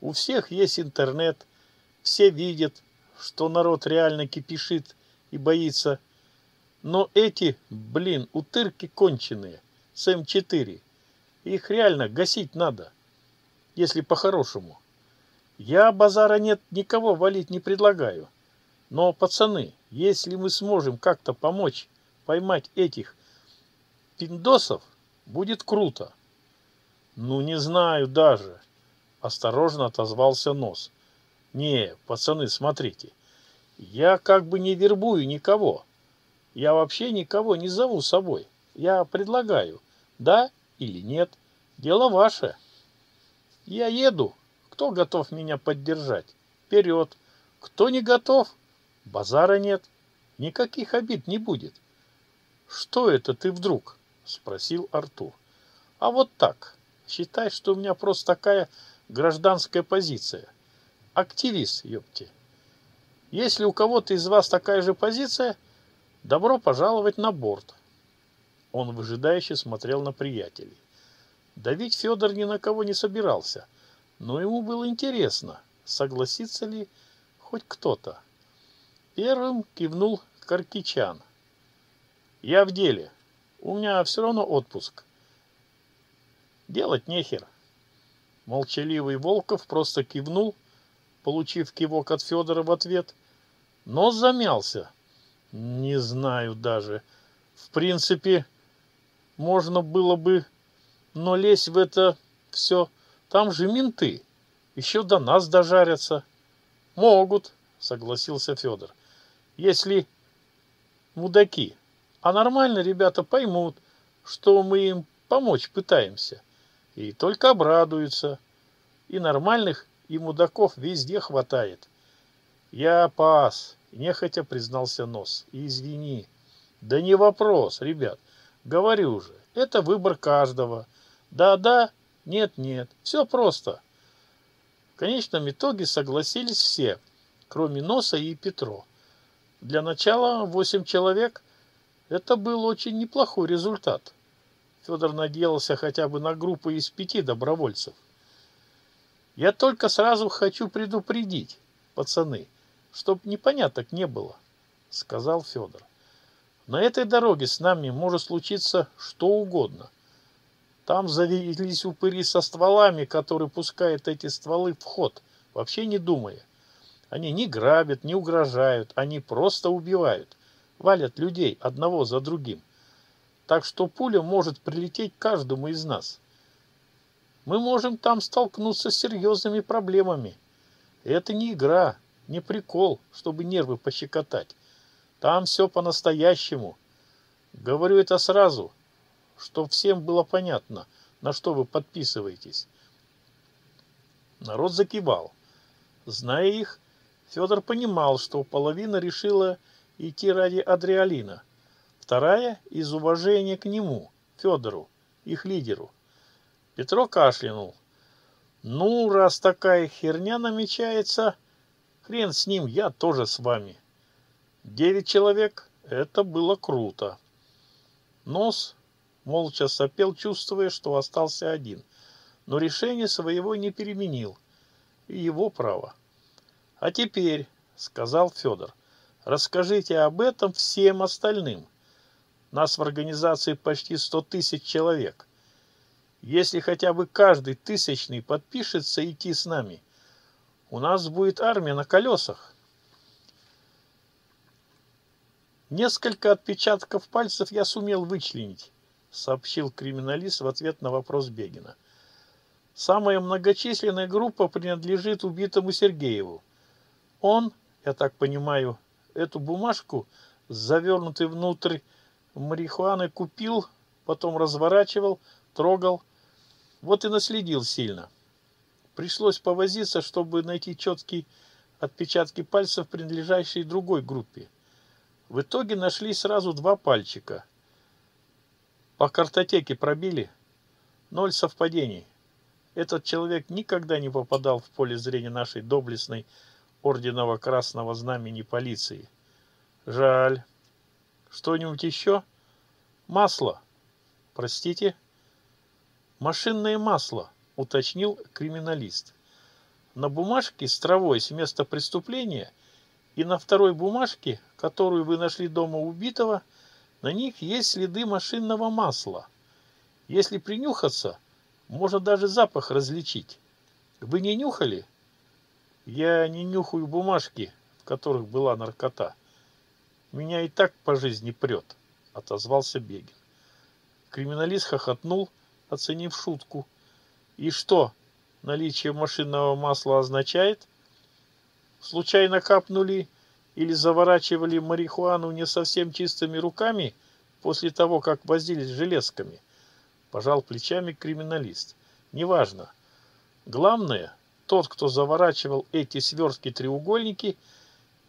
«У всех есть интернет, все видят, что народ реально кипишит и боится. Но эти, блин, утырки конченые, с М4. Их реально гасить надо, если по-хорошему. Я базара нет, никого валить не предлагаю. Но, пацаны, если мы сможем как-то помочь поймать этих пиндосов, будет круто. Ну, не знаю даже, осторожно отозвался нос. — не, пацаны, смотрите, я как бы не вербую никого. Я вообще никого не зову с собой. Я предлагаю, да или нет. Дело ваше. Я еду. Кто готов меня поддержать? Вперед. Кто не готов? Базара нет. Никаких обид не будет. Что это ты вдруг? Спросил Артур. А вот так. Считай, что у меня просто такая гражданская позиция – активист, ёпти. Если у кого-то из вас такая же позиция, добро пожаловать на борт. Он выжидающе смотрел на приятелей. Давить Федор ни на кого не собирался, но ему было интересно, согласится ли хоть кто-то. Первым кивнул Каркичан. «Я в деле. У меня все равно отпуск. Делать нехер». Молчаливый Волков просто кивнул – получив кивок от Федора в ответ, но замялся. Не знаю даже. В принципе, можно было бы, но лезь в это все. Там же менты. Еще до нас дожарятся. Могут, согласился Федор. Если мудаки. А нормально ребята поймут, что мы им помочь пытаемся. И только обрадуются. И нормальных и мудаков везде хватает. Я пас, нехотя признался Нос. Извини. Да не вопрос, ребят. Говорю уже. это выбор каждого. Да-да, нет-нет, все просто. В конечном итоге согласились все, кроме Носа и Петро. Для начала восемь человек – это был очень неплохой результат. Федор надеялся хотя бы на группу из пяти добровольцев – я только сразу хочу предупредить, пацаны, чтоб непоняток не было, сказал Федор. На этой дороге с нами может случиться что угодно. Там завелись упыри со стволами, которые пускают эти стволы в ход, вообще не думая. Они не грабят, не угрожают, они просто убивают, валят людей одного за другим. Так что пуля может прилететь каждому из нас. Мы можем там столкнуться с серьезными проблемами. Это не игра, не прикол, чтобы нервы пощекотать. Там все по-настоящему. Говорю это сразу, чтобы всем было понятно, на что вы подписываетесь. Народ закивал. Зная их, Федор понимал, что половина решила идти ради Адриалина, вторая – из уважения к нему, Федору, их лидеру – Петро кашлянул. «Ну, раз такая херня намечается, хрен с ним, я тоже с вами». Девять человек — это было круто. Нос молча сопел, чувствуя, что остался один, но решение своего не переменил, и его право. «А теперь», — сказал Федор, — «расскажите об этом всем остальным. Нас в организации почти сто тысяч человек. Если хотя бы каждый тысячный подпишется идти с нами, у нас будет армия на колесах. Несколько отпечатков пальцев я сумел вычленить, сообщил криминалист в ответ на вопрос Бегина. Самая многочисленная группа принадлежит убитому Сергееву. Он, я так понимаю, эту бумажку, завернутый внутрь марихуаны, купил, потом разворачивал, трогал, вот и наследил сильно. Пришлось повозиться, чтобы найти четкие отпечатки пальцев, принадлежащие другой группе. В итоге нашли сразу два пальчика. По картотеке пробили. Ноль совпадений. Этот человек никогда не попадал в поле зрения нашей доблестной орденного красного знамени полиции. Жаль. Что-нибудь еще? Масло. Простите? машинное масло, уточнил криминалист. На бумажке с травой с места преступления и на второй бумажке, которую вы нашли дома убитого, на них есть следы машинного масла. Если принюхаться, можно даже запах различить. Вы не нюхали? Я не нюхаю бумажки, в которых была наркота. Меня и так по жизни прет, отозвался Бегин. Криминалист хохотнул, оценив шутку. И что, наличие машинного масла означает? Случайно капнули или заворачивали марихуану не совсем чистыми руками после того, как возились железками? Пожал плечами криминалист. Неважно. Главное, тот, кто заворачивал эти свертки-треугольники,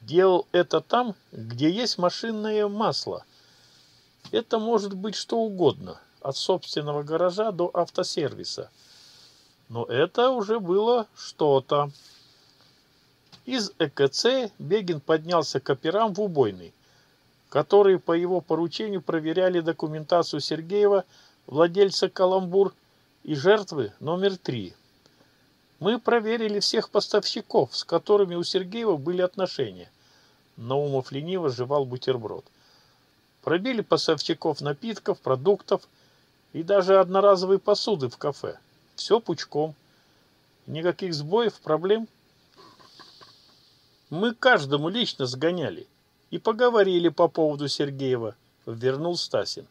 делал это там, где есть машинное масло. Это может быть что угодно – от собственного гаража до автосервиса. Но это уже было что-то. Из ЭКЦ Бегин поднялся к операм в убойный, которые по его поручению проверяли документацию Сергеева, владельца «Каламбур» и жертвы номер три. Мы проверили всех поставщиков, с которыми у Сергеева были отношения. Наумов лениво жевал бутерброд. Пробили поставщиков напитков, продуктов – и даже одноразовой посуды в кафе. Все пучком. Никаких сбоев, проблем. Мы каждому лично сгоняли и поговорили по поводу Сергеева, вернул Стасин.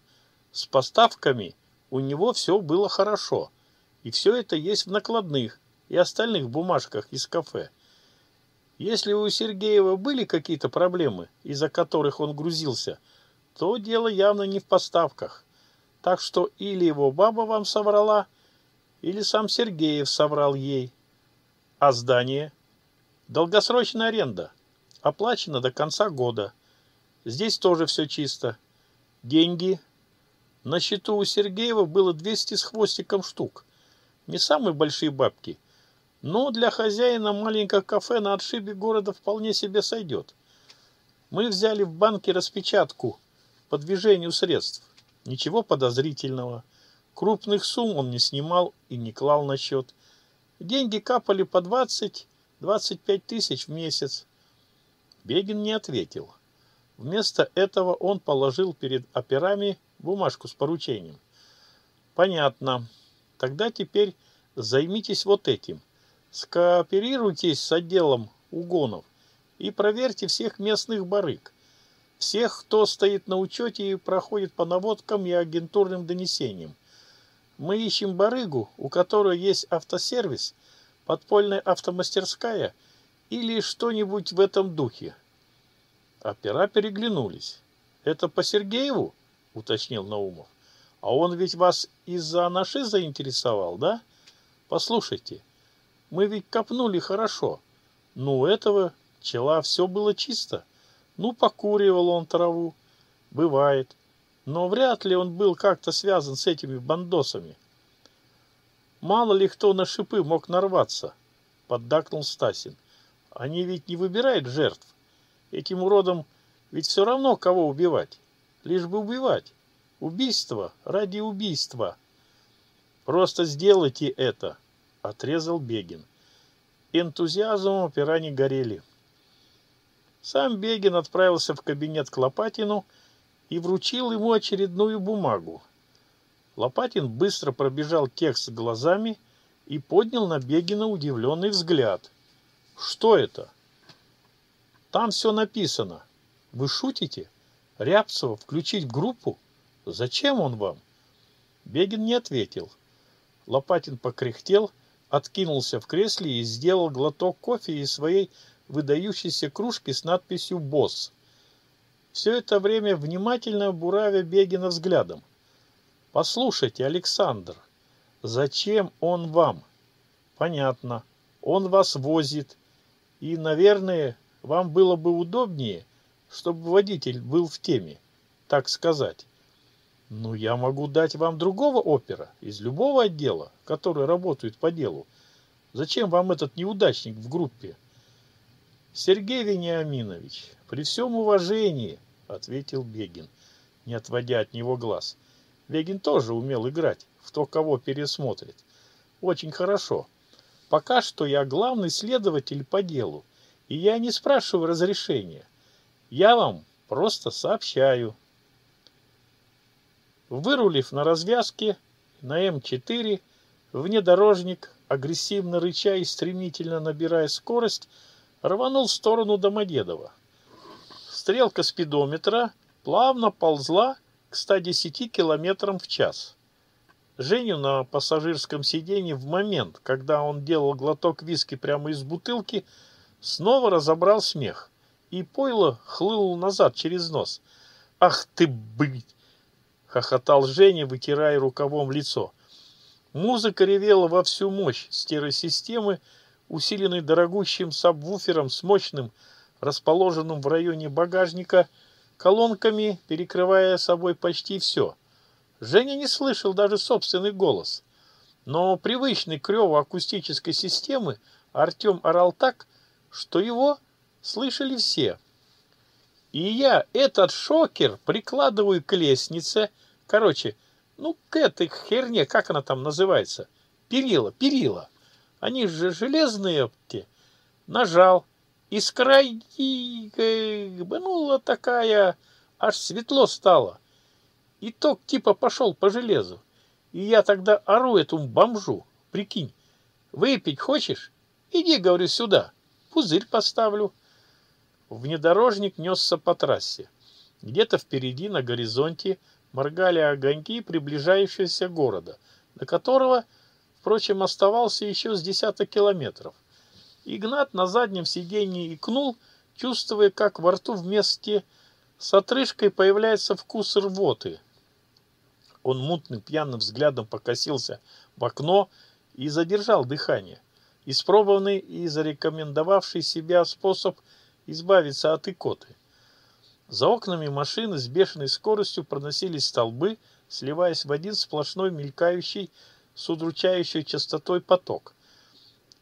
С поставками у него все было хорошо, и все это есть в накладных и остальных бумажках из кафе. Если у Сергеева были какие-то проблемы, из-за которых он грузился, то дело явно не в поставках. Так что или его баба вам соврала, или сам Сергеев соврал ей. А здание? Долгосрочная аренда. Оплачена до конца года. Здесь тоже все чисто. Деньги. На счету у Сергеева было 200 с хвостиком штук. Не самые большие бабки. Но для хозяина маленького кафе на отшибе города вполне себе сойдет. Мы взяли в банке распечатку по движению средств. Ничего подозрительного. Крупных сумм он не снимал и не клал на счет. Деньги капали по 20-25 тысяч в месяц. Бегин не ответил. Вместо этого он положил перед операми бумажку с поручением. Понятно. Тогда теперь займитесь вот этим. Скооперируйтесь с отделом угонов и проверьте всех местных барыг. Всех, кто стоит на учете и проходит по наводкам и агентурным донесениям. Мы ищем барыгу, у которой есть автосервис, подпольная автомастерская или что-нибудь в этом духе. Опера переглянулись. «Это по Сергееву?» — уточнил Наумов. «А он ведь вас из-за анаши заинтересовал, да? Послушайте, мы ведь копнули хорошо. Ну, этого чела все было чисто» ну покуривал он траву. Бывает. Но вряд ли он был как-то связан с этими бандосами. Мало ли кто на шипы мог нарваться, поддакнул Стасин. Они ведь не выбирают жертв. Этим уродам ведь все равно, кого убивать. Лишь бы убивать. Убийство ради убийства. Просто сделайте это, отрезал Бегин. Энтузиазмом пирани горели. Сам Бегин отправился в кабинет к Лопатину и вручил ему очередную бумагу. Лопатин быстро пробежал текст глазами и поднял на Бегина удивленный взгляд. «Что это?» «Там все написано. Вы шутите? Рябцева включить в группу? Зачем он вам?» Бегин не ответил. Лопатин покряхтел, откинулся в кресле и сделал глоток кофе из своей выдающейся кружки с надписью «Босс». Все это время внимательно буравя Бегина взглядом. «Послушайте, Александр, зачем он вам?» «Понятно, он вас возит, и, наверное, вам было бы удобнее, чтобы водитель был в теме, так сказать». Но я могу дать вам другого опера, из любого отдела, который работает по делу. Зачем вам этот неудачник в группе?» «Сергей Вениаминович, при всем уважении», — ответил Бегин, не отводя от него глаз. Бегин тоже умел играть, в то, кого пересмотрит. «Очень хорошо. Пока что я главный следователь по делу, и я не спрашиваю разрешения. Я вам просто сообщаю». Вырулив на развязке на эм М4, внедорожник, агрессивно рыча и стремительно набирая скорость, рванул в сторону Домодедова. Стрелка спидометра плавно ползла к 110 километрам в час. Женю на пассажирском сиденье в момент, когда он делал глоток виски прямо из бутылки, снова разобрал смех, и пойло хлынул назад через нос. «Ах ты, быть!» — хохотал Женя, вытирая рукавом лицо. Музыка ревела во всю мощь стереосистемы, системы усиленный дорогущим сабвуфером с мощным, расположенным в районе багажника, колонками, перекрывая собой почти все. Женя не слышал даже собственный голос. Но привычный к реву акустической системы Артем орал так, что его слышали все. И я этот шокер прикладываю к лестнице, короче, ну, к этой херне, как она там называется, перила, перила. Они же железные те. Нажал. Искра гбанула такая, аж светло стало. И ток типа пошел по железу. И я тогда ору этому бомжу. Прикинь, выпить хочешь? Иди, говорю, сюда. Пузырь поставлю. Внедорожник несся по трассе. Где-то впереди на горизонте моргали огоньки приближающегося города, на которого – впрочем, оставался еще с десяток километров. Игнат на заднем сиденье икнул, чувствуя, как во рту вместе с отрыжкой появляется вкус рвоты. Он мутным пьяным взглядом покосился в окно и задержал дыхание. Испробованный и зарекомендовавший себя способ избавиться от икоты. За окнами машины с бешеной скоростью проносились столбы, сливаясь в один сплошной мелькающий с удручающей частотой поток.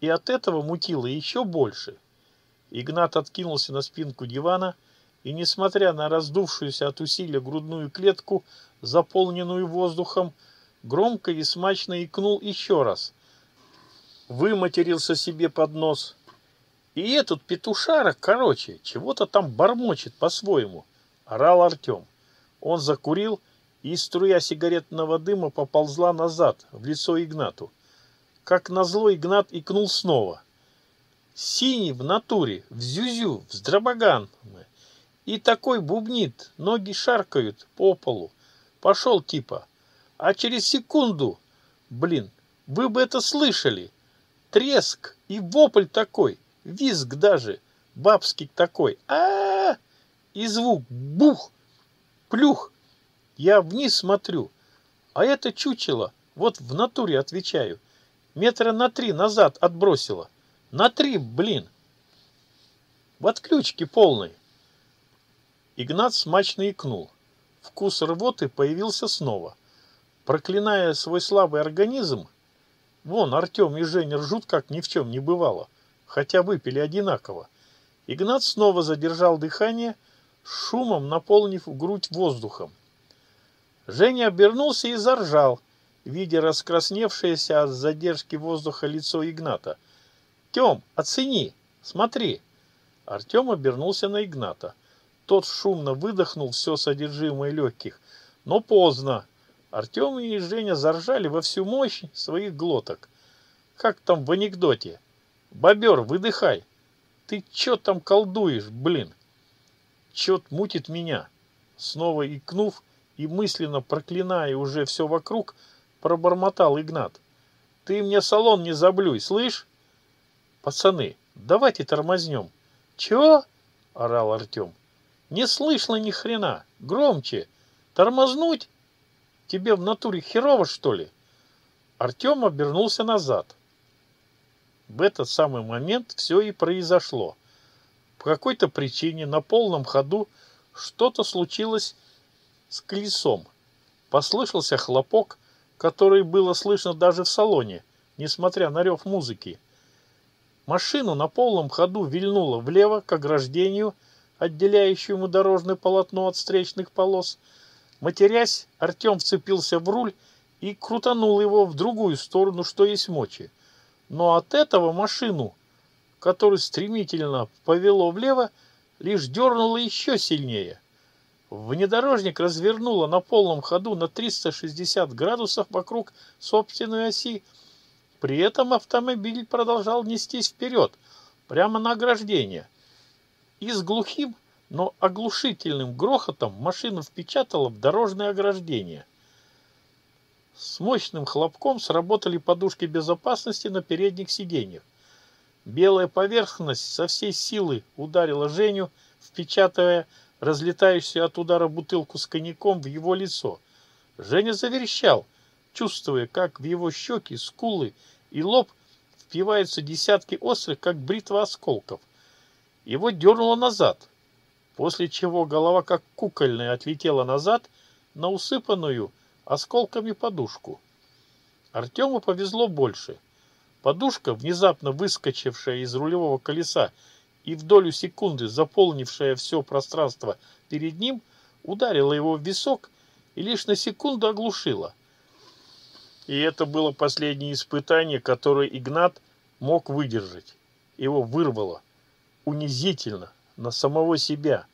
И от этого мутило еще больше. Игнат откинулся на спинку дивана и, несмотря на раздувшуюся от усилия грудную клетку, заполненную воздухом, громко и смачно икнул еще раз. Выматерился себе под нос. И этот петушарок, короче, чего-то там бормочет по-своему, орал Артем. Он закурил и струя сигаретного дыма поползла назад, в лицо Игнату. Как назло Игнат икнул снова. Синий в натуре, в зюзю, в здрабаган. И такой бубнит, ноги шаркают по полу. Пошел типа. А через секунду, блин, вы бы это слышали. Треск и вопль такой, визг даже, бабский такой. а, -а, -а! И звук бух, плюх, я вниз смотрю, а это чучело вот в натуре отвечаю. Метра на три назад отбросило, На три, блин. В отключке полной. Игнат смачно икнул. Вкус рвоты появился снова. Проклиная свой слабый организм, вон Артем и Женя ржут, как ни в чем не бывало, хотя выпили одинаково. Игнат снова задержал дыхание, шумом наполнив грудь воздухом. Женя обернулся и заржал, видя раскрасневшееся от задержки воздуха лицо Игната. «Тем, оцени! Смотри!» Артем обернулся на Игната. Тот шумно выдохнул все содержимое легких. Но поздно. Артем и Женя заржали во всю мощь своих глоток. Как там в анекдоте? «Бобер, выдыхай! Ты че там колдуешь, блин?» «Чет мутит меня!» Снова икнув, и мысленно проклиная уже все вокруг, пробормотал Игнат. «Ты мне салон не заблюй, слышь?» «Пацаны, давайте тормознем». «Чего?» – орал Артем. «Не слышно ни хрена. Громче. Тормознуть? Тебе в натуре херово, что ли?» Артем обернулся назад. В этот самый момент все и произошло. По какой-то причине на полном ходу что-то случилось с колесом. Послышался хлопок, который было слышно даже в салоне, несмотря на рев музыки. Машину на полном ходу вильнуло влево к ограждению, отделяющему дорожное полотно от встречных полос. Матерясь, Артем вцепился в руль и крутанул его в другую сторону, что есть мочи. Но от этого машину, которую стремительно повело влево, лишь дернуло еще сильнее – Внедорожник развернуло на полном ходу на 360 градусов вокруг собственной оси. При этом автомобиль продолжал нестись вперед, прямо на ограждение. И с глухим, но оглушительным грохотом машина впечатала в дорожное ограждение. С мощным хлопком сработали подушки безопасности на передних сиденьях. Белая поверхность со всей силы ударила Женю, впечатывая разлетаешься от удара бутылку с коньяком в его лицо. Женя заверещал, чувствуя, как в его щеки, скулы и лоб впиваются десятки острых, как бритва осколков. Его дернуло назад, после чего голова, как кукольная, отлетела назад на усыпанную осколками подушку. Артему повезло больше. Подушка, внезапно выскочившая из рулевого колеса, и в долю секунды, заполнившая все пространство перед ним, ударила его в висок и лишь на секунду оглушила. И это было последнее испытание, которое Игнат мог выдержать. Его вырвало. Унизительно. На самого себя.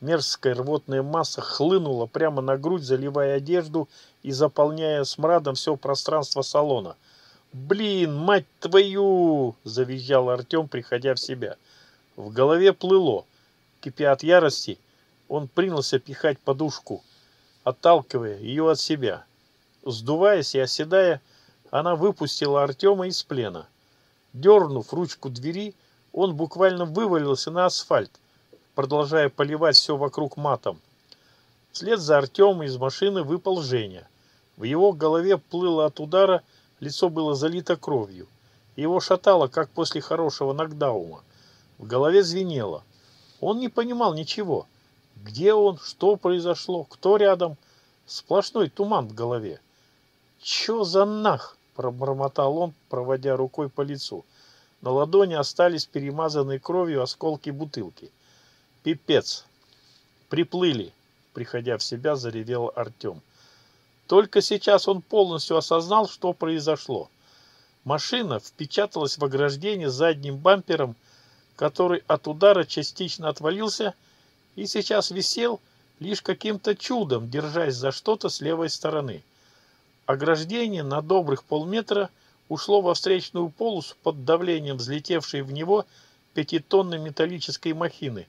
Мерзкая рвотная масса хлынула прямо на грудь, заливая одежду и заполняя смрадом все пространство салона. «Блин, мать твою!» – завизжал Артем, приходя в себя. В голове плыло, кипя от ярости, он принялся пихать подушку, отталкивая ее от себя. Сдуваясь и оседая, она выпустила Артема из плена. Дернув ручку двери, он буквально вывалился на асфальт, продолжая поливать все вокруг матом. Вслед за Артемом из машины выпал Женя. В его голове плыло от удара, лицо было залито кровью. Его шатало, как после хорошего нокдаума. В голове звенело. Он не понимал ничего. Где он, что произошло, кто рядом. Сплошной туман в голове. «Чё за нах?» – пробормотал он, проводя рукой по лицу. На ладони остались перемазанные кровью осколки бутылки. «Пипец! Приплыли!» – приходя в себя, заревел Артем. Только сейчас он полностью осознал, что произошло. Машина впечаталась в ограждение задним бампером – который от удара частично отвалился и сейчас висел лишь каким-то чудом, держась за что-то с левой стороны. Ограждение на добрых полметра ушло во встречную полосу под давлением взлетевшей в него пятитонной металлической махины.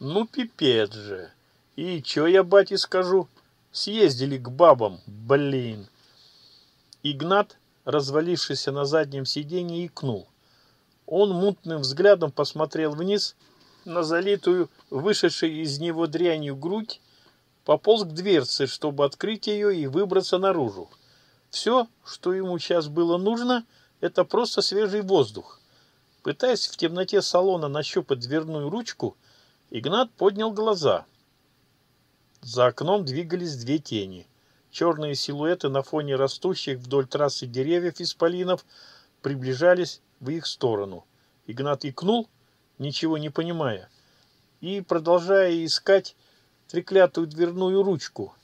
«Ну, пипец же! И чё я бате скажу? Съездили к бабам, блин!» Игнат, развалившийся на заднем сиденье, икнул он мутным взглядом посмотрел вниз на залитую, вышедшей из него дрянью грудь, пополз к дверце, чтобы открыть ее и выбраться наружу. Все, что ему сейчас было нужно, это просто свежий воздух. Пытаясь в темноте салона нащупать дверную ручку, Игнат поднял глаза. За окном двигались две тени. Черные силуэты на фоне растущих вдоль трассы деревьев исполинов приближались в их сторону. Игнат икнул, ничего не понимая, и продолжая искать треклятую дверную ручку.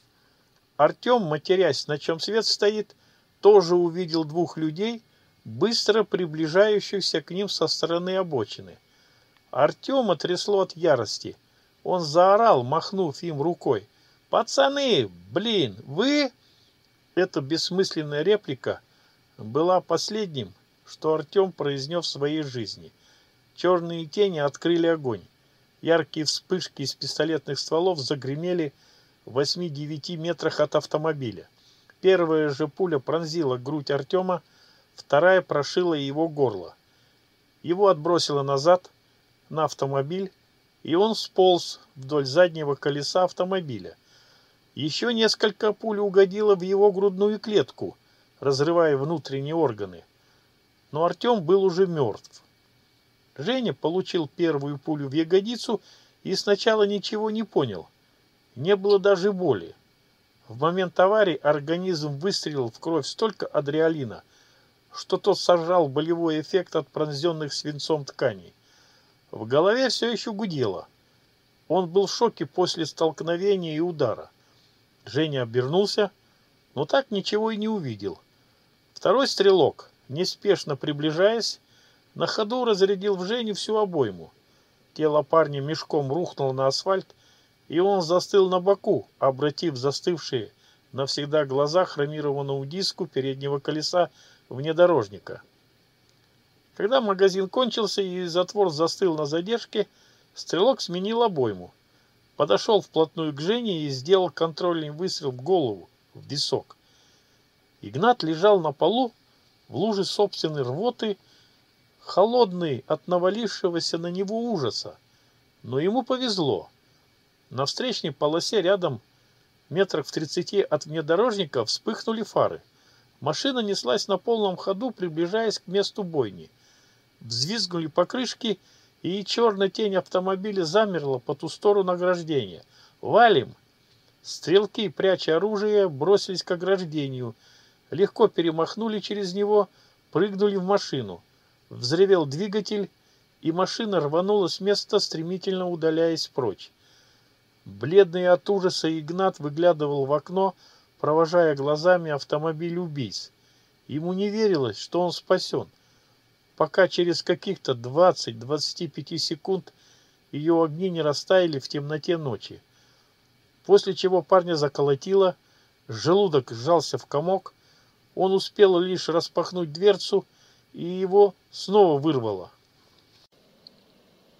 Артем, матерясь, на чем свет стоит, тоже увидел двух людей, быстро приближающихся к ним со стороны обочины. Артема трясло от ярости. Он заорал, махнув им рукой. «Пацаны, блин, вы...» Эта бессмысленная реплика была последним, что Артем произнес в своей жизни. Черные тени открыли огонь. Яркие вспышки из пистолетных стволов загремели в 8-9 метрах от автомобиля. Первая же пуля пронзила грудь Артема, вторая прошила его горло. Его отбросило назад на автомобиль, и он сполз вдоль заднего колеса автомобиля. Еще несколько пуль угодило в его грудную клетку, разрывая внутренние органы. Ну, но Артем был уже мертв. Женя получил первую пулю в ягодицу и сначала ничего не понял. Не было даже боли. В момент аварии организм выстрелил в кровь столько адреалина, что тот сожрал болевой эффект от пронзенных свинцом тканей. В голове все еще гудело. Он был в шоке после столкновения и удара. Женя обернулся, но так ничего и не увидел. Второй стрелок, неспешно приближаясь, на ходу разрядил в Жене всю обойму. Тело парня мешком рухнуло на асфальт, и он застыл на боку, обратив застывшие навсегда глаза хромированному диску переднего колеса внедорожника. Когда магазин кончился и затвор застыл на задержке, стрелок сменил обойму. Подошел вплотную к Жене и сделал контрольный выстрел в голову, в висок. Игнат лежал на полу, в луже собственной рвоты, холодный от навалившегося на него ужаса. Но ему повезло. На встречной полосе рядом, метрах в тридцати от внедорожника, вспыхнули фары. Машина неслась на полном ходу, приближаясь к месту бойни. Взвизгнули покрышки, и черная тень автомобиля замерла по ту сторону ограждения. «Валим!» Стрелки, пряча оружие, бросились к ограждению – легко перемахнули через него, прыгнули в машину. Взревел двигатель, и машина рванула с места, стремительно удаляясь прочь. Бледный от ужаса Игнат выглядывал в окно, провожая глазами автомобиль убийц. Ему не верилось, что он спасен, пока через каких-то 20-25 секунд ее огни не растаяли в темноте ночи. После чего парня заколотило, желудок сжался в комок, он успел лишь распахнуть дверцу, и его снова вырвало.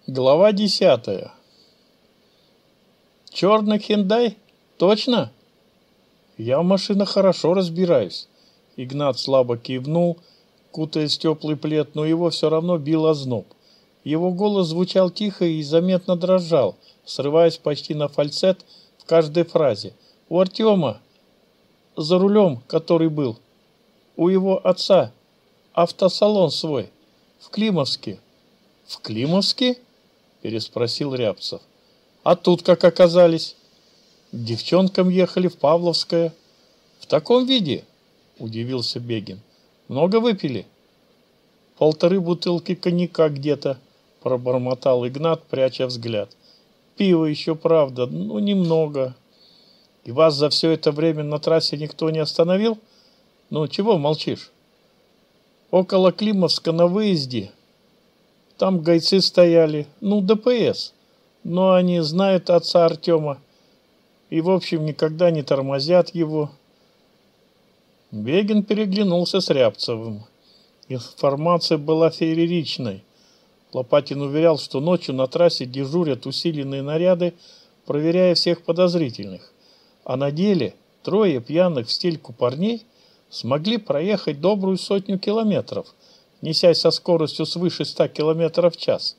Глава десятая. Черный хендай? Точно? Я в машинах хорошо разбираюсь. Игнат слабо кивнул, кутаясь в теплый плед, но его все равно бил озноб. Его голос звучал тихо и заметно дрожал, срываясь почти на фальцет в каждой фразе. У Артема за рулем, который был, у его отца автосалон свой в Климовске. В Климовске? переспросил Рябцев. А тут как оказались? Девчонкам ехали в Павловское. В таком виде? удивился Бегин. Много выпили? Полторы бутылки коньяка где-то, пробормотал Игнат, пряча взгляд. Пиво еще, правда, ну немного. И вас за все это время на трассе никто не остановил? — ну чего молчишь? Около Климовска на выезде. Там гайцы стояли. Ну, ДПС. Но они знают отца Артема. И, в общем, никогда не тормозят его. Бегин переглянулся с Рябцевым. Информация была фееричной. Лопатин уверял, что ночью на трассе дежурят усиленные наряды, проверяя всех подозрительных. А на деле трое пьяных в стельку парней – смогли проехать добрую сотню километров, несясь со скоростью свыше 100 километров в час.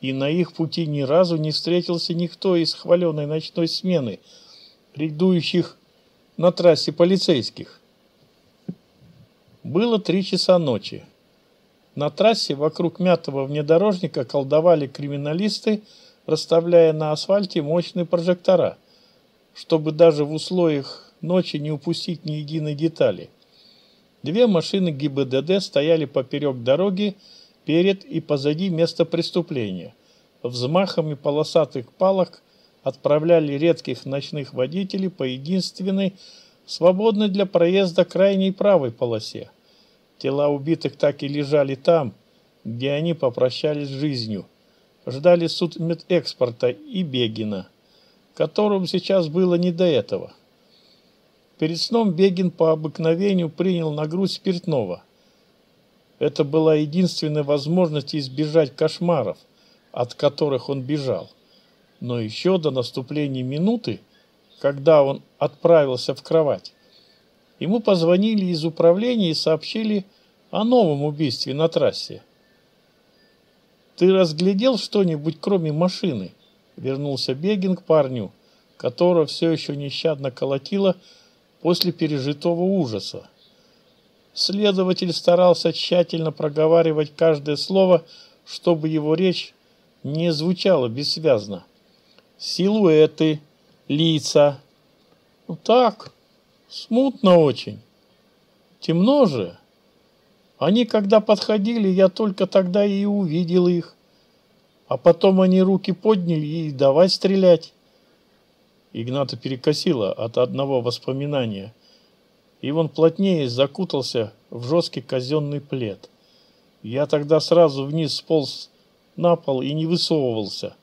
И на их пути ни разу не встретился никто из хваленной ночной смены, рядующих на трассе полицейских. Было три часа ночи. На трассе вокруг мятого внедорожника колдовали криминалисты, расставляя на асфальте мощные прожектора, чтобы даже в условиях ночи не упустить ни единой детали – Две машины ГИБДД стояли поперек дороги перед и позади места преступления. Взмахами полосатых палок отправляли редких ночных водителей по единственной, свободной для проезда крайней правой полосе. Тела убитых так и лежали там, где они попрощались с жизнью. Ждали суд медэкспорта и Бегина, которым сейчас было не до этого. Перед сном Бегин по обыкновению принял на грудь спиртного. Это была единственная возможность избежать кошмаров, от которых он бежал. Но еще до наступления минуты, когда он отправился в кровать, ему позвонили из управления и сообщили о новом убийстве на трассе. «Ты разглядел что-нибудь, кроме машины?» Вернулся Бегин к парню, которого все еще нещадно колотило после пережитого ужаса. Следователь старался тщательно проговаривать каждое слово, чтобы его речь не звучала бессвязно. Силуэты, лица. Ну так, смутно очень. Темно же. Они когда подходили, я только тогда и увидел их. А потом они руки подняли и давай стрелять. Игната перекосило от одного воспоминания, и он плотнее закутался в жесткий казенный плед. Я тогда сразу вниз сполз на пол и не высовывался.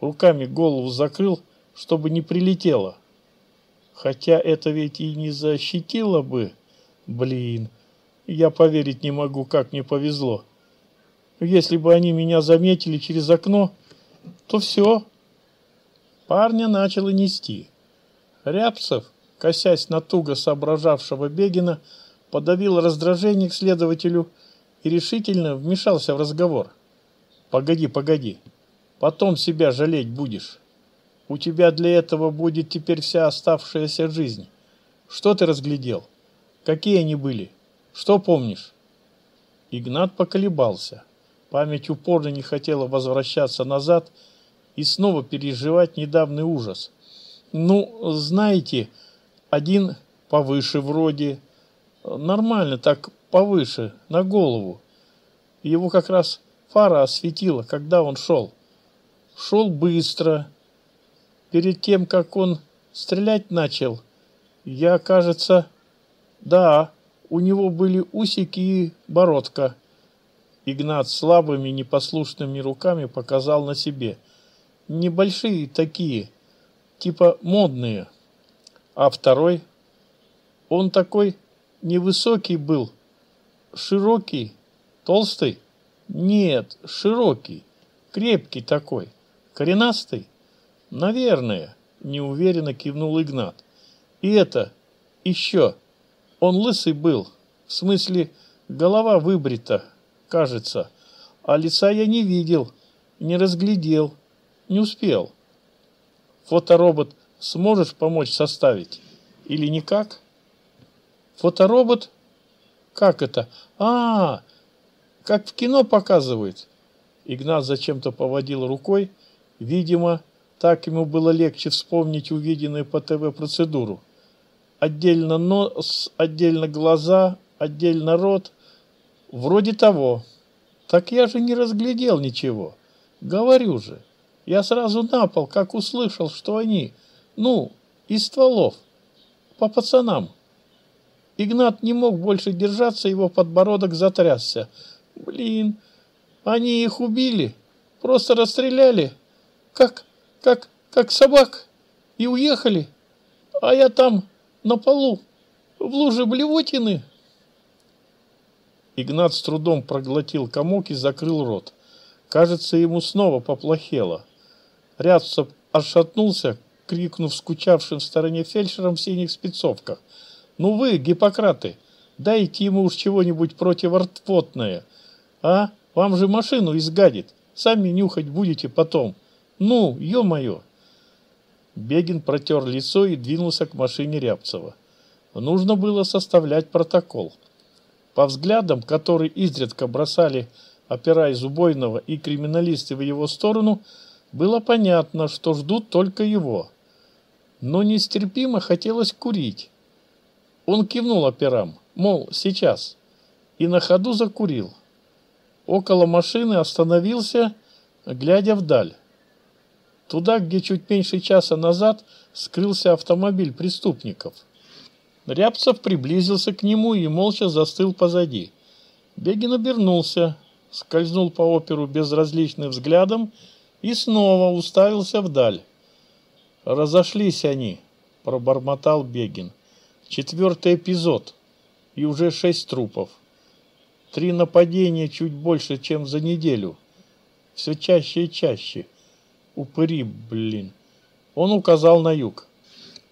Руками голову закрыл, чтобы не прилетело. Хотя это ведь и не защитило бы. Блин, я поверить не могу, как мне повезло. Если бы они меня заметили через окно, то все, Парня начало нести. Рябцев, косясь на туго соображавшего Бегина, подавил раздражение к следователю и решительно вмешался в разговор. «Погоди, погоди, потом себя жалеть будешь. У тебя для этого будет теперь вся оставшаяся жизнь. Что ты разглядел? Какие они были? Что помнишь?» Игнат поколебался. Память упорно не хотела возвращаться назад и, и снова переживать недавний ужас. Ну, знаете, один повыше вроде, нормально так повыше, на голову. Его как раз фара осветила, когда он шел. Шел быстро. Перед тем, как он стрелять начал, я, кажется, да, у него были усики и бородка. Игнат слабыми непослушными руками показал на себе – небольшие такие, типа модные. А второй, он такой невысокий был, широкий, толстый? Нет, широкий, крепкий такой, коренастый? Наверное, неуверенно кивнул Игнат. И это, еще, он лысый был, в смысле, голова выбрита, кажется, а лица я не видел, не разглядел не успел. Фоторобот сможешь помочь составить или никак? Фоторобот? Как это? А, -а, -а как в кино показывают. Игнат зачем-то поводил рукой, видимо, так ему было легче вспомнить увиденную по ТВ процедуру. Отдельно нос, отдельно глаза, отдельно рот. Вроде того. Так я же не разглядел ничего. Говорю же. Я сразу на пол, как услышал, что они... Ну, из стволов. По пацанам. Игнат не мог больше держаться, его подбородок затрясся. Блин, они их убили. Просто расстреляли. Как, как, как собак. И уехали. А я там, на полу, в луже блевотины. Игнат с трудом проглотил комок и закрыл рот. Кажется, ему снова поплохело. Рядцев ошатнулся, крикнув скучавшим в стороне фельдшером в синих спецовках. «Ну вы, Гиппократы, дайте ему уж чего-нибудь противорвотное, а? Вам же машину изгадит, сами нюхать будете потом. Ну, ё-моё!» Бегин протер лицо и двинулся к машине Рябцева. Нужно было составлять протокол. По взглядам, которые изредка бросали опера из убойного и криминалисты в его сторону, было понятно, что ждут только его. Но нестерпимо хотелось курить. Он кивнул операм, мол, сейчас, и на ходу закурил. Около машины остановился, глядя вдаль. Туда, где чуть меньше часа назад скрылся автомобиль преступников. Рябцев приблизился к нему и молча застыл позади. Бегин обернулся, скользнул по оперу безразличным взглядом и, и снова уставился вдаль. «Разошлись они», – пробормотал Бегин. «Четвертый эпизод, и уже шесть трупов. Три нападения чуть больше, чем за неделю. Все чаще и чаще. Упыри, блин». Он указал на юг.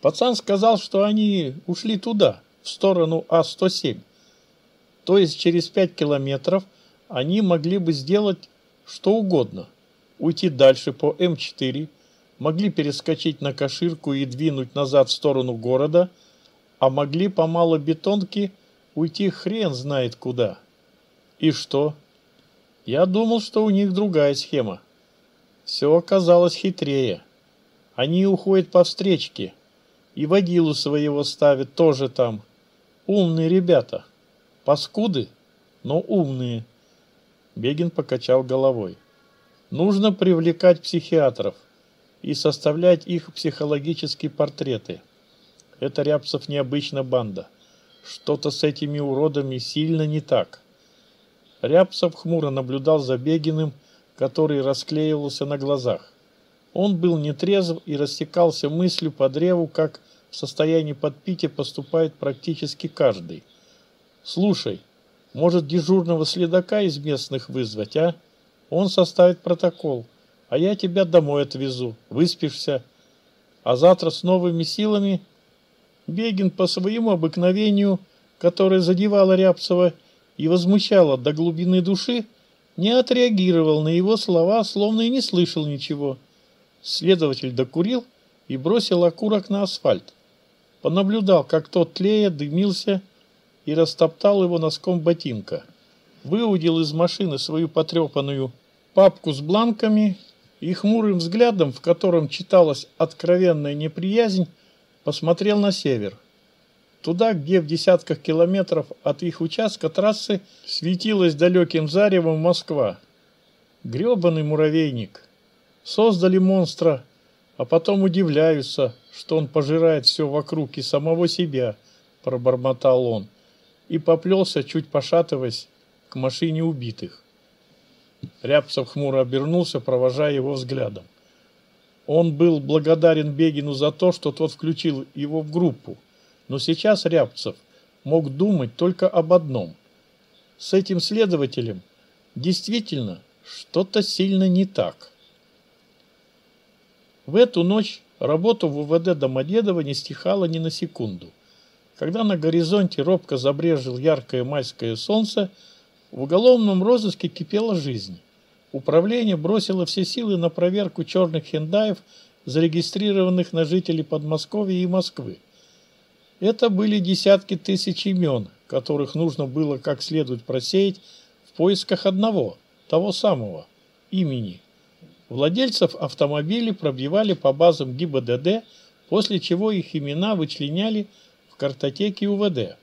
Пацан сказал, что они ушли туда, в сторону А-107. То есть через пять километров они могли бы сделать что угодно – уйти дальше по М4, могли перескочить на Каширку и двинуть назад в сторону города, а могли по малобетонке уйти хрен знает куда. И что? Я думал, что у них другая схема. Все оказалось хитрее. Они уходят по встречке. И водилу своего ставят тоже там. Умные ребята. Паскуды, но умные. Бегин покачал головой. Нужно привлекать психиатров и составлять их психологические портреты. Это Рябцев необычно банда. Что-то с этими уродами сильно не так. Рябцев хмуро наблюдал за Бегиным, который расклеивался на глазах. Он был нетрезв и растекался мыслью по древу, как в состоянии подпития поступает практически каждый. «Слушай, может дежурного следака из местных вызвать, а?» Он составит протокол, а я тебя домой отвезу, выспишься. А завтра с новыми силами...» Бегин по своему обыкновению, которое задевало Рябцева и возмущало до глубины души, не отреагировал на его слова, словно и не слышал ничего. Следователь докурил и бросил окурок на асфальт. Понаблюдал, как тот тлея дымился и растоптал его носком ботинка. Выудил из машины свою потрепанную папку с бланками и хмурым взглядом, в котором читалась откровенная неприязнь, посмотрел на север. Туда, где в десятках километров от их участка трассы светилась далеким заревом Москва. Гребаный муравейник. Создали монстра, а потом удивляются, что он пожирает все вокруг и самого себя, пробормотал он и поплелся, чуть пошатываясь, к машине убитых. Рябцев хмуро обернулся, провожая его взглядом. Он был благодарен Бегину за то, что тот включил его в группу, но сейчас Рябцев мог думать только об одном. С этим следователем действительно что-то сильно не так. В эту ночь работа в УВД Домодедова не стихала ни на секунду. Когда на горизонте робко забрежил яркое майское солнце, в уголовном розыске кипела жизнь. Управление бросило все силы на проверку черных хендаев, зарегистрированных на жителей Подмосковья и Москвы. Это были десятки тысяч имен, которых нужно было как следует просеять в поисках одного, того самого, имени. Владельцев автомобилей пробивали по базам ГИБДД, после чего их имена вычленяли в картотеке УВД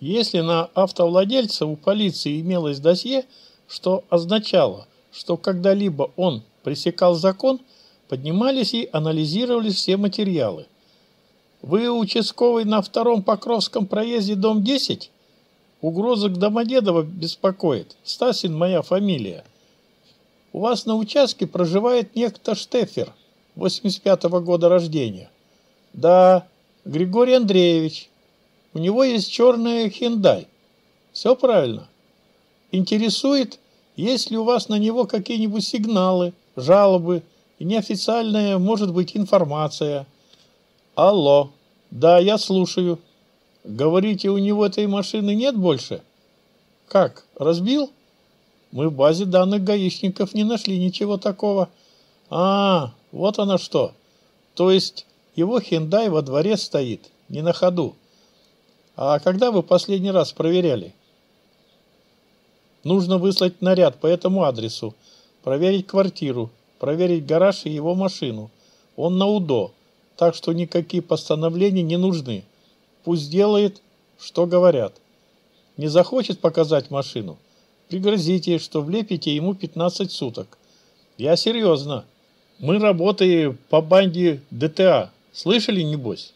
если на автовладельца у полиции имелось досье, что означало, что когда-либо он пресекал закон, поднимались и анализировались все материалы. «Вы участковый на втором Покровском проезде, дом 10?» Угроза к Домодедово беспокоит. Стасин моя фамилия. У вас на участке проживает некто Штефер, 85-го года рождения. Да, Григорий Андреевич, у него есть черная хендай. Все правильно. Интересует, есть ли у вас на него какие-нибудь сигналы, жалобы, и неофициальная, может быть, информация. Алло. Да, я слушаю. Говорите, у него этой машины нет больше? Как, разбил? Мы в базе данных гаишников не нашли ничего такого. А, вот оно что. То есть его хендай во дворе стоит, не на ходу. А когда вы последний раз проверяли? Нужно выслать наряд по этому адресу, проверить квартиру, проверить гараж и его машину. Он на УДО, так что никакие постановления не нужны. Пусть делает, что говорят. Не захочет показать машину? Пригрозите, что влепите ему 15 суток. Я серьезно. Мы работаем по банде ДТА. Слышали, небось?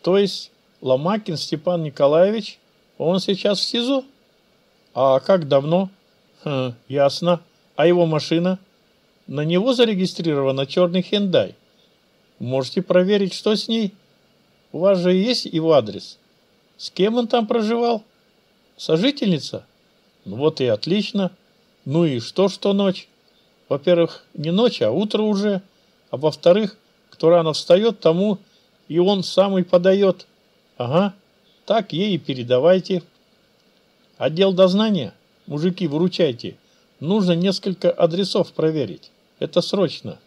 То есть Ломакин Степан Николаевич? Он сейчас в СИЗО? А как давно? Хм, ясно. А его машина? На него зарегистрирована черный хендай. Можете проверить, что с ней? У вас же есть его адрес. С кем он там проживал? Сожительница? Ну вот и отлично. Ну и что, что ночь? Во-первых, не ночь, а утро уже. А во-вторых, кто рано встает, тому и он самый подает. Ага, так ей передавайте. Отдел дознания, мужики, выручайте. Нужно несколько адресов проверить. Это срочно.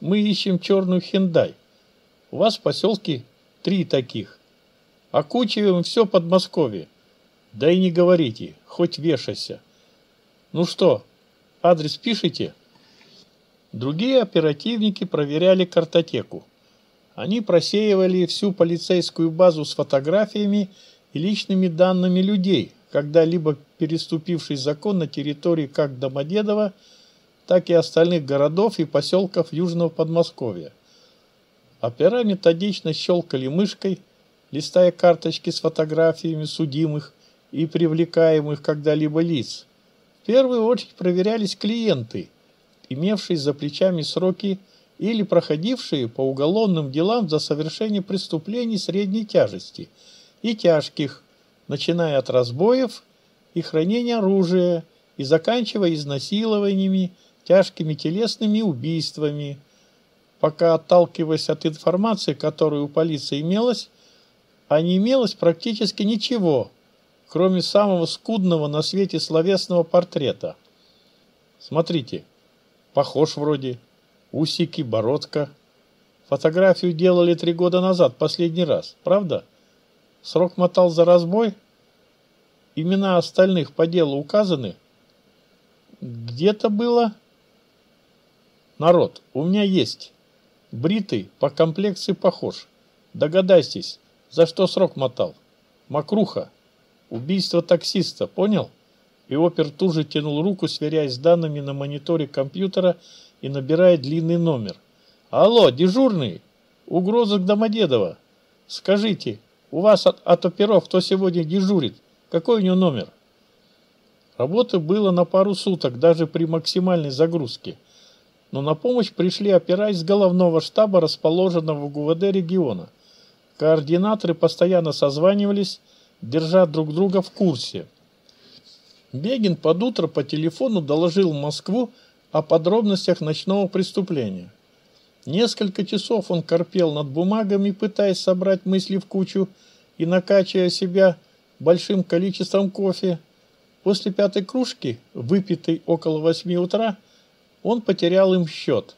Мы ищем черную хендай. У вас в поселке три таких. Окучиваем все Подмосковье. Да и не говорите, хоть вешайся. Ну что, адрес пишите? Другие оперативники проверяли картотеку. Они просеивали всю полицейскую базу с фотографиями и личными данными людей, когда-либо переступивший закон на территории как Домодедово, так и остальных городов и поселков Южного Подмосковья. Опера методично щелкали мышкой, листая карточки с фотографиями судимых и привлекаемых когда-либо лиц. В первую очередь проверялись клиенты, имевшие за плечами сроки – или проходившие по уголовным делам за совершение преступлений средней тяжести и тяжких, начиная от разбоев и хранения оружия и заканчивая изнасилованиями, тяжкими телесными убийствами. Пока отталкиваясь от информации, которую у полиции имелось, а не имелось практически ничего, кроме самого скудного на свете словесного портрета. Смотрите, похож вроде, усики, бородка. Фотографию делали три года назад, последний раз, правда? Срок мотал за разбой? Имена остальных по делу указаны? Где-то было? Народ, у меня есть. Бритый, по комплекции похож. Догадайтесь, за что срок мотал. Макруха. Убийство таксиста, понял? И опер тут же тянул руку, сверяясь с данными на мониторе компьютера и набирает длинный номер. «Алло, дежурный! Угроза к Домодедово! Скажите, у вас от, от оперов кто сегодня дежурит? Какой у него номер?» Работы было на пару суток, даже при максимальной загрузке. Но на помощь пришли опера из головного штаба, расположенного в ГУВД региона. Координаторы постоянно созванивались, держа друг друга в курсе. Бегин под утро по телефону доложил в Москву, о подробностях ночного преступления. Несколько часов он корпел над бумагами, пытаясь собрать мысли в кучу и накачивая себя большим количеством кофе. После пятой кружки, выпитой около восьми утра, он потерял им счет.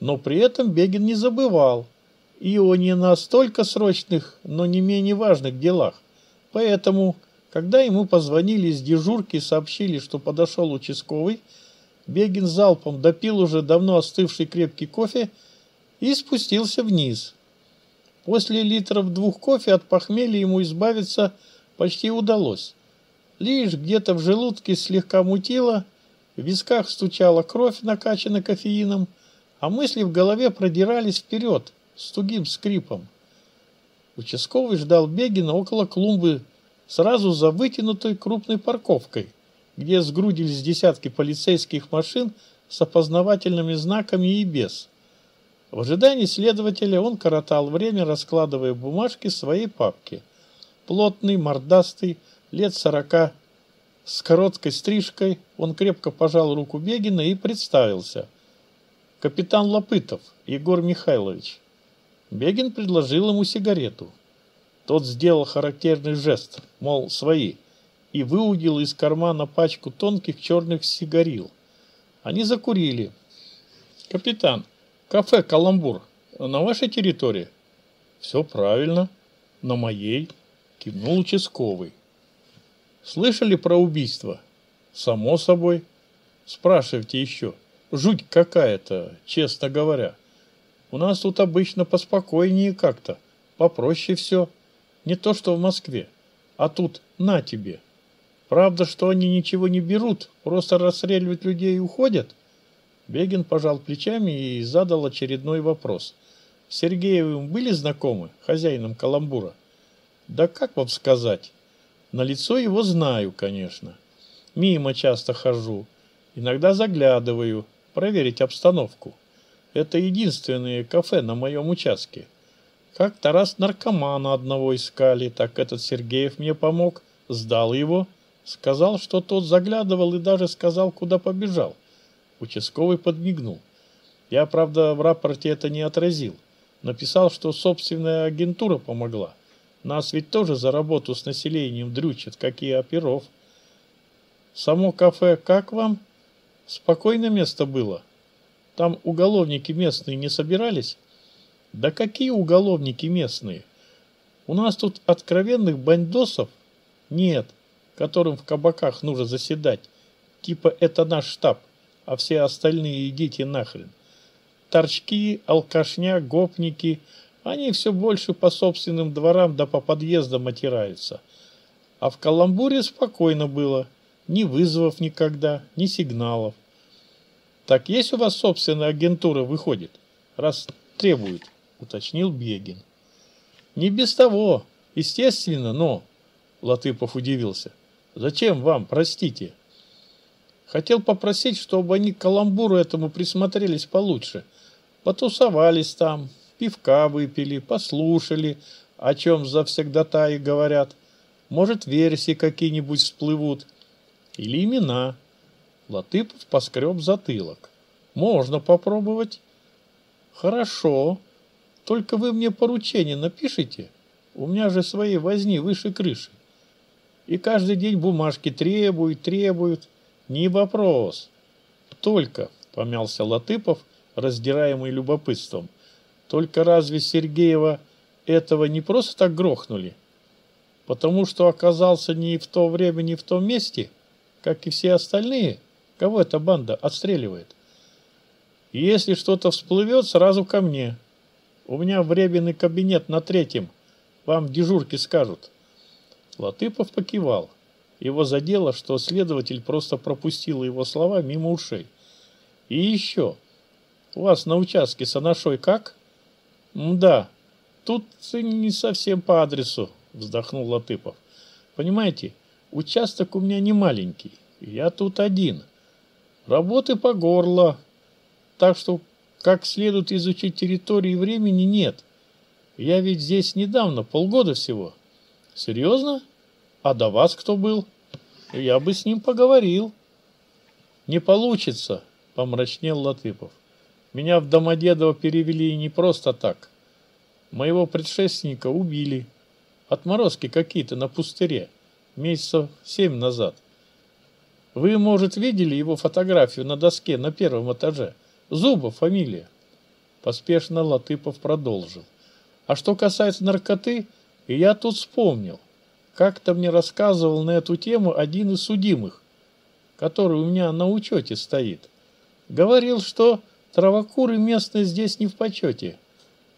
Но при этом Бегин не забывал и о не настолько срочных, но не менее важных делах. Поэтому, когда ему позвонили из дежурки и сообщили, что подошел участковый, Бегин залпом допил уже давно остывший крепкий кофе и спустился вниз. После литров двух кофе от похмелья ему избавиться почти удалось. Лишь где-то в желудке слегка мутило, в висках стучала кровь, накачанная кофеином, а мысли в голове продирались вперед с тугим скрипом. Участковый ждал Бегина около клумбы сразу за вытянутой крупной парковкой – где сгрудились десятки полицейских машин с опознавательными знаками и без. В ожидании следователя он коротал время, раскладывая бумажки своей папки. Плотный, мордастый, лет сорока, с короткой стрижкой, он крепко пожал руку Бегина и представился. Капитан Лопытов, Егор Михайлович. Бегин предложил ему сигарету. Тот сделал характерный жест, мол, свои – и выудил из кармана пачку тонких черных сигарил. Они закурили. «Капитан, кафе «Каламбур» на вашей территории?» «Все правильно. На моей», – кивнул участковый. «Слышали про убийство?» «Само собой. Спрашивайте еще. Жуть какая-то, честно говоря. У нас тут обычно поспокойнее как-то, попроще все. Не то, что в Москве. А тут на тебе». Правда, что они ничего не берут, просто расстреливают людей и уходят. Бегин пожал плечами и задал очередной вопрос. Сергеевым были знакомы, хозяином каламбура? Да как вам сказать? На лицо его знаю, конечно. Мимо часто хожу, иногда заглядываю, проверить обстановку. Это единственное кафе на моем участке. Как-то раз наркомана одного искали, так этот Сергеев мне помог, сдал его – Сказал, что тот заглядывал и даже сказал, куда побежал. Участковый подмигнул. Я, правда, в рапорте это не отразил. Написал, что собственная агентура помогла. Нас ведь тоже за работу с населением дрючат, как и оперов. Само кафе как вам? Спокойно место было? Там уголовники местные не собирались? Да какие уголовники местные? У нас тут откровенных бандосов нет. — которым в кабаках нужно заседать. Типа это наш штаб, а все остальные идите нахрен. Торчки, алкашня, гопники, они все больше по собственным дворам да по подъездам отираются. А в Каламбуре спокойно было, ни вызовов никогда, ни сигналов. Так есть у вас собственная агентура выходит, раз требует, уточнил Бегин. Не без того, естественно, но... Латыпов удивился. Зачем вам, простите? Хотел попросить, чтобы они к каламбуру этому присмотрелись получше. Потусовались там, пивка выпили, послушали, о чем завсегдатаи говорят. Может, версии какие-нибудь всплывут. Или имена. Латыпов поскреб затылок. Можно попробовать. Хорошо. Только вы мне поручение напишите. У меня же свои возни выше крыши. И каждый день бумажки требуют, требуют. Не вопрос. Только, помялся Латыпов, раздираемый любопытством, только разве Сергеева этого не просто так грохнули? Потому что оказался не в то время, не в том месте, как и все остальные, кого эта банда отстреливает. Если что-то всплывет, сразу ко мне. У меня временный кабинет на третьем. Вам дежурки скажут. Латыпов покивал. Его задело, что следователь просто пропустил его слова мимо ушей. «И еще. У вас на участке санашой как?» «Да. Тут не совсем по адресу», — вздохнул Латыпов. «Понимаете, участок у меня не маленький. Я тут один. Работы по горло. Так что как следует изучить территорию и времени нет. Я ведь здесь недавно, полгода всего». Серьезно? А до вас кто был? Я бы с ним поговорил. Не получится, помрачнел Латыпов. Меня в Домодедово перевели не просто так. Моего предшественника убили. Отморозки какие-то на пустыре. Месяцев семь назад. Вы, может, видели его фотографию на доске на первом этаже? Зуба, фамилия. Поспешно Латыпов продолжил. А что касается наркоты, и я тут вспомнил, как-то мне рассказывал на эту тему один из судимых, который у меня на учете стоит. Говорил, что травокуры местные здесь не в почете.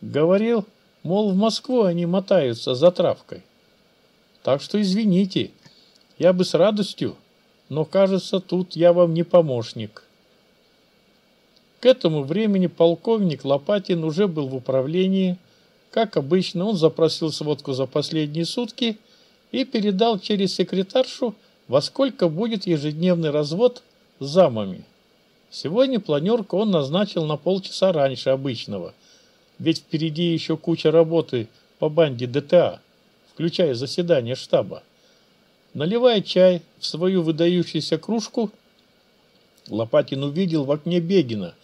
Говорил, мол, в Москву они мотаются за травкой. Так что извините, я бы с радостью, но, кажется, тут я вам не помощник. К этому времени полковник Лопатин уже был в управлении, как обычно, он запросил сводку за последние сутки и передал через секретаршу, во сколько будет ежедневный развод с замами. Сегодня планерку он назначил на полчаса раньше обычного, ведь впереди еще куча работы по банде ДТА, включая заседание штаба. Наливая чай в свою выдающуюся кружку, Лопатин увидел в окне Бегина,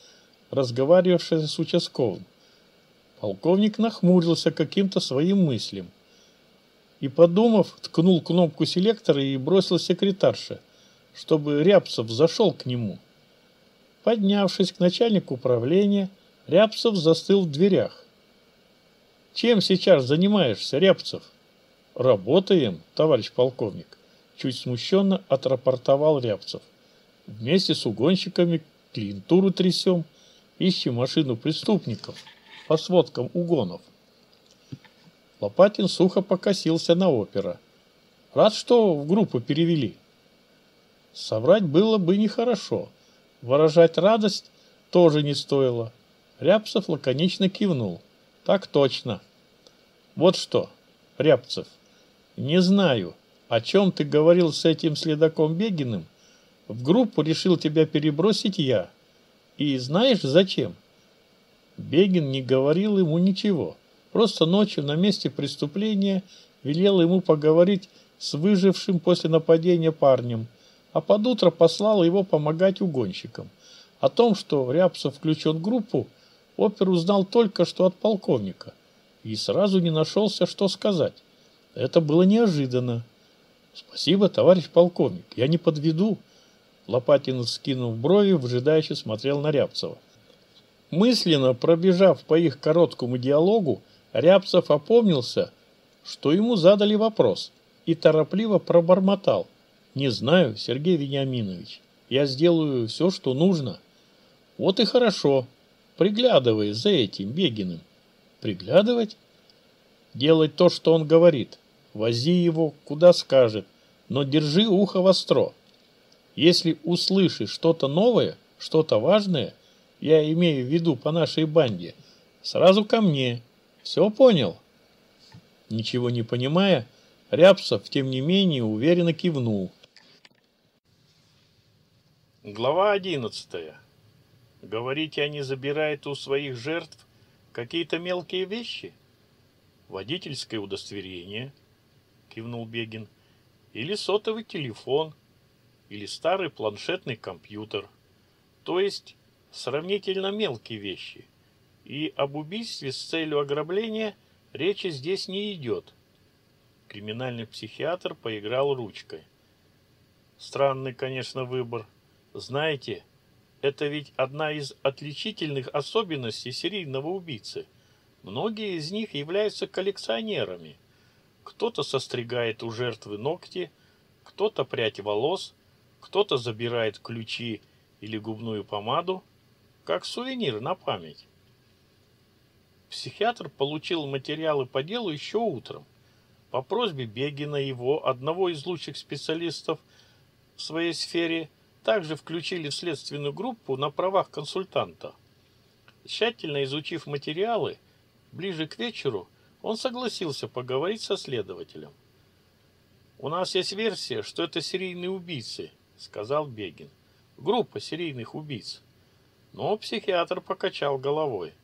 разговаривавшего с участковым. Полковник нахмурился каким-то своим мыслям и, подумав, ткнул кнопку селектора и бросил секретарше, чтобы Рябцев зашел к нему. Поднявшись к начальнику управления, Рябцев застыл в дверях. «Чем сейчас занимаешься, Рябцев?» «Работаем, товарищ полковник», – чуть смущенно отрапортовал Рябцев. «Вместе с угонщиками клиентуру трясем, ищем машину преступников» по сводкам угонов. Лопатин сухо покосился на опера. Рад, что в группу перевели. Соврать было бы нехорошо. Выражать радость тоже не стоило. Рябцев лаконично кивнул. Так точно. Вот что, Рябцев, не знаю, о чем ты говорил с этим следаком Бегиным. В группу решил тебя перебросить я. И знаешь зачем? — Бегин не говорил ему ничего. Просто ночью на месте преступления велел ему поговорить с выжившим после нападения парнем, а под утро послал его помогать угонщикам. О том, что Рябцев включен в группу, опер узнал только что от полковника и сразу не нашелся, что сказать. Это было неожиданно. «Спасибо, товарищ полковник, я не подведу», Лопатин, скинув брови, вжидающе смотрел на Рябцева. Мысленно пробежав по их короткому диалогу, Рябцев опомнился, что ему задали вопрос, и торопливо пробормотал. «Не знаю, Сергей Вениаминович, я сделаю все, что нужно». «Вот и хорошо. Приглядывай за этим Бегиным». «Приглядывать?» «Делать то, что он говорит. Вози его, куда скажет, но держи ухо востро. Если услышишь что-то новое, что-то важное – я имею в виду по нашей банде. Сразу ко мне. Все понял?» Ничего не понимая, Рябцев, тем не менее, уверенно кивнул. Глава 11. Говорите, они забирают у своих жертв какие-то мелкие вещи? Водительское удостоверение, кивнул Бегин, или сотовый телефон, или старый планшетный компьютер. То есть сравнительно мелкие вещи, и об убийстве с целью ограбления речи здесь не идет. Криминальный психиатр поиграл ручкой. Странный, конечно, выбор. Знаете, это ведь одна из отличительных особенностей серийного убийцы. Многие из них являются коллекционерами. Кто-то состригает у жертвы ногти, кто-то прядь волос, кто-то забирает ключи или губную помаду, как сувенир на память. Психиатр получил материалы по делу еще утром. По просьбе Бегина его, одного из лучших специалистов в своей сфере, также включили в следственную группу на правах консультанта. Тщательно изучив материалы, ближе к вечеру он согласился поговорить со следователем. «У нас есть версия, что это серийные убийцы», — сказал Бегин. «Группа серийных убийц». Но психиатр покачал головой.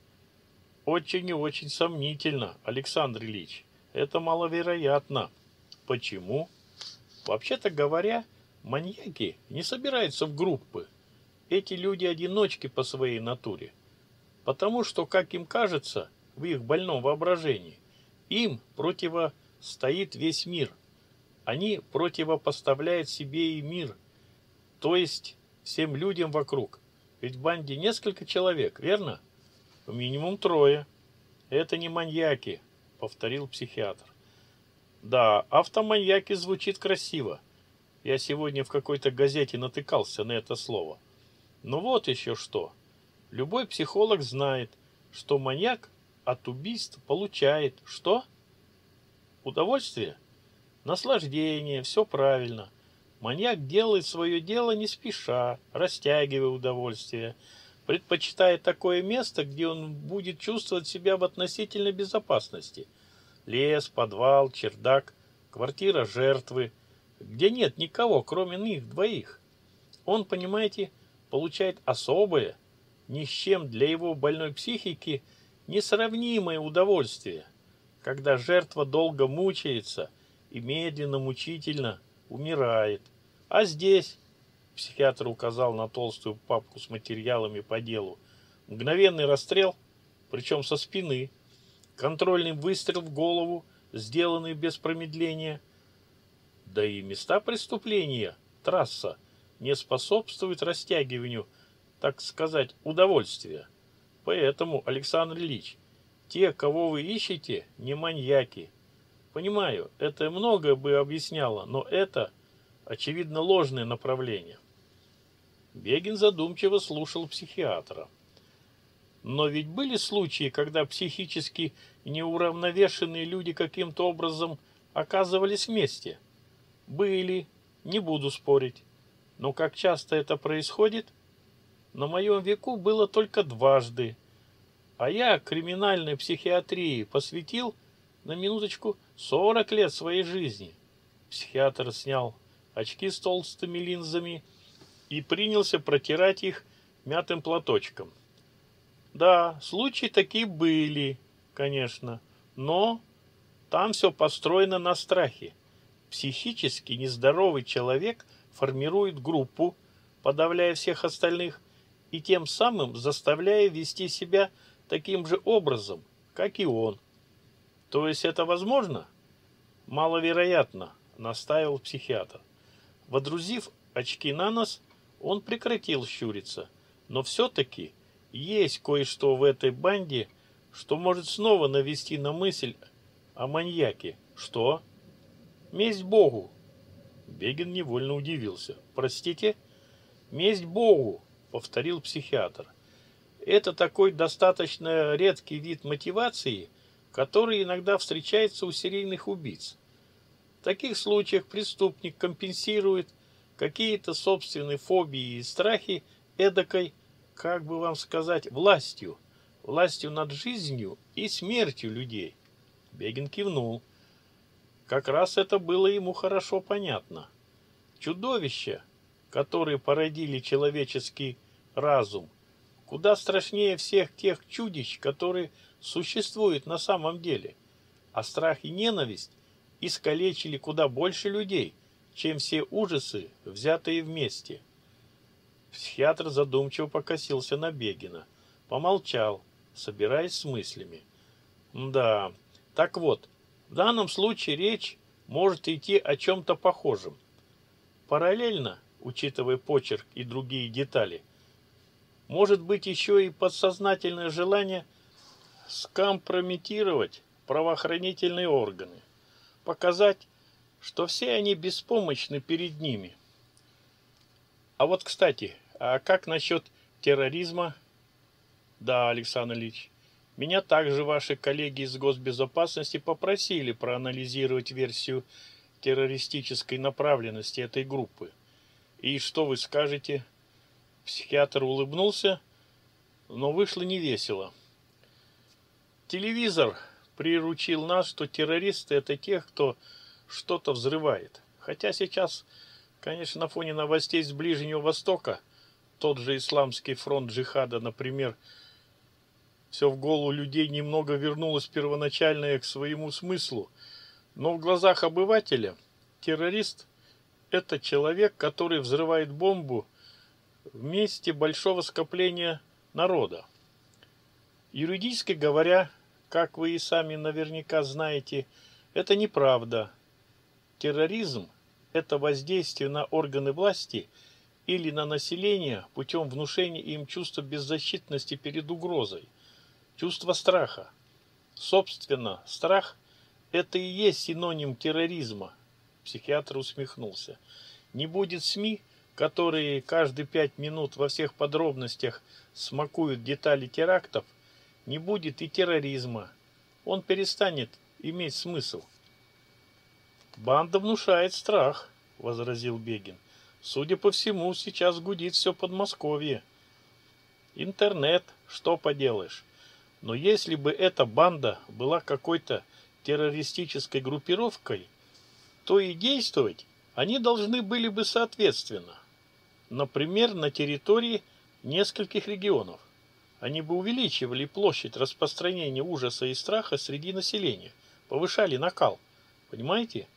Очень и очень сомнительно, Александр Ильич. Это маловероятно. Почему? Вообще-то говоря, маньяки не собираются в группы. Эти люди одиночки по своей натуре. Потому что, как им кажется, в их больном воображении, им противостоит весь мир. Они противопоставляют себе и мир, то есть всем людям вокруг – ведь в банде несколько человек, верно? Ну, минимум трое. Это не маньяки, повторил психиатр. Да, автоманьяки звучит красиво. Я сегодня в какой-то газете натыкался на это слово. Но вот еще что. Любой психолог знает, что маньяк от убийств получает что? Удовольствие? Наслаждение, все правильно. Маньяк делает свое дело не спеша, растягивая удовольствие, предпочитая такое место, где он будет чувствовать себя в относительной безопасности. Лес, подвал, чердак, квартира жертвы, где нет никого, кроме них двоих. Он, понимаете, получает особое, ни с чем для его больной психики, несравнимое удовольствие, когда жертва долго мучается и медленно, мучительно – умирает. А здесь психиатр указал на толстую папку с материалами по делу. Мгновенный расстрел, причем со спины. Контрольный выстрел в голову, сделанный без промедления. Да и места преступления, трасса, не способствует растягиванию, так сказать, удовольствия. Поэтому, Александр Ильич, те, кого вы ищете, не маньяки – Понимаю, это многое бы объясняло, но это, очевидно, ложное направление. Бегин задумчиво слушал психиатра. Но ведь были случаи, когда психически неуравновешенные люди каким-то образом оказывались вместе. Были, не буду спорить. Но как часто это происходит? На моем веку было только дважды. А я криминальной психиатрии посвятил – на минуточку сорок лет своей жизни. Психиатр снял очки с толстыми линзами и принялся протирать их мятым платочком. Да, случаи такие были, конечно, но там все построено на страхе. Психически нездоровый человек формирует группу, подавляя всех остальных, и тем самым заставляя вести себя таким же образом, как и он – то есть это возможно? Маловероятно, настаивал психиатр. Водрузив очки на нос, он прекратил щуриться. Но все-таки есть кое-что в этой банде, что может снова навести на мысль о маньяке. Что? Месть Богу. Бегин невольно удивился. Простите? Месть Богу, повторил психиатр. Это такой достаточно редкий вид мотивации – который иногда встречается у серийных убийц. В таких случаях преступник компенсирует какие-то собственные фобии и страхи эдакой, как бы вам сказать, властью, властью над жизнью и смертью людей. Бегин кивнул. Как раз это было ему хорошо понятно. Чудовища, которые породили человеческий разум, куда страшнее всех тех чудищ, которые существует на самом деле, а страх и ненависть искалечили куда больше людей, чем все ужасы, взятые вместе. Психиатр задумчиво покосился на Бегина, помолчал, собираясь с мыслями. Да, так вот, в данном случае речь может идти о чем-то похожем. Параллельно, учитывая почерк и другие детали, может быть еще и подсознательное желание – скомпрометировать правоохранительные органы, показать, что все они беспомощны перед ними. А вот, кстати, а как насчет терроризма? Да, Александр Ильич, меня также ваши коллеги из госбезопасности попросили проанализировать версию террористической направленности этой группы. И что вы скажете? Психиатр улыбнулся, но вышло невесело. весело телевизор приручил нас, что террористы это те, кто что-то взрывает. Хотя сейчас, конечно, на фоне новостей с Ближнего Востока, тот же Исламский фронт джихада, например, все в голову людей немного вернулось первоначальное к своему смыслу. Но в глазах обывателя террорист – это человек, который взрывает бомбу в месте большого скопления народа. Юридически говоря, как вы и сами наверняка знаете, это неправда. Терроризм – это воздействие на органы власти или на население путем внушения им чувства беззащитности перед угрозой, чувства страха. Собственно, страх – это и есть синоним терроризма. Психиатр усмехнулся. Не будет СМИ, которые каждые пять минут во всех подробностях смакуют детали терактов, не будет и терроризма. Он перестанет иметь смысл. Банда внушает страх, возразил Бегин. Судя по всему, сейчас гудит все Подмосковье. Интернет, что поделаешь. Но если бы эта банда была какой-то террористической группировкой, то и действовать они должны были бы соответственно. Например, на территории нескольких регионов. Они бы увеличивали площадь распространения ужаса и страха среди населения, повышали накал. Понимаете?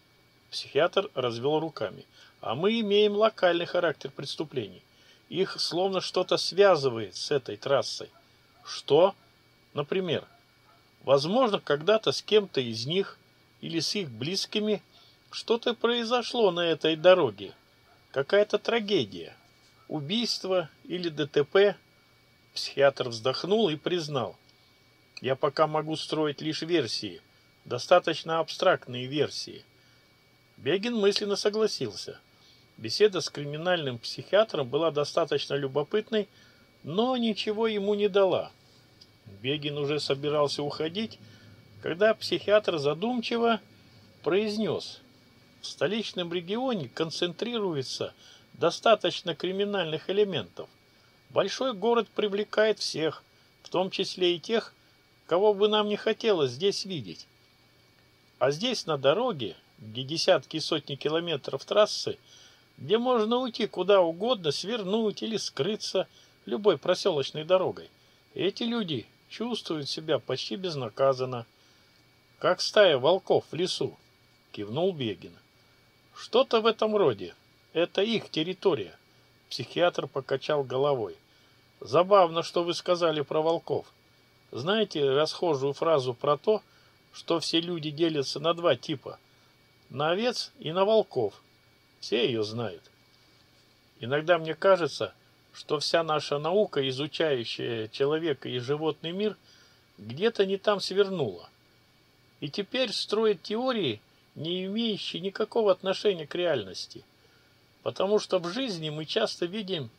Психиатр развел руками. А мы имеем локальный характер преступлений. Их словно что-то связывает с этой трассой. Что? Например, возможно, когда-то с кем-то из них или с их близкими что-то произошло на этой дороге. Какая-то трагедия. Убийство или ДТП – Психиатр вздохнул и признал. Я пока могу строить лишь версии, достаточно абстрактные версии. Бегин мысленно согласился. Беседа с криминальным психиатром была достаточно любопытной, но ничего ему не дала. Бегин уже собирался уходить, когда психиатр задумчиво произнес. В столичном регионе концентрируется достаточно криминальных элементов. Большой город привлекает всех, в том числе и тех, кого бы нам не хотелось здесь видеть. А здесь, на дороге, где десятки и сотни километров трассы, где можно уйти куда угодно, свернуть или скрыться любой проселочной дорогой, эти люди чувствуют себя почти безнаказанно, как стая волков в лесу, кивнул Бегин. Что-то в этом роде. Это их территория. Психиатр покачал головой. Забавно, что вы сказали про волков. Знаете расхожую фразу про то, что все люди делятся на два типа – на овец и на волков. Все ее знают. Иногда мне кажется, что вся наша наука, изучающая человека и животный мир, где-то не там свернула. И теперь строит теории, не имеющие никакого отношения к реальности потому что в жизни мы часто видим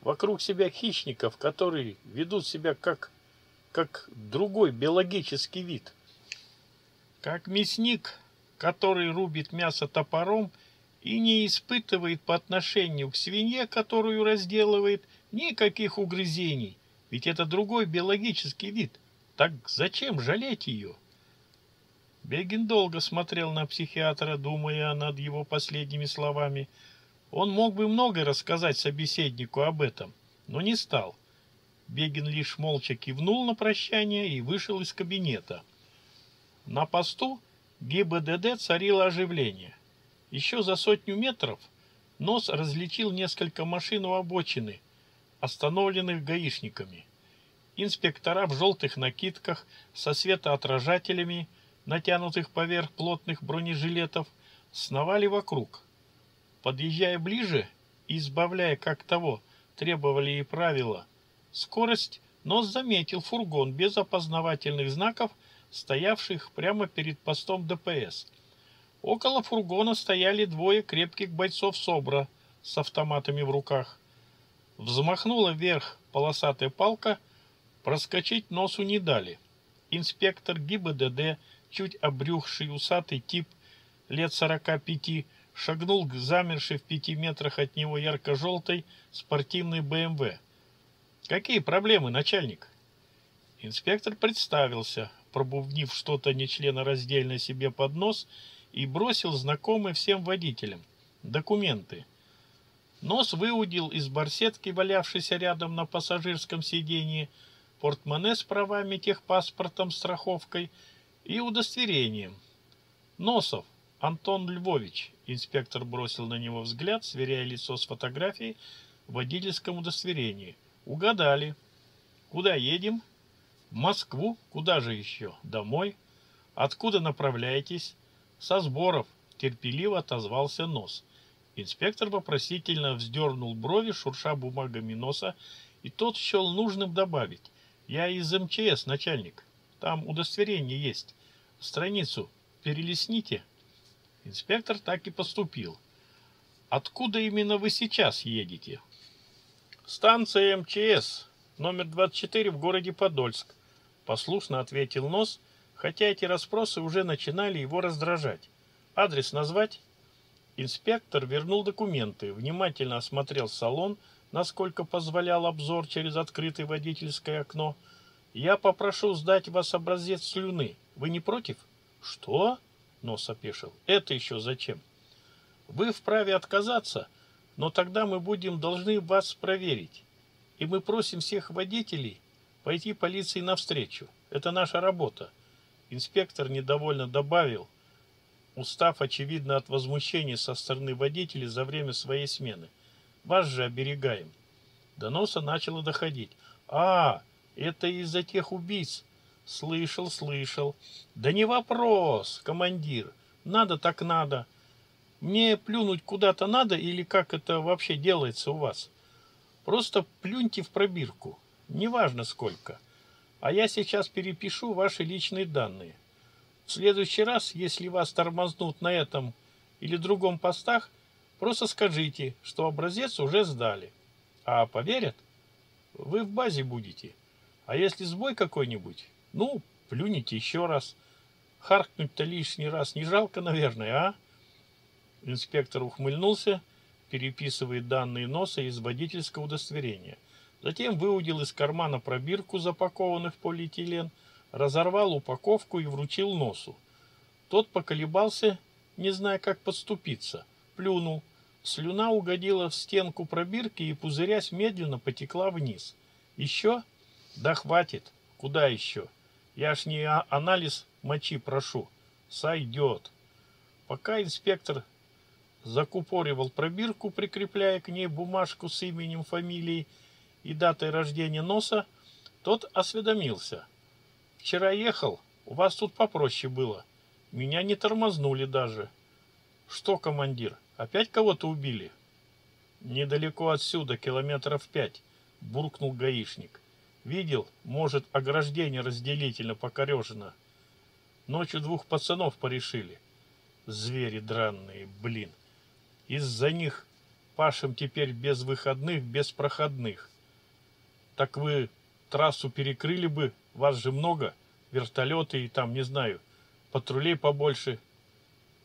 вокруг себя хищников, которые ведут себя как, как другой биологический вид. Как мясник, который рубит мясо топором и не испытывает по отношению к свинье, которую разделывает, никаких угрызений, ведь это другой биологический вид. Так зачем жалеть ее? Бегин долго смотрел на психиатра, думая над его последними словами – он мог бы много рассказать собеседнику об этом, но не стал. Бегин лишь молча кивнул на прощание и вышел из кабинета. На посту ГИБДД царило оживление. Еще за сотню метров Нос различил несколько машин у обочины, остановленных гаишниками. Инспектора в желтых накидках со светоотражателями, натянутых поверх плотных бронежилетов, сновали вокруг – подъезжая ближе и избавляя как того требовали и правила, скорость, но заметил фургон без опознавательных знаков, стоявших прямо перед постом ДПС. Около фургона стояли двое крепких бойцов СОБРа с автоматами в руках. Взмахнула вверх полосатая палка, проскочить носу не дали. Инспектор ГИБДД, чуть обрюхший усатый тип лет 45, шагнул к замершей в пяти метрах от него ярко-желтой спортивной БМВ. Эм «Какие проблемы, начальник?» Инспектор представился, пробубнив что-то нечленораздельно себе под нос и бросил знакомый всем водителям. «Документы». Нос выудил из барсетки, валявшейся рядом на пассажирском сиденье, портмоне с правами, техпаспортом, страховкой и удостоверением. Носов Антон Львович, Инспектор бросил на него взгляд, сверяя лицо с фотографией в водительском удостоверении. Угадали. Куда едем? В Москву. Куда же еще? Домой. Откуда направляетесь? Со сборов. Терпеливо отозвался нос. Инспектор вопросительно вздернул брови, шурша бумагами носа, и тот счел нужным добавить. «Я из МЧС, начальник. Там удостоверение есть. Страницу перелесните». Инспектор так и поступил. Откуда именно вы сейчас едете? Станция МЧС, номер 24 в городе Подольск, послушно ответил Нос, хотя эти расспросы уже начинали его раздражать. Адрес назвать? Инспектор вернул документы, внимательно осмотрел салон, насколько позволял обзор через открытое водительское окно. «Я попрошу сдать вас образец слюны. Вы не против?» «Что?» нос опешил. Это еще зачем? Вы вправе отказаться, но тогда мы будем должны вас проверить. И мы просим всех водителей пойти полиции навстречу. Это наша работа. Инспектор недовольно добавил, устав, очевидно, от возмущения со стороны водителей за время своей смены. Вас же оберегаем. До носа начало доходить. А, это из-за тех убийц, слышал, слышал. Да не вопрос, командир. Надо так надо. Мне плюнуть куда-то надо или как это вообще делается у вас? Просто плюньте в пробирку. Неважно сколько. А я сейчас перепишу ваши личные данные. В следующий раз, если вас тормознут на этом или другом постах, просто скажите, что образец уже сдали. А поверят? Вы в базе будете. А если сбой какой-нибудь, ну, плюните еще раз. Харкнуть-то лишний раз не жалко, наверное, а? Инспектор ухмыльнулся, переписывает данные носа из водительского удостоверения. Затем выудил из кармана пробирку, запакованную в полиэтилен, разорвал упаковку и вручил носу. Тот поколебался, не зная, как подступиться, плюнул. Слюна угодила в стенку пробирки и, пузырясь, медленно потекла вниз. «Еще?» «Да хватит! Куда еще?» Я ж не анализ мочи прошу. Сойдет. Пока инспектор закупоривал пробирку, прикрепляя к ней бумажку с именем, фамилией и датой рождения носа, тот осведомился. «Вчера ехал, у вас тут попроще было. Меня не тормознули даже». «Что, командир, опять кого-то убили?» «Недалеко отсюда, километров пять», — буркнул гаишник. Видел, может, ограждение разделительно покорежено. Ночью двух пацанов порешили. Звери дранные, блин. Из-за них пашем теперь без выходных, без проходных. Так вы трассу перекрыли бы, вас же много, вертолеты и там, не знаю, патрулей побольше.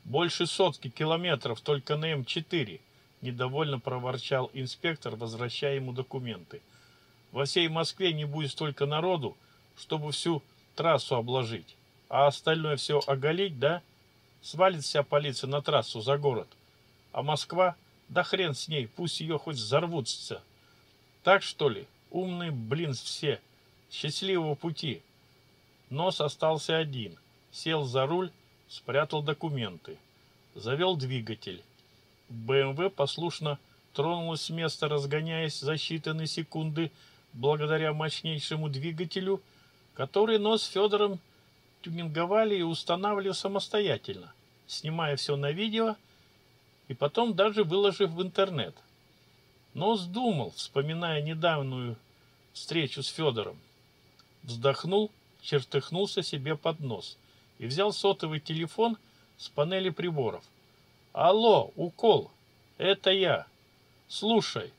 Больше сотки километров только на М4, недовольно проворчал инспектор, возвращая ему документы. — во всей Москве не будет столько народу, чтобы всю трассу обложить. А остальное все оголить, да? Свалит вся полиция на трассу за город. А Москва? Да хрен с ней, пусть ее хоть взорвутся. Так что ли? Умные, блин, все. Счастливого пути. Нос остался один. Сел за руль, спрятал документы. Завел двигатель. БМВ послушно тронулась с места, разгоняясь за считанные секунды, благодаря мощнейшему двигателю, который нос Федором тюнинговали и устанавливали самостоятельно, снимая все на видео и потом даже выложив в интернет. Нос думал, вспоминая недавнюю встречу с Федором. Вздохнул, чертыхнулся себе под нос и взял сотовый телефон с панели приборов. «Алло, Укол, это я. Слушай,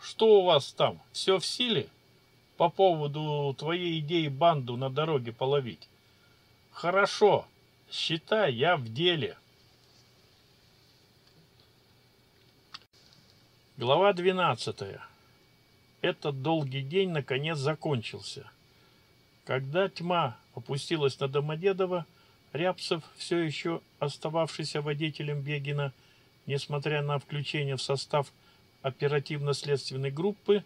что у вас там, все в силе? По поводу твоей идеи банду на дороге половить. Хорошо, считай, я в деле. Глава 12. Этот долгий день наконец закончился. Когда тьма опустилась на Домодедово, Рябцев, все еще остававшийся водителем Бегина, несмотря на включение в состав оперативно-следственной группы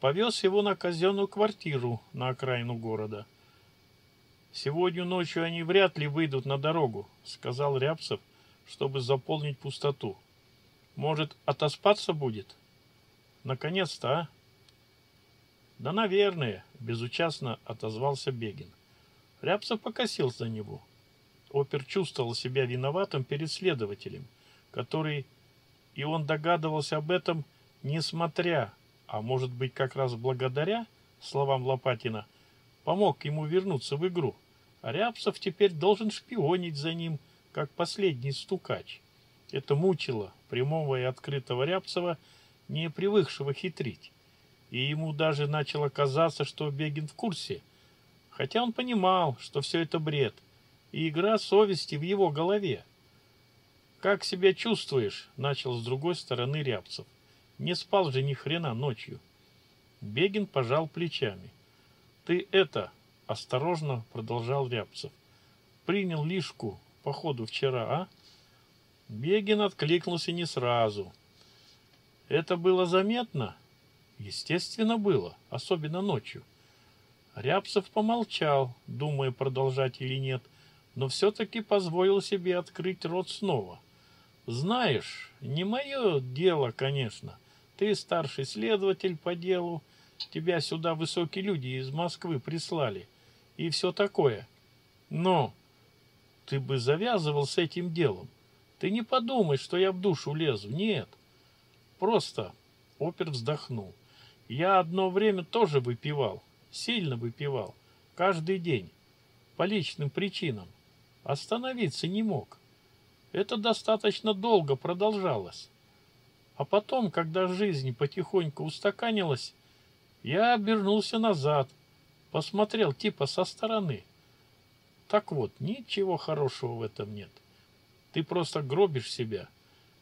повез его на казенную квартиру на окраину города. «Сегодня ночью они вряд ли выйдут на дорогу», — сказал Рябцев, чтобы заполнить пустоту. «Может, отоспаться будет?» «Наконец-то, а?» «Да, наверное», — безучастно отозвался Бегин. Рябцев покосился на него. Опер чувствовал себя виноватым перед следователем, который и он догадывался об этом, несмотря, а может быть как раз благодаря, словам Лопатина, помог ему вернуться в игру. А теперь должен шпионить за ним, как последний стукач. Это мучило прямого и открытого Рябцева, не привыкшего хитрить. И ему даже начало казаться, что Бегин в курсе. Хотя он понимал, что все это бред, и игра совести в его голове. Как себя чувствуешь? Начал с другой стороны Рябцев. Не спал же ни хрена ночью. Бегин пожал плечами. Ты это, осторожно продолжал Рябцев. Принял лишку, походу, вчера, а? Бегин откликнулся не сразу. Это было заметно? Естественно, было, особенно ночью. Рябцев помолчал, думая, продолжать или нет, но все-таки позволил себе открыть рот снова – знаешь, не мое дело, конечно. Ты старший следователь по делу. Тебя сюда высокие люди из Москвы прислали. И все такое. Но ты бы завязывал с этим делом. Ты не подумай, что я в душу лезу. Нет. Просто опер вздохнул. Я одно время тоже выпивал. Сильно выпивал. Каждый день. По личным причинам. Остановиться не мог. Это достаточно долго продолжалось. А потом, когда жизнь потихоньку устаканилась, я обернулся назад, посмотрел типа со стороны. Так вот, ничего хорошего в этом нет. Ты просто гробишь себя,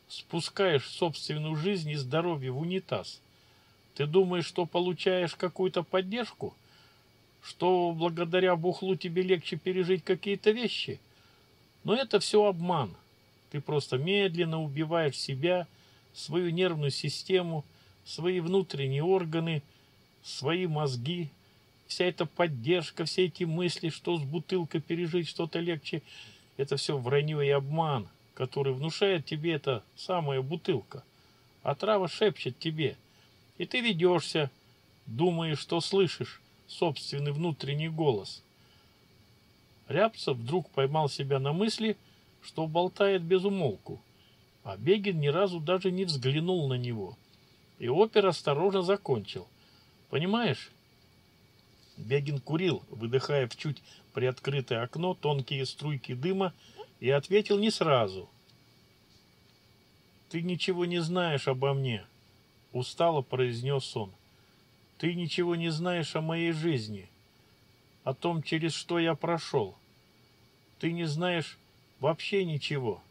спускаешь собственную жизнь и здоровье в унитаз. Ты думаешь, что получаешь какую-то поддержку? Что благодаря бухлу тебе легче пережить какие-то вещи? Но это все обман. — ты просто медленно убиваешь себя, свою нервную систему, свои внутренние органы, свои мозги. Вся эта поддержка, все эти мысли, что с бутылкой пережить что-то легче, это все вранье и обман, который внушает тебе эта самая бутылка. А трава шепчет тебе, и ты ведешься, думаешь, что слышишь собственный внутренний голос. Рябцев вдруг поймал себя на мысли – что болтает без умолку. А Побегин ни разу даже не взглянул на него. И опер осторожно закончил. Понимаешь? Бегин курил, выдыхая в чуть приоткрытое окно тонкие струйки дыма, и ответил не сразу. «Ты ничего не знаешь обо мне», — устало произнес он. «Ты ничего не знаешь о моей жизни, о том, через что я прошел. Ты не знаешь, Вообще ничего.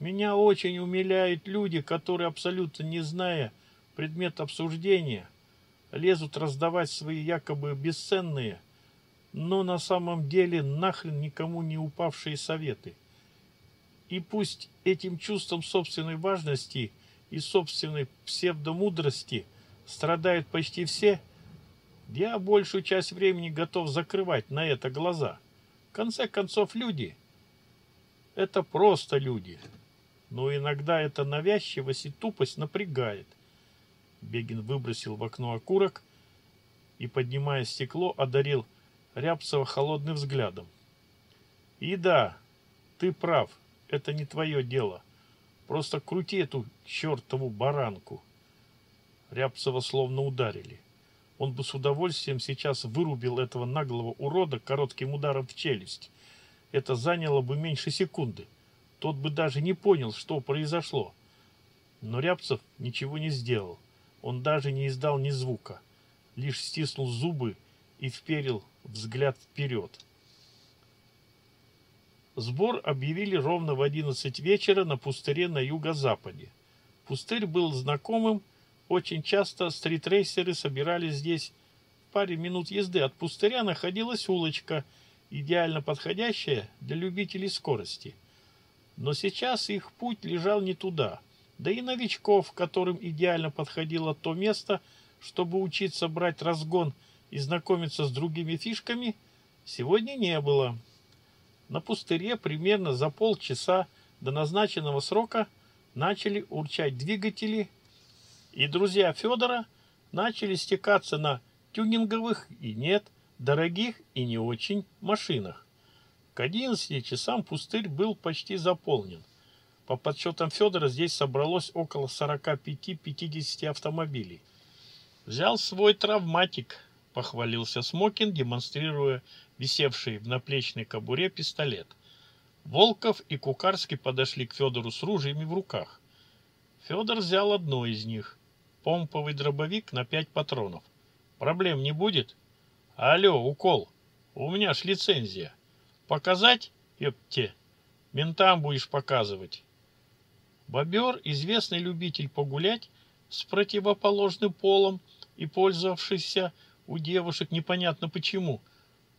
Меня очень умиляют люди, которые, абсолютно не зная предмет обсуждения, лезут раздавать свои якобы бесценные, но на самом деле нахрен никому не упавшие советы. И пусть этим чувством собственной важности и собственной псевдомудрости страдают почти все, я большую часть времени готов закрывать на это глаза. В конце концов, люди – это просто люди. Но иногда эта навязчивость и тупость напрягает. Бегин выбросил в окно окурок и, поднимая стекло, одарил Рябцева холодным взглядом. И да, ты прав, это не твое дело. Просто крути эту чертову баранку. Рябцева словно ударили. Он бы с удовольствием сейчас вырубил этого наглого урода коротким ударом в челюсть – это заняло бы меньше секунды. Тот бы даже не понял, что произошло. Но Рябцев ничего не сделал. Он даже не издал ни звука. Лишь стиснул зубы и вперил взгляд вперед. Сбор объявили ровно в 11 вечера на пустыре на юго-западе. Пустырь был знакомым, очень часто стритрейсеры собирались здесь. В паре минут езды от пустыря находилась улочка – идеально подходящая для любителей скорости. Но сейчас их путь лежал не туда, да и новичков, которым идеально подходило то место, чтобы учиться брать разгон и знакомиться с другими фишками, сегодня не было. На пустыре примерно за полчаса до назначенного срока начали урчать двигатели, и друзья Федора начали стекаться на тюнинговых и нет дорогих и не очень машинах. К 11 часам пустырь был почти заполнен. По подсчетам Федора здесь собралось около 45-50 автомобилей. «Взял свой травматик», — похвалился Смокин, демонстрируя висевший в наплечной кобуре пистолет. Волков и Кукарский подошли к Федору с ружьями в руках. Федор взял одно из них — помповый дробовик на пять патронов. «Проблем не будет?» Алло, укол. У меня ж лицензия. Показать? Епте, Ментам будешь показывать. Бобер, известный любитель погулять с противоположным полом и пользовавшийся у девушек непонятно почему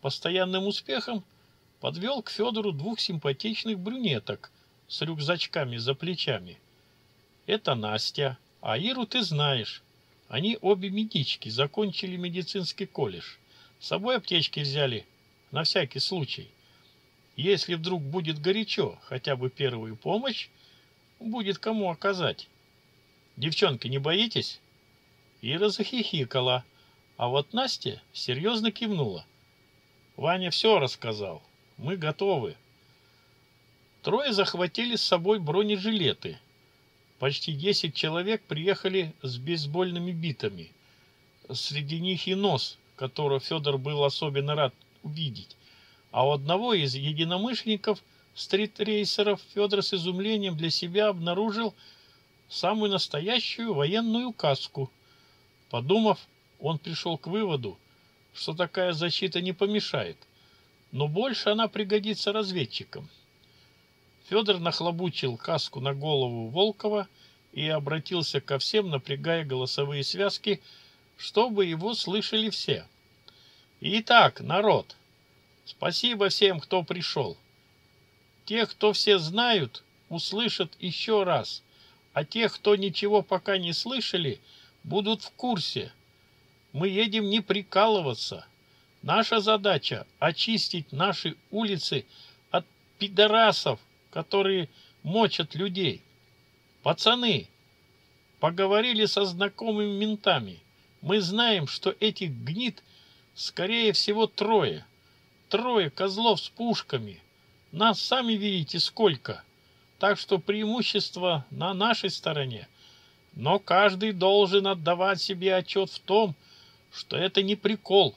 постоянным успехом, подвел к Федору двух симпатичных брюнеток с рюкзачками за плечами. Это Настя, а Иру ты знаешь. Они обе медички, закончили медицинский колледж. С собой аптечки взяли, на всякий случай. Если вдруг будет горячо, хотя бы первую помощь, будет кому оказать. Девчонки, не боитесь?» Ира захихикала, а вот Настя серьезно кивнула. «Ваня все рассказал. Мы готовы». Трое захватили с собой бронежилеты. Почти 10 человек приехали с бейсбольными битами. Среди них и нос которую Федор был особенно рад увидеть. А у одного из единомышленников стритрейсеров Федор с изумлением для себя обнаружил самую настоящую военную каску. Подумав, он пришел к выводу, что такая защита не помешает, но больше она пригодится разведчикам. Федор нахлобучил каску на голову Волкова и обратился ко всем, напрягая голосовые связки, чтобы его слышали все. Итак, народ, спасибо всем, кто пришел. Те, кто все знают, услышат еще раз, а те, кто ничего пока не слышали, будут в курсе. Мы едем не прикалываться. Наша задача – очистить наши улицы от пидорасов, которые мочат людей. Пацаны, поговорили со знакомыми ментами – мы знаем, что этих гнит, скорее всего, трое. Трое козлов с пушками. Нас сами видите сколько. Так что преимущество на нашей стороне. Но каждый должен отдавать себе отчет в том, что это не прикол.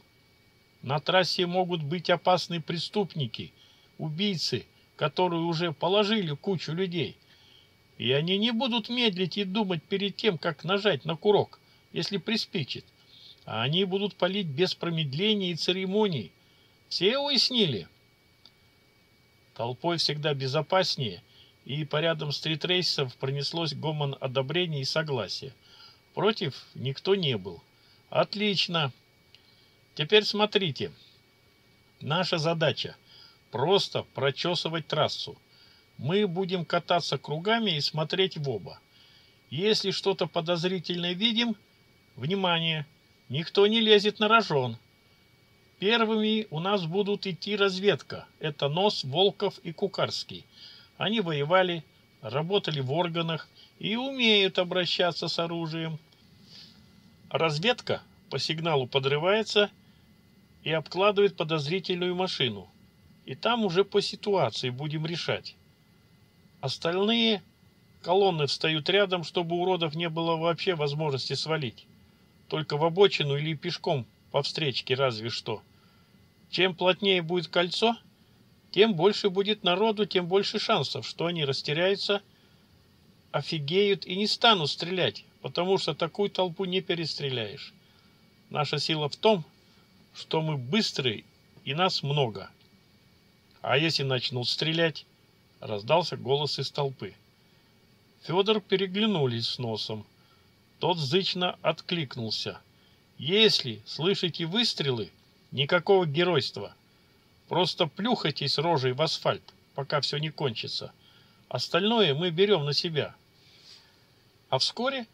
На трассе могут быть опасные преступники, убийцы, которые уже положили кучу людей. И они не будут медлить и думать перед тем, как нажать на курок если приспичит. А они будут палить без промедления и церемоний. Все уяснили? Толпой всегда безопаснее, и по рядам стритрейсов пронеслось гомон одобрения и согласия. Против никто не был. Отлично. Теперь смотрите. Наша задача – просто прочесывать трассу. Мы будем кататься кругами и смотреть в оба. Если что-то подозрительное видим – Внимание! Никто не лезет на рожон. Первыми у нас будут идти разведка. Это Нос, Волков и Кукарский. Они воевали, работали в органах и умеют обращаться с оружием. Разведка по сигналу подрывается и обкладывает подозрительную машину. И там уже по ситуации будем решать. Остальные колонны встают рядом, чтобы уродов не было вообще возможности свалить только в обочину или пешком по встречке разве что. Чем плотнее будет кольцо, тем больше будет народу, тем больше шансов, что они растеряются, офигеют и не станут стрелять, потому что такую толпу не перестреляешь. Наша сила в том, что мы быстрые и нас много. А если начнут стрелять, раздался голос из толпы. Федор переглянулись с носом. Тот зычно откликнулся. «Если слышите выстрелы, никакого геройства. Просто плюхайтесь рожей в асфальт, пока все не кончится. Остальное мы берем на себя». А вскоре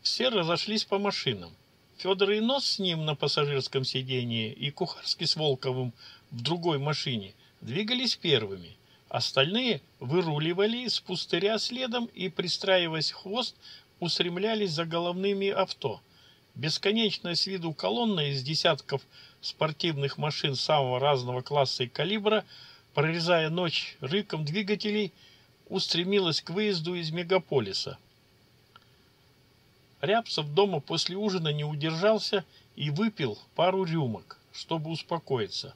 все разошлись по машинам. Федор и Нос с ним на пассажирском сидении и Кухарский с Волковым в другой машине двигались первыми. Остальные выруливали с пустыря следом и, пристраиваясь хвост, устремлялись за головными авто. Бесконечность виду колонны из десятков спортивных машин самого разного класса и калибра, прорезая ночь рыком двигателей, устремилась к выезду из мегаполиса. Рябцев дома после ужина не удержался и выпил пару рюмок, чтобы успокоиться.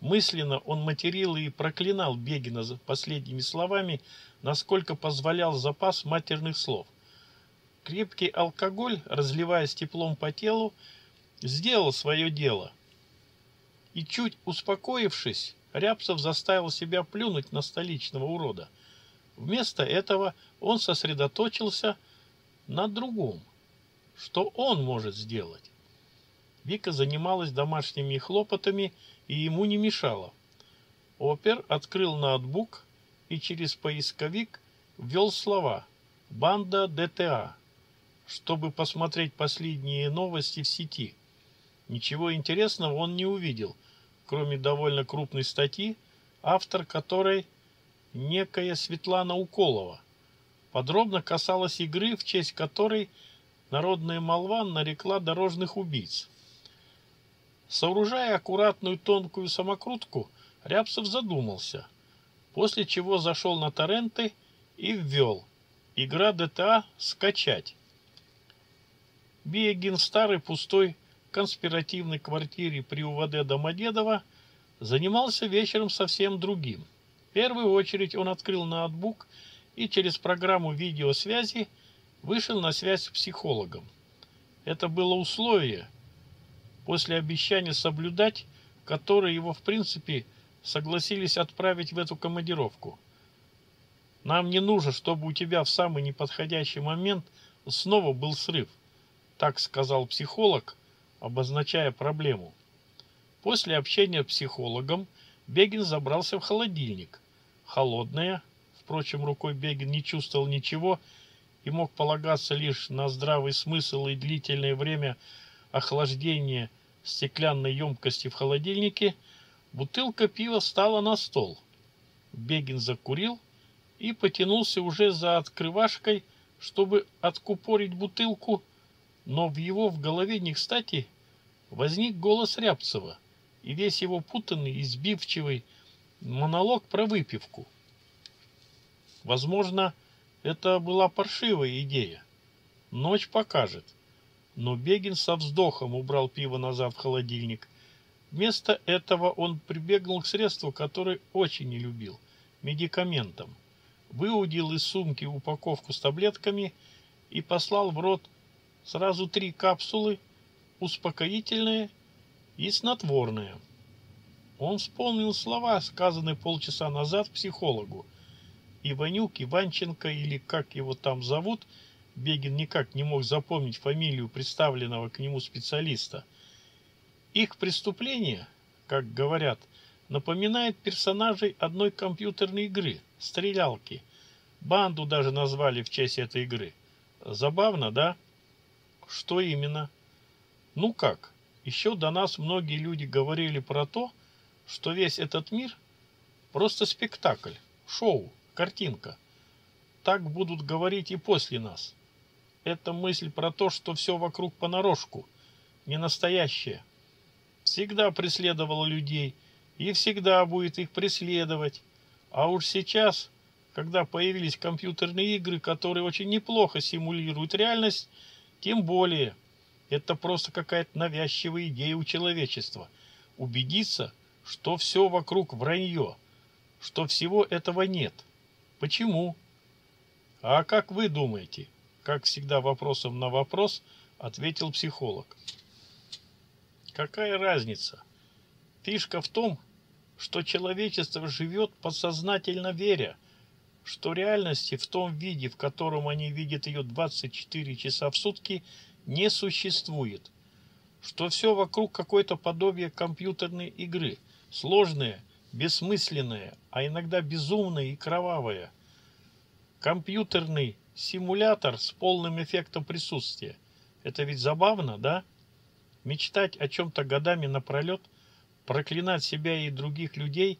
Мысленно он материл и проклинал Бегина последними словами, насколько позволял запас матерных слов – Крепкий алкоголь, разливаясь теплом по телу, сделал свое дело. И чуть успокоившись, Рябцев заставил себя плюнуть на столичного урода. Вместо этого он сосредоточился на другом. Что он может сделать? Вика занималась домашними хлопотами и ему не мешала. Опер открыл ноутбук и через поисковик ввел слова «Банда ДТА» чтобы посмотреть последние новости в сети. Ничего интересного он не увидел, кроме довольно крупной статьи, автор которой некая Светлана Уколова. Подробно касалась игры, в честь которой народная молва нарекла дорожных убийц. Сооружая аккуратную тонкую самокрутку, Рябцев задумался, после чего зашел на торренты и ввел «Игра ДТА скачать». Бегин старый, пустой, конспиративной квартире при УВД Домодедово занимался вечером совсем другим. В первую очередь он открыл ноутбук и через программу видеосвязи вышел на связь с психологом. Это было условие, после обещания соблюдать, которое его в принципе согласились отправить в эту командировку. Нам не нужно, чтобы у тебя в самый неподходящий момент снова был срыв. Так сказал психолог, обозначая проблему. После общения с психологом Бегин забрался в холодильник. Холодное, впрочем, рукой Бегин не чувствовал ничего и мог полагаться лишь на здравый смысл и длительное время охлаждения стеклянной емкости в холодильнике, бутылка пива стала на стол. Бегин закурил и потянулся уже за открывашкой, чтобы откупорить бутылку, но в его в голове не кстати возник голос Рябцева и весь его путанный, избивчивый монолог про выпивку. Возможно, это была паршивая идея. Ночь покажет. Но Бегин со вздохом убрал пиво назад в холодильник. Вместо этого он прибегнул к средству, которое очень не любил – медикаментам. Выудил из сумки упаковку с таблетками и послал в рот – Сразу три капсулы, успокоительные и снотворные. Он вспомнил слова, сказанные полчаса назад психологу. Иванюк, Иванченко или как его там зовут, Бегин никак не мог запомнить фамилию представленного к нему специалиста. Их преступление, как говорят, напоминает персонажей одной компьютерной игры – стрелялки. Банду даже назвали в честь этой игры. Забавно, да? Что именно? Ну как, еще до нас многие люди говорили про то, что весь этот мир – просто спектакль, шоу, картинка. Так будут говорить и после нас. Это мысль про то, что все вокруг понарошку, не настоящее. Всегда преследовала людей и всегда будет их преследовать. А уж сейчас, когда появились компьютерные игры, которые очень неплохо симулируют реальность – тем более, это просто какая-то навязчивая идея у человечества. Убедиться, что все вокруг вранье, что всего этого нет. Почему? А как вы думаете? Как всегда вопросом на вопрос ответил психолог. Какая разница? Фишка в том, что человечество живет подсознательно веря – что реальности в том виде, в котором они видят ее 24 часа в сутки, не существует, что все вокруг какое-то подобие компьютерной игры, сложное, бессмысленное, а иногда безумное и кровавое. Компьютерный симулятор с полным эффектом присутствия. Это ведь забавно, да? Мечтать о чем-то годами напролет, проклинать себя и других людей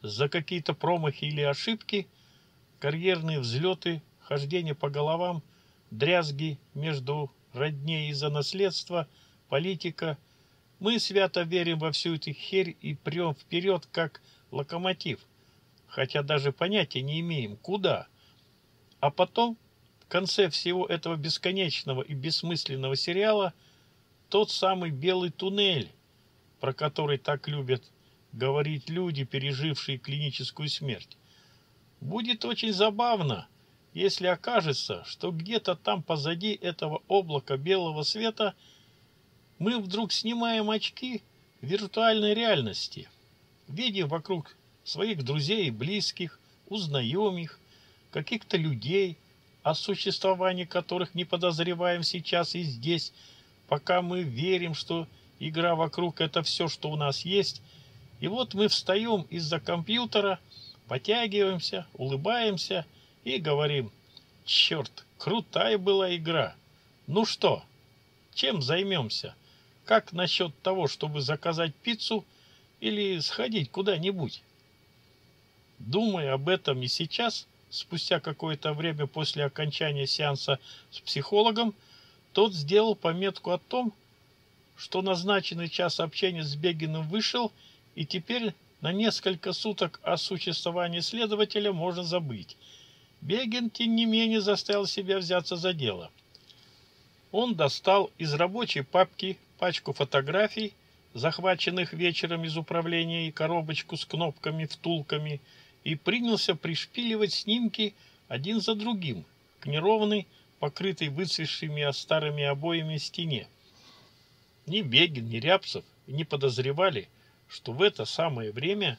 за какие-то промахи или ошибки – карьерные взлеты, хождение по головам, дрязги между родней из-за наследства, политика. Мы свято верим во всю эту херь и прем вперед, как локомотив, хотя даже понятия не имеем, куда. А потом, в конце всего этого бесконечного и бессмысленного сериала, тот самый белый туннель, про который так любят говорить люди, пережившие клиническую смерть. Будет очень забавно, если окажется, что где-то там позади этого облака белого света мы вдруг снимаем очки виртуальной реальности, видим вокруг своих друзей и близких, узнаем их, каких-то людей, о существовании которых не подозреваем сейчас и здесь, пока мы верим, что игра вокруг – это все, что у нас есть. И вот мы встаем из-за компьютера – Потягиваемся, улыбаемся и говорим, черт, крутая была игра. Ну что, чем займемся? Как насчет того, чтобы заказать пиццу или сходить куда-нибудь? Думая об этом и сейчас, спустя какое-то время после окончания сеанса с психологом, тот сделал пометку о том, что назначенный час общения с Бегиным вышел, и теперь на несколько суток о существовании следователя можно забыть. Бегин, тем не менее, заставил себя взяться за дело. Он достал из рабочей папки пачку фотографий, захваченных вечером из управления, и коробочку с кнопками-втулками, и принялся пришпиливать снимки один за другим к неровной, покрытой выцвесшими старыми обоями стене. Ни Бегин, ни Рябцев не подозревали, что в это самое время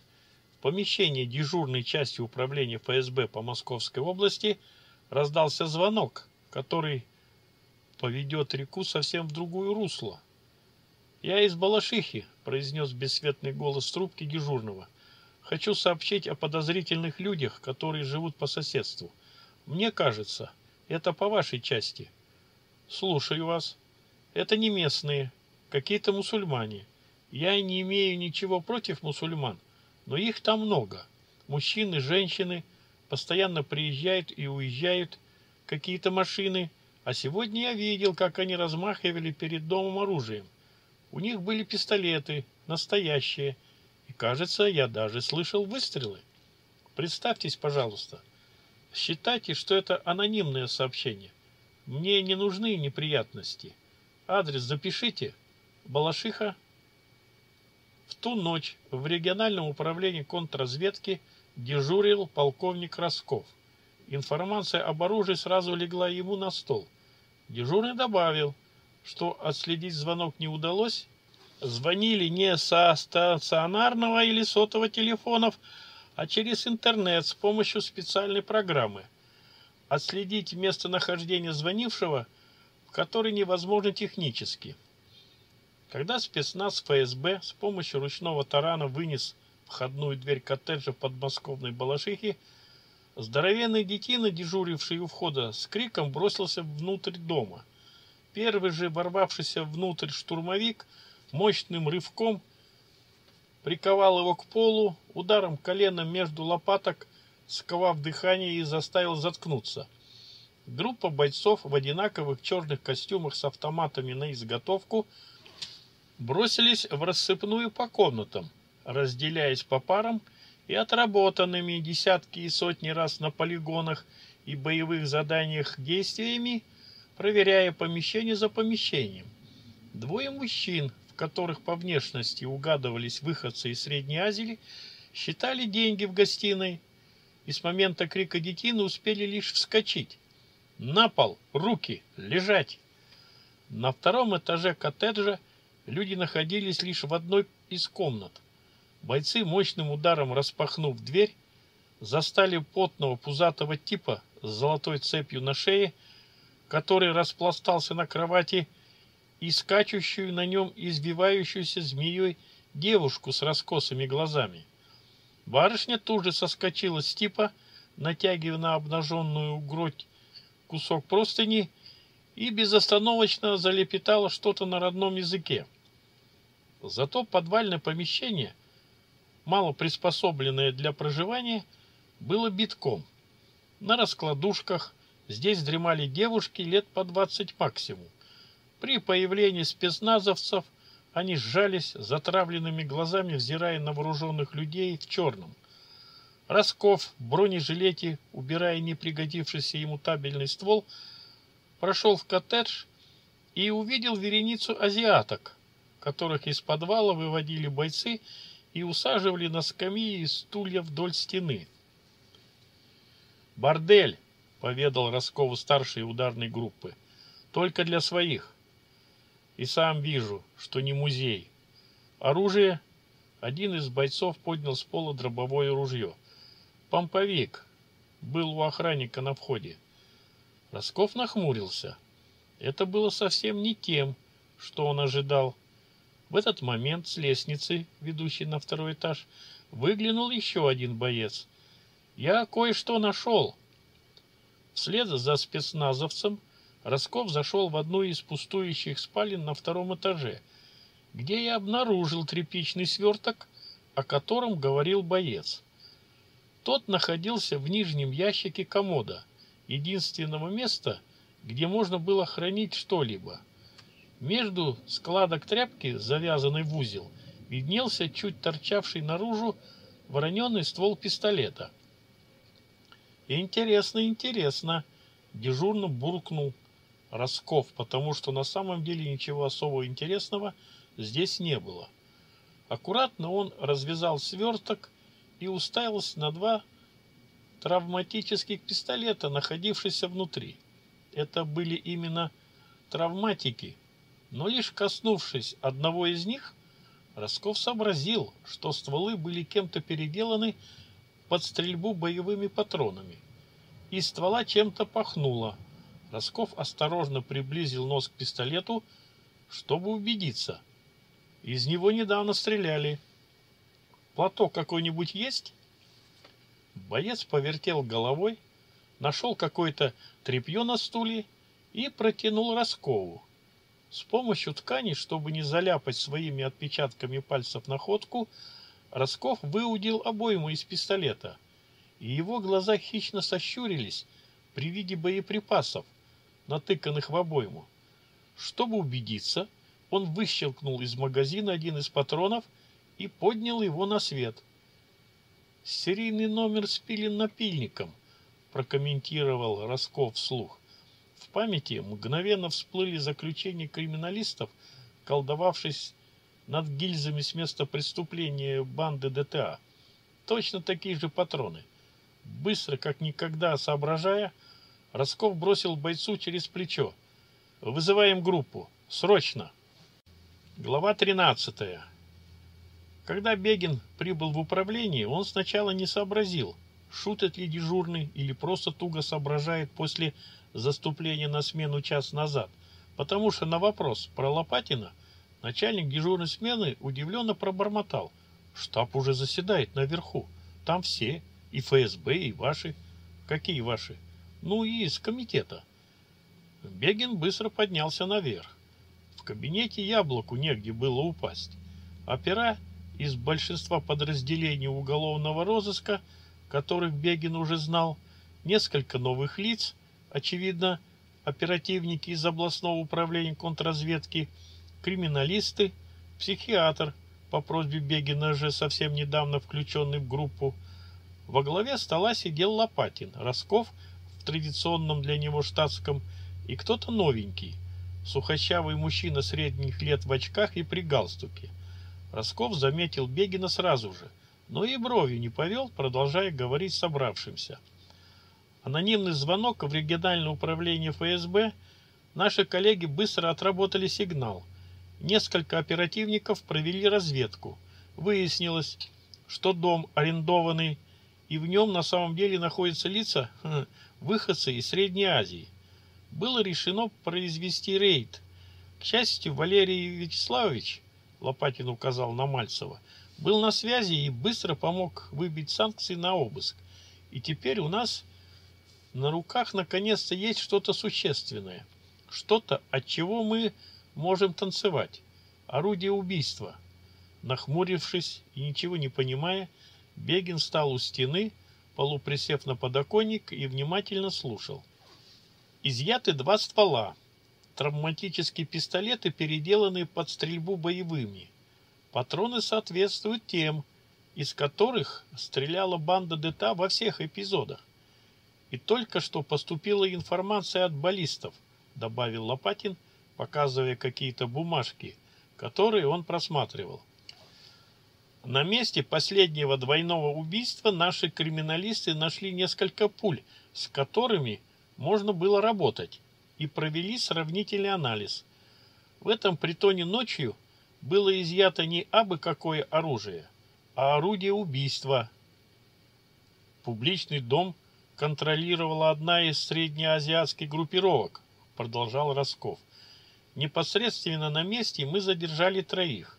в помещении дежурной части управления ФСБ по Московской области раздался звонок, который поведет реку совсем в другую русло. «Я из Балашихи», — произнес бесцветный голос трубки дежурного. «Хочу сообщить о подозрительных людях, которые живут по соседству. Мне кажется, это по вашей части». «Слушаю вас. Это не местные, какие-то мусульмане. Я не имею ничего против мусульман, но их там много. Мужчины, женщины постоянно приезжают и уезжают какие-то машины. А сегодня я видел, как они размахивали перед домом оружием. У них были пистолеты, настоящие. И, кажется, я даже слышал выстрелы. Представьтесь, пожалуйста. Считайте, что это анонимное сообщение. Мне не нужны неприятности. Адрес запишите. Балашиха, в ту ночь в региональном управлении контрразведки дежурил полковник Росков. Информация об оружии сразу легла ему на стол. Дежурный добавил, что отследить звонок не удалось. Звонили не со стационарного или сотового телефонов, а через интернет с помощью специальной программы. Отследить местонахождение звонившего, который невозможно технически – когда спецназ ФСБ с помощью ручного тарана вынес входную дверь коттеджа подмосковной Балашихи, здоровенный детина, дежуривший у входа, с криком бросился внутрь дома. Первый же ворвавшийся внутрь штурмовик мощным рывком приковал его к полу, ударом колена между лопаток, сковав дыхание и заставил заткнуться. Группа бойцов в одинаковых черных костюмах с автоматами на изготовку – бросились в рассыпную по комнатам, разделяясь по парам и отработанными десятки и сотни раз на полигонах и боевых заданиях действиями, проверяя помещение за помещением. Двое мужчин, в которых по внешности угадывались выходцы из Средней Азии, считали деньги в гостиной и с момента крика детины успели лишь вскочить. На пол, руки, лежать. На втором этаже коттеджа – Люди находились лишь в одной из комнат. Бойцы, мощным ударом распахнув дверь, застали потного пузатого типа с золотой цепью на шее, который распластался на кровати и скачущую на нем извивающуюся змеей девушку с раскосыми глазами. Барышня тут же соскочила с типа, натягивая на обнаженную грудь кусок простыни и безостановочно залепетала что-то на родном языке. Зато подвальное помещение, мало приспособленное для проживания, было битком. На раскладушках здесь дремали девушки лет по 20 максимум. При появлении спецназовцев они сжались затравленными глазами, взирая на вооруженных людей в черном. Росков в бронежилете, убирая непригодившийся ему табельный ствол, прошел в коттедж и увидел вереницу азиаток, которых из подвала выводили бойцы и усаживали на скамьи и стулья вдоль стены. «Бордель!» — поведал Роскову старший ударной группы. «Только для своих. И сам вижу, что не музей. Оружие...» Один из бойцов поднял с пола дробовое ружье. «Помповик!» был у охранника на входе. Росков нахмурился. Это было совсем не тем, что он ожидал. В этот момент с лестницы, ведущей на второй этаж, выглянул еще один боец. «Я кое-что нашел!» Вслед за спецназовцем Росков зашел в одну из пустующих спален на втором этаже, где я обнаружил тряпичный сверток, о котором говорил боец. Тот находился в нижнем ящике комода, единственного места, где можно было хранить что-либо – между складок тряпки, завязанный в узел, виднелся чуть торчавший наружу вороненный ствол пистолета. «Интересно, интересно!» – дежурно буркнул Росков, потому что на самом деле ничего особо интересного здесь не было. Аккуратно он развязал сверток и уставился на два травматических пистолета, находившихся внутри. Это были именно травматики, но лишь коснувшись одного из них, Росков сообразил, что стволы были кем-то переделаны под стрельбу боевыми патронами. И ствола чем-то пахнуло. Росков осторожно приблизил нос к пистолету, чтобы убедиться. Из него недавно стреляли. Платок какой-нибудь есть? Боец повертел головой, нашел какое-то тряпье на стуле и протянул Роскову. С помощью ткани, чтобы не заляпать своими отпечатками пальцев находку, Росков выудил обойму из пистолета, и его глаза хищно сощурились при виде боеприпасов, натыканных в обойму. Чтобы убедиться, он выщелкнул из магазина один из патронов и поднял его на свет. «Серийный номер спилен напильником», прокомментировал Росков вслух в памяти мгновенно всплыли заключения криминалистов, колдовавшись над гильзами с места преступления банды ДТА. Точно такие же патроны. Быстро, как никогда соображая, Росков бросил бойцу через плечо. «Вызываем группу. Срочно!» Глава 13. Когда Бегин прибыл в управление, он сначала не сообразил, шутит ли дежурный или просто туго соображает после заступление на смену час назад, потому что на вопрос про Лопатина начальник дежурной смены удивленно пробормотал. Штаб уже заседает наверху. Там все, и ФСБ, и ваши. Какие ваши? Ну и из комитета. Бегин быстро поднялся наверх. В кабинете яблоку негде было упасть. Опера из большинства подразделений уголовного розыска, которых Бегин уже знал, несколько новых лиц Очевидно, оперативники из областного управления контрразведки, криминалисты, психиатр, по просьбе Бегина же совсем недавно включенный в группу. Во главе стола сидел Лопатин, Росков в традиционном для него штатском и кто-то новенький, сухощавый мужчина средних лет в очках и при галстуке. Росков заметил Бегина сразу же, но и бровью не повел, продолжая говорить собравшимся – Анонимный звонок в региональное управление ФСБ наши коллеги быстро отработали сигнал. Несколько оперативников провели разведку. Выяснилось, что дом арендованный, и в нем на самом деле находятся лица, выходцы из Средней Азии. Было решено произвести рейд. К счастью, Валерий Вячеславович, Лопатин указал на Мальцева, был на связи и быстро помог выбить санкции на обыск. И теперь у нас на руках наконец-то есть что-то существенное. Что-то, от чего мы можем танцевать. Орудие убийства. Нахмурившись и ничего не понимая, Бегин стал у стены, полуприсев на подоконник и внимательно слушал. Изъяты два ствола. Травматические пистолеты переделанные под стрельбу боевыми. Патроны соответствуют тем, из которых стреляла банда ДТА во всех эпизодах. И только что поступила информация от баллистов, добавил Лопатин, показывая какие-то бумажки, которые он просматривал. На месте последнего двойного убийства наши криминалисты нашли несколько пуль, с которыми можно было работать, и провели сравнительный анализ. В этом притоне ночью было изъято не абы какое оружие, а орудие убийства. Публичный дом – контролировала одна из среднеазиатских группировок, продолжал Росков. Непосредственно на месте мы задержали троих.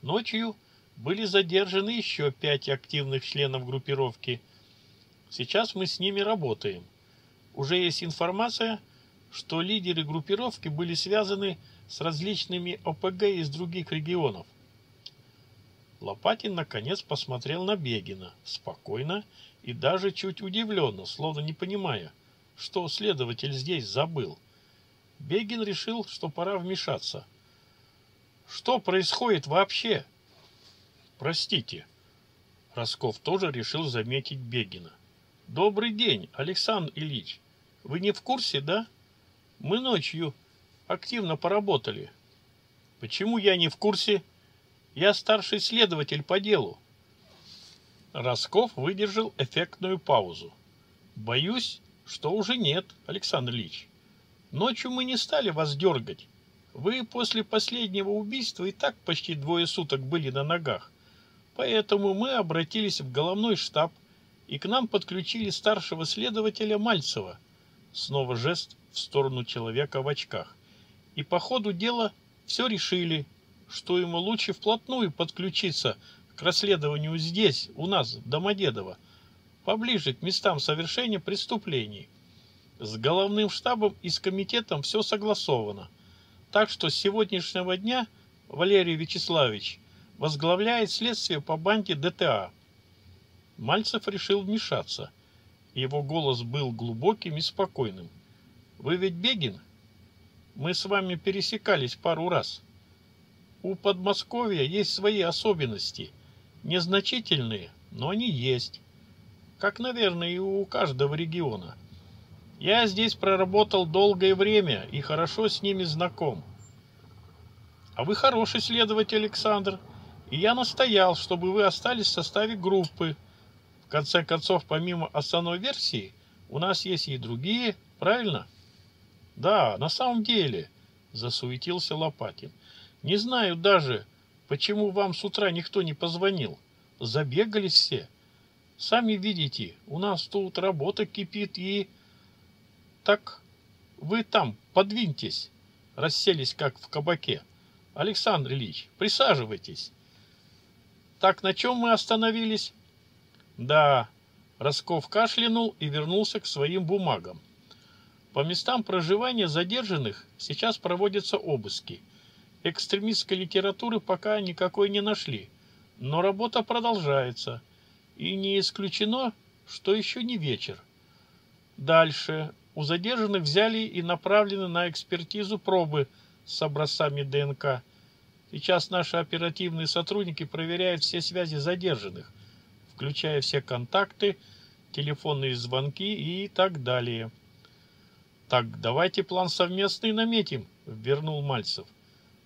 Ночью были задержаны еще пять активных членов группировки. Сейчас мы с ними работаем. Уже есть информация, что лидеры группировки были связаны с различными ОПГ из других регионов. Лопатин наконец посмотрел на Бегина, спокойно и даже чуть удивленно, словно не понимая, что следователь здесь забыл. Бегин решил, что пора вмешаться. «Что происходит вообще?» «Простите». Росков тоже решил заметить Бегина. «Добрый день, Александр Ильич. Вы не в курсе, да? Мы ночью активно поработали». «Почему я не в курсе? Я старший следователь по делу. Росков выдержал эффектную паузу. «Боюсь, что уже нет, Александр Ильич. Ночью мы не стали вас дергать. Вы после последнего убийства и так почти двое суток были на ногах. Поэтому мы обратились в головной штаб, и к нам подключили старшего следователя Мальцева. Снова жест в сторону человека в очках. И по ходу дела все решили, что ему лучше вплотную подключиться – к расследованию здесь, у нас, в Домодедово, поближе к местам совершения преступлений. С головным штабом и с комитетом все согласовано. Так что с сегодняшнего дня Валерий Вячеславович возглавляет следствие по банде ДТА. Мальцев решил вмешаться. Его голос был глубоким и спокойным. «Вы ведь Бегин? Мы с вами пересекались пару раз. У Подмосковья есть свои особенности – незначительные, но они есть, как, наверное, и у каждого региона. Я здесь проработал долгое время и хорошо с ними знаком. А вы хороший следователь, Александр, и я настоял, чтобы вы остались в составе группы. В конце концов, помимо основной версии, у нас есть и другие, правильно? Да, на самом деле, засуетился Лопатин. Не знаю даже, Почему вам с утра никто не позвонил? Забегались все. Сами видите, у нас тут работа кипит и... Так, вы там, подвиньтесь. Расселись, как в кабаке. Александр Ильич, присаживайтесь. Так, на чем мы остановились? Да, Росков кашлянул и вернулся к своим бумагам. По местам проживания задержанных сейчас проводятся обыски – экстремистской литературы пока никакой не нашли, но работа продолжается, и не исключено, что еще не вечер. Дальше у задержанных взяли и направлены на экспертизу пробы с образцами ДНК. Сейчас наши оперативные сотрудники проверяют все связи задержанных, включая все контакты, телефонные звонки и так далее. «Так давайте план совместный наметим», – вернул Мальцев. –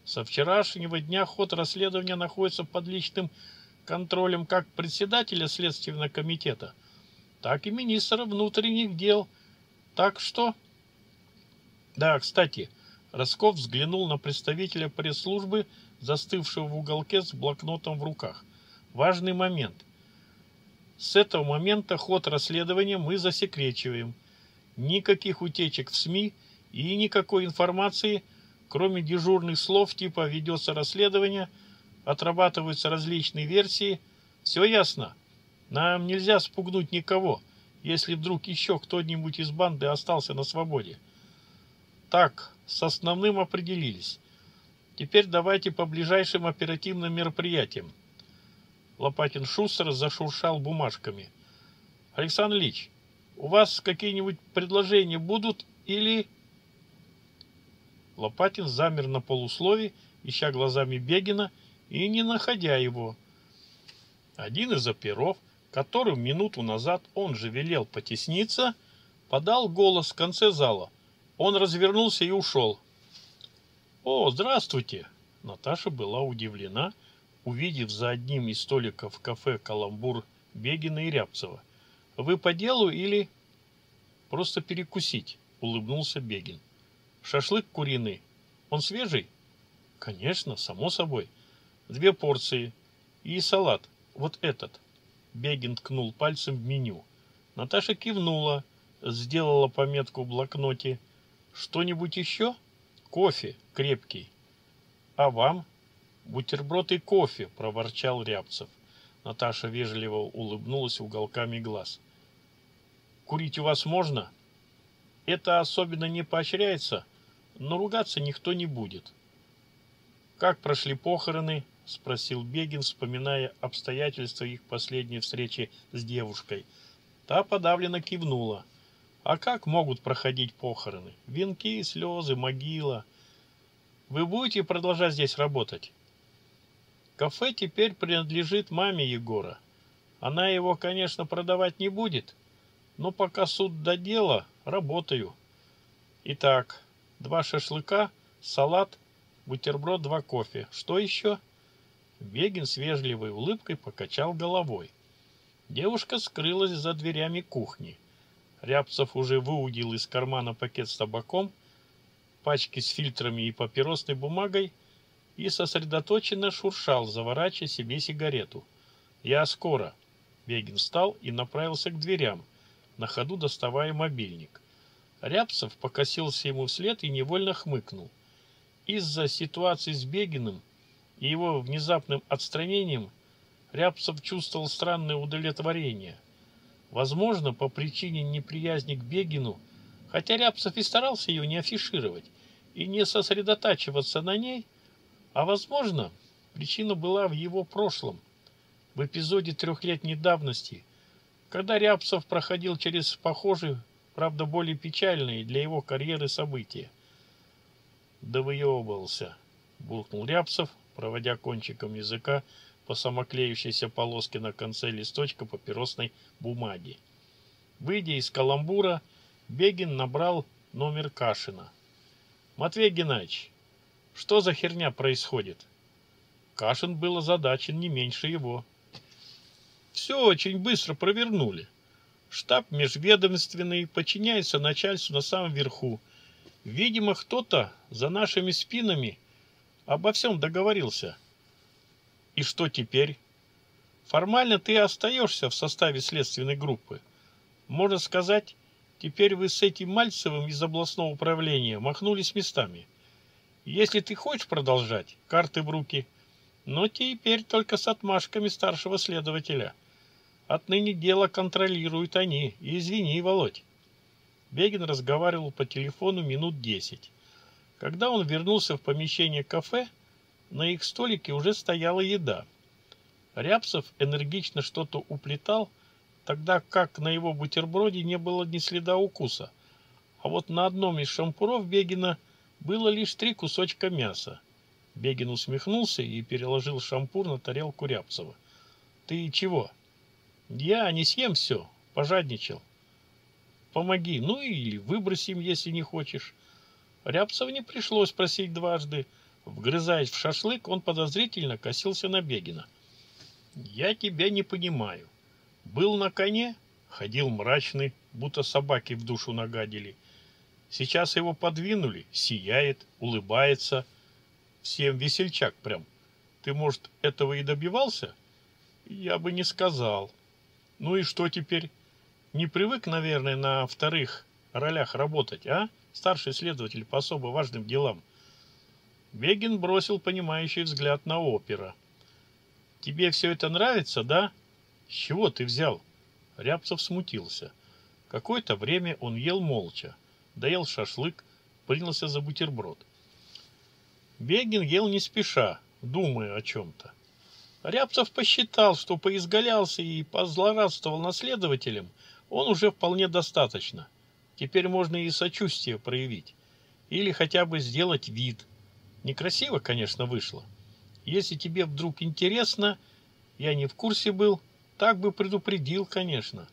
со вчерашнего дня ход расследования находится под личным контролем как председателя Следственного комитета, так и министра внутренних дел. Так что... Да, кстати, Росков взглянул на представителя пресс-службы, застывшего в уголке с блокнотом в руках. Важный момент. С этого момента ход расследования мы засекречиваем. Никаких утечек в СМИ и никакой информации – Кроме дежурных слов типа «ведется расследование», отрабатываются различные версии. Все ясно. Нам нельзя спугнуть никого, если вдруг еще кто-нибудь из банды остался на свободе. Так, с основным определились. Теперь давайте по ближайшим оперативным мероприятиям. Лопатин шустро зашуршал бумажками. Александр Ильич, у вас какие-нибудь предложения будут или... Лопатин замер на полуслове, ища глазами Бегина и не находя его. Один из оперов, которым минуту назад он же велел потесниться, подал голос в конце зала. Он развернулся и ушел. «О, здравствуйте!» Наташа была удивлена, увидев за одним из столиков кафе «Каламбур» Бегина и Рябцева. «Вы по делу или...» «Просто перекусить», — улыбнулся Бегин. Шашлык куриный. Он свежий? Конечно, само собой. Две порции. И салат. Вот этот. Бегин ткнул пальцем в меню. Наташа кивнула, сделала пометку в блокноте. Что-нибудь еще? Кофе крепкий. А вам? Бутерброд и кофе, проворчал Рябцев. Наташа вежливо улыбнулась уголками глаз. «Курить у вас можно?» «Это особенно не поощряется, но ругаться никто не будет. «Как прошли похороны?» – спросил Бегин, вспоминая обстоятельства их последней встречи с девушкой. Та подавленно кивнула. «А как могут проходить похороны? Венки, слезы, могила. Вы будете продолжать здесь работать?» «Кафе теперь принадлежит маме Егора. Она его, конечно, продавать не будет, но пока суд до дела, работаю. Итак, два шашлыка, салат, бутерброд, два кофе. Что еще?» Бегин с вежливой улыбкой покачал головой. Девушка скрылась за дверями кухни. Рябцев уже выудил из кармана пакет с табаком, пачки с фильтрами и папиросной бумагой и сосредоточенно шуршал, заворачивая себе сигарету. «Я скоро!» Бегин встал и направился к дверям, на ходу доставая мобильник. Рябцев покосился ему вслед и невольно хмыкнул. Из-за ситуации с Бегиным и его внезапным отстранением Рябцев чувствовал странное удовлетворение. Возможно, по причине неприязни к Бегину, хотя Рябцев и старался ее не афишировать и не сосредотачиваться на ней, а возможно, причина была в его прошлом, в эпизоде трехлетней давности, когда Рябцев проходил через похожий Правда, более печальные для его карьеры события. «Довыебывался», — буркнул Рябцев, проводя кончиком языка по самоклеющейся полоске на конце листочка папиросной бумаги. Выйдя из каламбура, Бегин набрал номер Кашина. «Матвей Геннадьевич, что за херня происходит?» Кашин был озадачен не меньше его. «Все очень быстро провернули», Штаб межведомственный подчиняется начальству на самом верху. Видимо, кто-то за нашими спинами обо всем договорился. И что теперь? Формально ты остаешься в составе следственной группы. Можно сказать, теперь вы с этим Мальцевым из областного управления махнулись местами. Если ты хочешь продолжать, карты в руки. Но теперь только с отмашками старшего следователя. — Отныне дело контролируют они. Извини, Володь. Бегин разговаривал по телефону минут десять. Когда он вернулся в помещение кафе, на их столике уже стояла еда. Рябцев энергично что-то уплетал, тогда как на его бутерброде не было ни следа укуса. А вот на одном из шампуров Бегина было лишь три кусочка мяса. Бегин усмехнулся и переложил шампур на тарелку Рябцева. «Ты чего?» Я не съем все, пожадничал. Помоги, ну или выбросим, если не хочешь. Рябцев не пришлось просить дважды. Вгрызаясь в шашлык, он подозрительно косился на Бегина. «Я тебя не понимаю. Был на коне, ходил мрачный, будто собаки в душу нагадили. Сейчас его подвинули, сияет, улыбается. Всем весельчак прям. Ты, может, этого и добивался?» «Я бы не сказал», ну и что теперь? Не привык, наверное, на вторых ролях работать, а? Старший следователь по особо важным делам. Бегин бросил понимающий взгляд на опера. Тебе все это нравится, да? С чего ты взял? Рябцев смутился. Какое-то время он ел молча, доел шашлык, принялся за бутерброд. Бегин ел не спеша, думая о чем-то. Рябцев посчитал, что поизгалялся и позлорадствовал наследователем, он уже вполне достаточно. Теперь можно и сочувствие проявить. Или хотя бы сделать вид. Некрасиво, конечно, вышло. Если тебе вдруг интересно, я не в курсе был, так бы предупредил, конечно.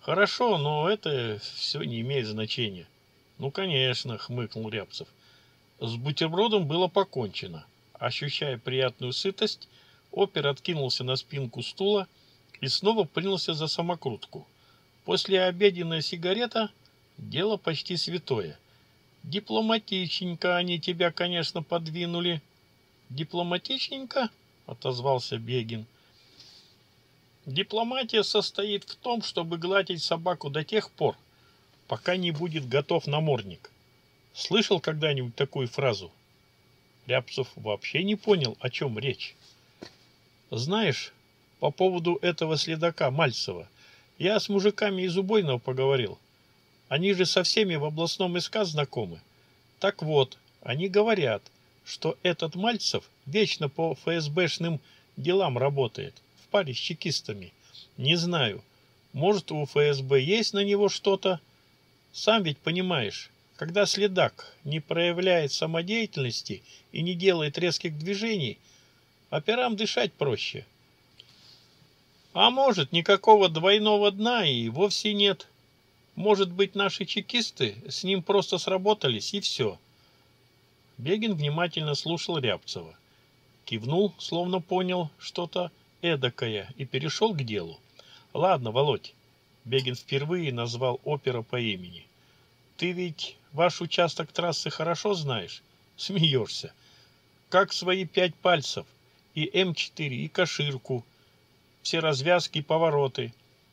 Хорошо, но это все не имеет значения. Ну, конечно, хмыкнул Рябцев. С бутербродом было покончено. Ощущая приятную сытость, Опер откинулся на спинку стула и снова принялся за самокрутку. После обеденная сигарета – дело почти святое. Дипломатичненько они тебя, конечно, подвинули. Дипломатичненько? – отозвался Бегин. Дипломатия состоит в том, чтобы гладить собаку до тех пор, пока не будет готов намордник. Слышал когда-нибудь такую фразу? Рябцев вообще не понял, о чем речь. Знаешь, по поводу этого следака Мальцева, я с мужиками из Убойного поговорил. Они же со всеми в областном СК знакомы. Так вот, они говорят, что этот Мальцев вечно по ФСБшным делам работает, в паре с чекистами. Не знаю, может, у ФСБ есть на него что-то? Сам ведь понимаешь, когда следак не проявляет самодеятельности и не делает резких движений – операм дышать проще. А может, никакого двойного дна и вовсе нет. Может быть, наши чекисты с ним просто сработались и все. Бегин внимательно слушал Рябцева. Кивнул, словно понял что-то эдакое, и перешел к делу. «Ладно, Володь», — Бегин впервые назвал опера по имени. «Ты ведь ваш участок трассы хорошо знаешь?» «Смеешься. Как свои пять пальцев и эм М4, и Каширку, все развязки и повороты.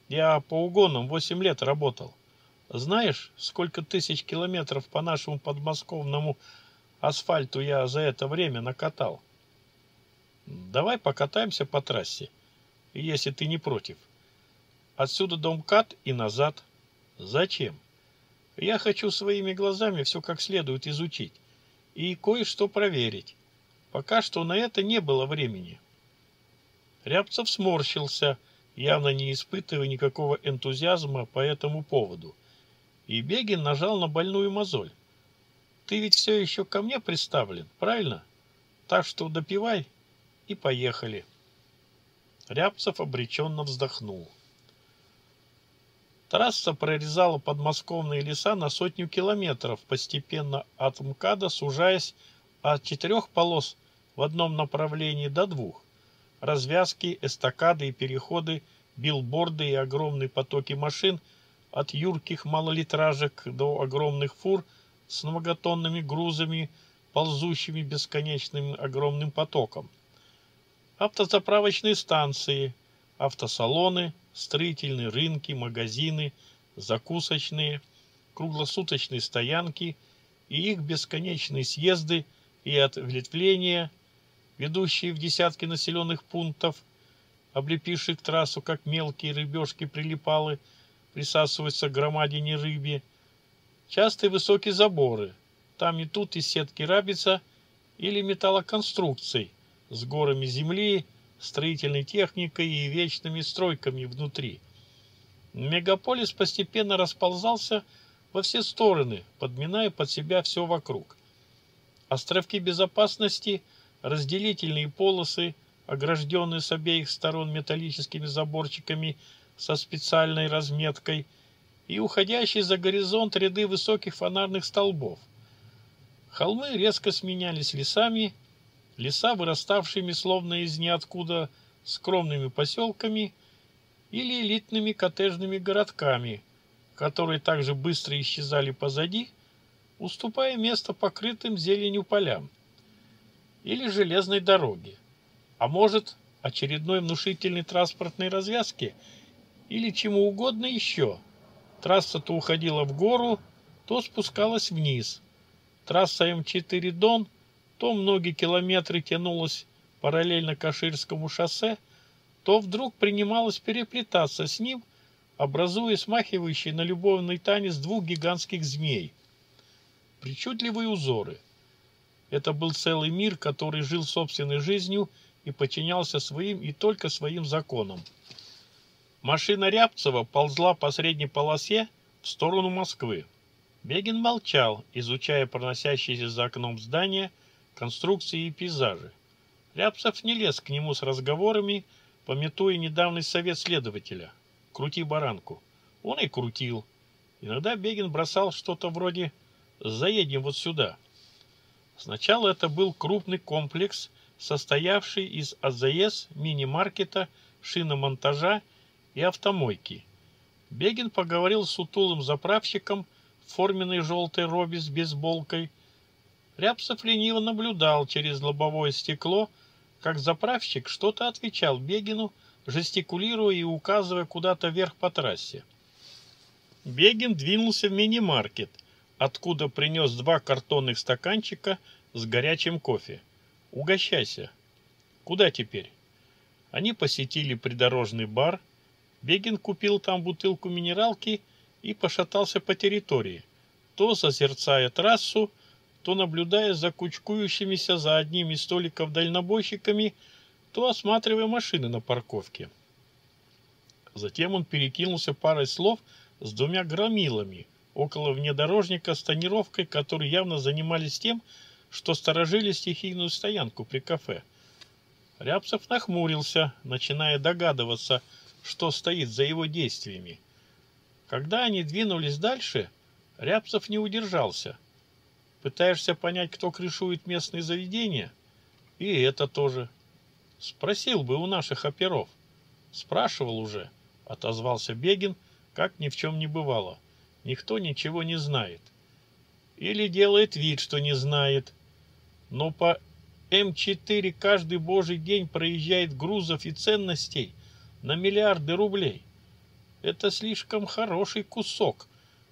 Я по угонам 8 лет работал. Знаешь, сколько тысяч километров по нашему подмосковному асфальту я за это время накатал? Давай покатаемся по трассе, если ты не против. Отсюда дом Кат и назад. Зачем? Я хочу своими глазами все как следует изучить и кое-что проверить. Пока что на это не было времени. Рябцев сморщился, явно не испытывая никакого энтузиазма по этому поводу. И Бегин нажал на больную мозоль. «Ты ведь все еще ко мне представлен, правильно? Так что допивай и поехали». Рябцев обреченно вздохнул. Трасса прорезала подмосковные леса на сотню километров, постепенно от МКАДа сужаясь от четырех полос в одном направлении до двух. Развязки, эстакады и переходы, билборды и огромные потоки машин от юрких малолитражек до огромных фур с многотонными грузами, ползущими бесконечным огромным потоком. Автозаправочные станции, автосалоны, строительные рынки, магазины, закусочные, круглосуточные стоянки и их бесконечные съезды и ответвления – ведущие в десятки населенных пунктов, облепивших трассу, как мелкие рыбешки-прилипалы, присасываются к громадине рыбе. Частые высокие заборы, там и тут из сетки рабица или металлоконструкций с горами земли, строительной техникой и вечными стройками внутри. Мегаполис постепенно расползался во все стороны, подминая под себя все вокруг. Островки безопасности Разделительные полосы, огражденные с обеих сторон металлическими заборчиками со специальной разметкой, и уходящие за горизонт ряды высоких фонарных столбов. Холмы резко сменялись лесами, леса, выраставшими словно из ниоткуда скромными поселками или элитными коттеджными городками, которые также быстро исчезали позади, уступая место покрытым зеленью полям или железной дороги, а может очередной внушительной транспортной развязки или чему угодно еще. Трасса то уходила в гору, то спускалась вниз. Трасса М4 Дон то многие километры тянулась параллельно Каширскому шоссе, то вдруг принималась переплетаться с ним, образуя смахивающий на любовный танец двух гигантских змей. Причудливые узоры – это был целый мир, который жил собственной жизнью и подчинялся своим и только своим законам. Машина Рябцева ползла по средней полосе в сторону Москвы. Бегин молчал, изучая проносящиеся за окном здания, конструкции и пейзажи. Рябцев не лез к нему с разговорами, пометуя недавний совет следователя «Крути баранку». Он и крутил. Иногда Бегин бросал что-то вроде «Заедем вот сюда». Сначала это был крупный комплекс, состоявший из АЗС, мини-маркета, шиномонтажа и автомойки. Бегин поговорил с утулым заправщиком в форменной желтой робе с бейсболкой. Рябцев лениво наблюдал через лобовое стекло, как заправщик что-то отвечал Бегину, жестикулируя и указывая куда-то вверх по трассе. Бегин двинулся в мини-маркет, откуда принес два картонных стаканчика с горячим кофе. «Угощайся». «Куда теперь?» Они посетили придорожный бар. Бегин купил там бутылку минералки и пошатался по территории, то созерцая трассу, то наблюдая за кучкующимися за одним из столиков дальнобойщиками, то осматривая машины на парковке. Затем он перекинулся парой слов с двумя громилами – около внедорожника с тонировкой, которые явно занимались тем, что сторожили стихийную стоянку при кафе. Рябцев нахмурился, начиная догадываться, что стоит за его действиями. Когда они двинулись дальше, Рябцев не удержался. Пытаешься понять, кто крышует местные заведения? И это тоже. Спросил бы у наших оперов. Спрашивал уже, отозвался Бегин, как ни в чем не бывало. Никто ничего не знает. Или делает вид, что не знает. Но по М4 каждый божий день проезжает грузов и ценностей на миллиарды рублей. Это слишком хороший кусок,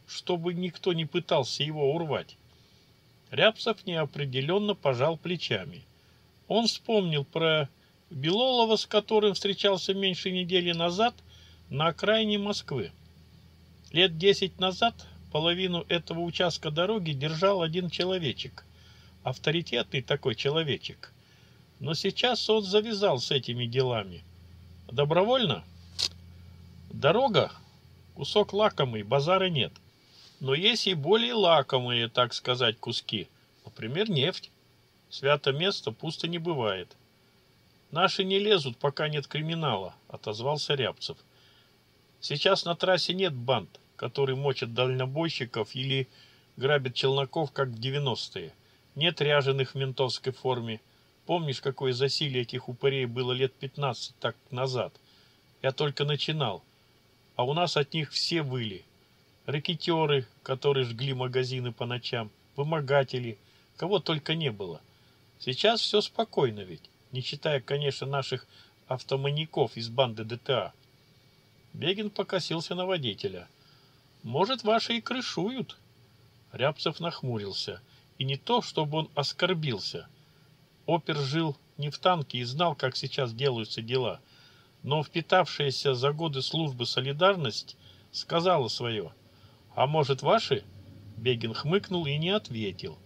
чтобы никто не пытался его урвать. Рябцев неопределенно пожал плечами. Он вспомнил про Белолова, с которым встречался меньше недели назад на окраине Москвы. Лет десять назад половину этого участка дороги держал один человечек. Авторитетный такой человечек. Но сейчас он завязал с этими делами. Добровольно? Дорога – кусок лакомый, базара нет. Но есть и более лакомые, так сказать, куски. Например, нефть. Свято место пусто не бывает. Наши не лезут, пока нет криминала, отозвался Рябцев. Сейчас на трассе нет банд, которые мочат дальнобойщиков или грабят челноков, как в 90-е. Нет ряженых в ментовской форме. Помнишь, какое засилие этих упырей было лет 15 так назад? Я только начинал. А у нас от них все выли. Рэкетеры, которые жгли магазины по ночам, вымогатели, кого только не было. Сейчас все спокойно ведь, не считая, конечно, наших автоманьяков из банды ДТА. Бегин покосился на водителя. «Может, ваши и крышуют?» Рябцев нахмурился. И не то, чтобы он оскорбился. Опер жил не в танке и знал, как сейчас делаются дела. Но впитавшаяся за годы службы солидарность сказала свое. «А может, ваши?» Бегин хмыкнул и не ответил.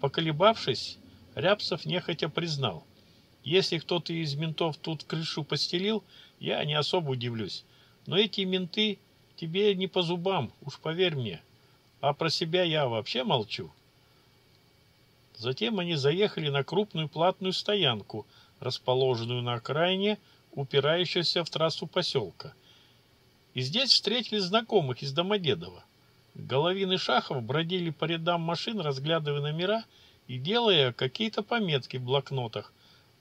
Поколебавшись, Рябцев нехотя признал. «Если кто-то из ментов тут крышу постелил, я не особо удивлюсь. Но эти менты тебе не по зубам, уж поверь мне. А про себя я вообще молчу. Затем они заехали на крупную платную стоянку, расположенную на окраине, упирающуюся в трассу поселка. И здесь встретили знакомых из Домодедова. Головин и Шахов бродили по рядам машин, разглядывая номера и делая какие-то пометки в блокнотах.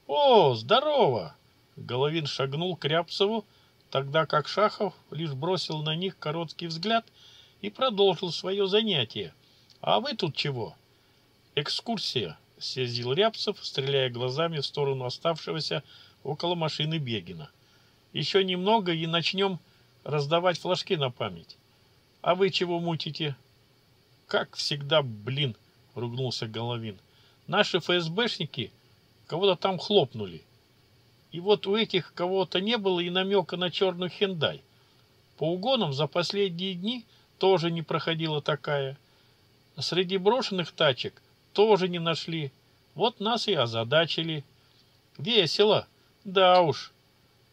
«О, здорово!» Головин шагнул к Рябцеву, тогда как Шахов лишь бросил на них короткий взгляд и продолжил свое занятие. «А вы тут чего?» «Экскурсия», — съездил Рябцев, стреляя глазами в сторону оставшегося около машины Бегина. «Еще немного и начнем раздавать флажки на память. А вы чего мутите?» «Как всегда, блин!» — ругнулся Головин. «Наши ФСБшники кого-то там хлопнули». И вот у этих кого-то не было и намека на черную хендай. По угонам за последние дни тоже не проходила такая. Среди брошенных тачек тоже не нашли. Вот нас и озадачили. Весело. Да уж.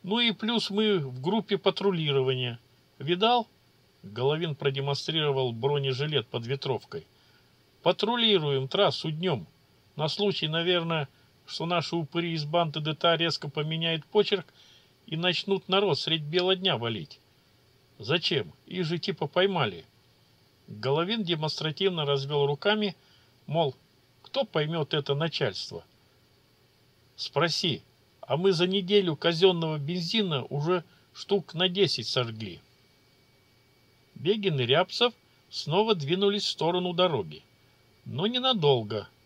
Ну и плюс мы в группе патрулирования. Видал? Головин продемонстрировал бронежилет под ветровкой. Патрулируем трассу днем. На случай, наверное, что наши упыри из банды ДТА резко поменяют почерк и начнут народ средь бела дня валить. Зачем? Их же типа поймали. Головин демонстративно развел руками, мол, кто поймет это начальство? Спроси, а мы за неделю казенного бензина уже штук на 10 сожгли. Бегин и Рябцев снова двинулись в сторону дороги. Но ненадолго –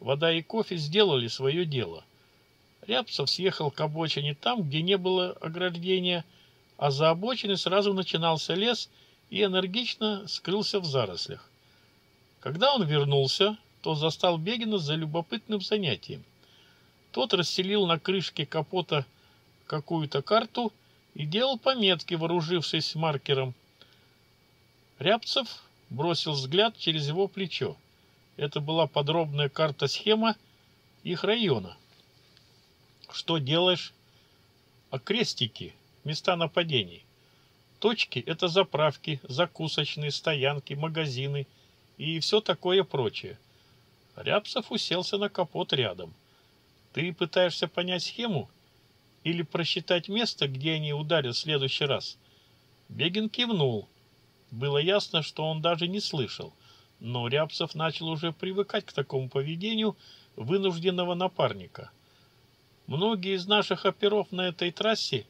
Вода и кофе сделали свое дело. Рябцев съехал к обочине там, где не было ограждения, а за обочиной сразу начинался лес и энергично скрылся в зарослях. Когда он вернулся, то застал Бегина за любопытным занятием. Тот расселил на крышке капота какую-то карту и делал пометки, вооружившись маркером. Рябцев бросил взгляд через его плечо. Это была подробная карта-схема их района. Что делаешь? А крестики – места нападений. Точки – это заправки, закусочные, стоянки, магазины и все такое прочее. Рябцев уселся на капот рядом. Ты пытаешься понять схему или просчитать место, где они ударят в следующий раз? Бегин кивнул. Было ясно, что он даже не слышал – но Рябцев начал уже привыкать к такому поведению вынужденного напарника. Многие из наших оперов на этой трассе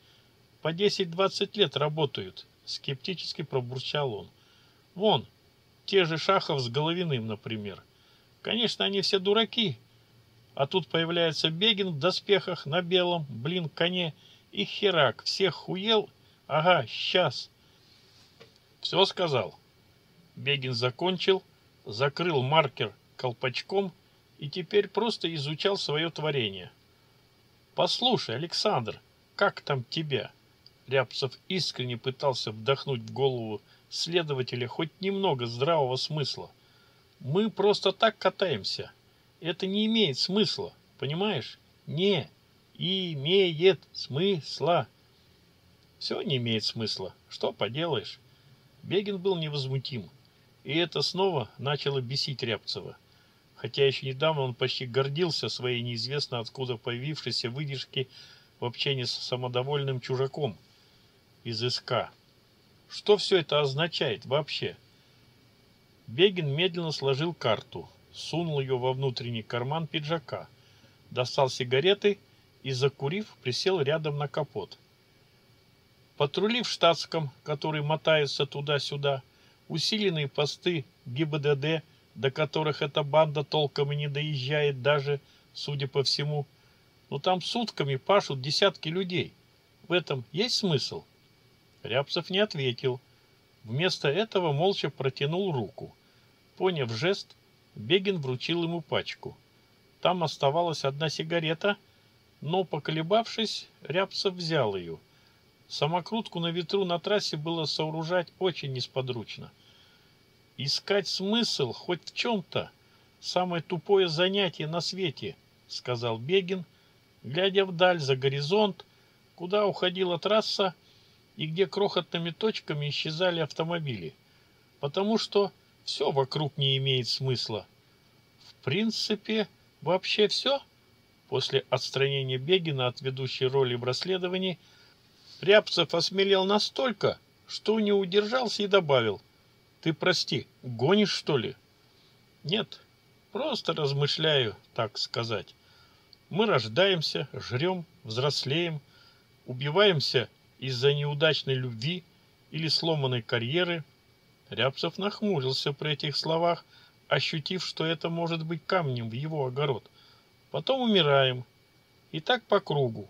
по 10-20 лет работают, скептически пробурчал он. Вон, те же Шахов с Головиным, например. Конечно, они все дураки. А тут появляется Бегин в доспехах, на белом, блин, коне, и херак, всех хуел. Ага, сейчас. Все сказал. Бегин закончил, закрыл маркер колпачком и теперь просто изучал свое творение. «Послушай, Александр, как там тебя?» Рябцев искренне пытался вдохнуть в голову следователя хоть немного здравого смысла. «Мы просто так катаемся. Это не имеет смысла, понимаешь? Не имеет смысла». «Все не имеет смысла. Что поделаешь?» Бегин был невозмутим. И это снова начало бесить Рябцева. Хотя еще недавно он почти гордился своей неизвестно откуда появившейся выдержки в общении с самодовольным чужаком из СК. Что все это означает вообще? Бегин медленно сложил карту, сунул ее во внутренний карман пиджака, достал сигареты и, закурив, присел рядом на капот. Патрули в штатском, которые мотаются туда-сюда, — усиленные посты ГИБДД, до которых эта банда толком и не доезжает даже, судя по всему. Но там сутками пашут десятки людей. В этом есть смысл? Рябцев не ответил. Вместо этого молча протянул руку. Поняв жест, Бегин вручил ему пачку. Там оставалась одна сигарета, но, поколебавшись, Рябцев взял ее – Самокрутку на ветру на трассе было сооружать очень несподручно. «Искать смысл хоть в чем-то – самое тупое занятие на свете», – сказал Бегин, глядя вдаль за горизонт, куда уходила трасса и где крохотными точками исчезали автомобили, потому что все вокруг не имеет смысла. В принципе, вообще все? После отстранения Бегина от ведущей роли в расследовании – Рябцев осмелел настолько, что не удержался и добавил. «Ты прости, гонишь, что ли?» «Нет, просто размышляю, так сказать. Мы рождаемся, жрем, взрослеем, убиваемся из-за неудачной любви или сломанной карьеры». Рябцев нахмурился при этих словах, ощутив, что это может быть камнем в его огород. Потом умираем. И так по кругу.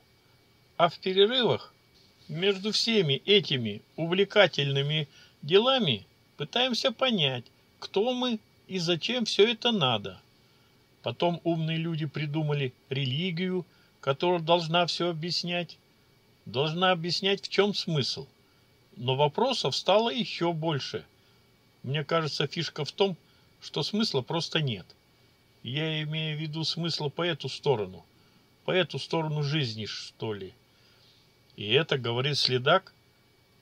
А в перерывах между всеми этими увлекательными делами пытаемся понять, кто мы и зачем все это надо. Потом умные люди придумали религию, которая должна все объяснять. Должна объяснять, в чем смысл. Но вопросов стало еще больше. Мне кажется, фишка в том, что смысла просто нет. Я имею в виду смысла по эту сторону. По эту сторону жизни, что ли. И это, говорит следак,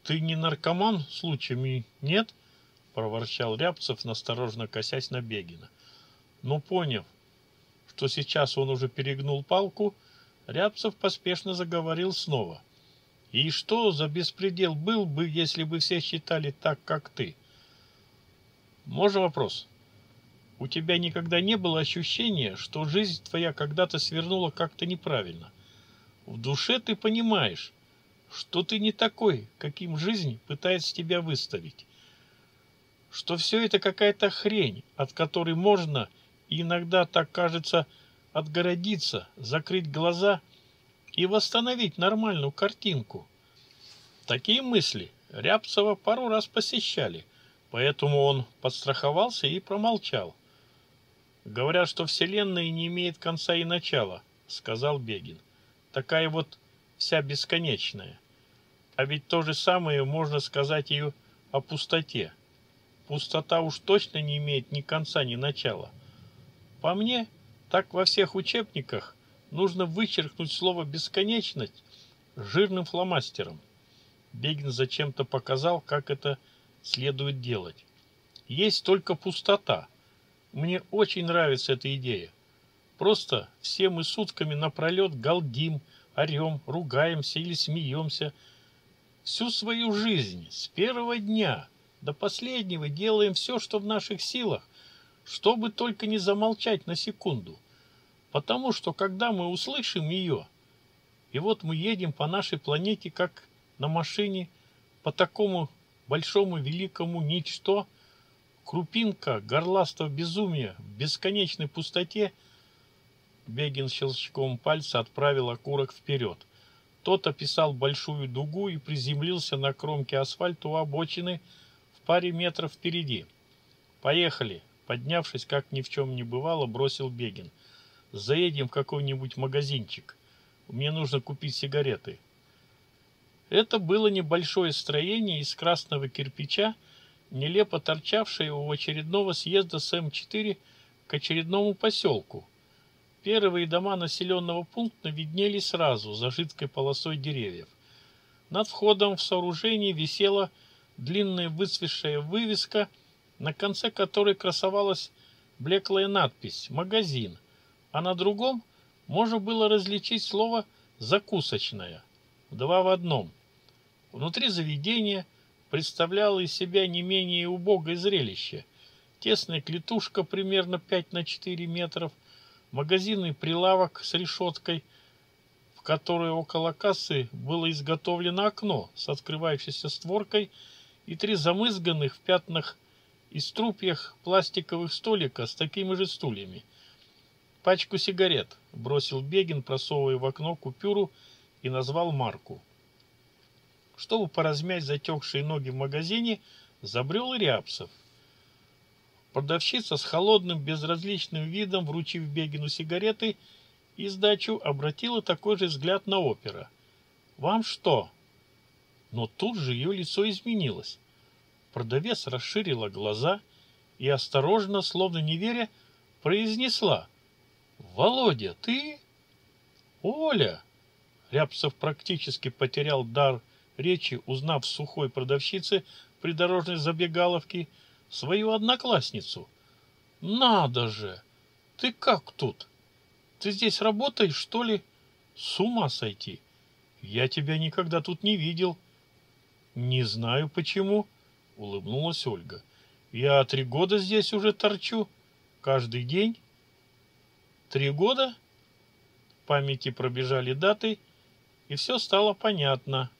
ты не наркоман случаями, нет? Проворчал Рябцев, насторожно косясь на Бегина. «Ну, Но поняв, что сейчас он уже перегнул палку, Рябцев поспешно заговорил снова. И что за беспредел был бы, если бы все считали так, как ты? Можно вопрос? У тебя никогда не было ощущения, что жизнь твоя когда-то свернула как-то неправильно? В душе ты понимаешь, что ты не такой, каким жизнь пытается тебя выставить, что все это какая-то хрень, от которой можно, иногда так кажется, отгородиться, закрыть глаза и восстановить нормальную картинку. Такие мысли Рябцева пару раз посещали, поэтому он подстраховался и промолчал. «Говорят, что Вселенная не имеет конца и начала», — сказал Бегин. «Такая вот вся бесконечная. А ведь то же самое можно сказать и о пустоте. Пустота уж точно не имеет ни конца, ни начала. По мне, так во всех учебниках нужно вычеркнуть слово «бесконечность» жирным фломастером. Бегин зачем-то показал, как это следует делать. Есть только пустота. Мне очень нравится эта идея. Просто все мы сутками напролет галдим, орем, ругаемся или смеемся – всю свою жизнь, с первого дня до последнего делаем все, что в наших силах, чтобы только не замолчать на секунду. Потому что, когда мы услышим ее, и вот мы едем по нашей планете, как на машине, по такому большому великому ничто, крупинка горластого безумия в бесконечной пустоте, Бегин щелчком пальца отправил окурок вперед – кто-то писал большую дугу и приземлился на кромке асфальта у обочины в паре метров впереди. «Поехали!» Поднявшись, как ни в чем не бывало, бросил Бегин. «Заедем в какой-нибудь магазинчик. Мне нужно купить сигареты». Это было небольшое строение из красного кирпича, нелепо торчавшее у очередного съезда с М4 к очередному поселку – Первые дома населенного пункта виднелись сразу за жидкой полосой деревьев. Над входом в сооружение висела длинная выцветшая вывеска, на конце которой красовалась блеклая надпись «Магазин», а на другом можно было различить слово «закусочная». Два в одном. Внутри заведения представляло из себя не менее убогое зрелище. Тесная клетушка примерно 5 на 4 метров – магазинный прилавок с решеткой, в которой около кассы было изготовлено окно с открывающейся створкой и три замызганных в пятнах и струпьях пластиковых столика с такими же стульями. «Пачку сигарет», — бросил Бегин, просовывая в окно купюру и назвал марку. Чтобы поразмять затекшие ноги в магазине, забрел и Рябцев — Продавщица с холодным, безразличным видом, вручив Бегину сигареты и сдачу, обратила такой же взгляд на опера. «Вам что?» Но тут же ее лицо изменилось. Продавец расширила глаза и, осторожно, словно не веря, произнесла. «Володя, ты?» «Оля!» Рябцев практически потерял дар речи, узнав сухой продавщицы придорожной забегаловки – свою одноклассницу. Надо же! Ты как тут? Ты здесь работаешь, что ли? С ума сойти! Я тебя никогда тут не видел. Не знаю почему, улыбнулась Ольга. Я три года здесь уже торчу. Каждый день. Три года? В памяти пробежали даты, и все стало понятно.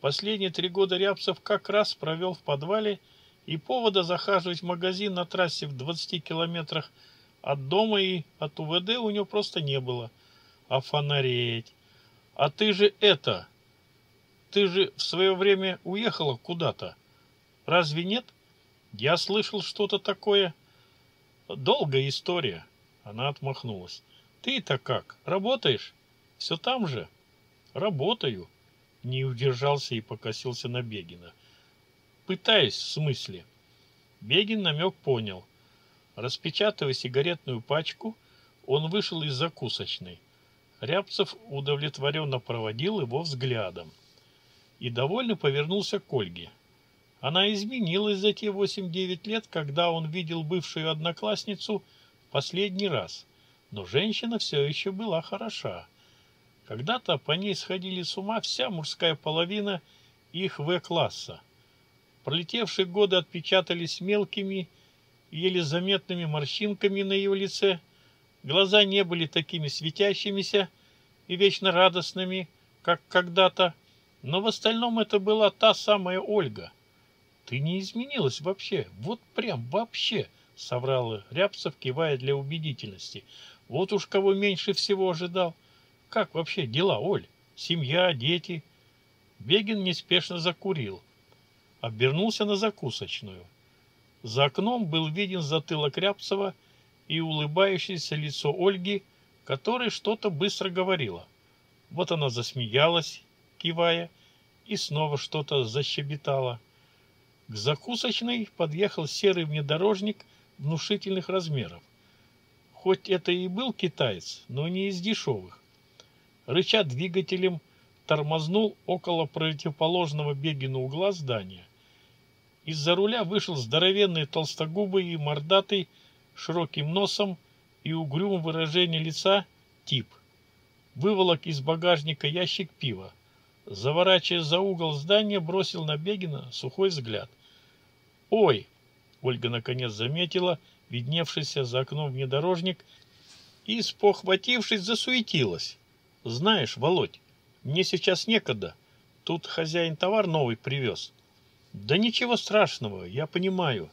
Последние три года Рябцев как раз провел в подвале, и повода захаживать в магазин на трассе в 20 километрах от дома и от УВД у него просто не было. А фонареть. А ты же это... Ты же в свое время уехала куда-то. Разве нет? Я слышал что-то такое. Долгая история. Она отмахнулась. Ты-то как? Работаешь? Все там же? Работаю. Не удержался и покосился на Бегина пытаясь в смысле. Бегин намек понял. Распечатывая сигаретную пачку, он вышел из закусочной. Рябцев удовлетворенно проводил его взглядом и довольно повернулся к Ольге. Она изменилась за те 8-9 лет, когда он видел бывшую одноклассницу последний раз, но женщина все еще была хороша. Когда-то по ней сходили с ума вся мужская половина их В-класса. Пролетевшие годы отпечатались мелкими, еле заметными морщинками на ее лице. Глаза не были такими светящимися и вечно радостными, как когда-то, но в остальном это была та самая Ольга. «Ты не изменилась вообще, вот прям вообще!» — соврал Рябцев, кивая для убедительности. «Вот уж кого меньше всего ожидал! Как вообще дела, Оль? Семья, дети?» Бегин неспешно закурил. А обернулся на закусочную. За окном был виден затылок Рябцева и улыбающееся лицо Ольги, которая что-то быстро говорила. Вот она засмеялась, кивая, и снова что-то защебетала. К закусочной подъехал серый внедорожник внушительных размеров. Хоть это и был китаец, но не из дешевых. Рыча двигателем тормознул около противоположного Бегину угла здания. Из-за руля вышел здоровенный толстогубый и мордатый, широким носом и угрюмым выражением лица тип. Выволок из багажника ящик пива. Заворачивая за угол здания, бросил на Бегина сухой взгляд. «Ой!» — Ольга наконец заметила видневшийся за окном внедорожник и, спохватившись, засуетилась. «Знаешь, Володь, мне сейчас некогда. Тут хозяин товар новый привез». Да ничего страшного, я понимаю.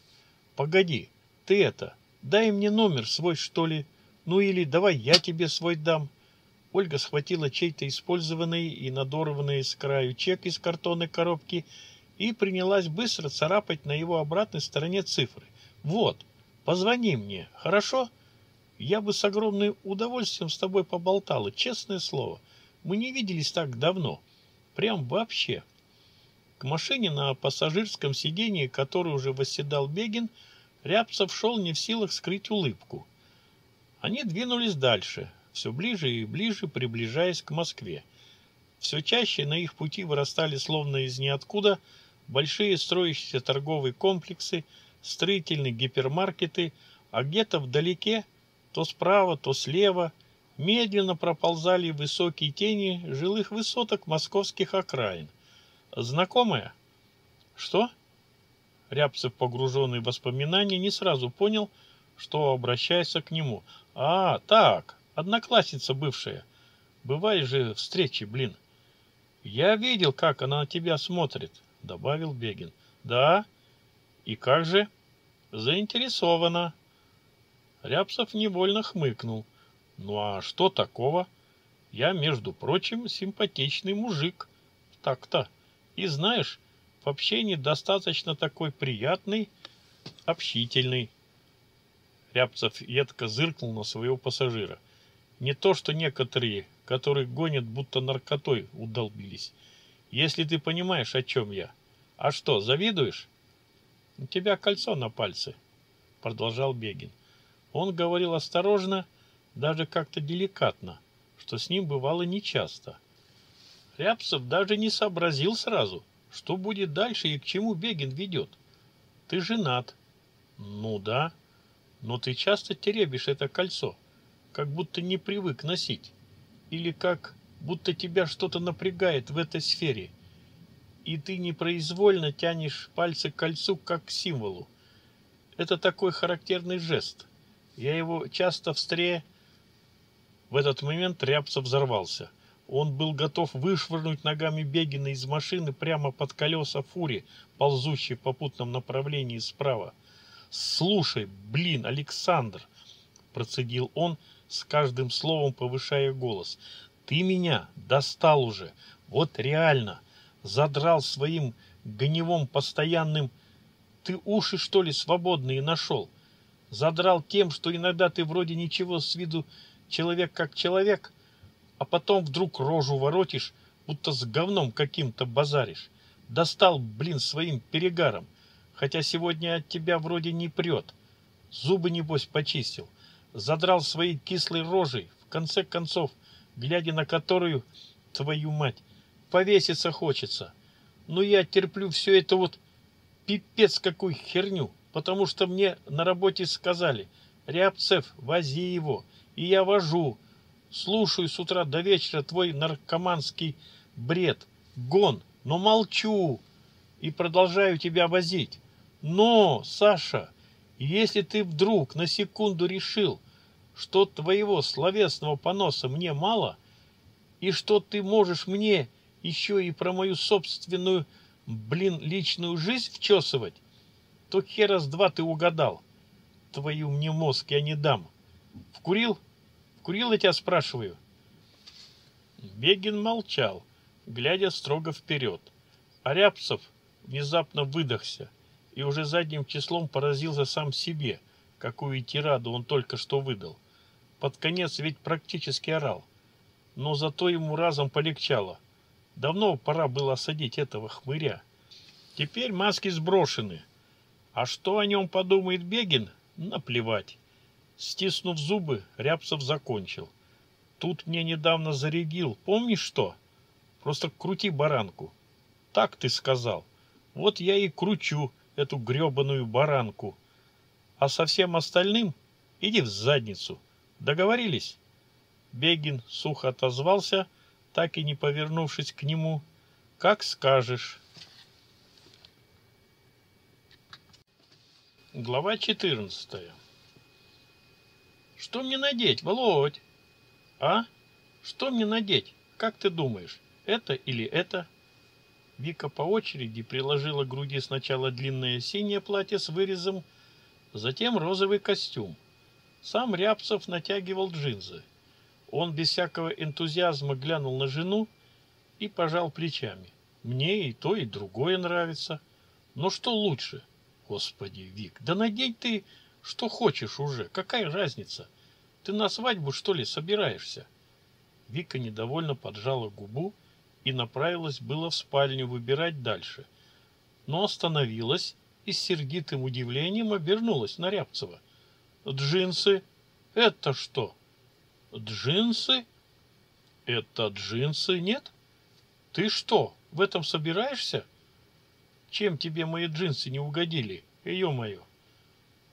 Погоди, ты это, дай мне номер свой, что ли. Ну или давай я тебе свой дам. Ольга схватила чей-то использованный и надорванный с краю чек из картонной коробки и принялась быстро царапать на его обратной стороне цифры. Вот, позвони мне, хорошо? Я бы с огромным удовольствием с тобой поболтала, честное слово. Мы не виделись так давно. Прям вообще. — к машине на пассажирском сидении, который уже восседал Бегин, Рябцев шел не в силах скрыть улыбку. Они двинулись дальше, все ближе и ближе приближаясь к Москве. Все чаще на их пути вырастали словно из ниоткуда большие строящиеся торговые комплексы, строительные гипермаркеты, а где-то вдалеке, то справа, то слева, медленно проползали высокие тени жилых высоток московских окраин знакомая». «Что?» Рябцев, погруженный в воспоминания, не сразу понял, что обращается к нему. «А, так, одноклассница бывшая. Бывали же встречи, блин». «Я видел, как она на тебя смотрит», — добавил Бегин. «Да? И как же?» «Заинтересована». Рябцев невольно хмыкнул. «Ну а что такого? Я, между прочим, симпатичный мужик. Так-то». И знаешь, вообще недостаточно такой приятный, общительный. Рябцев едко зыркнул на своего пассажира. Не то, что некоторые, которые гонят будто наркотой, удолбились. Если ты понимаешь, о чем я. А что, завидуешь? У тебя кольцо на пальце, продолжал Бегин. Он говорил осторожно, даже как-то деликатно, что с ним бывало нечасто. Рябцев даже не сообразил сразу, что будет дальше и к чему Бегин ведет. Ты женат. Ну да. Но ты часто теребишь это кольцо, как будто не привык носить. Или как будто тебя что-то напрягает в этой сфере. И ты непроизвольно тянешь пальцы к кольцу как к символу. Это такой характерный жест. Я его часто встре... В этот момент Рябцев взорвался – он был готов вышвырнуть ногами Бегина из машины прямо под колеса фури, ползущей в попутном направлении справа. «Слушай, блин, Александр!» – процедил он, с каждым словом повышая голос. «Ты меня достал уже! Вот реально! Задрал своим гневом постоянным... Ты уши, что ли, свободные нашел? Задрал тем, что иногда ты вроде ничего с виду человек как человек, а потом вдруг рожу воротишь, будто с говном каким-то базаришь. Достал, блин, своим перегаром, хотя сегодня от тебя вроде не прет. Зубы, небось, почистил, задрал своей кислой рожей, в конце концов, глядя на которую, твою мать, повеситься хочется. Но я терплю все это вот пипец какую херню, потому что мне на работе сказали, Рябцев, вози его, и я вожу, Слушаю с утра до вечера твой наркоманский бред, гон, но молчу и продолжаю тебя возить. Но, Саша, если ты вдруг на секунду решил, что твоего словесного поноса мне мало, и что ты можешь мне еще и про мою собственную, блин, личную жизнь вчесывать, то хера раз-два ты угадал. Твою мне мозг я не дам. Вкурил? Курил, я тебя спрашиваю. Бегин молчал, глядя строго вперед. Арябцев внезапно выдохся и уже задним числом поразился сам себе, какую тираду он только что выдал. Под конец ведь практически орал. Но зато ему разом полегчало. Давно пора было осадить этого хмыря. Теперь маски сброшены. А что о нем подумает Бегин, наплевать. Стиснув зубы, Рябцев закончил. Тут мне недавно зарядил, помнишь что? Просто крути баранку. Так ты сказал. Вот я и кручу эту грёбаную баранку. А со всем остальным иди в задницу. Договорились? Бегин сухо отозвался, так и не повернувшись к нему. Как скажешь. Глава 14. Что мне надеть, Володь? А? Что мне надеть? Как ты думаешь, это или это? Вика по очереди приложила к груди сначала длинное синее платье с вырезом, затем розовый костюм. Сам Рябцев натягивал джинсы. Он без всякого энтузиазма глянул на жену и пожал плечами. Мне и то, и другое нравится. Но что лучше? Господи, Вик, да надень ты что хочешь уже, какая разница? ты на свадьбу что ли собираешься? Вика недовольно поджала губу и направилась было в спальню выбирать дальше. Но остановилась и с сердитым удивлением обернулась на рябцева. Джинсы? Это что? Джинсы? Это джинсы? Нет? Ты что в этом собираешься? Чем тебе мои джинсы не угодили ее мое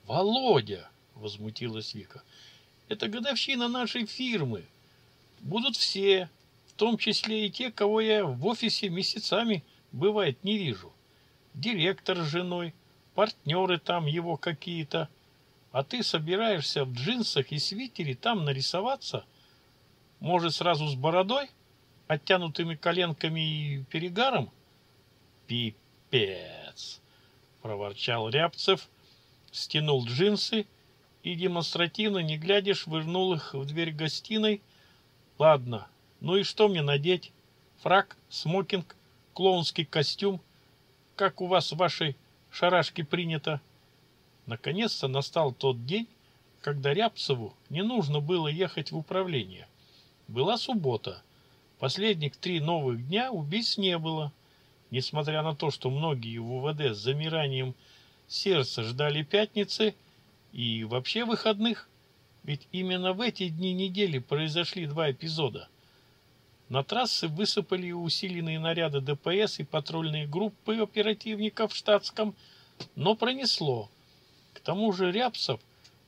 володя возмутилась вика. Это годовщина нашей фирмы. Будут все, в том числе и те, кого я в офисе месяцами, бывает, не вижу. Директор с женой, партнеры там его какие-то. А ты собираешься в джинсах и свитере там нарисоваться? Может, сразу с бородой, оттянутыми коленками и перегаром? Пипец! — проворчал Рябцев, стянул джинсы и демонстративно, не глядя, швырнул их в дверь гостиной. Ладно, ну и что мне надеть? Фрак, смокинг, клоунский костюм, как у вас в вашей шарашке принято. Наконец-то настал тот день, когда Рябцеву не нужно было ехать в управление. Была суббота. Последних три новых дня убийц не было. Несмотря на то, что многие в УВД с замиранием сердца ждали пятницы – и вообще выходных. Ведь именно в эти дни недели произошли два эпизода. На трассы высыпали усиленные наряды ДПС и патрульные группы оперативников в штатском, но пронесло. К тому же Рябцев,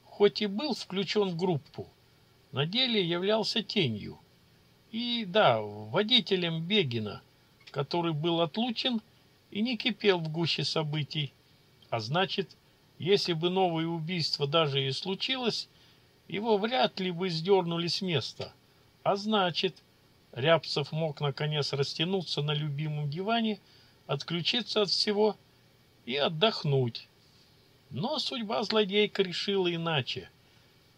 хоть и был включен в группу, на деле являлся тенью. И да, водителем Бегина, который был отлучен и не кипел в гуще событий, а значит если бы новое убийство даже и случилось, его вряд ли бы сдернули с места. А значит, Рябцев мог наконец растянуться на любимом диване, отключиться от всего и отдохнуть. Но судьба злодейка решила иначе.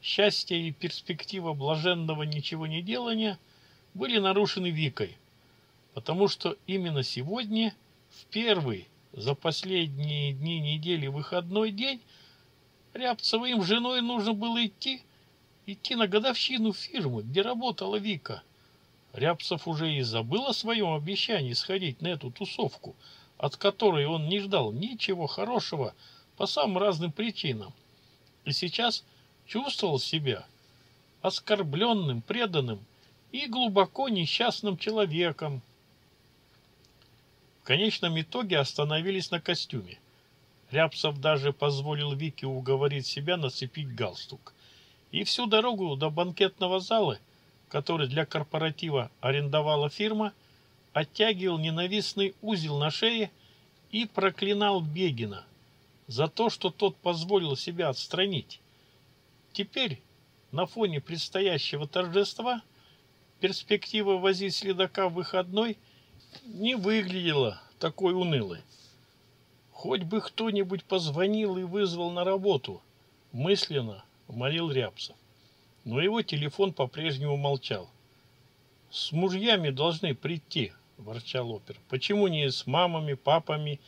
Счастье и перспектива блаженного ничего не делания были нарушены Викой, потому что именно сегодня, в первый за последние дни недели выходной день Рябцевым женой нужно было идти, идти на годовщину фирмы, где работала Вика. Рябцев уже и забыл о своем обещании сходить на эту тусовку, от которой он не ждал ничего хорошего по самым разным причинам. И сейчас чувствовал себя оскорбленным, преданным и глубоко несчастным человеком, конечном итоге остановились на костюме. Рябцев даже позволил Вике уговорить себя нацепить галстук. И всю дорогу до банкетного зала, который для корпоратива арендовала фирма, оттягивал ненавистный узел на шее и проклинал Бегина за то, что тот позволил себя отстранить. Теперь, на фоне предстоящего торжества, перспектива возить следака в выходной – не выглядела такой унылой. Хоть бы кто-нибудь позвонил и вызвал на работу, мысленно молил Рябцев. Но его телефон по-прежнему молчал. «С мужьями должны прийти», – ворчал опер. «Почему не с мамами, папами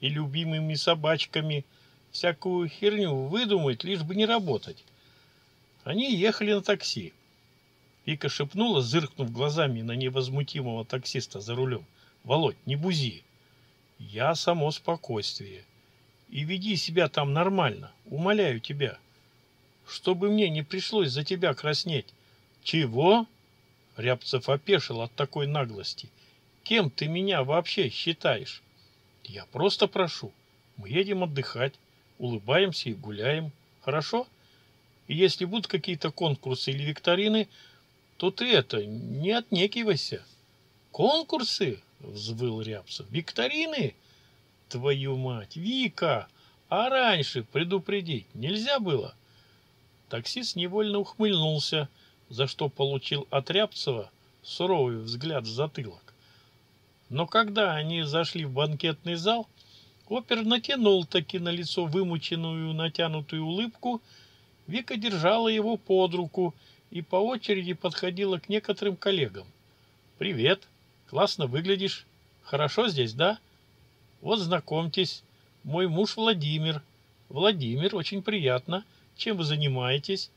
и любимыми собачками? Всякую херню выдумать, лишь бы не работать». Они ехали на такси. Вика шепнула, зыркнув глазами на невозмутимого таксиста за рулем. «Володь, не бузи!» «Я само спокойствие. И веди себя там нормально, умоляю тебя. Чтобы мне не пришлось за тебя краснеть». «Чего?» Рябцев опешил от такой наглости. «Кем ты меня вообще считаешь?» «Я просто прошу. Мы едем отдыхать, улыбаемся и гуляем. Хорошо?» И если будут какие-то конкурсы или викторины – Тут это не отнекивайся конкурсы взвыл рябцев викторины твою мать вика а раньше предупредить нельзя было таксист невольно ухмыльнулся за что получил от рябцева суровый взгляд в затылок но когда они зашли в банкетный зал опер натянул таки на лицо вымученную натянутую улыбку вика держала его под руку и и по очереди подходила к некоторым коллегам. «Привет! Классно выглядишь! Хорошо здесь, да? Вот знакомьтесь, мой муж Владимир. Владимир, очень приятно. Чем вы занимаетесь?»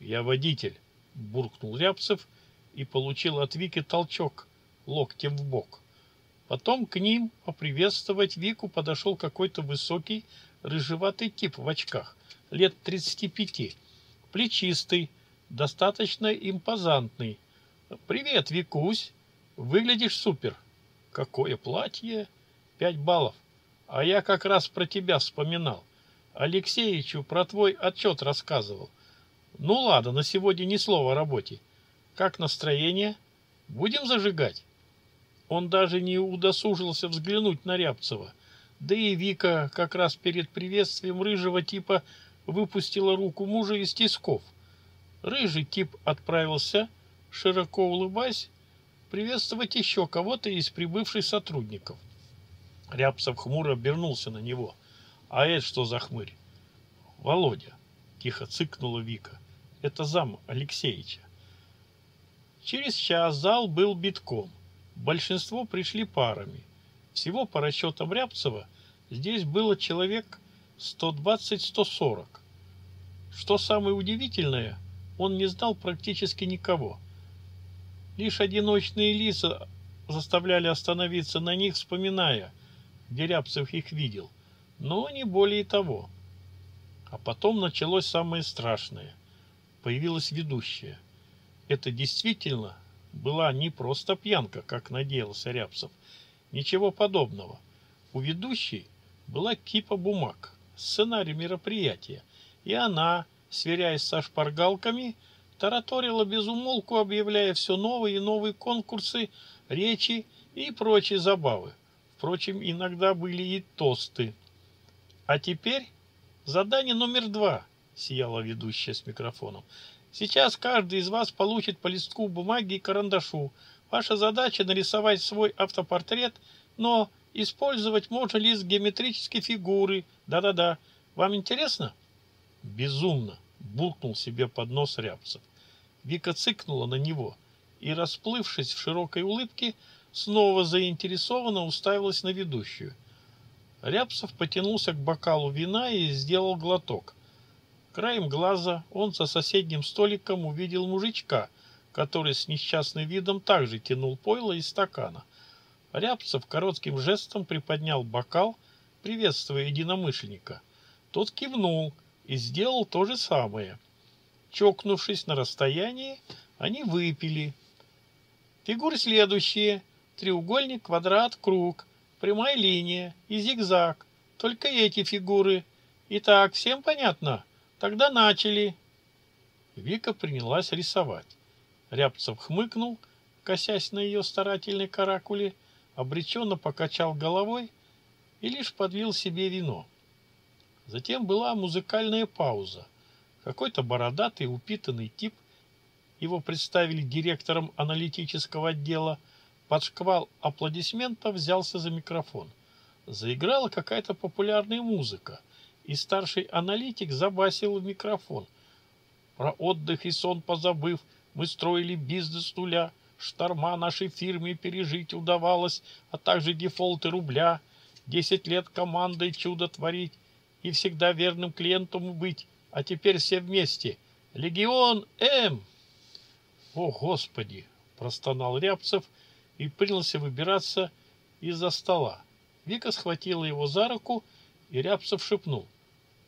«Я водитель», — буркнул Рябцев и получил от Вики толчок локтем в бок. Потом к ним поприветствовать Вику подошел какой-то высокий, рыжеватый тип в очках, лет 35, плечистый, достаточно импозантный. «Привет, Викусь! Выглядишь супер!» «Какое платье!» «Пять баллов! А я как раз про тебя вспоминал. Алексеевичу про твой отчет рассказывал. Ну ладно, на сегодня ни слова о работе. Как настроение? Будем зажигать?» Он даже не удосужился взглянуть на Рябцева. Да и Вика как раз перед приветствием рыжего типа выпустила руку мужа из тисков – Рыжий тип отправился, широко улыбаясь, приветствовать еще кого-то из прибывших сотрудников. Рябцев хмуро обернулся на него. «А это что за хмырь?» «Володя», — тихо цыкнула Вика, — «это зам Алексеевича». Через час зал был битком. Большинство пришли парами. Всего по расчетам Рябцева здесь было человек 120-140. Что самое удивительное — он не знал практически никого. Лишь одиночные лица заставляли остановиться на них, вспоминая, где Рябцев их видел, но не более того. А потом началось самое страшное. Появилась ведущая. Это действительно была не просто пьянка, как надеялся Рябцев. Ничего подобного. У ведущей была кипа бумаг, сценарий мероприятия, и она сверяясь со шпаргалками, тараторила безумолку, объявляя все новые и новые конкурсы, речи и прочие забавы. Впрочем, иногда были и тосты. А теперь задание номер два, сияла ведущая с микрофоном. Сейчас каждый из вас получит по листку бумаги и карандашу. Ваша задача нарисовать свой автопортрет, но использовать можно лишь геометрические фигуры. Да-да-да. Вам интересно? — безумно булкнул себе под нос Рябцев. Вика цыкнула на него и, расплывшись в широкой улыбке, снова заинтересованно уставилась на ведущую. Рябцев потянулся к бокалу вина и сделал глоток. Краем глаза он со соседним столиком увидел мужичка, который с несчастным видом также тянул пойло из стакана. Рябцев коротким жестом приподнял бокал, приветствуя единомышленника. Тот кивнул — и сделал то же самое. Чокнувшись на расстоянии, они выпили. Фигуры следующие. Треугольник, квадрат, круг, прямая линия и зигзаг. Только эти фигуры. Итак, всем понятно? Тогда начали. Вика принялась рисовать. Рябцев хмыкнул, косясь на ее старательной каракуле, обреченно покачал головой и лишь подвил себе вино. Затем была музыкальная пауза. Какой-то бородатый, упитанный тип, его представили директором аналитического отдела, под шквал аплодисментов взялся за микрофон. Заиграла какая-то популярная музыка, и старший аналитик забасил в микрофон. Про отдых и сон позабыв, мы строили бизнес с нуля, шторма нашей фирме пережить удавалось, а также дефолты рубля, десять лет командой чудо творить, и всегда верным клиентом быть, а теперь все вместе. Легион М! О, Господи! Простонал Рябцев и принялся выбираться из-за стола. Вика схватила его за руку, и Рябцев шепнул.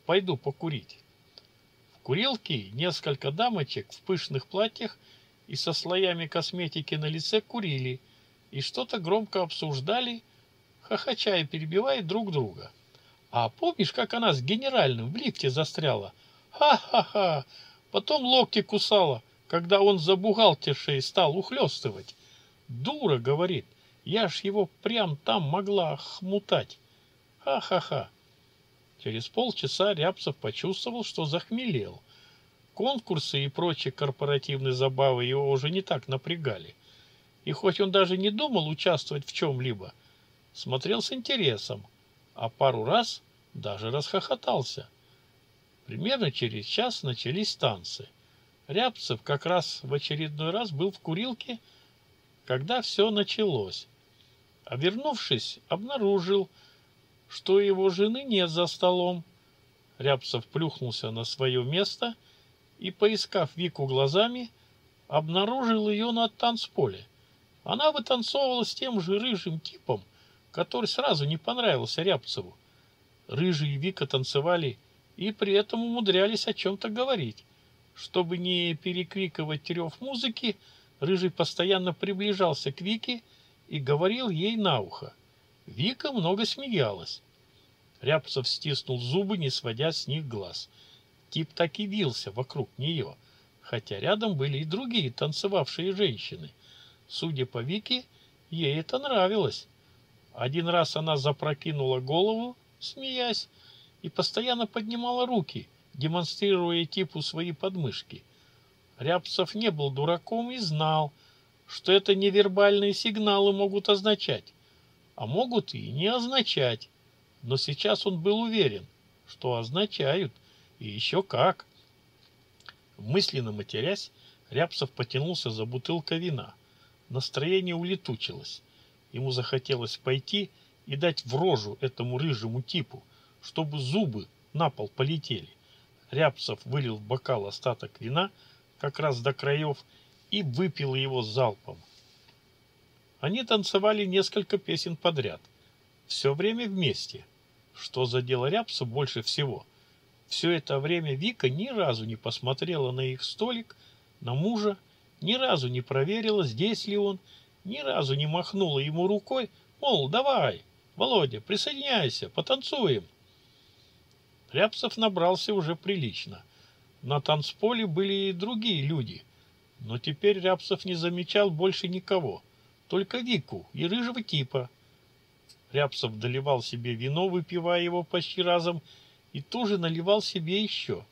«Пойду покурить». В курилке несколько дамочек в пышных платьях и со слоями косметики на лице курили и что-то громко обсуждали, хохочая и перебивая друг друга. А помнишь, как она с генеральным в лифте застряла? Ха-ха-ха! Потом локти кусала, когда он за бухгалтершей стал ухлёстывать. Дура, говорит, я ж его прям там могла хмутать. Ха-ха-ха! Через полчаса Рябцев почувствовал, что захмелел. Конкурсы и прочие корпоративные забавы его уже не так напрягали. И хоть он даже не думал участвовать в чем-либо, смотрел с интересом – а пару раз даже расхохотался. Примерно через час начались танцы. Рябцев как раз в очередной раз был в курилке, когда все началось. Обернувшись, обнаружил, что его жены нет за столом. Рябцев плюхнулся на свое место и, поискав Вику глазами, обнаружил ее на танцполе. Она вытанцовывала с тем же рыжим типом, который сразу не понравился Рябцеву. Рыжий и Вика танцевали и при этом умудрялись о чем-то говорить. Чтобы не перекрикивать рев музыки, Рыжий постоянно приближался к Вике и говорил ей на ухо. Вика много смеялась. Рябцев стиснул зубы, не сводя с них глаз. Тип так и вился вокруг нее, хотя рядом были и другие танцевавшие женщины. Судя по Вике, ей это нравилось. Один раз она запрокинула голову, смеясь, и постоянно поднимала руки, демонстрируя типу свои подмышки. Рябцев не был дураком и знал, что это невербальные сигналы могут означать, а могут и не означать. Но сейчас он был уверен, что означают, и еще как. Мысленно матерясь, Рябцев потянулся за бутылкой вина. Настроение улетучилось. Ему захотелось пойти и дать в рожу этому рыжему типу, чтобы зубы на пол полетели. Рябцев вылил в бокал остаток вина, как раз до краев, и выпил его залпом. Они танцевали несколько песен подряд, все время вместе. Что задело Рябца больше всего? Все это время Вика ни разу не посмотрела на их столик, на мужа, ни разу не проверила, здесь ли он, ни разу не махнула ему рукой, мол, давай, Володя, присоединяйся, потанцуем. Рябцев набрался уже прилично. На танцполе были и другие люди, но теперь Рябцев не замечал больше никого, только Вику и рыжего типа. Рябцев доливал себе вино, выпивая его почти разом, и тоже наливал себе еще,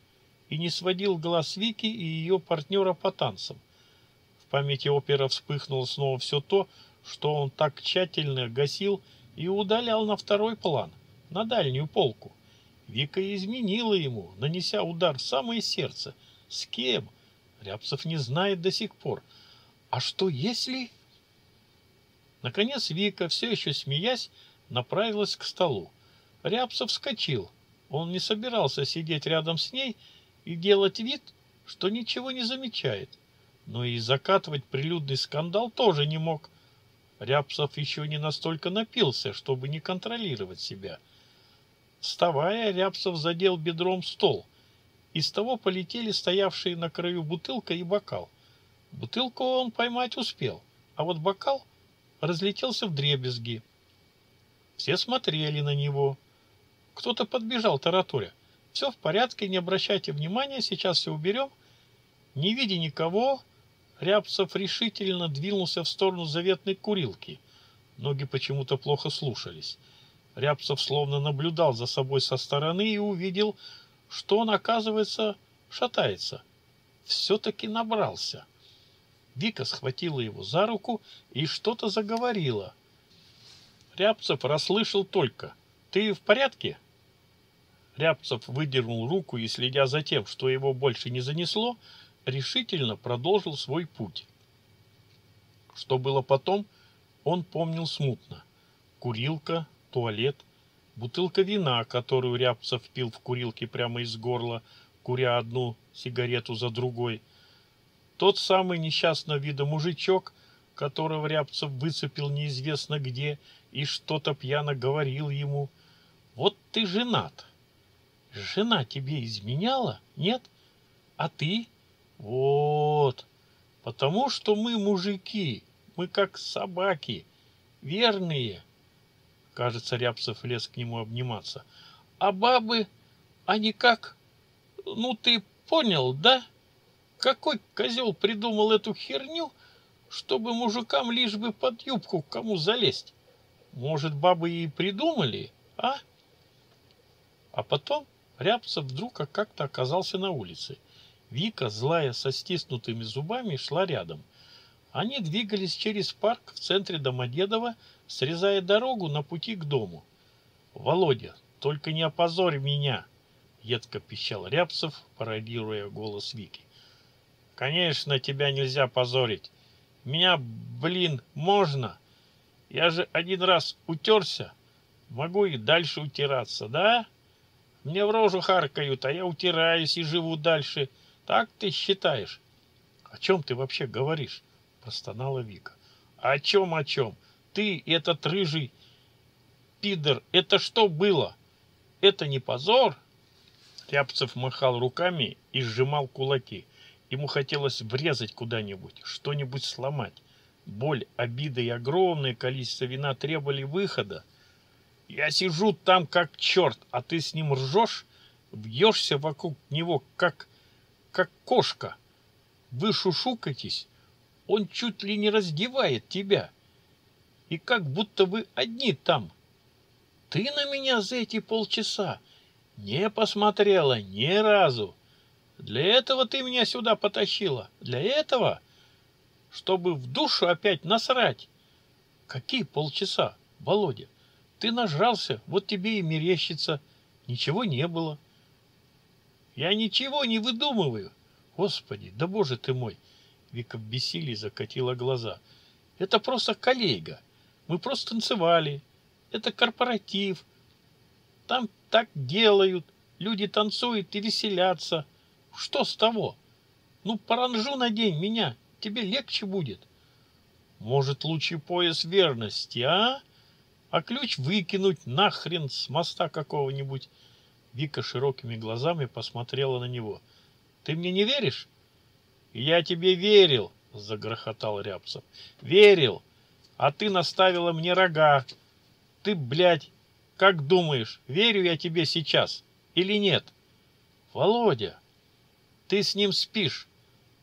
и не сводил глаз Вики и ее партнера по танцам памяти опера вспыхнуло снова все то, что он так тщательно гасил и удалял на второй план, на дальнюю полку. Вика изменила ему, нанеся удар в самое сердце. С кем? Рябцев не знает до сих пор. А что если... Наконец Вика, все еще смеясь, направилась к столу. Рябцев вскочил. Он не собирался сидеть рядом с ней и делать вид, что ничего не замечает но и закатывать прилюдный скандал тоже не мог. Рябцев еще не настолько напился, чтобы не контролировать себя. Вставая, Рябцев задел бедром стол. Из того полетели стоявшие на краю бутылка и бокал. Бутылку он поймать успел, а вот бокал разлетелся в дребезги. Все смотрели на него. Кто-то подбежал таратуря. «Все в порядке, не обращайте внимания, сейчас все уберем». Не видя никого, Рябцев решительно двинулся в сторону заветной курилки. Ноги почему-то плохо слушались. Рябцев словно наблюдал за собой со стороны и увидел, что он, оказывается, шатается. Все-таки набрался. Вика схватила его за руку и что-то заговорила. Рябцев расслышал только «Ты в порядке?» Рябцев выдернул руку и, следя за тем, что его больше не занесло, решительно продолжил свой путь. Что было потом, он помнил смутно. Курилка, туалет, бутылка вина, которую Рябцев пил в курилке прямо из горла, куря одну сигарету за другой. Тот самый несчастного вида мужичок, которого Рябцев выцепил неизвестно где и что-то пьяно говорил ему. «Вот ты женат. Жена тебе изменяла, нет? А ты?» Вот, потому что мы мужики, мы как собаки, верные. Кажется, Рябцев лез к нему обниматься. А бабы, они как... Ну, ты понял, да? Какой козел придумал эту херню, чтобы мужикам лишь бы под юбку к кому залезть? Может, бабы и придумали, а? А потом Рябцев вдруг как-то оказался на улице. Вика, злая, со стиснутыми зубами, шла рядом. Они двигались через парк в центре Домодедова, срезая дорогу на пути к дому. «Володя, только не опозорь меня!» — едко пищал Рябцев, пародируя голос Вики. «Конечно, тебя нельзя позорить. Меня, блин, можно. Я же один раз утерся. Могу и дальше утираться, да? Мне в рожу харкают, а я утираюсь и живу дальше». Так ты считаешь? О чем ты вообще говоришь? Простонала Вика. О чем, о чем? Ты, этот рыжий пидор, это что было? Это не позор? Рябцев махал руками и сжимал кулаки. Ему хотелось врезать куда-нибудь, что-нибудь сломать. Боль, обида и огромное количество вина требовали выхода. Я сижу там как черт, а ты с ним ржешь, бьешься вокруг него как как кошка. Вы шушукаетесь, он чуть ли не раздевает тебя. И как будто вы одни там. Ты на меня за эти полчаса не посмотрела ни разу. Для этого ты меня сюда потащила. Для этого, чтобы в душу опять насрать. Какие полчаса, Володя? Ты нажрался, вот тебе и мерещится. Ничего не было. — я ничего не выдумываю. Господи, да боже ты мой! Вика в бессилии закатила глаза. Это просто коллега. Мы просто танцевали. Это корпоратив. Там так делают. Люди танцуют и веселятся. Что с того? Ну, паранжу надень меня. Тебе легче будет. Может, лучший пояс верности, а? А ключ выкинуть нахрен с моста какого-нибудь. Вика широкими глазами посмотрела на него. «Ты мне не веришь?» «Я тебе верил!» — загрохотал Рябцев. «Верил! А ты наставила мне рога! Ты, блядь, как думаешь, верю я тебе сейчас или нет?» «Володя, ты с ним спишь!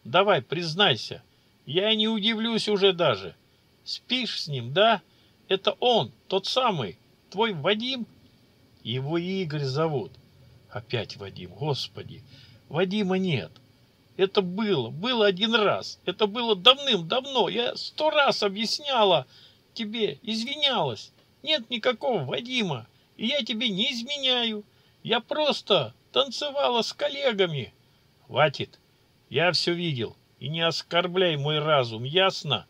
Давай, признайся! Я не удивлюсь уже даже! Спишь с ним, да? Это он, тот самый, твой Вадим?» «Его Игорь зовут. Опять Вадим, господи, Вадима нет. Это было, было один раз. Это было давным-давно. Я сто раз объясняла тебе, извинялась. Нет никакого Вадима. И я тебе не изменяю. Я просто танцевала с коллегами. Хватит. Я все видел. И не оскорбляй мой разум, ясно?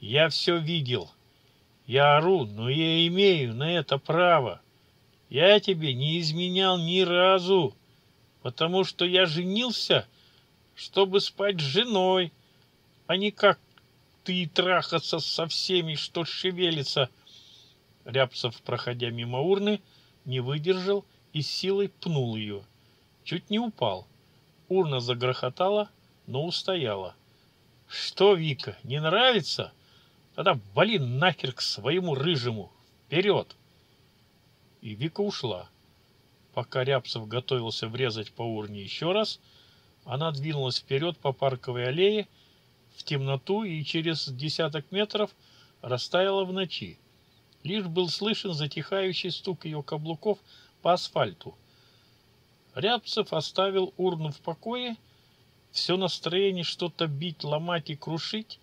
Я все видел. Я ору, но я имею на это право. Я тебе не изменял ни разу, потому что я женился, чтобы спать с женой, а не как ты трахаться со всеми, что шевелится. Рябцев, проходя мимо урны, не выдержал и силой пнул ее. Чуть не упал. Урна загрохотала, но устояла. «Что, Вика, не нравится? Тогда вали нахер к своему рыжему! Вперед!» И Вика ушла. Пока Рябцев готовился врезать по урне еще раз, она двинулась вперед по парковой аллее в темноту и через десяток метров растаяла в ночи. Лишь был слышен затихающий стук ее каблуков по асфальту. Рябцев оставил урну в покое. Все настроение что-то бить, ломать и крушить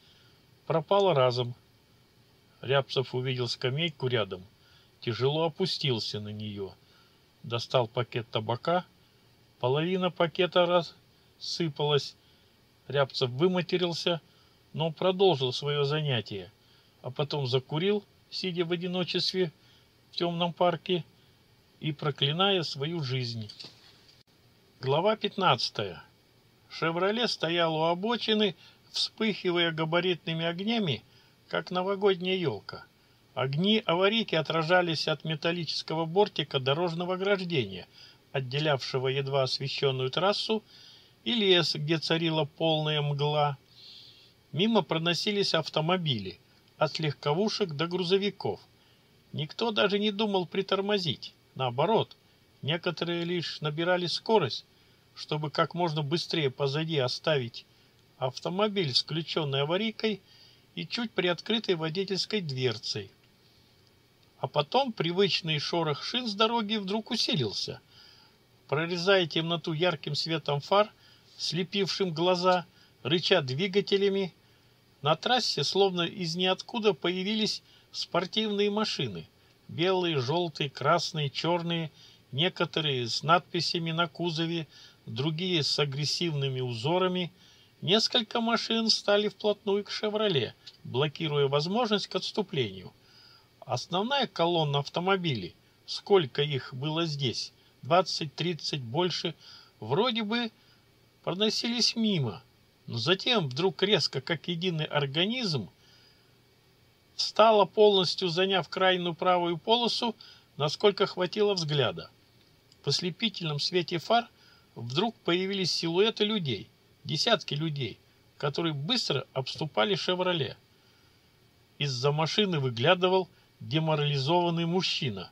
пропало разом. Рябцев увидел скамейку рядом тяжело опустился на нее. Достал пакет табака, половина пакета рассыпалась, Рябцев выматерился, но продолжил свое занятие, а потом закурил, сидя в одиночестве в темном парке и проклиная свою жизнь. Глава 15. «Шевроле» стоял у обочины, вспыхивая габаритными огнями, как новогодняя елка – Огни аварийки отражались от металлического бортика дорожного ограждения, отделявшего едва освещенную трассу, и лес, где царила полная мгла. Мимо проносились автомобили, от легковушек до грузовиков. Никто даже не думал притормозить. Наоборот, некоторые лишь набирали скорость, чтобы как можно быстрее позади оставить автомобиль с включенной аварийкой и чуть приоткрытой водительской дверцей – а потом привычный шорох шин с дороги вдруг усилился. Прорезая темноту ярким светом фар, слепившим глаза, рыча двигателями, на трассе словно из ниоткуда появились спортивные машины. Белые, желтые, красные, черные, некоторые с надписями на кузове, другие с агрессивными узорами. Несколько машин стали вплотную к «Шевроле», блокируя возможность к отступлению – Основная колонна автомобилей. Сколько их было здесь? 20-30 больше. Вроде бы проносились мимо. Но затем вдруг резко, как единый организм, встала полностью, заняв крайнюю правую полосу, насколько хватило взгляда. В ослепительном свете фар вдруг появились силуэты людей, десятки людей, которые быстро обступали «Шевроле». Из-за машины выглядывал деморализованный мужчина,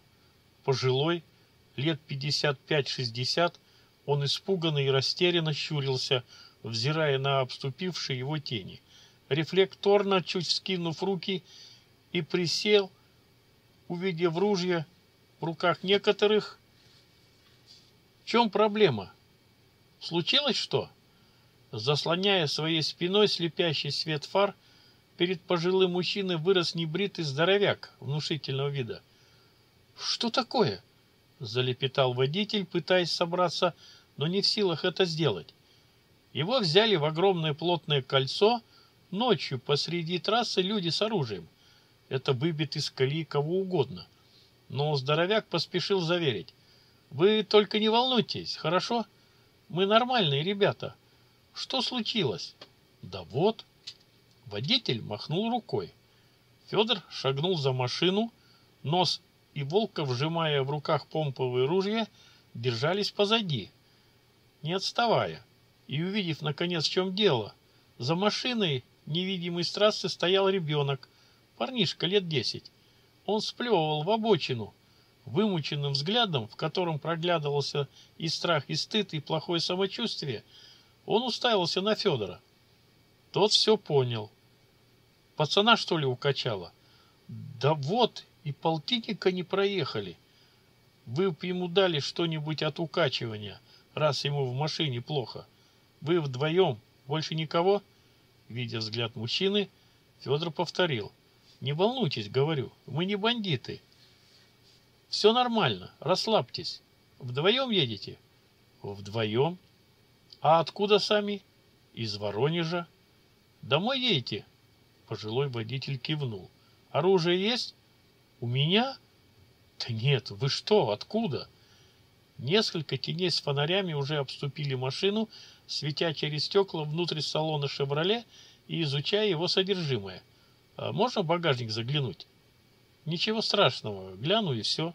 пожилой, лет 55-60, он испуганно и растерянно щурился, взирая на обступившие его тени. Рефлекторно, чуть скинув руки, и присел, увидев ружья в руках некоторых. В чем проблема? Случилось что? Заслоняя своей спиной слепящий свет фар, Перед пожилым мужчиной вырос небритый здоровяк внушительного вида. «Что такое?» – залепетал водитель, пытаясь собраться, но не в силах это сделать. Его взяли в огромное плотное кольцо. Ночью посреди трассы люди с оружием. Это выбит из колеи кого угодно. Но здоровяк поспешил заверить. «Вы только не волнуйтесь, хорошо? Мы нормальные ребята. Что случилось?» «Да вот», Водитель махнул рукой. Федор шагнул за машину, нос и Волка, вжимая в руках помповые ружья, держались позади, не отставая. И увидев, наконец, в чем дело, за машиной невидимой с трассы стоял ребенок, парнишка лет десять. Он сплевывал в обочину, вымученным взглядом, в котором проглядывался и страх, и стыд, и плохое самочувствие, он уставился на Федора. Тот все понял — Пацана, что ли, укачала? Да вот, и полтинника не проехали. Вы б ему дали что-нибудь от укачивания, раз ему в машине плохо. Вы вдвоем, больше никого?» Видя взгляд мужчины, Федор повторил. «Не волнуйтесь, говорю, мы не бандиты. Все нормально, расслабьтесь. Вдвоем едете?» «Вдвоем. А откуда сами?» «Из Воронежа. Домой едете?» Пожилой водитель кивнул. «Оружие есть? У меня?» «Да нет, вы что, откуда?» Несколько теней с фонарями уже обступили машину, светя через стекла внутрь салона «Шевроле» и изучая его содержимое. А «Можно в багажник заглянуть?» «Ничего страшного, гляну и все».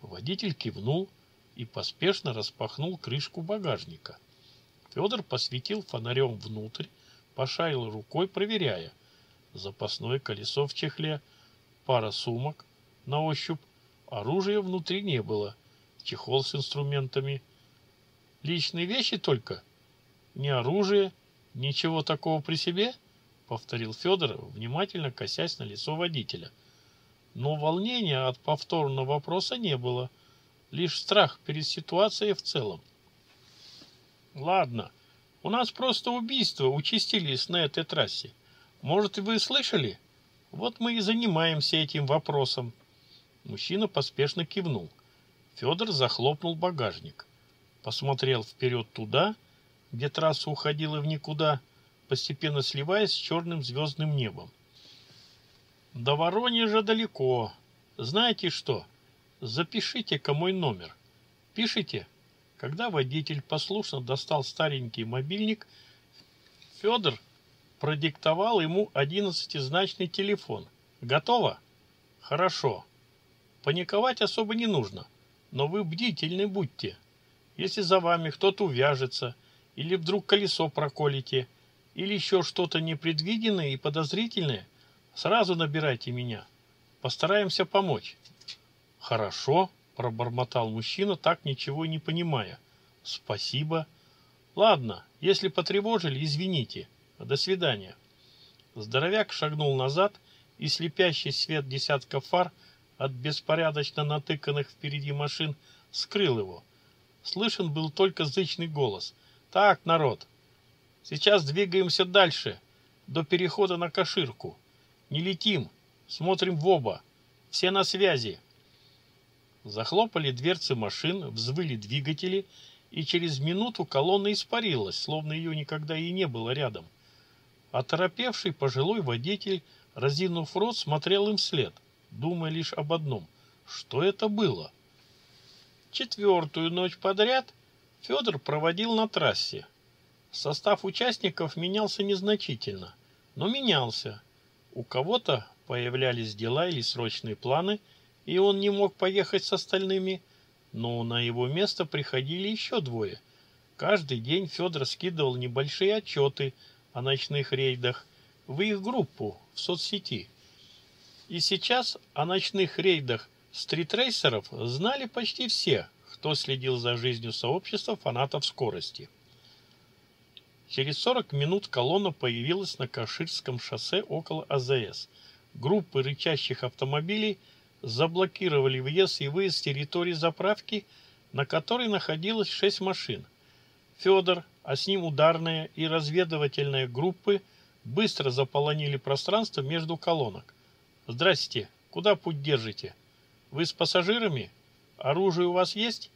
Водитель кивнул и поспешно распахнул крышку багажника. Федор посветил фонарем внутрь, пошарил рукой, проверяя – запасное колесо в чехле, пара сумок на ощупь, оружия внутри не было, чехол с инструментами. «Личные вещи только? Ни оружия, ничего такого при себе?» — повторил Федор, внимательно косясь на лицо водителя. Но волнения от повторного вопроса не было, лишь страх перед ситуацией в целом. «Ладно, у нас просто убийства участились на этой трассе», может, вы слышали? Вот мы и занимаемся этим вопросом. Мужчина поспешно кивнул. Федор захлопнул багажник. Посмотрел вперед туда, где трасса уходила в никуда, постепенно сливаясь с черным звездным небом. До Воронежа далеко. Знаете что? Запишите-ка мой номер. Пишите? Когда водитель послушно достал старенький мобильник, Федор продиктовал ему одиннадцатизначный телефон. Готово? Хорошо. Паниковать особо не нужно, но вы бдительны будьте. Если за вами кто-то увяжется, или вдруг колесо проколите, или еще что-то непредвиденное и подозрительное, сразу набирайте меня. Постараемся помочь. Хорошо, пробормотал мужчина, так ничего не понимая. Спасибо. Ладно, если потревожили, извините. — до свидания. Здоровяк шагнул назад, и слепящий свет десятка фар от беспорядочно натыканных впереди машин скрыл его. Слышен был только зычный голос. «Так, народ, сейчас двигаемся дальше, до перехода на Каширку. Не летим, смотрим в оба. Все на связи». Захлопали дверцы машин, взвыли двигатели, и через минуту колонна испарилась, словно ее никогда и не было рядом. Оторопевший пожилой водитель, разинув рот, смотрел им вслед, думая лишь об одном – что это было? Четвертую ночь подряд Федор проводил на трассе. Состав участников менялся незначительно, но менялся. У кого-то появлялись дела или срочные планы, и он не мог поехать с остальными, но на его место приходили еще двое. Каждый день Федор скидывал небольшие отчеты – о ночных рейдах в их группу в соцсети. И сейчас о ночных рейдах стритрейсеров знали почти все, кто следил за жизнью сообщества фанатов скорости. Через 40 минут колонна появилась на Каширском шоссе около АЗС. Группы рычащих автомобилей заблокировали въезд и выезд с территории заправки, на которой находилось 6 машин. Федор, а с ним ударные и разведывательные группы быстро заполонили пространство между колонок. «Здрасте, куда путь держите? Вы с пассажирами? Оружие у вас есть?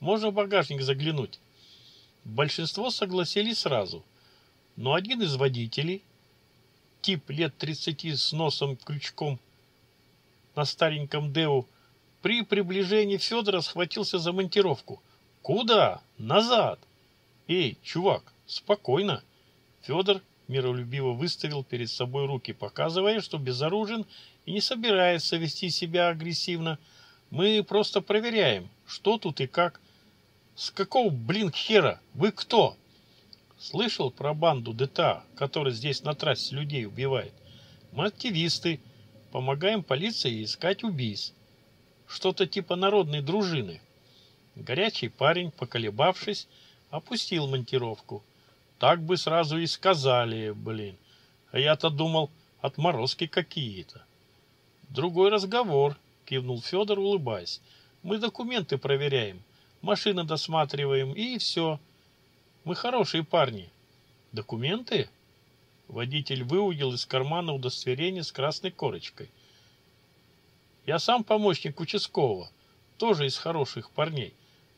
Можно в багажник заглянуть?» Большинство согласились сразу, но один из водителей, тип лет 30 с носом крючком на стареньком деу, при приближении Федора схватился за монтировку. «Куда? Назад!» «Эй, чувак, спокойно!» Федор миролюбиво выставил перед собой руки, показывая, что безоружен и не собирается вести себя агрессивно. «Мы просто проверяем, что тут и как. С какого, блин, хера? Вы кто?» «Слышал про банду ДТА, которая здесь на трассе людей убивает? Мы активисты, помогаем полиции искать убийц. Что-то типа народной дружины». Горячий парень, поколебавшись, опустил монтировку. Так бы сразу и сказали, блин. А я-то думал, отморозки какие-то. Другой разговор, кивнул Федор, улыбаясь. Мы документы проверяем, машины досматриваем и все. Мы хорошие парни. Документы? Водитель выудил из кармана удостоверение с красной корочкой. Я сам помощник участкового, тоже из хороших парней.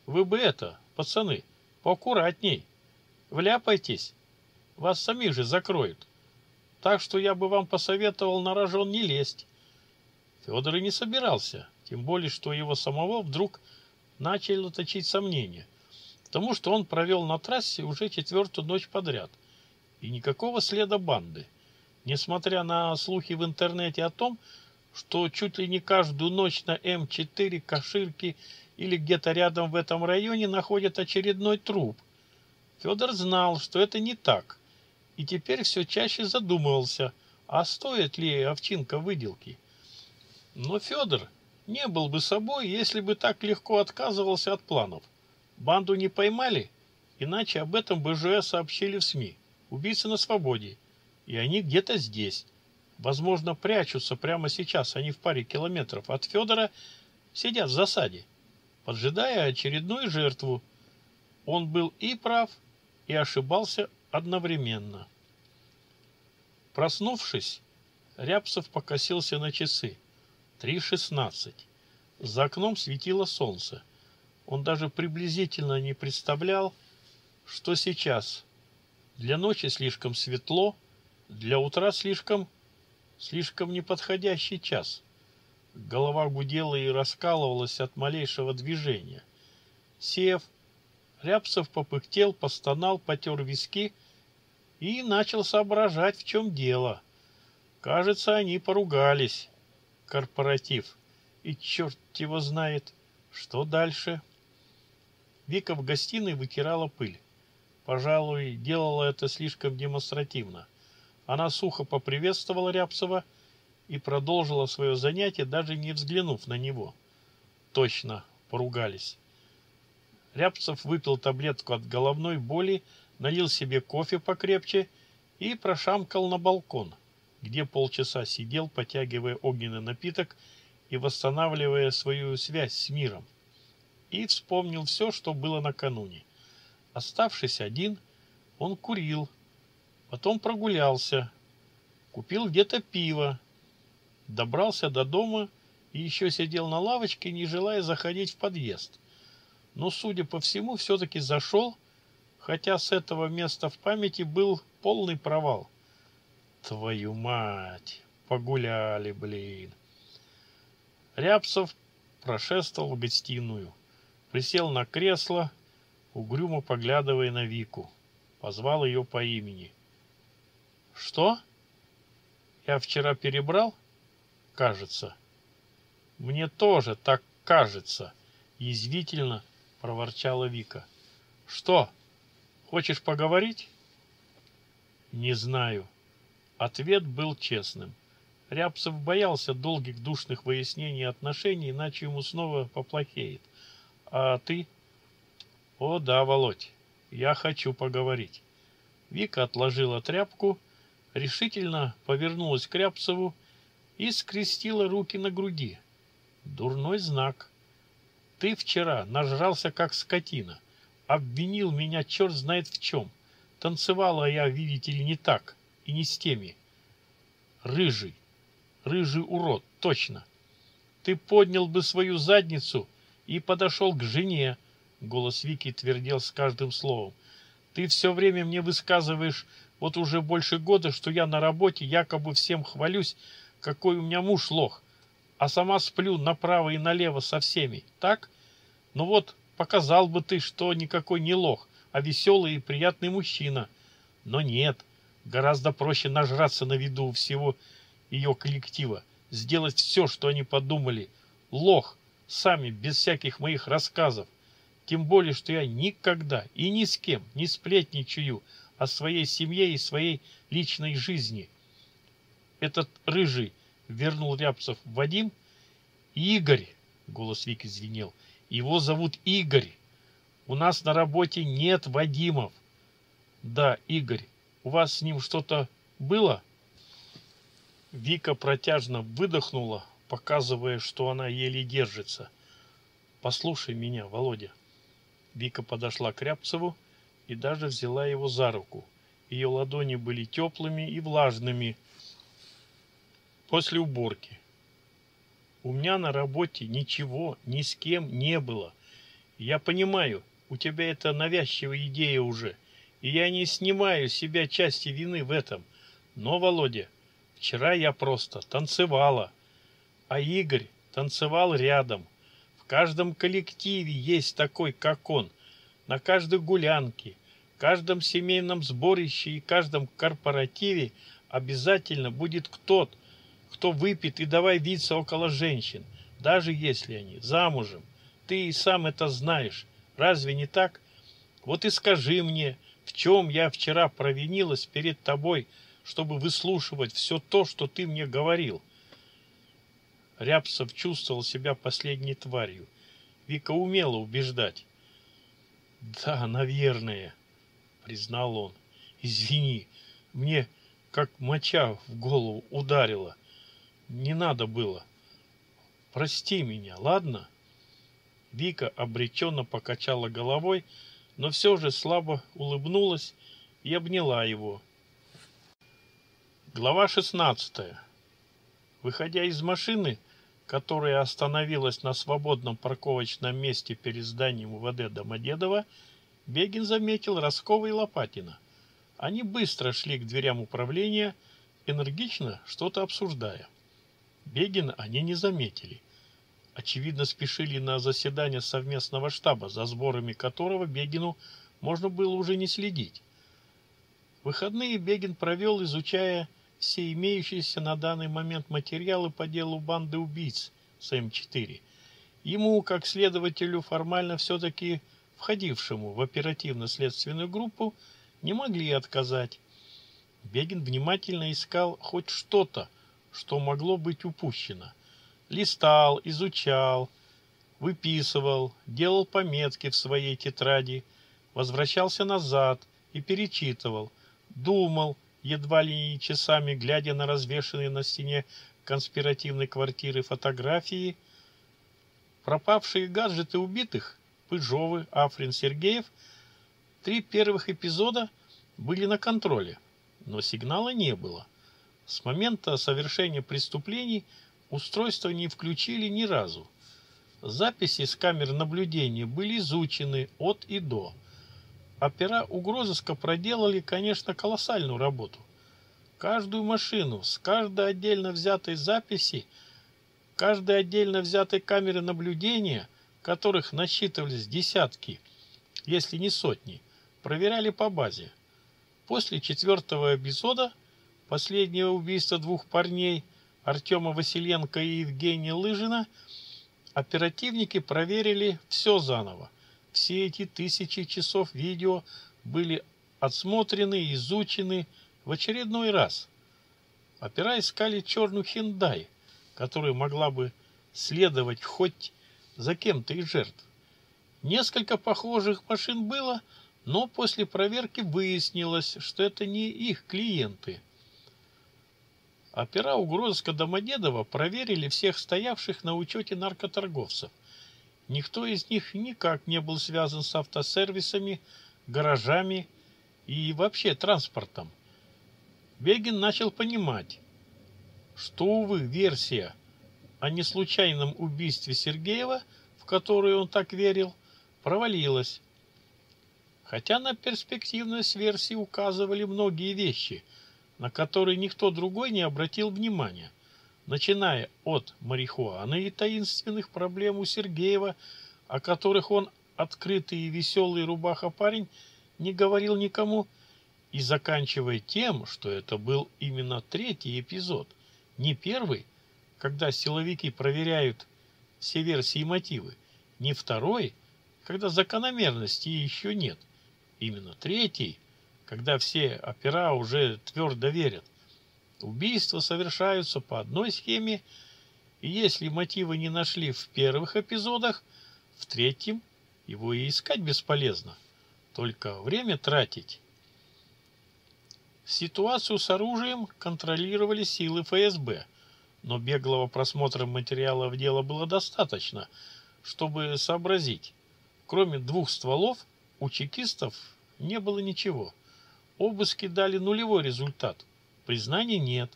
Вы бы это, пацаны, Аккуратней. Вляпайтесь. Вас сами же закроют. Так что я бы вам посоветовал на рожон не лезть. Федор и не собирался, тем более, что его самого вдруг начали точить сомнения, потому что он провел на трассе уже четвертую ночь подряд, и никакого следа банды, несмотря на слухи в интернете о том, что чуть ли не каждую ночь на М4 Каширки или где-то рядом в этом районе находят очередной труп. Федор знал, что это не так, и теперь все чаще задумывался, а стоит ли овчинка выделки. Но Федор не был бы собой, если бы так легко отказывался от планов. Банду не поймали, иначе об этом бы ЖЭ сообщили в СМИ. Убийцы на свободе, и они где-то здесь. Возможно, прячутся прямо сейчас, они в паре километров от Федора, сидят в засаде поджидая очередную жертву. Он был и прав, и ошибался одновременно. Проснувшись, Рябцев покосился на часы. 3.16. За окном светило солнце. Он даже приблизительно не представлял, что сейчас. Для ночи слишком светло, для утра слишком, слишком неподходящий час. Голова гудела и раскалывалась от малейшего движения. Сев, Рябцев попыхтел, постонал, потер виски и начал соображать, в чем дело. Кажется, они поругались. Корпоратив. И черт его знает, что дальше. Вика в гостиной вытирала пыль. Пожалуй, делала это слишком демонстративно. Она сухо поприветствовала Рябцева и и продолжила свое занятие, даже не взглянув на него. Точно, поругались. Рябцев выпил таблетку от головной боли, налил себе кофе покрепче и прошамкал на балкон, где полчаса сидел, потягивая огненный напиток и восстанавливая свою связь с миром. И вспомнил все, что было накануне. Оставшись один, он курил, потом прогулялся, купил где-то пиво, добрался до дома и еще сидел на лавочке, не желая заходить в подъезд. Но, судя по всему, все-таки зашел, хотя с этого места в памяти был полный провал. Твою мать! Погуляли, блин! Рябцев прошествовал в гостиную, присел на кресло, угрюмо поглядывая на Вику. Позвал ее по имени. «Что? Я вчера перебрал?» кажется. Мне тоже так кажется, язвительно проворчала Вика. Что, хочешь поговорить? Не знаю. Ответ был честным. Рябцев боялся долгих душных выяснений отношений, иначе ему снова поплохеет. А ты? О да, Володь, я хочу поговорить. Вика отложила тряпку, решительно повернулась к Рябцеву и скрестила руки на груди. Дурной знак. Ты вчера нажрался, как скотина. Обвинил меня черт знает в чем. Танцевала я, видите ли, не так и не с теми. Рыжий. Рыжий урод, точно. Ты поднял бы свою задницу и подошел к жене. Голос Вики твердел с каждым словом. Ты все время мне высказываешь вот уже больше года, что я на работе якобы всем хвалюсь, какой у меня муж лох, а сама сплю направо и налево со всеми, так? Ну вот, показал бы ты, что никакой не лох, а веселый и приятный мужчина. Но нет, гораздо проще нажраться на виду у всего ее коллектива, сделать все, что они подумали. Лох, сами, без всяких моих рассказов. Тем более, что я никогда и ни с кем не сплетничаю о своей семье и своей личной жизни этот рыжий вернул Рябцев. Вадим? Игорь, голос Вики звенел. Его зовут Игорь. У нас на работе нет Вадимов. Да, Игорь, у вас с ним что-то было? Вика протяжно выдохнула, показывая, что она еле держится. Послушай меня, Володя. Вика подошла к Рябцеву и даже взяла его за руку. Ее ладони были теплыми и влажными, после уборки. У меня на работе ничего ни с кем не было. Я понимаю, у тебя это навязчивая идея уже, и я не снимаю себя части вины в этом. Но, Володя, вчера я просто танцевала, а Игорь танцевал рядом. В каждом коллективе есть такой, как он, на каждой гулянке, каждом семейном сборище и каждом корпоративе обязательно будет кто-то, кто выпит, и давай виться около женщин, даже если они замужем. Ты и сам это знаешь. Разве не так? Вот и скажи мне, в чем я вчера провинилась перед тобой, чтобы выслушивать все то, что ты мне говорил. Рябцев чувствовал себя последней тварью. Вика умела убеждать. «Да, наверное», — признал он. «Извини, мне как моча в голову ударила» не надо было. Прости меня, ладно?» Вика обреченно покачала головой, но все же слабо улыбнулась и обняла его. Глава 16. Выходя из машины, которая остановилась на свободном парковочном месте перед зданием УВД Домодедова, Бегин заметил Роскова и Лопатина. Они быстро шли к дверям управления, энергично что-то обсуждая. Бегина они не заметили. Очевидно, спешили на заседание совместного штаба, за сборами которого Бегину можно было уже не следить. Выходные Бегин провел, изучая все имеющиеся на данный момент материалы по делу банды убийц с М4. Ему, как следователю, формально все-таки входившему в оперативно-следственную группу, не могли отказать. Бегин внимательно искал хоть что-то, что могло быть упущено. Листал, изучал, выписывал, делал пометки в своей тетради, возвращался назад и перечитывал, думал, едва ли не часами глядя на развешенные на стене конспиративной квартиры фотографии. Пропавшие гаджеты убитых, Пыжовы, Африн, Сергеев, три первых эпизода были на контроле, но сигнала не было – с момента совершения преступлений устройство не включили ни разу. Записи с камер наблюдения были изучены от и до. Опера угрозыска проделали, конечно, колоссальную работу. Каждую машину с каждой отдельно взятой записи, каждой отдельно взятой камеры наблюдения, которых насчитывались десятки, если не сотни, проверяли по базе. После четвертого эпизода – Последнего убийства двух парней Артема Василенко и Евгения Лыжина оперативники проверили все заново. Все эти тысячи часов видео были отсмотрены, изучены в очередной раз. Опера искали черную хиндай, которая могла бы следовать хоть за кем-то из жертв. Несколько похожих машин было, но после проверки выяснилось, что это не их клиенты – Опера угроз Кадамонедова проверили всех стоявших на учете наркоторговцев. Никто из них никак не был связан с автосервисами, гаражами и вообще транспортом. Бегин начал понимать, что, увы, версия о неслучайном убийстве Сергеева, в которую он так верил, провалилась. Хотя на перспективность версии указывали многие вещи – на который никто другой не обратил внимания, начиная от марихуаны и таинственных проблем у Сергеева, о которых он, открытый и веселый рубаха-парень, не говорил никому, и заканчивая тем, что это был именно третий эпизод, не первый, когда силовики проверяют все версии и мотивы, не второй, когда закономерности еще нет, именно третий – когда все опера уже твердо верят. Убийства совершаются по одной схеме, и если мотивы не нашли в первых эпизодах, в третьем его и искать бесполезно. Только время тратить. Ситуацию с оружием контролировали силы ФСБ, но беглого просмотра материала в дело было достаточно, чтобы сообразить. Кроме двух стволов у чекистов не было ничего – обыски дали нулевой результат. Признаний нет,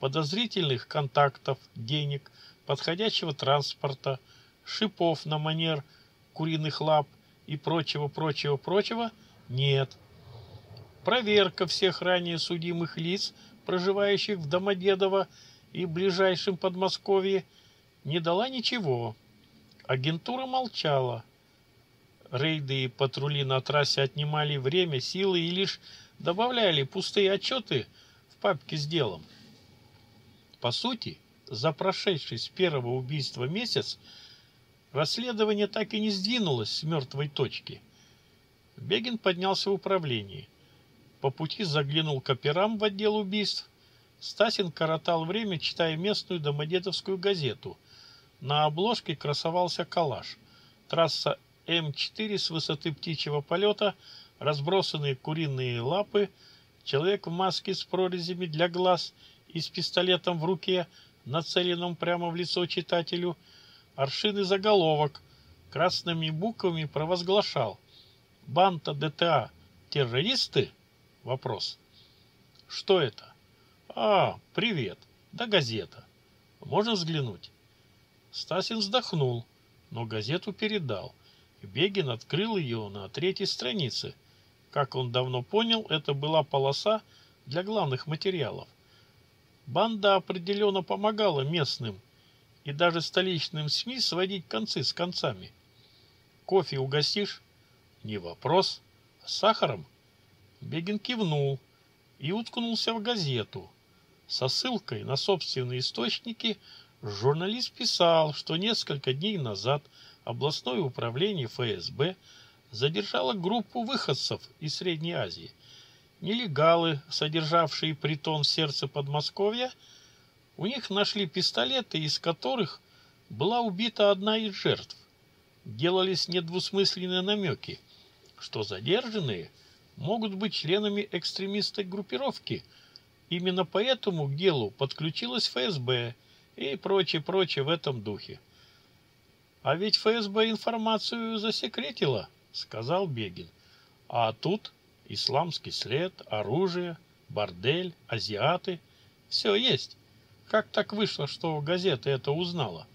подозрительных контактов, денег, подходящего транспорта, шипов на манер куриных лап и прочего, прочего, прочего нет. Проверка всех ранее судимых лиц, проживающих в Домодедово и ближайшем Подмосковье, не дала ничего. Агентура молчала. Рейды и патрули на трассе отнимали время, силы и лишь добавляли пустые отчеты в папки с делом. По сути, за прошедший с первого убийства месяц расследование так и не сдвинулось с мертвой точки. Бегин поднялся в управлении. По пути заглянул к операм в отдел убийств. Стасин коротал время, читая местную домодедовскую газету. На обложке красовался калаш. Трасса М4 с высоты птичьего полета – разбросанные куриные лапы, человек в маске с прорезями для глаз и с пистолетом в руке, нацеленным прямо в лицо читателю, аршины заголовок красными буквами провозглашал «Банта ДТА террористы?» Вопрос. «Что это?» «А, привет. Да газета. Можно взглянуть?» Стасин вздохнул, но газету передал. Бегин открыл ее на третьей странице – как он давно понял, это была полоса для главных материалов. Банда определенно помогала местным и даже столичным СМИ сводить концы с концами. Кофе угостишь? Не вопрос. А с сахаром? Бегин кивнул и уткнулся в газету. Со ссылкой на собственные источники журналист писал, что несколько дней назад областное управление ФСБ – задержала группу выходцев из Средней Азии. Нелегалы, содержавшие притон в сердце Подмосковья, у них нашли пистолеты, из которых была убита одна из жертв. Делались недвусмысленные намеки, что задержанные могут быть членами экстремистской группировки. Именно поэтому к делу подключилась ФСБ и прочее, прочее в этом духе. А ведь ФСБ информацию засекретила – сказал Бегин. А тут исламский след, оружие, бордель, азиаты. Все есть. Как так вышло, что газета это узнала?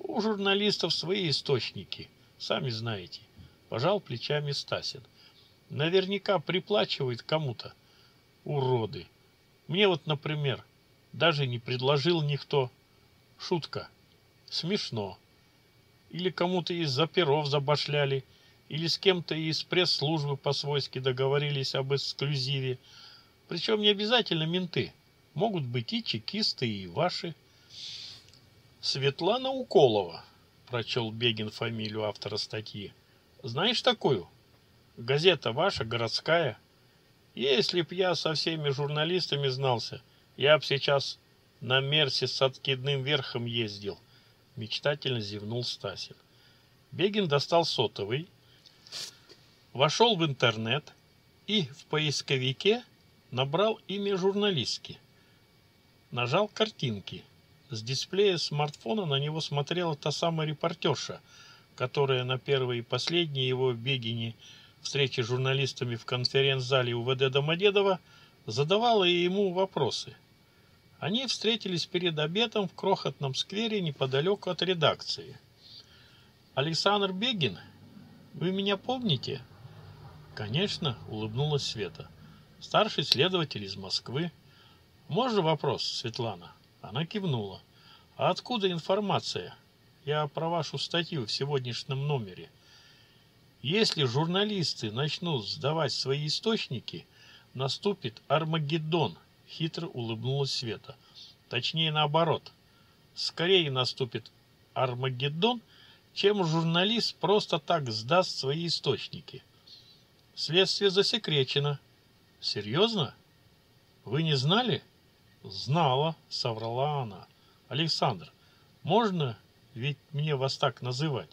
У журналистов свои источники, сами знаете. Пожал плечами Стасин. Наверняка приплачивает кому-то. Уроды. Мне вот, например, даже не предложил никто. Шутка. Смешно. Или кому-то из заперов забашляли – или с кем-то из пресс-службы по-свойски договорились об эксклюзиве. Причем не обязательно менты. Могут быть и чекисты, и ваши. Светлана Уколова, прочел Бегин фамилию автора статьи. Знаешь такую? Газета ваша, городская. Если б я со всеми журналистами знался, я б сейчас на Мерсе с откидным верхом ездил. Мечтательно зевнул Стасин. Бегин достал сотовый, вошел в интернет и в поисковике набрал имя журналистки. Нажал картинки. С дисплея смартфона на него смотрела та самая репортерша, которая на первой и последней его бегине встречи с журналистами в конференц-зале УВД Домодедова задавала ему вопросы. Они встретились перед обедом в крохотном сквере неподалеку от редакции. «Александр Бегин, вы меня помните?» Конечно, улыбнулась Света. Старший следователь из Москвы. Можно вопрос, Светлана? Она кивнула. А откуда информация? Я про вашу статью в сегодняшнем номере. Если журналисты начнут сдавать свои источники, наступит Армагеддон, хитро улыбнулась Света. Точнее, наоборот. Скорее наступит Армагеддон, чем журналист просто так сдаст свои источники. — Следствие засекречено. Серьезно? Вы не знали? Знала, соврала она. Александр, можно ведь мне вас так называть?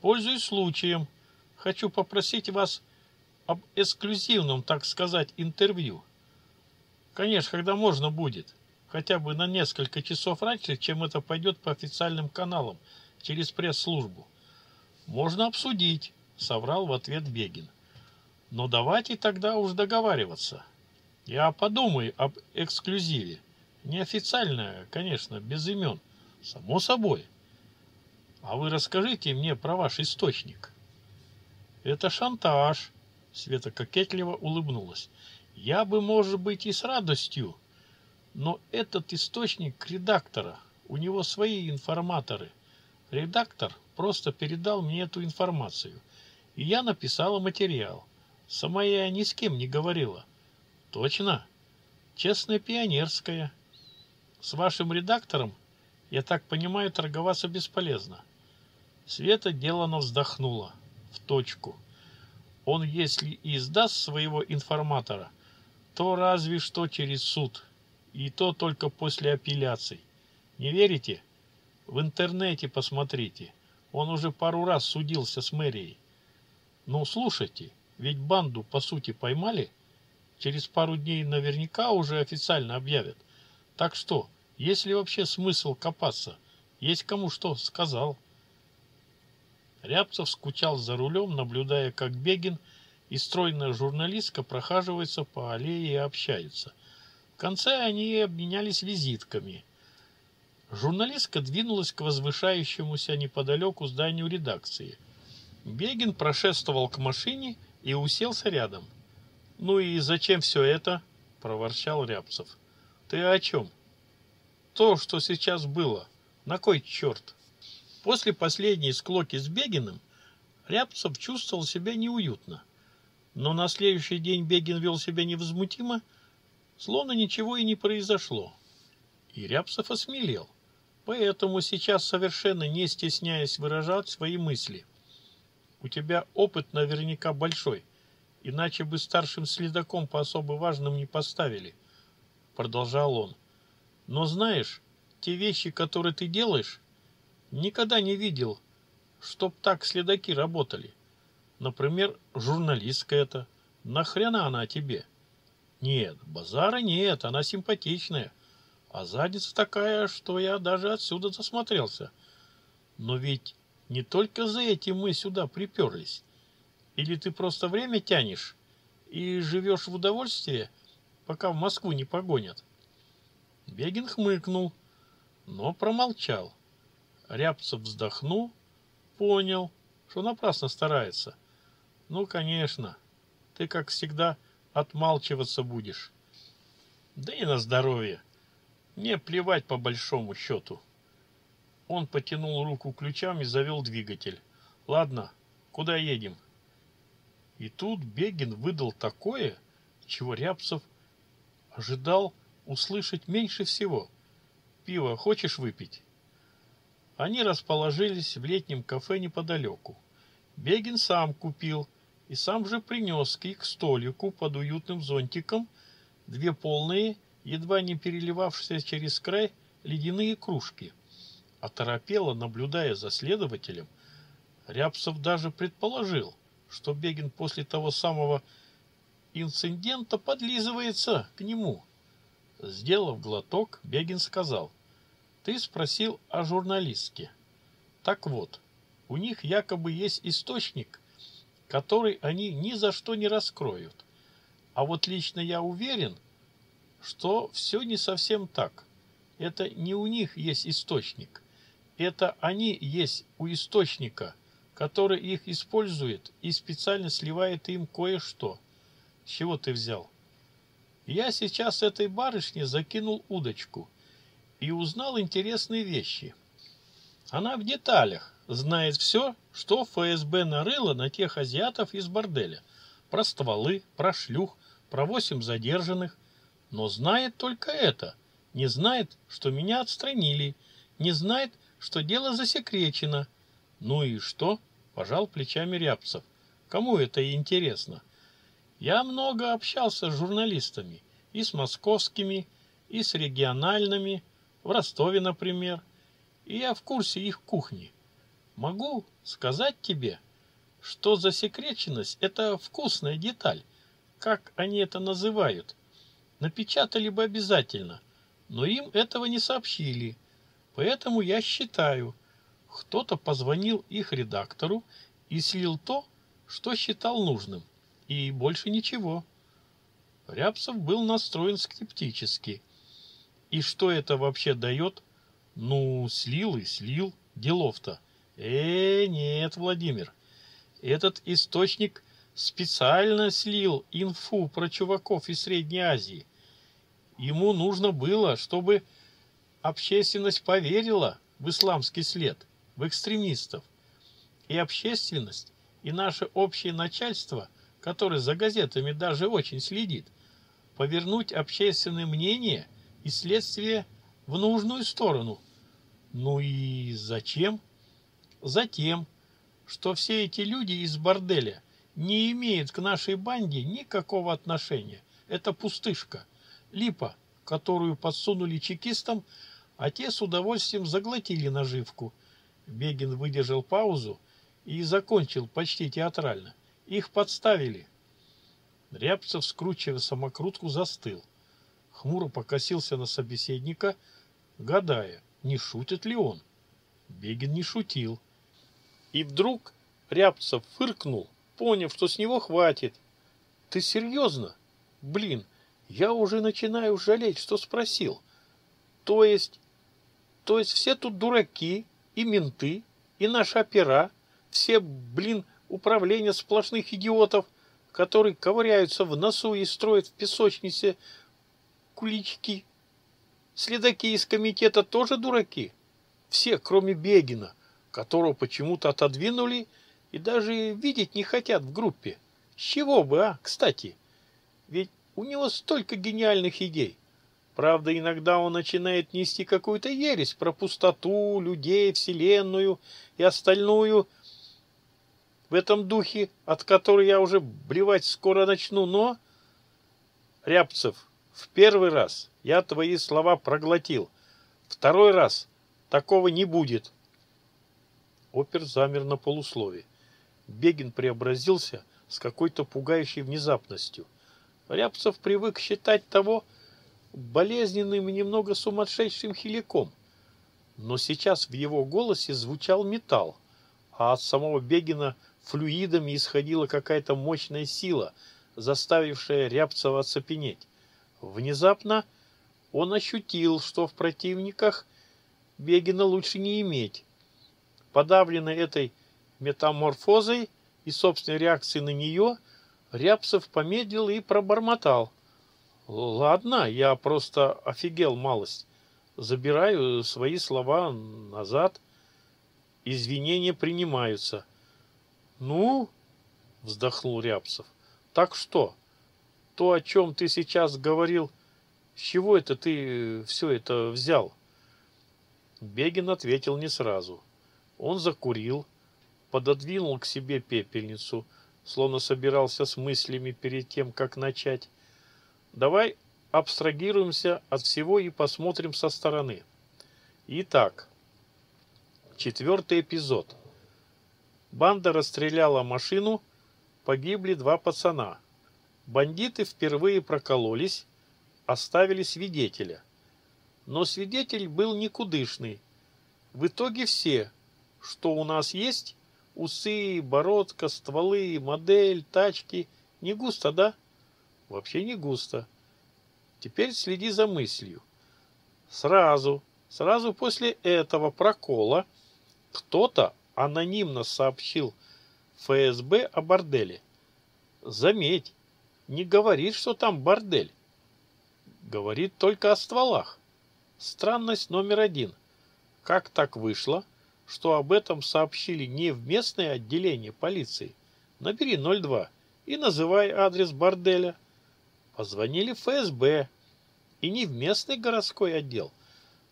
Пользуюсь случаем. Хочу попросить вас об эксклюзивном, так сказать, интервью. Конечно, когда можно будет. Хотя бы на несколько часов раньше, чем это пойдет по официальным каналам, через пресс-службу. Можно обсудить, соврал в ответ Бегин. Но давайте тогда уж договариваться. Я подумаю об эксклюзиве. Неофициально, конечно, без имен. Само собой. А вы расскажите мне про ваш источник. Это шантаж. Света кокетливо улыбнулась. Я бы, может быть, и с радостью, но этот источник редактора. У него свои информаторы. Редактор просто передал мне эту информацию, и я написала материал. Сама я ни с кем не говорила. Точно? Честная пионерская. С вашим редактором, я так понимаю, торговаться бесполезно. Света делано вздохнула. В точку. Он, если и издаст своего информатора, то разве что через суд. И то только после апелляций. Не верите? В интернете посмотрите. Он уже пару раз судился с мэрией. Ну, слушайте, ведь банду, по сути, поймали. Через пару дней наверняка уже официально объявят. Так что, есть ли вообще смысл копаться? Есть кому что сказал. Рябцев скучал за рулем, наблюдая, как Бегин и стройная журналистка прохаживается по аллее и общаются В конце они обменялись визитками. Журналистка двинулась к возвышающемуся неподалеку зданию редакции. Бегин прошествовал к машине и и уселся рядом. «Ну и зачем все это?» – проворчал Рябцев. «Ты о чем?» «То, что сейчас было. На кой черт?» После последней склоки с Бегиным Рябцев чувствовал себя неуютно. Но на следующий день Бегин вел себя невозмутимо, словно ничего и не произошло. И Рябцев осмелел. Поэтому сейчас, совершенно не стесняясь выражать свои мысли – у тебя опыт наверняка большой, иначе бы старшим следаком по особо важным не поставили», — продолжал он. «Но знаешь, те вещи, которые ты делаешь, никогда не видел, чтоб так следаки работали. Например, журналистка эта. Нахрена она тебе?» «Нет, базара нет, она симпатичная. А задница такая, что я даже отсюда засмотрелся. Но ведь не только за этим мы сюда приперлись. Или ты просто время тянешь и живешь в удовольствии, пока в Москву не погонят?» Бегин хмыкнул, но промолчал. Рябцев вздохнул, понял, что напрасно старается. «Ну, конечно, ты, как всегда, отмалчиваться будешь. Да и на здоровье. Мне плевать по большому счету». Он потянул руку и завел двигатель. «Ладно, куда едем?» И тут Бегин выдал такое, чего Рябцев ожидал услышать меньше всего. «Пиво хочешь выпить?» Они расположились в летнем кафе неподалеку. Бегин сам купил и сам же принес к их столику под уютным зонтиком две полные, едва не переливавшиеся через край, ледяные кружки – оторопело наблюдая за следователем, Рябцев даже предположил, что Бегин после того самого инцидента подлизывается к нему. Сделав глоток, Бегин сказал, «Ты спросил о журналистке. Так вот, у них якобы есть источник, который они ни за что не раскроют. А вот лично я уверен, что все не совсем так. Это не у них есть источник, это они есть у источника, который их использует и специально сливает им кое-что. С чего ты взял? Я сейчас этой барышне закинул удочку и узнал интересные вещи. Она в деталях знает все, что ФСБ нарыло на тех азиатов из борделя. Про стволы, про шлюх, про восемь задержанных. Но знает только это. Не знает, что меня отстранили. Не знает, что дело засекречено. Ну и что? Пожал плечами Рябцев. Кому это интересно? Я много общался с журналистами. И с московскими, и с региональными. В Ростове, например. И я в курсе их кухни. Могу сказать тебе, что засекреченность – это вкусная деталь. Как они это называют? Напечатали бы обязательно, но им этого не сообщили – Поэтому я считаю, кто-то позвонил их редактору и слил то, что считал нужным, и больше ничего. Рябцев был настроен скептически. И что это вообще дает? Ну, слил и слил, делов-то. Э, нет, Владимир, этот источник специально слил инфу про чуваков из Средней Азии. Ему нужно было, чтобы Общественность поверила в исламский след, в экстремистов. И общественность, и наше общее начальство, которое за газетами даже очень следит, повернуть общественное мнение и следствие в нужную сторону. Ну и зачем? Затем, что все эти люди из борделя не имеют к нашей банде никакого отношения. Это пустышка. Липа – которую подсунули чекистам, а те с удовольствием заглотили наживку. Бегин выдержал паузу и закончил почти театрально. Их подставили. Рябцев, скручивая самокрутку, застыл. Хмуро покосился на собеседника, гадая, не шутит ли он. Бегин не шутил. И вдруг Рябцев фыркнул, поняв, что с него хватит. «Ты серьезно? Блин!» я уже начинаю жалеть, что спросил. То есть... То есть все тут дураки и менты, и наши опера, все, блин, управление сплошных идиотов, которые ковыряются в носу и строят в песочнице кулички. Следаки из комитета тоже дураки. Все, кроме Бегина, которого почему-то отодвинули и даже видеть не хотят в группе. С чего бы, а, кстати? Ведь у него столько гениальных идей. Правда, иногда он начинает нести какую-то ересь про пустоту, людей, вселенную и остальную в этом духе, от которой я уже блевать скоро начну, но... Рябцев, в первый раз я твои слова проглотил. Второй раз такого не будет. Опер замер на полусловии. Бегин преобразился с какой-то пугающей внезапностью — Рябцев привык считать того болезненным и немного сумасшедшим хиликом. Но сейчас в его голосе звучал металл, а от самого Бегина флюидами исходила какая-то мощная сила, заставившая Рябцева оцепенеть. Внезапно он ощутил, что в противниках Бегина лучше не иметь. Подавленный этой метаморфозой и собственной реакцией на нее – Рябцев помедлил и пробормотал. «Ладно, я просто офигел малость. Забираю свои слова назад. Извинения принимаются». «Ну?» — вздохнул Рябцев. «Так что? То, о чем ты сейчас говорил, с чего это ты все это взял?» Бегин ответил не сразу. Он закурил, пододвинул к себе пепельницу — словно собирался с мыслями перед тем, как начать. Давай абстрагируемся от всего и посмотрим со стороны. Итак, четвертый эпизод. Банда расстреляла машину, погибли два пацана. Бандиты впервые прокололись, оставили свидетеля. Но свидетель был никудышный. В итоге все, что у нас есть, усы, бородка, стволы, модель, тачки. Не густо, да? Вообще не густо. Теперь следи за мыслью. Сразу, сразу после этого прокола кто-то анонимно сообщил ФСБ о борделе. Заметь, не говорит, что там бордель. Говорит только о стволах. Странность номер один. Как так вышло, что об этом сообщили не в местное отделение полиции, набери 02 и называй адрес борделя. Позвонили в ФСБ и не в местный городской отдел,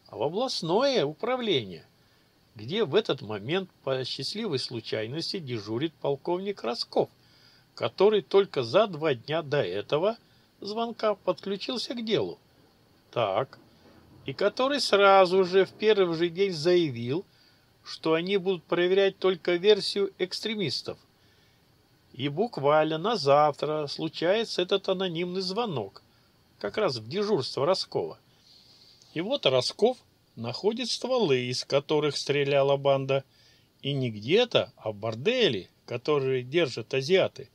а в областное управление, где в этот момент по счастливой случайности дежурит полковник Росков, который только за два дня до этого звонка подключился к делу. Так, и который сразу же в первый же день заявил – что они будут проверять только версию экстремистов. И буквально на завтра случается этот анонимный звонок, как раз в дежурство Роскова. И вот Росков находит стволы, из которых стреляла банда, и не где-то, а в борделе, который держат азиаты.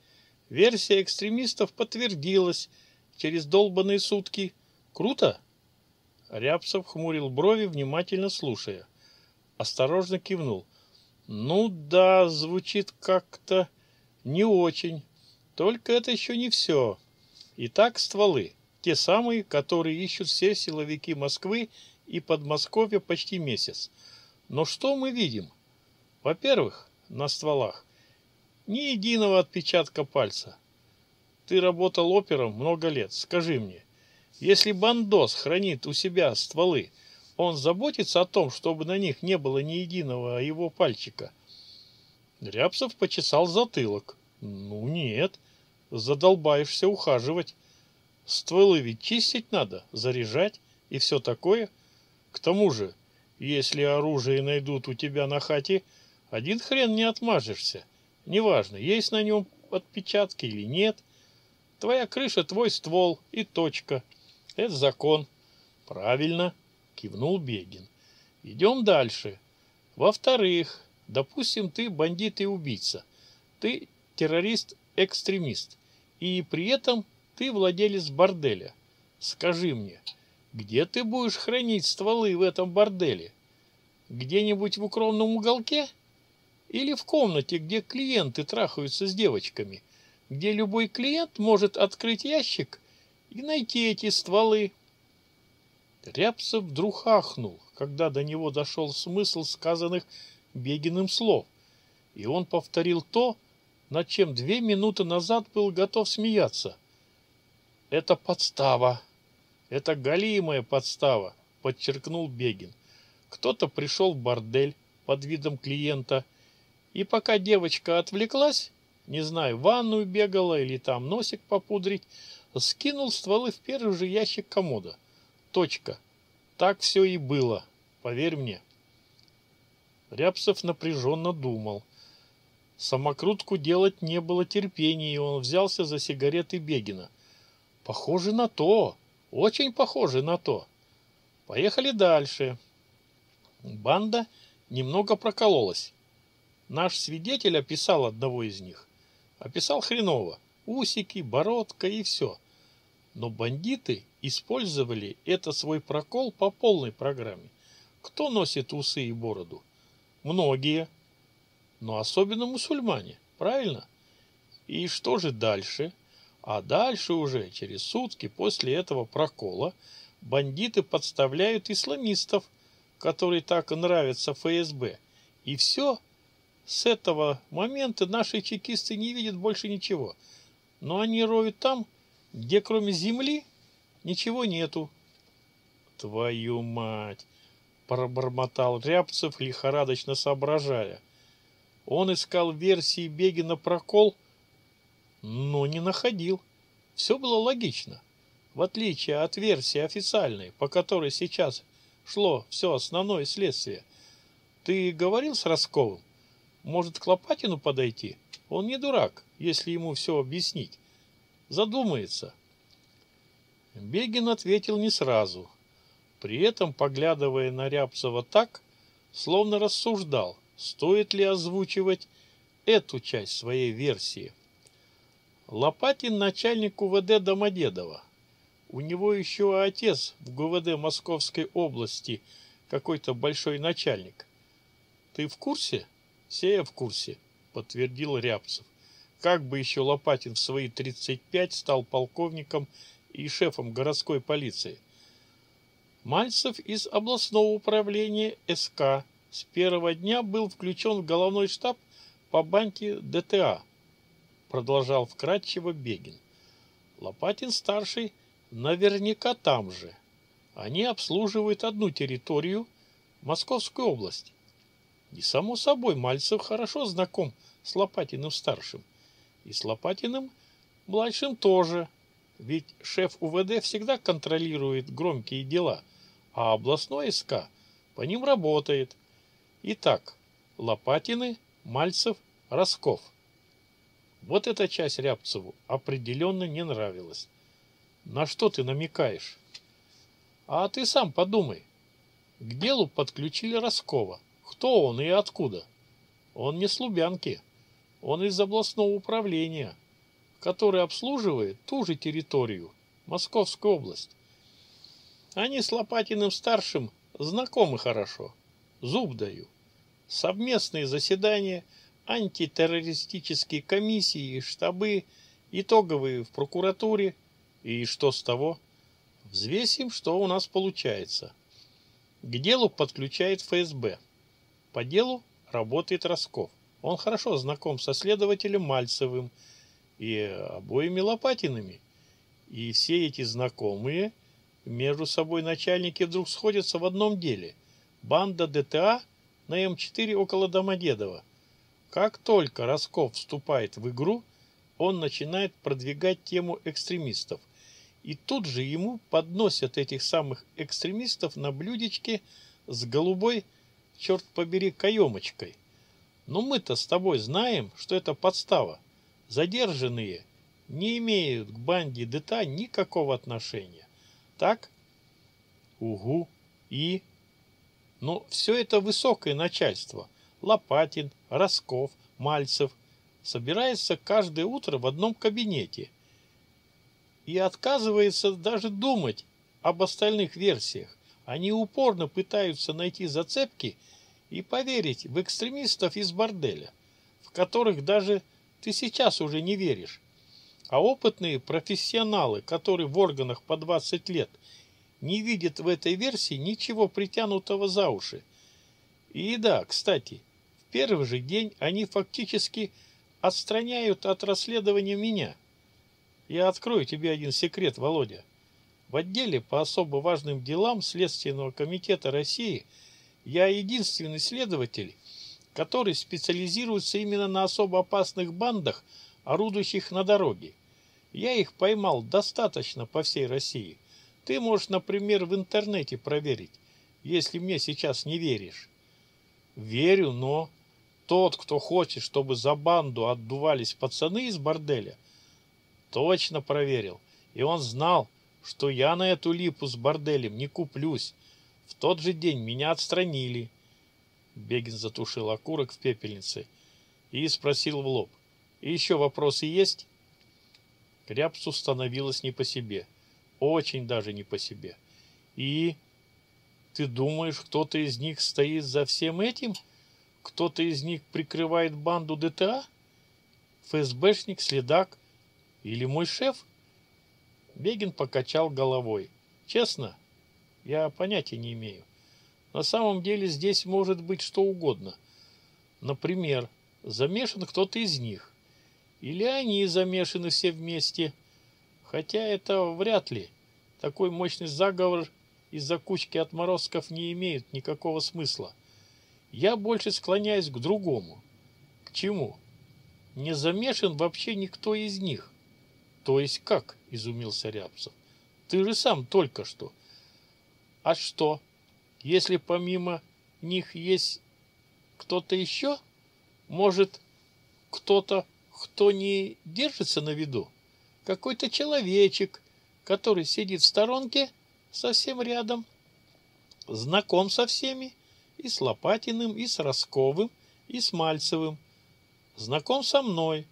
Версия экстремистов подтвердилась через долбанные сутки. Круто? Рябцев хмурил брови, внимательно слушая осторожно кивнул. «Ну да, звучит как-то не очень. Только это еще не все. Итак, стволы. Те самые, которые ищут все силовики Москвы и Подмосковья почти месяц. Но что мы видим? Во-первых, на стволах ни единого отпечатка пальца. Ты работал опером много лет, скажи мне, если бандос хранит у себя стволы – он заботится о том, чтобы на них не было ни единого его пальчика. Рябцев почесал затылок. Ну нет, задолбаешься ухаживать. Стволы ведь чистить надо, заряжать и все такое. К тому же, если оружие найдут у тебя на хате, один хрен не отмажешься. Неважно, есть на нем отпечатки или нет. Твоя крыша, твой ствол и точка. Это закон. Правильно кивнул Бегин. Идем дальше. Во-вторых, допустим, ты бандит и убийца. Ты террорист-экстремист. И при этом ты владелец борделя. Скажи мне, где ты будешь хранить стволы в этом борделе? Где-нибудь в укромном уголке? Или в комнате, где клиенты трахаются с девочками? Где любой клиент может открыть ящик и найти эти стволы? Рябцев вдруг ахнул, когда до него дошел смысл сказанных Бегиным слов, и он повторил то, над чем две минуты назад был готов смеяться. «Это подстава! Это галимая подстава!» — подчеркнул Бегин. «Кто-то пришел в бордель под видом клиента, и пока девочка отвлеклась, не знаю, в ванную бегала или там носик попудрить, скинул стволы в первый же ящик комода» точка. Так все и было, поверь мне. Рябцев напряженно думал. Самокрутку делать не было терпения, и он взялся за сигареты Бегина. Похоже на то, очень похоже на то. Поехали дальше. Банда немного прокололась. Наш свидетель описал одного из них. Описал хреново. Усики, бородка и все. — но бандиты использовали это свой прокол по полной программе. Кто носит усы и бороду? Многие. Но особенно мусульмане, правильно? И что же дальше? А дальше уже, через сутки после этого прокола, бандиты подставляют исламистов, которые так и нравятся ФСБ. И все. С этого момента наши чекисты не видят больше ничего. Но они роют там, где кроме земли ничего нету. Твою мать! Пробормотал Рябцев, лихорадочно соображая. Он искал версии бегина прокол, но не находил. Все было логично. В отличие от версии официальной, по которой сейчас шло все основное следствие. Ты говорил с Росковым? Может, к Лопатину подойти? Он не дурак, если ему все объяснить задумается. Бегин ответил не сразу, при этом поглядывая на Рябцева так, словно рассуждал, стоит ли озвучивать эту часть своей версии. Лопатин начальник УВД Домодедова. У него еще отец в ГУВД Московской области, какой-то большой начальник. Ты в курсе? Сея в курсе, подтвердил Рябцев. Как бы еще Лопатин в свои 35 стал полковником и шефом городской полиции. Мальцев из областного управления СК с первого дня был включен в головной штаб по банке ДТА, продолжал вкратчиво Бегин. Лопатин-старший наверняка там же. Они обслуживают одну территорию, Московскую область. И, само собой, Мальцев хорошо знаком с Лопатиным-старшим. И с Лопатиным младшим тоже. Ведь шеф УВД всегда контролирует громкие дела, а областной СК по ним работает. Итак, Лопатины, Мальцев, Росков. Вот эта часть Рябцеву определенно не нравилась. На что ты намекаешь? А ты сам подумай. К делу подключили Роскова. Кто он и откуда? Он не с Лубянки. Он из областного управления, которое обслуживает ту же территорию, Московскую область. Они с Лопатиным-старшим знакомы хорошо, зуб даю. Совместные заседания антитеррористические комиссии, штабы, итоговые в прокуратуре. И что с того? Взвесим, что у нас получается. К делу подключает ФСБ. По делу работает Росков. Он хорошо знаком со следователем Мальцевым и обоими Лопатинами, И все эти знакомые между собой начальники вдруг сходятся в одном деле. Банда ДТА на М4 около Домодедова. Как только Росков вступает в игру, он начинает продвигать тему экстремистов. И тут же ему подносят этих самых экстремистов на блюдечке с голубой, черт побери, каемочкой. Но мы-то с тобой знаем, что это подстава. Задержанные не имеют к банде ДТА никакого отношения. Так? Угу. И? Ну, Но все это высокое начальство. Лопатин, Росков, Мальцев. Собирается каждое утро в одном кабинете. И отказывается даже думать об остальных версиях. Они упорно пытаются найти зацепки, и поверить в экстремистов из борделя, в которых даже ты сейчас уже не веришь. А опытные профессионалы, которые в органах по 20 лет, не видят в этой версии ничего притянутого за уши. И да, кстати, в первый же день они фактически отстраняют от расследования меня. Я открою тебе один секрет, Володя. В отделе по особо важным делам Следственного комитета России – я единственный следователь, который специализируется именно на особо опасных бандах, орудующих на дороге. Я их поймал достаточно по всей России. Ты можешь, например, в интернете проверить, если мне сейчас не веришь. Верю, но тот, кто хочет, чтобы за банду отдувались пацаны из борделя, точно проверил. И он знал, что я на эту липу с борделем не куплюсь. В тот же день меня отстранили. Бегин затушил окурок в пепельнице и спросил в лоб. И еще вопросы есть? Кряпсу становилось не по себе. Очень даже не по себе. И ты думаешь, кто-то из них стоит за всем этим? Кто-то из них прикрывает банду ДТА? ФСБшник, следак или мой шеф? Бегин покачал головой. Честно, я понятия не имею. На самом деле здесь может быть что угодно. Например, замешан кто-то из них. Или они замешаны все вместе. Хотя это вряд ли. Такой мощный заговор из-за кучки отморозков не имеет никакого смысла. Я больше склоняюсь к другому. К чему? Не замешан вообще никто из них. То есть как? Изумился Рябцев. Ты же сам только что а что, если помимо них есть кто-то еще? Может, кто-то, кто не держится на виду? Какой-то человечек, который сидит в сторонке совсем рядом, знаком со всеми, и с Лопатиным, и с Росковым, и с Мальцевым. Знаком со мной.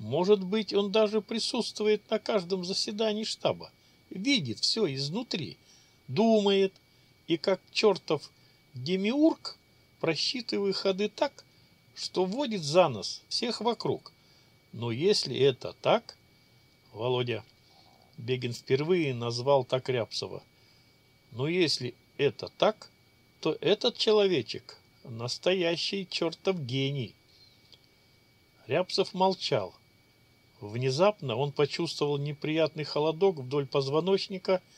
Может быть, он даже присутствует на каждом заседании штаба, видит все изнутри – думает и как чертов демиург просчитывает ходы так, что водит за нос всех вокруг. Но если это так, Володя, Бегин впервые назвал так Рябцева, но если это так, то этот человечек – настоящий чертов гений. Рябцев молчал. Внезапно он почувствовал неприятный холодок вдоль позвоночника –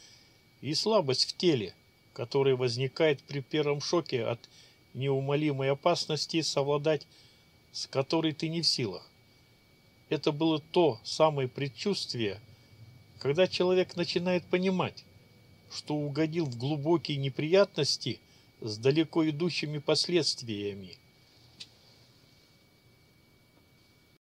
и слабость в теле, которая возникает при первом шоке от неумолимой опасности, совладать с которой ты не в силах. Это было то самое предчувствие, когда человек начинает понимать, что угодил в глубокие неприятности с далеко идущими последствиями –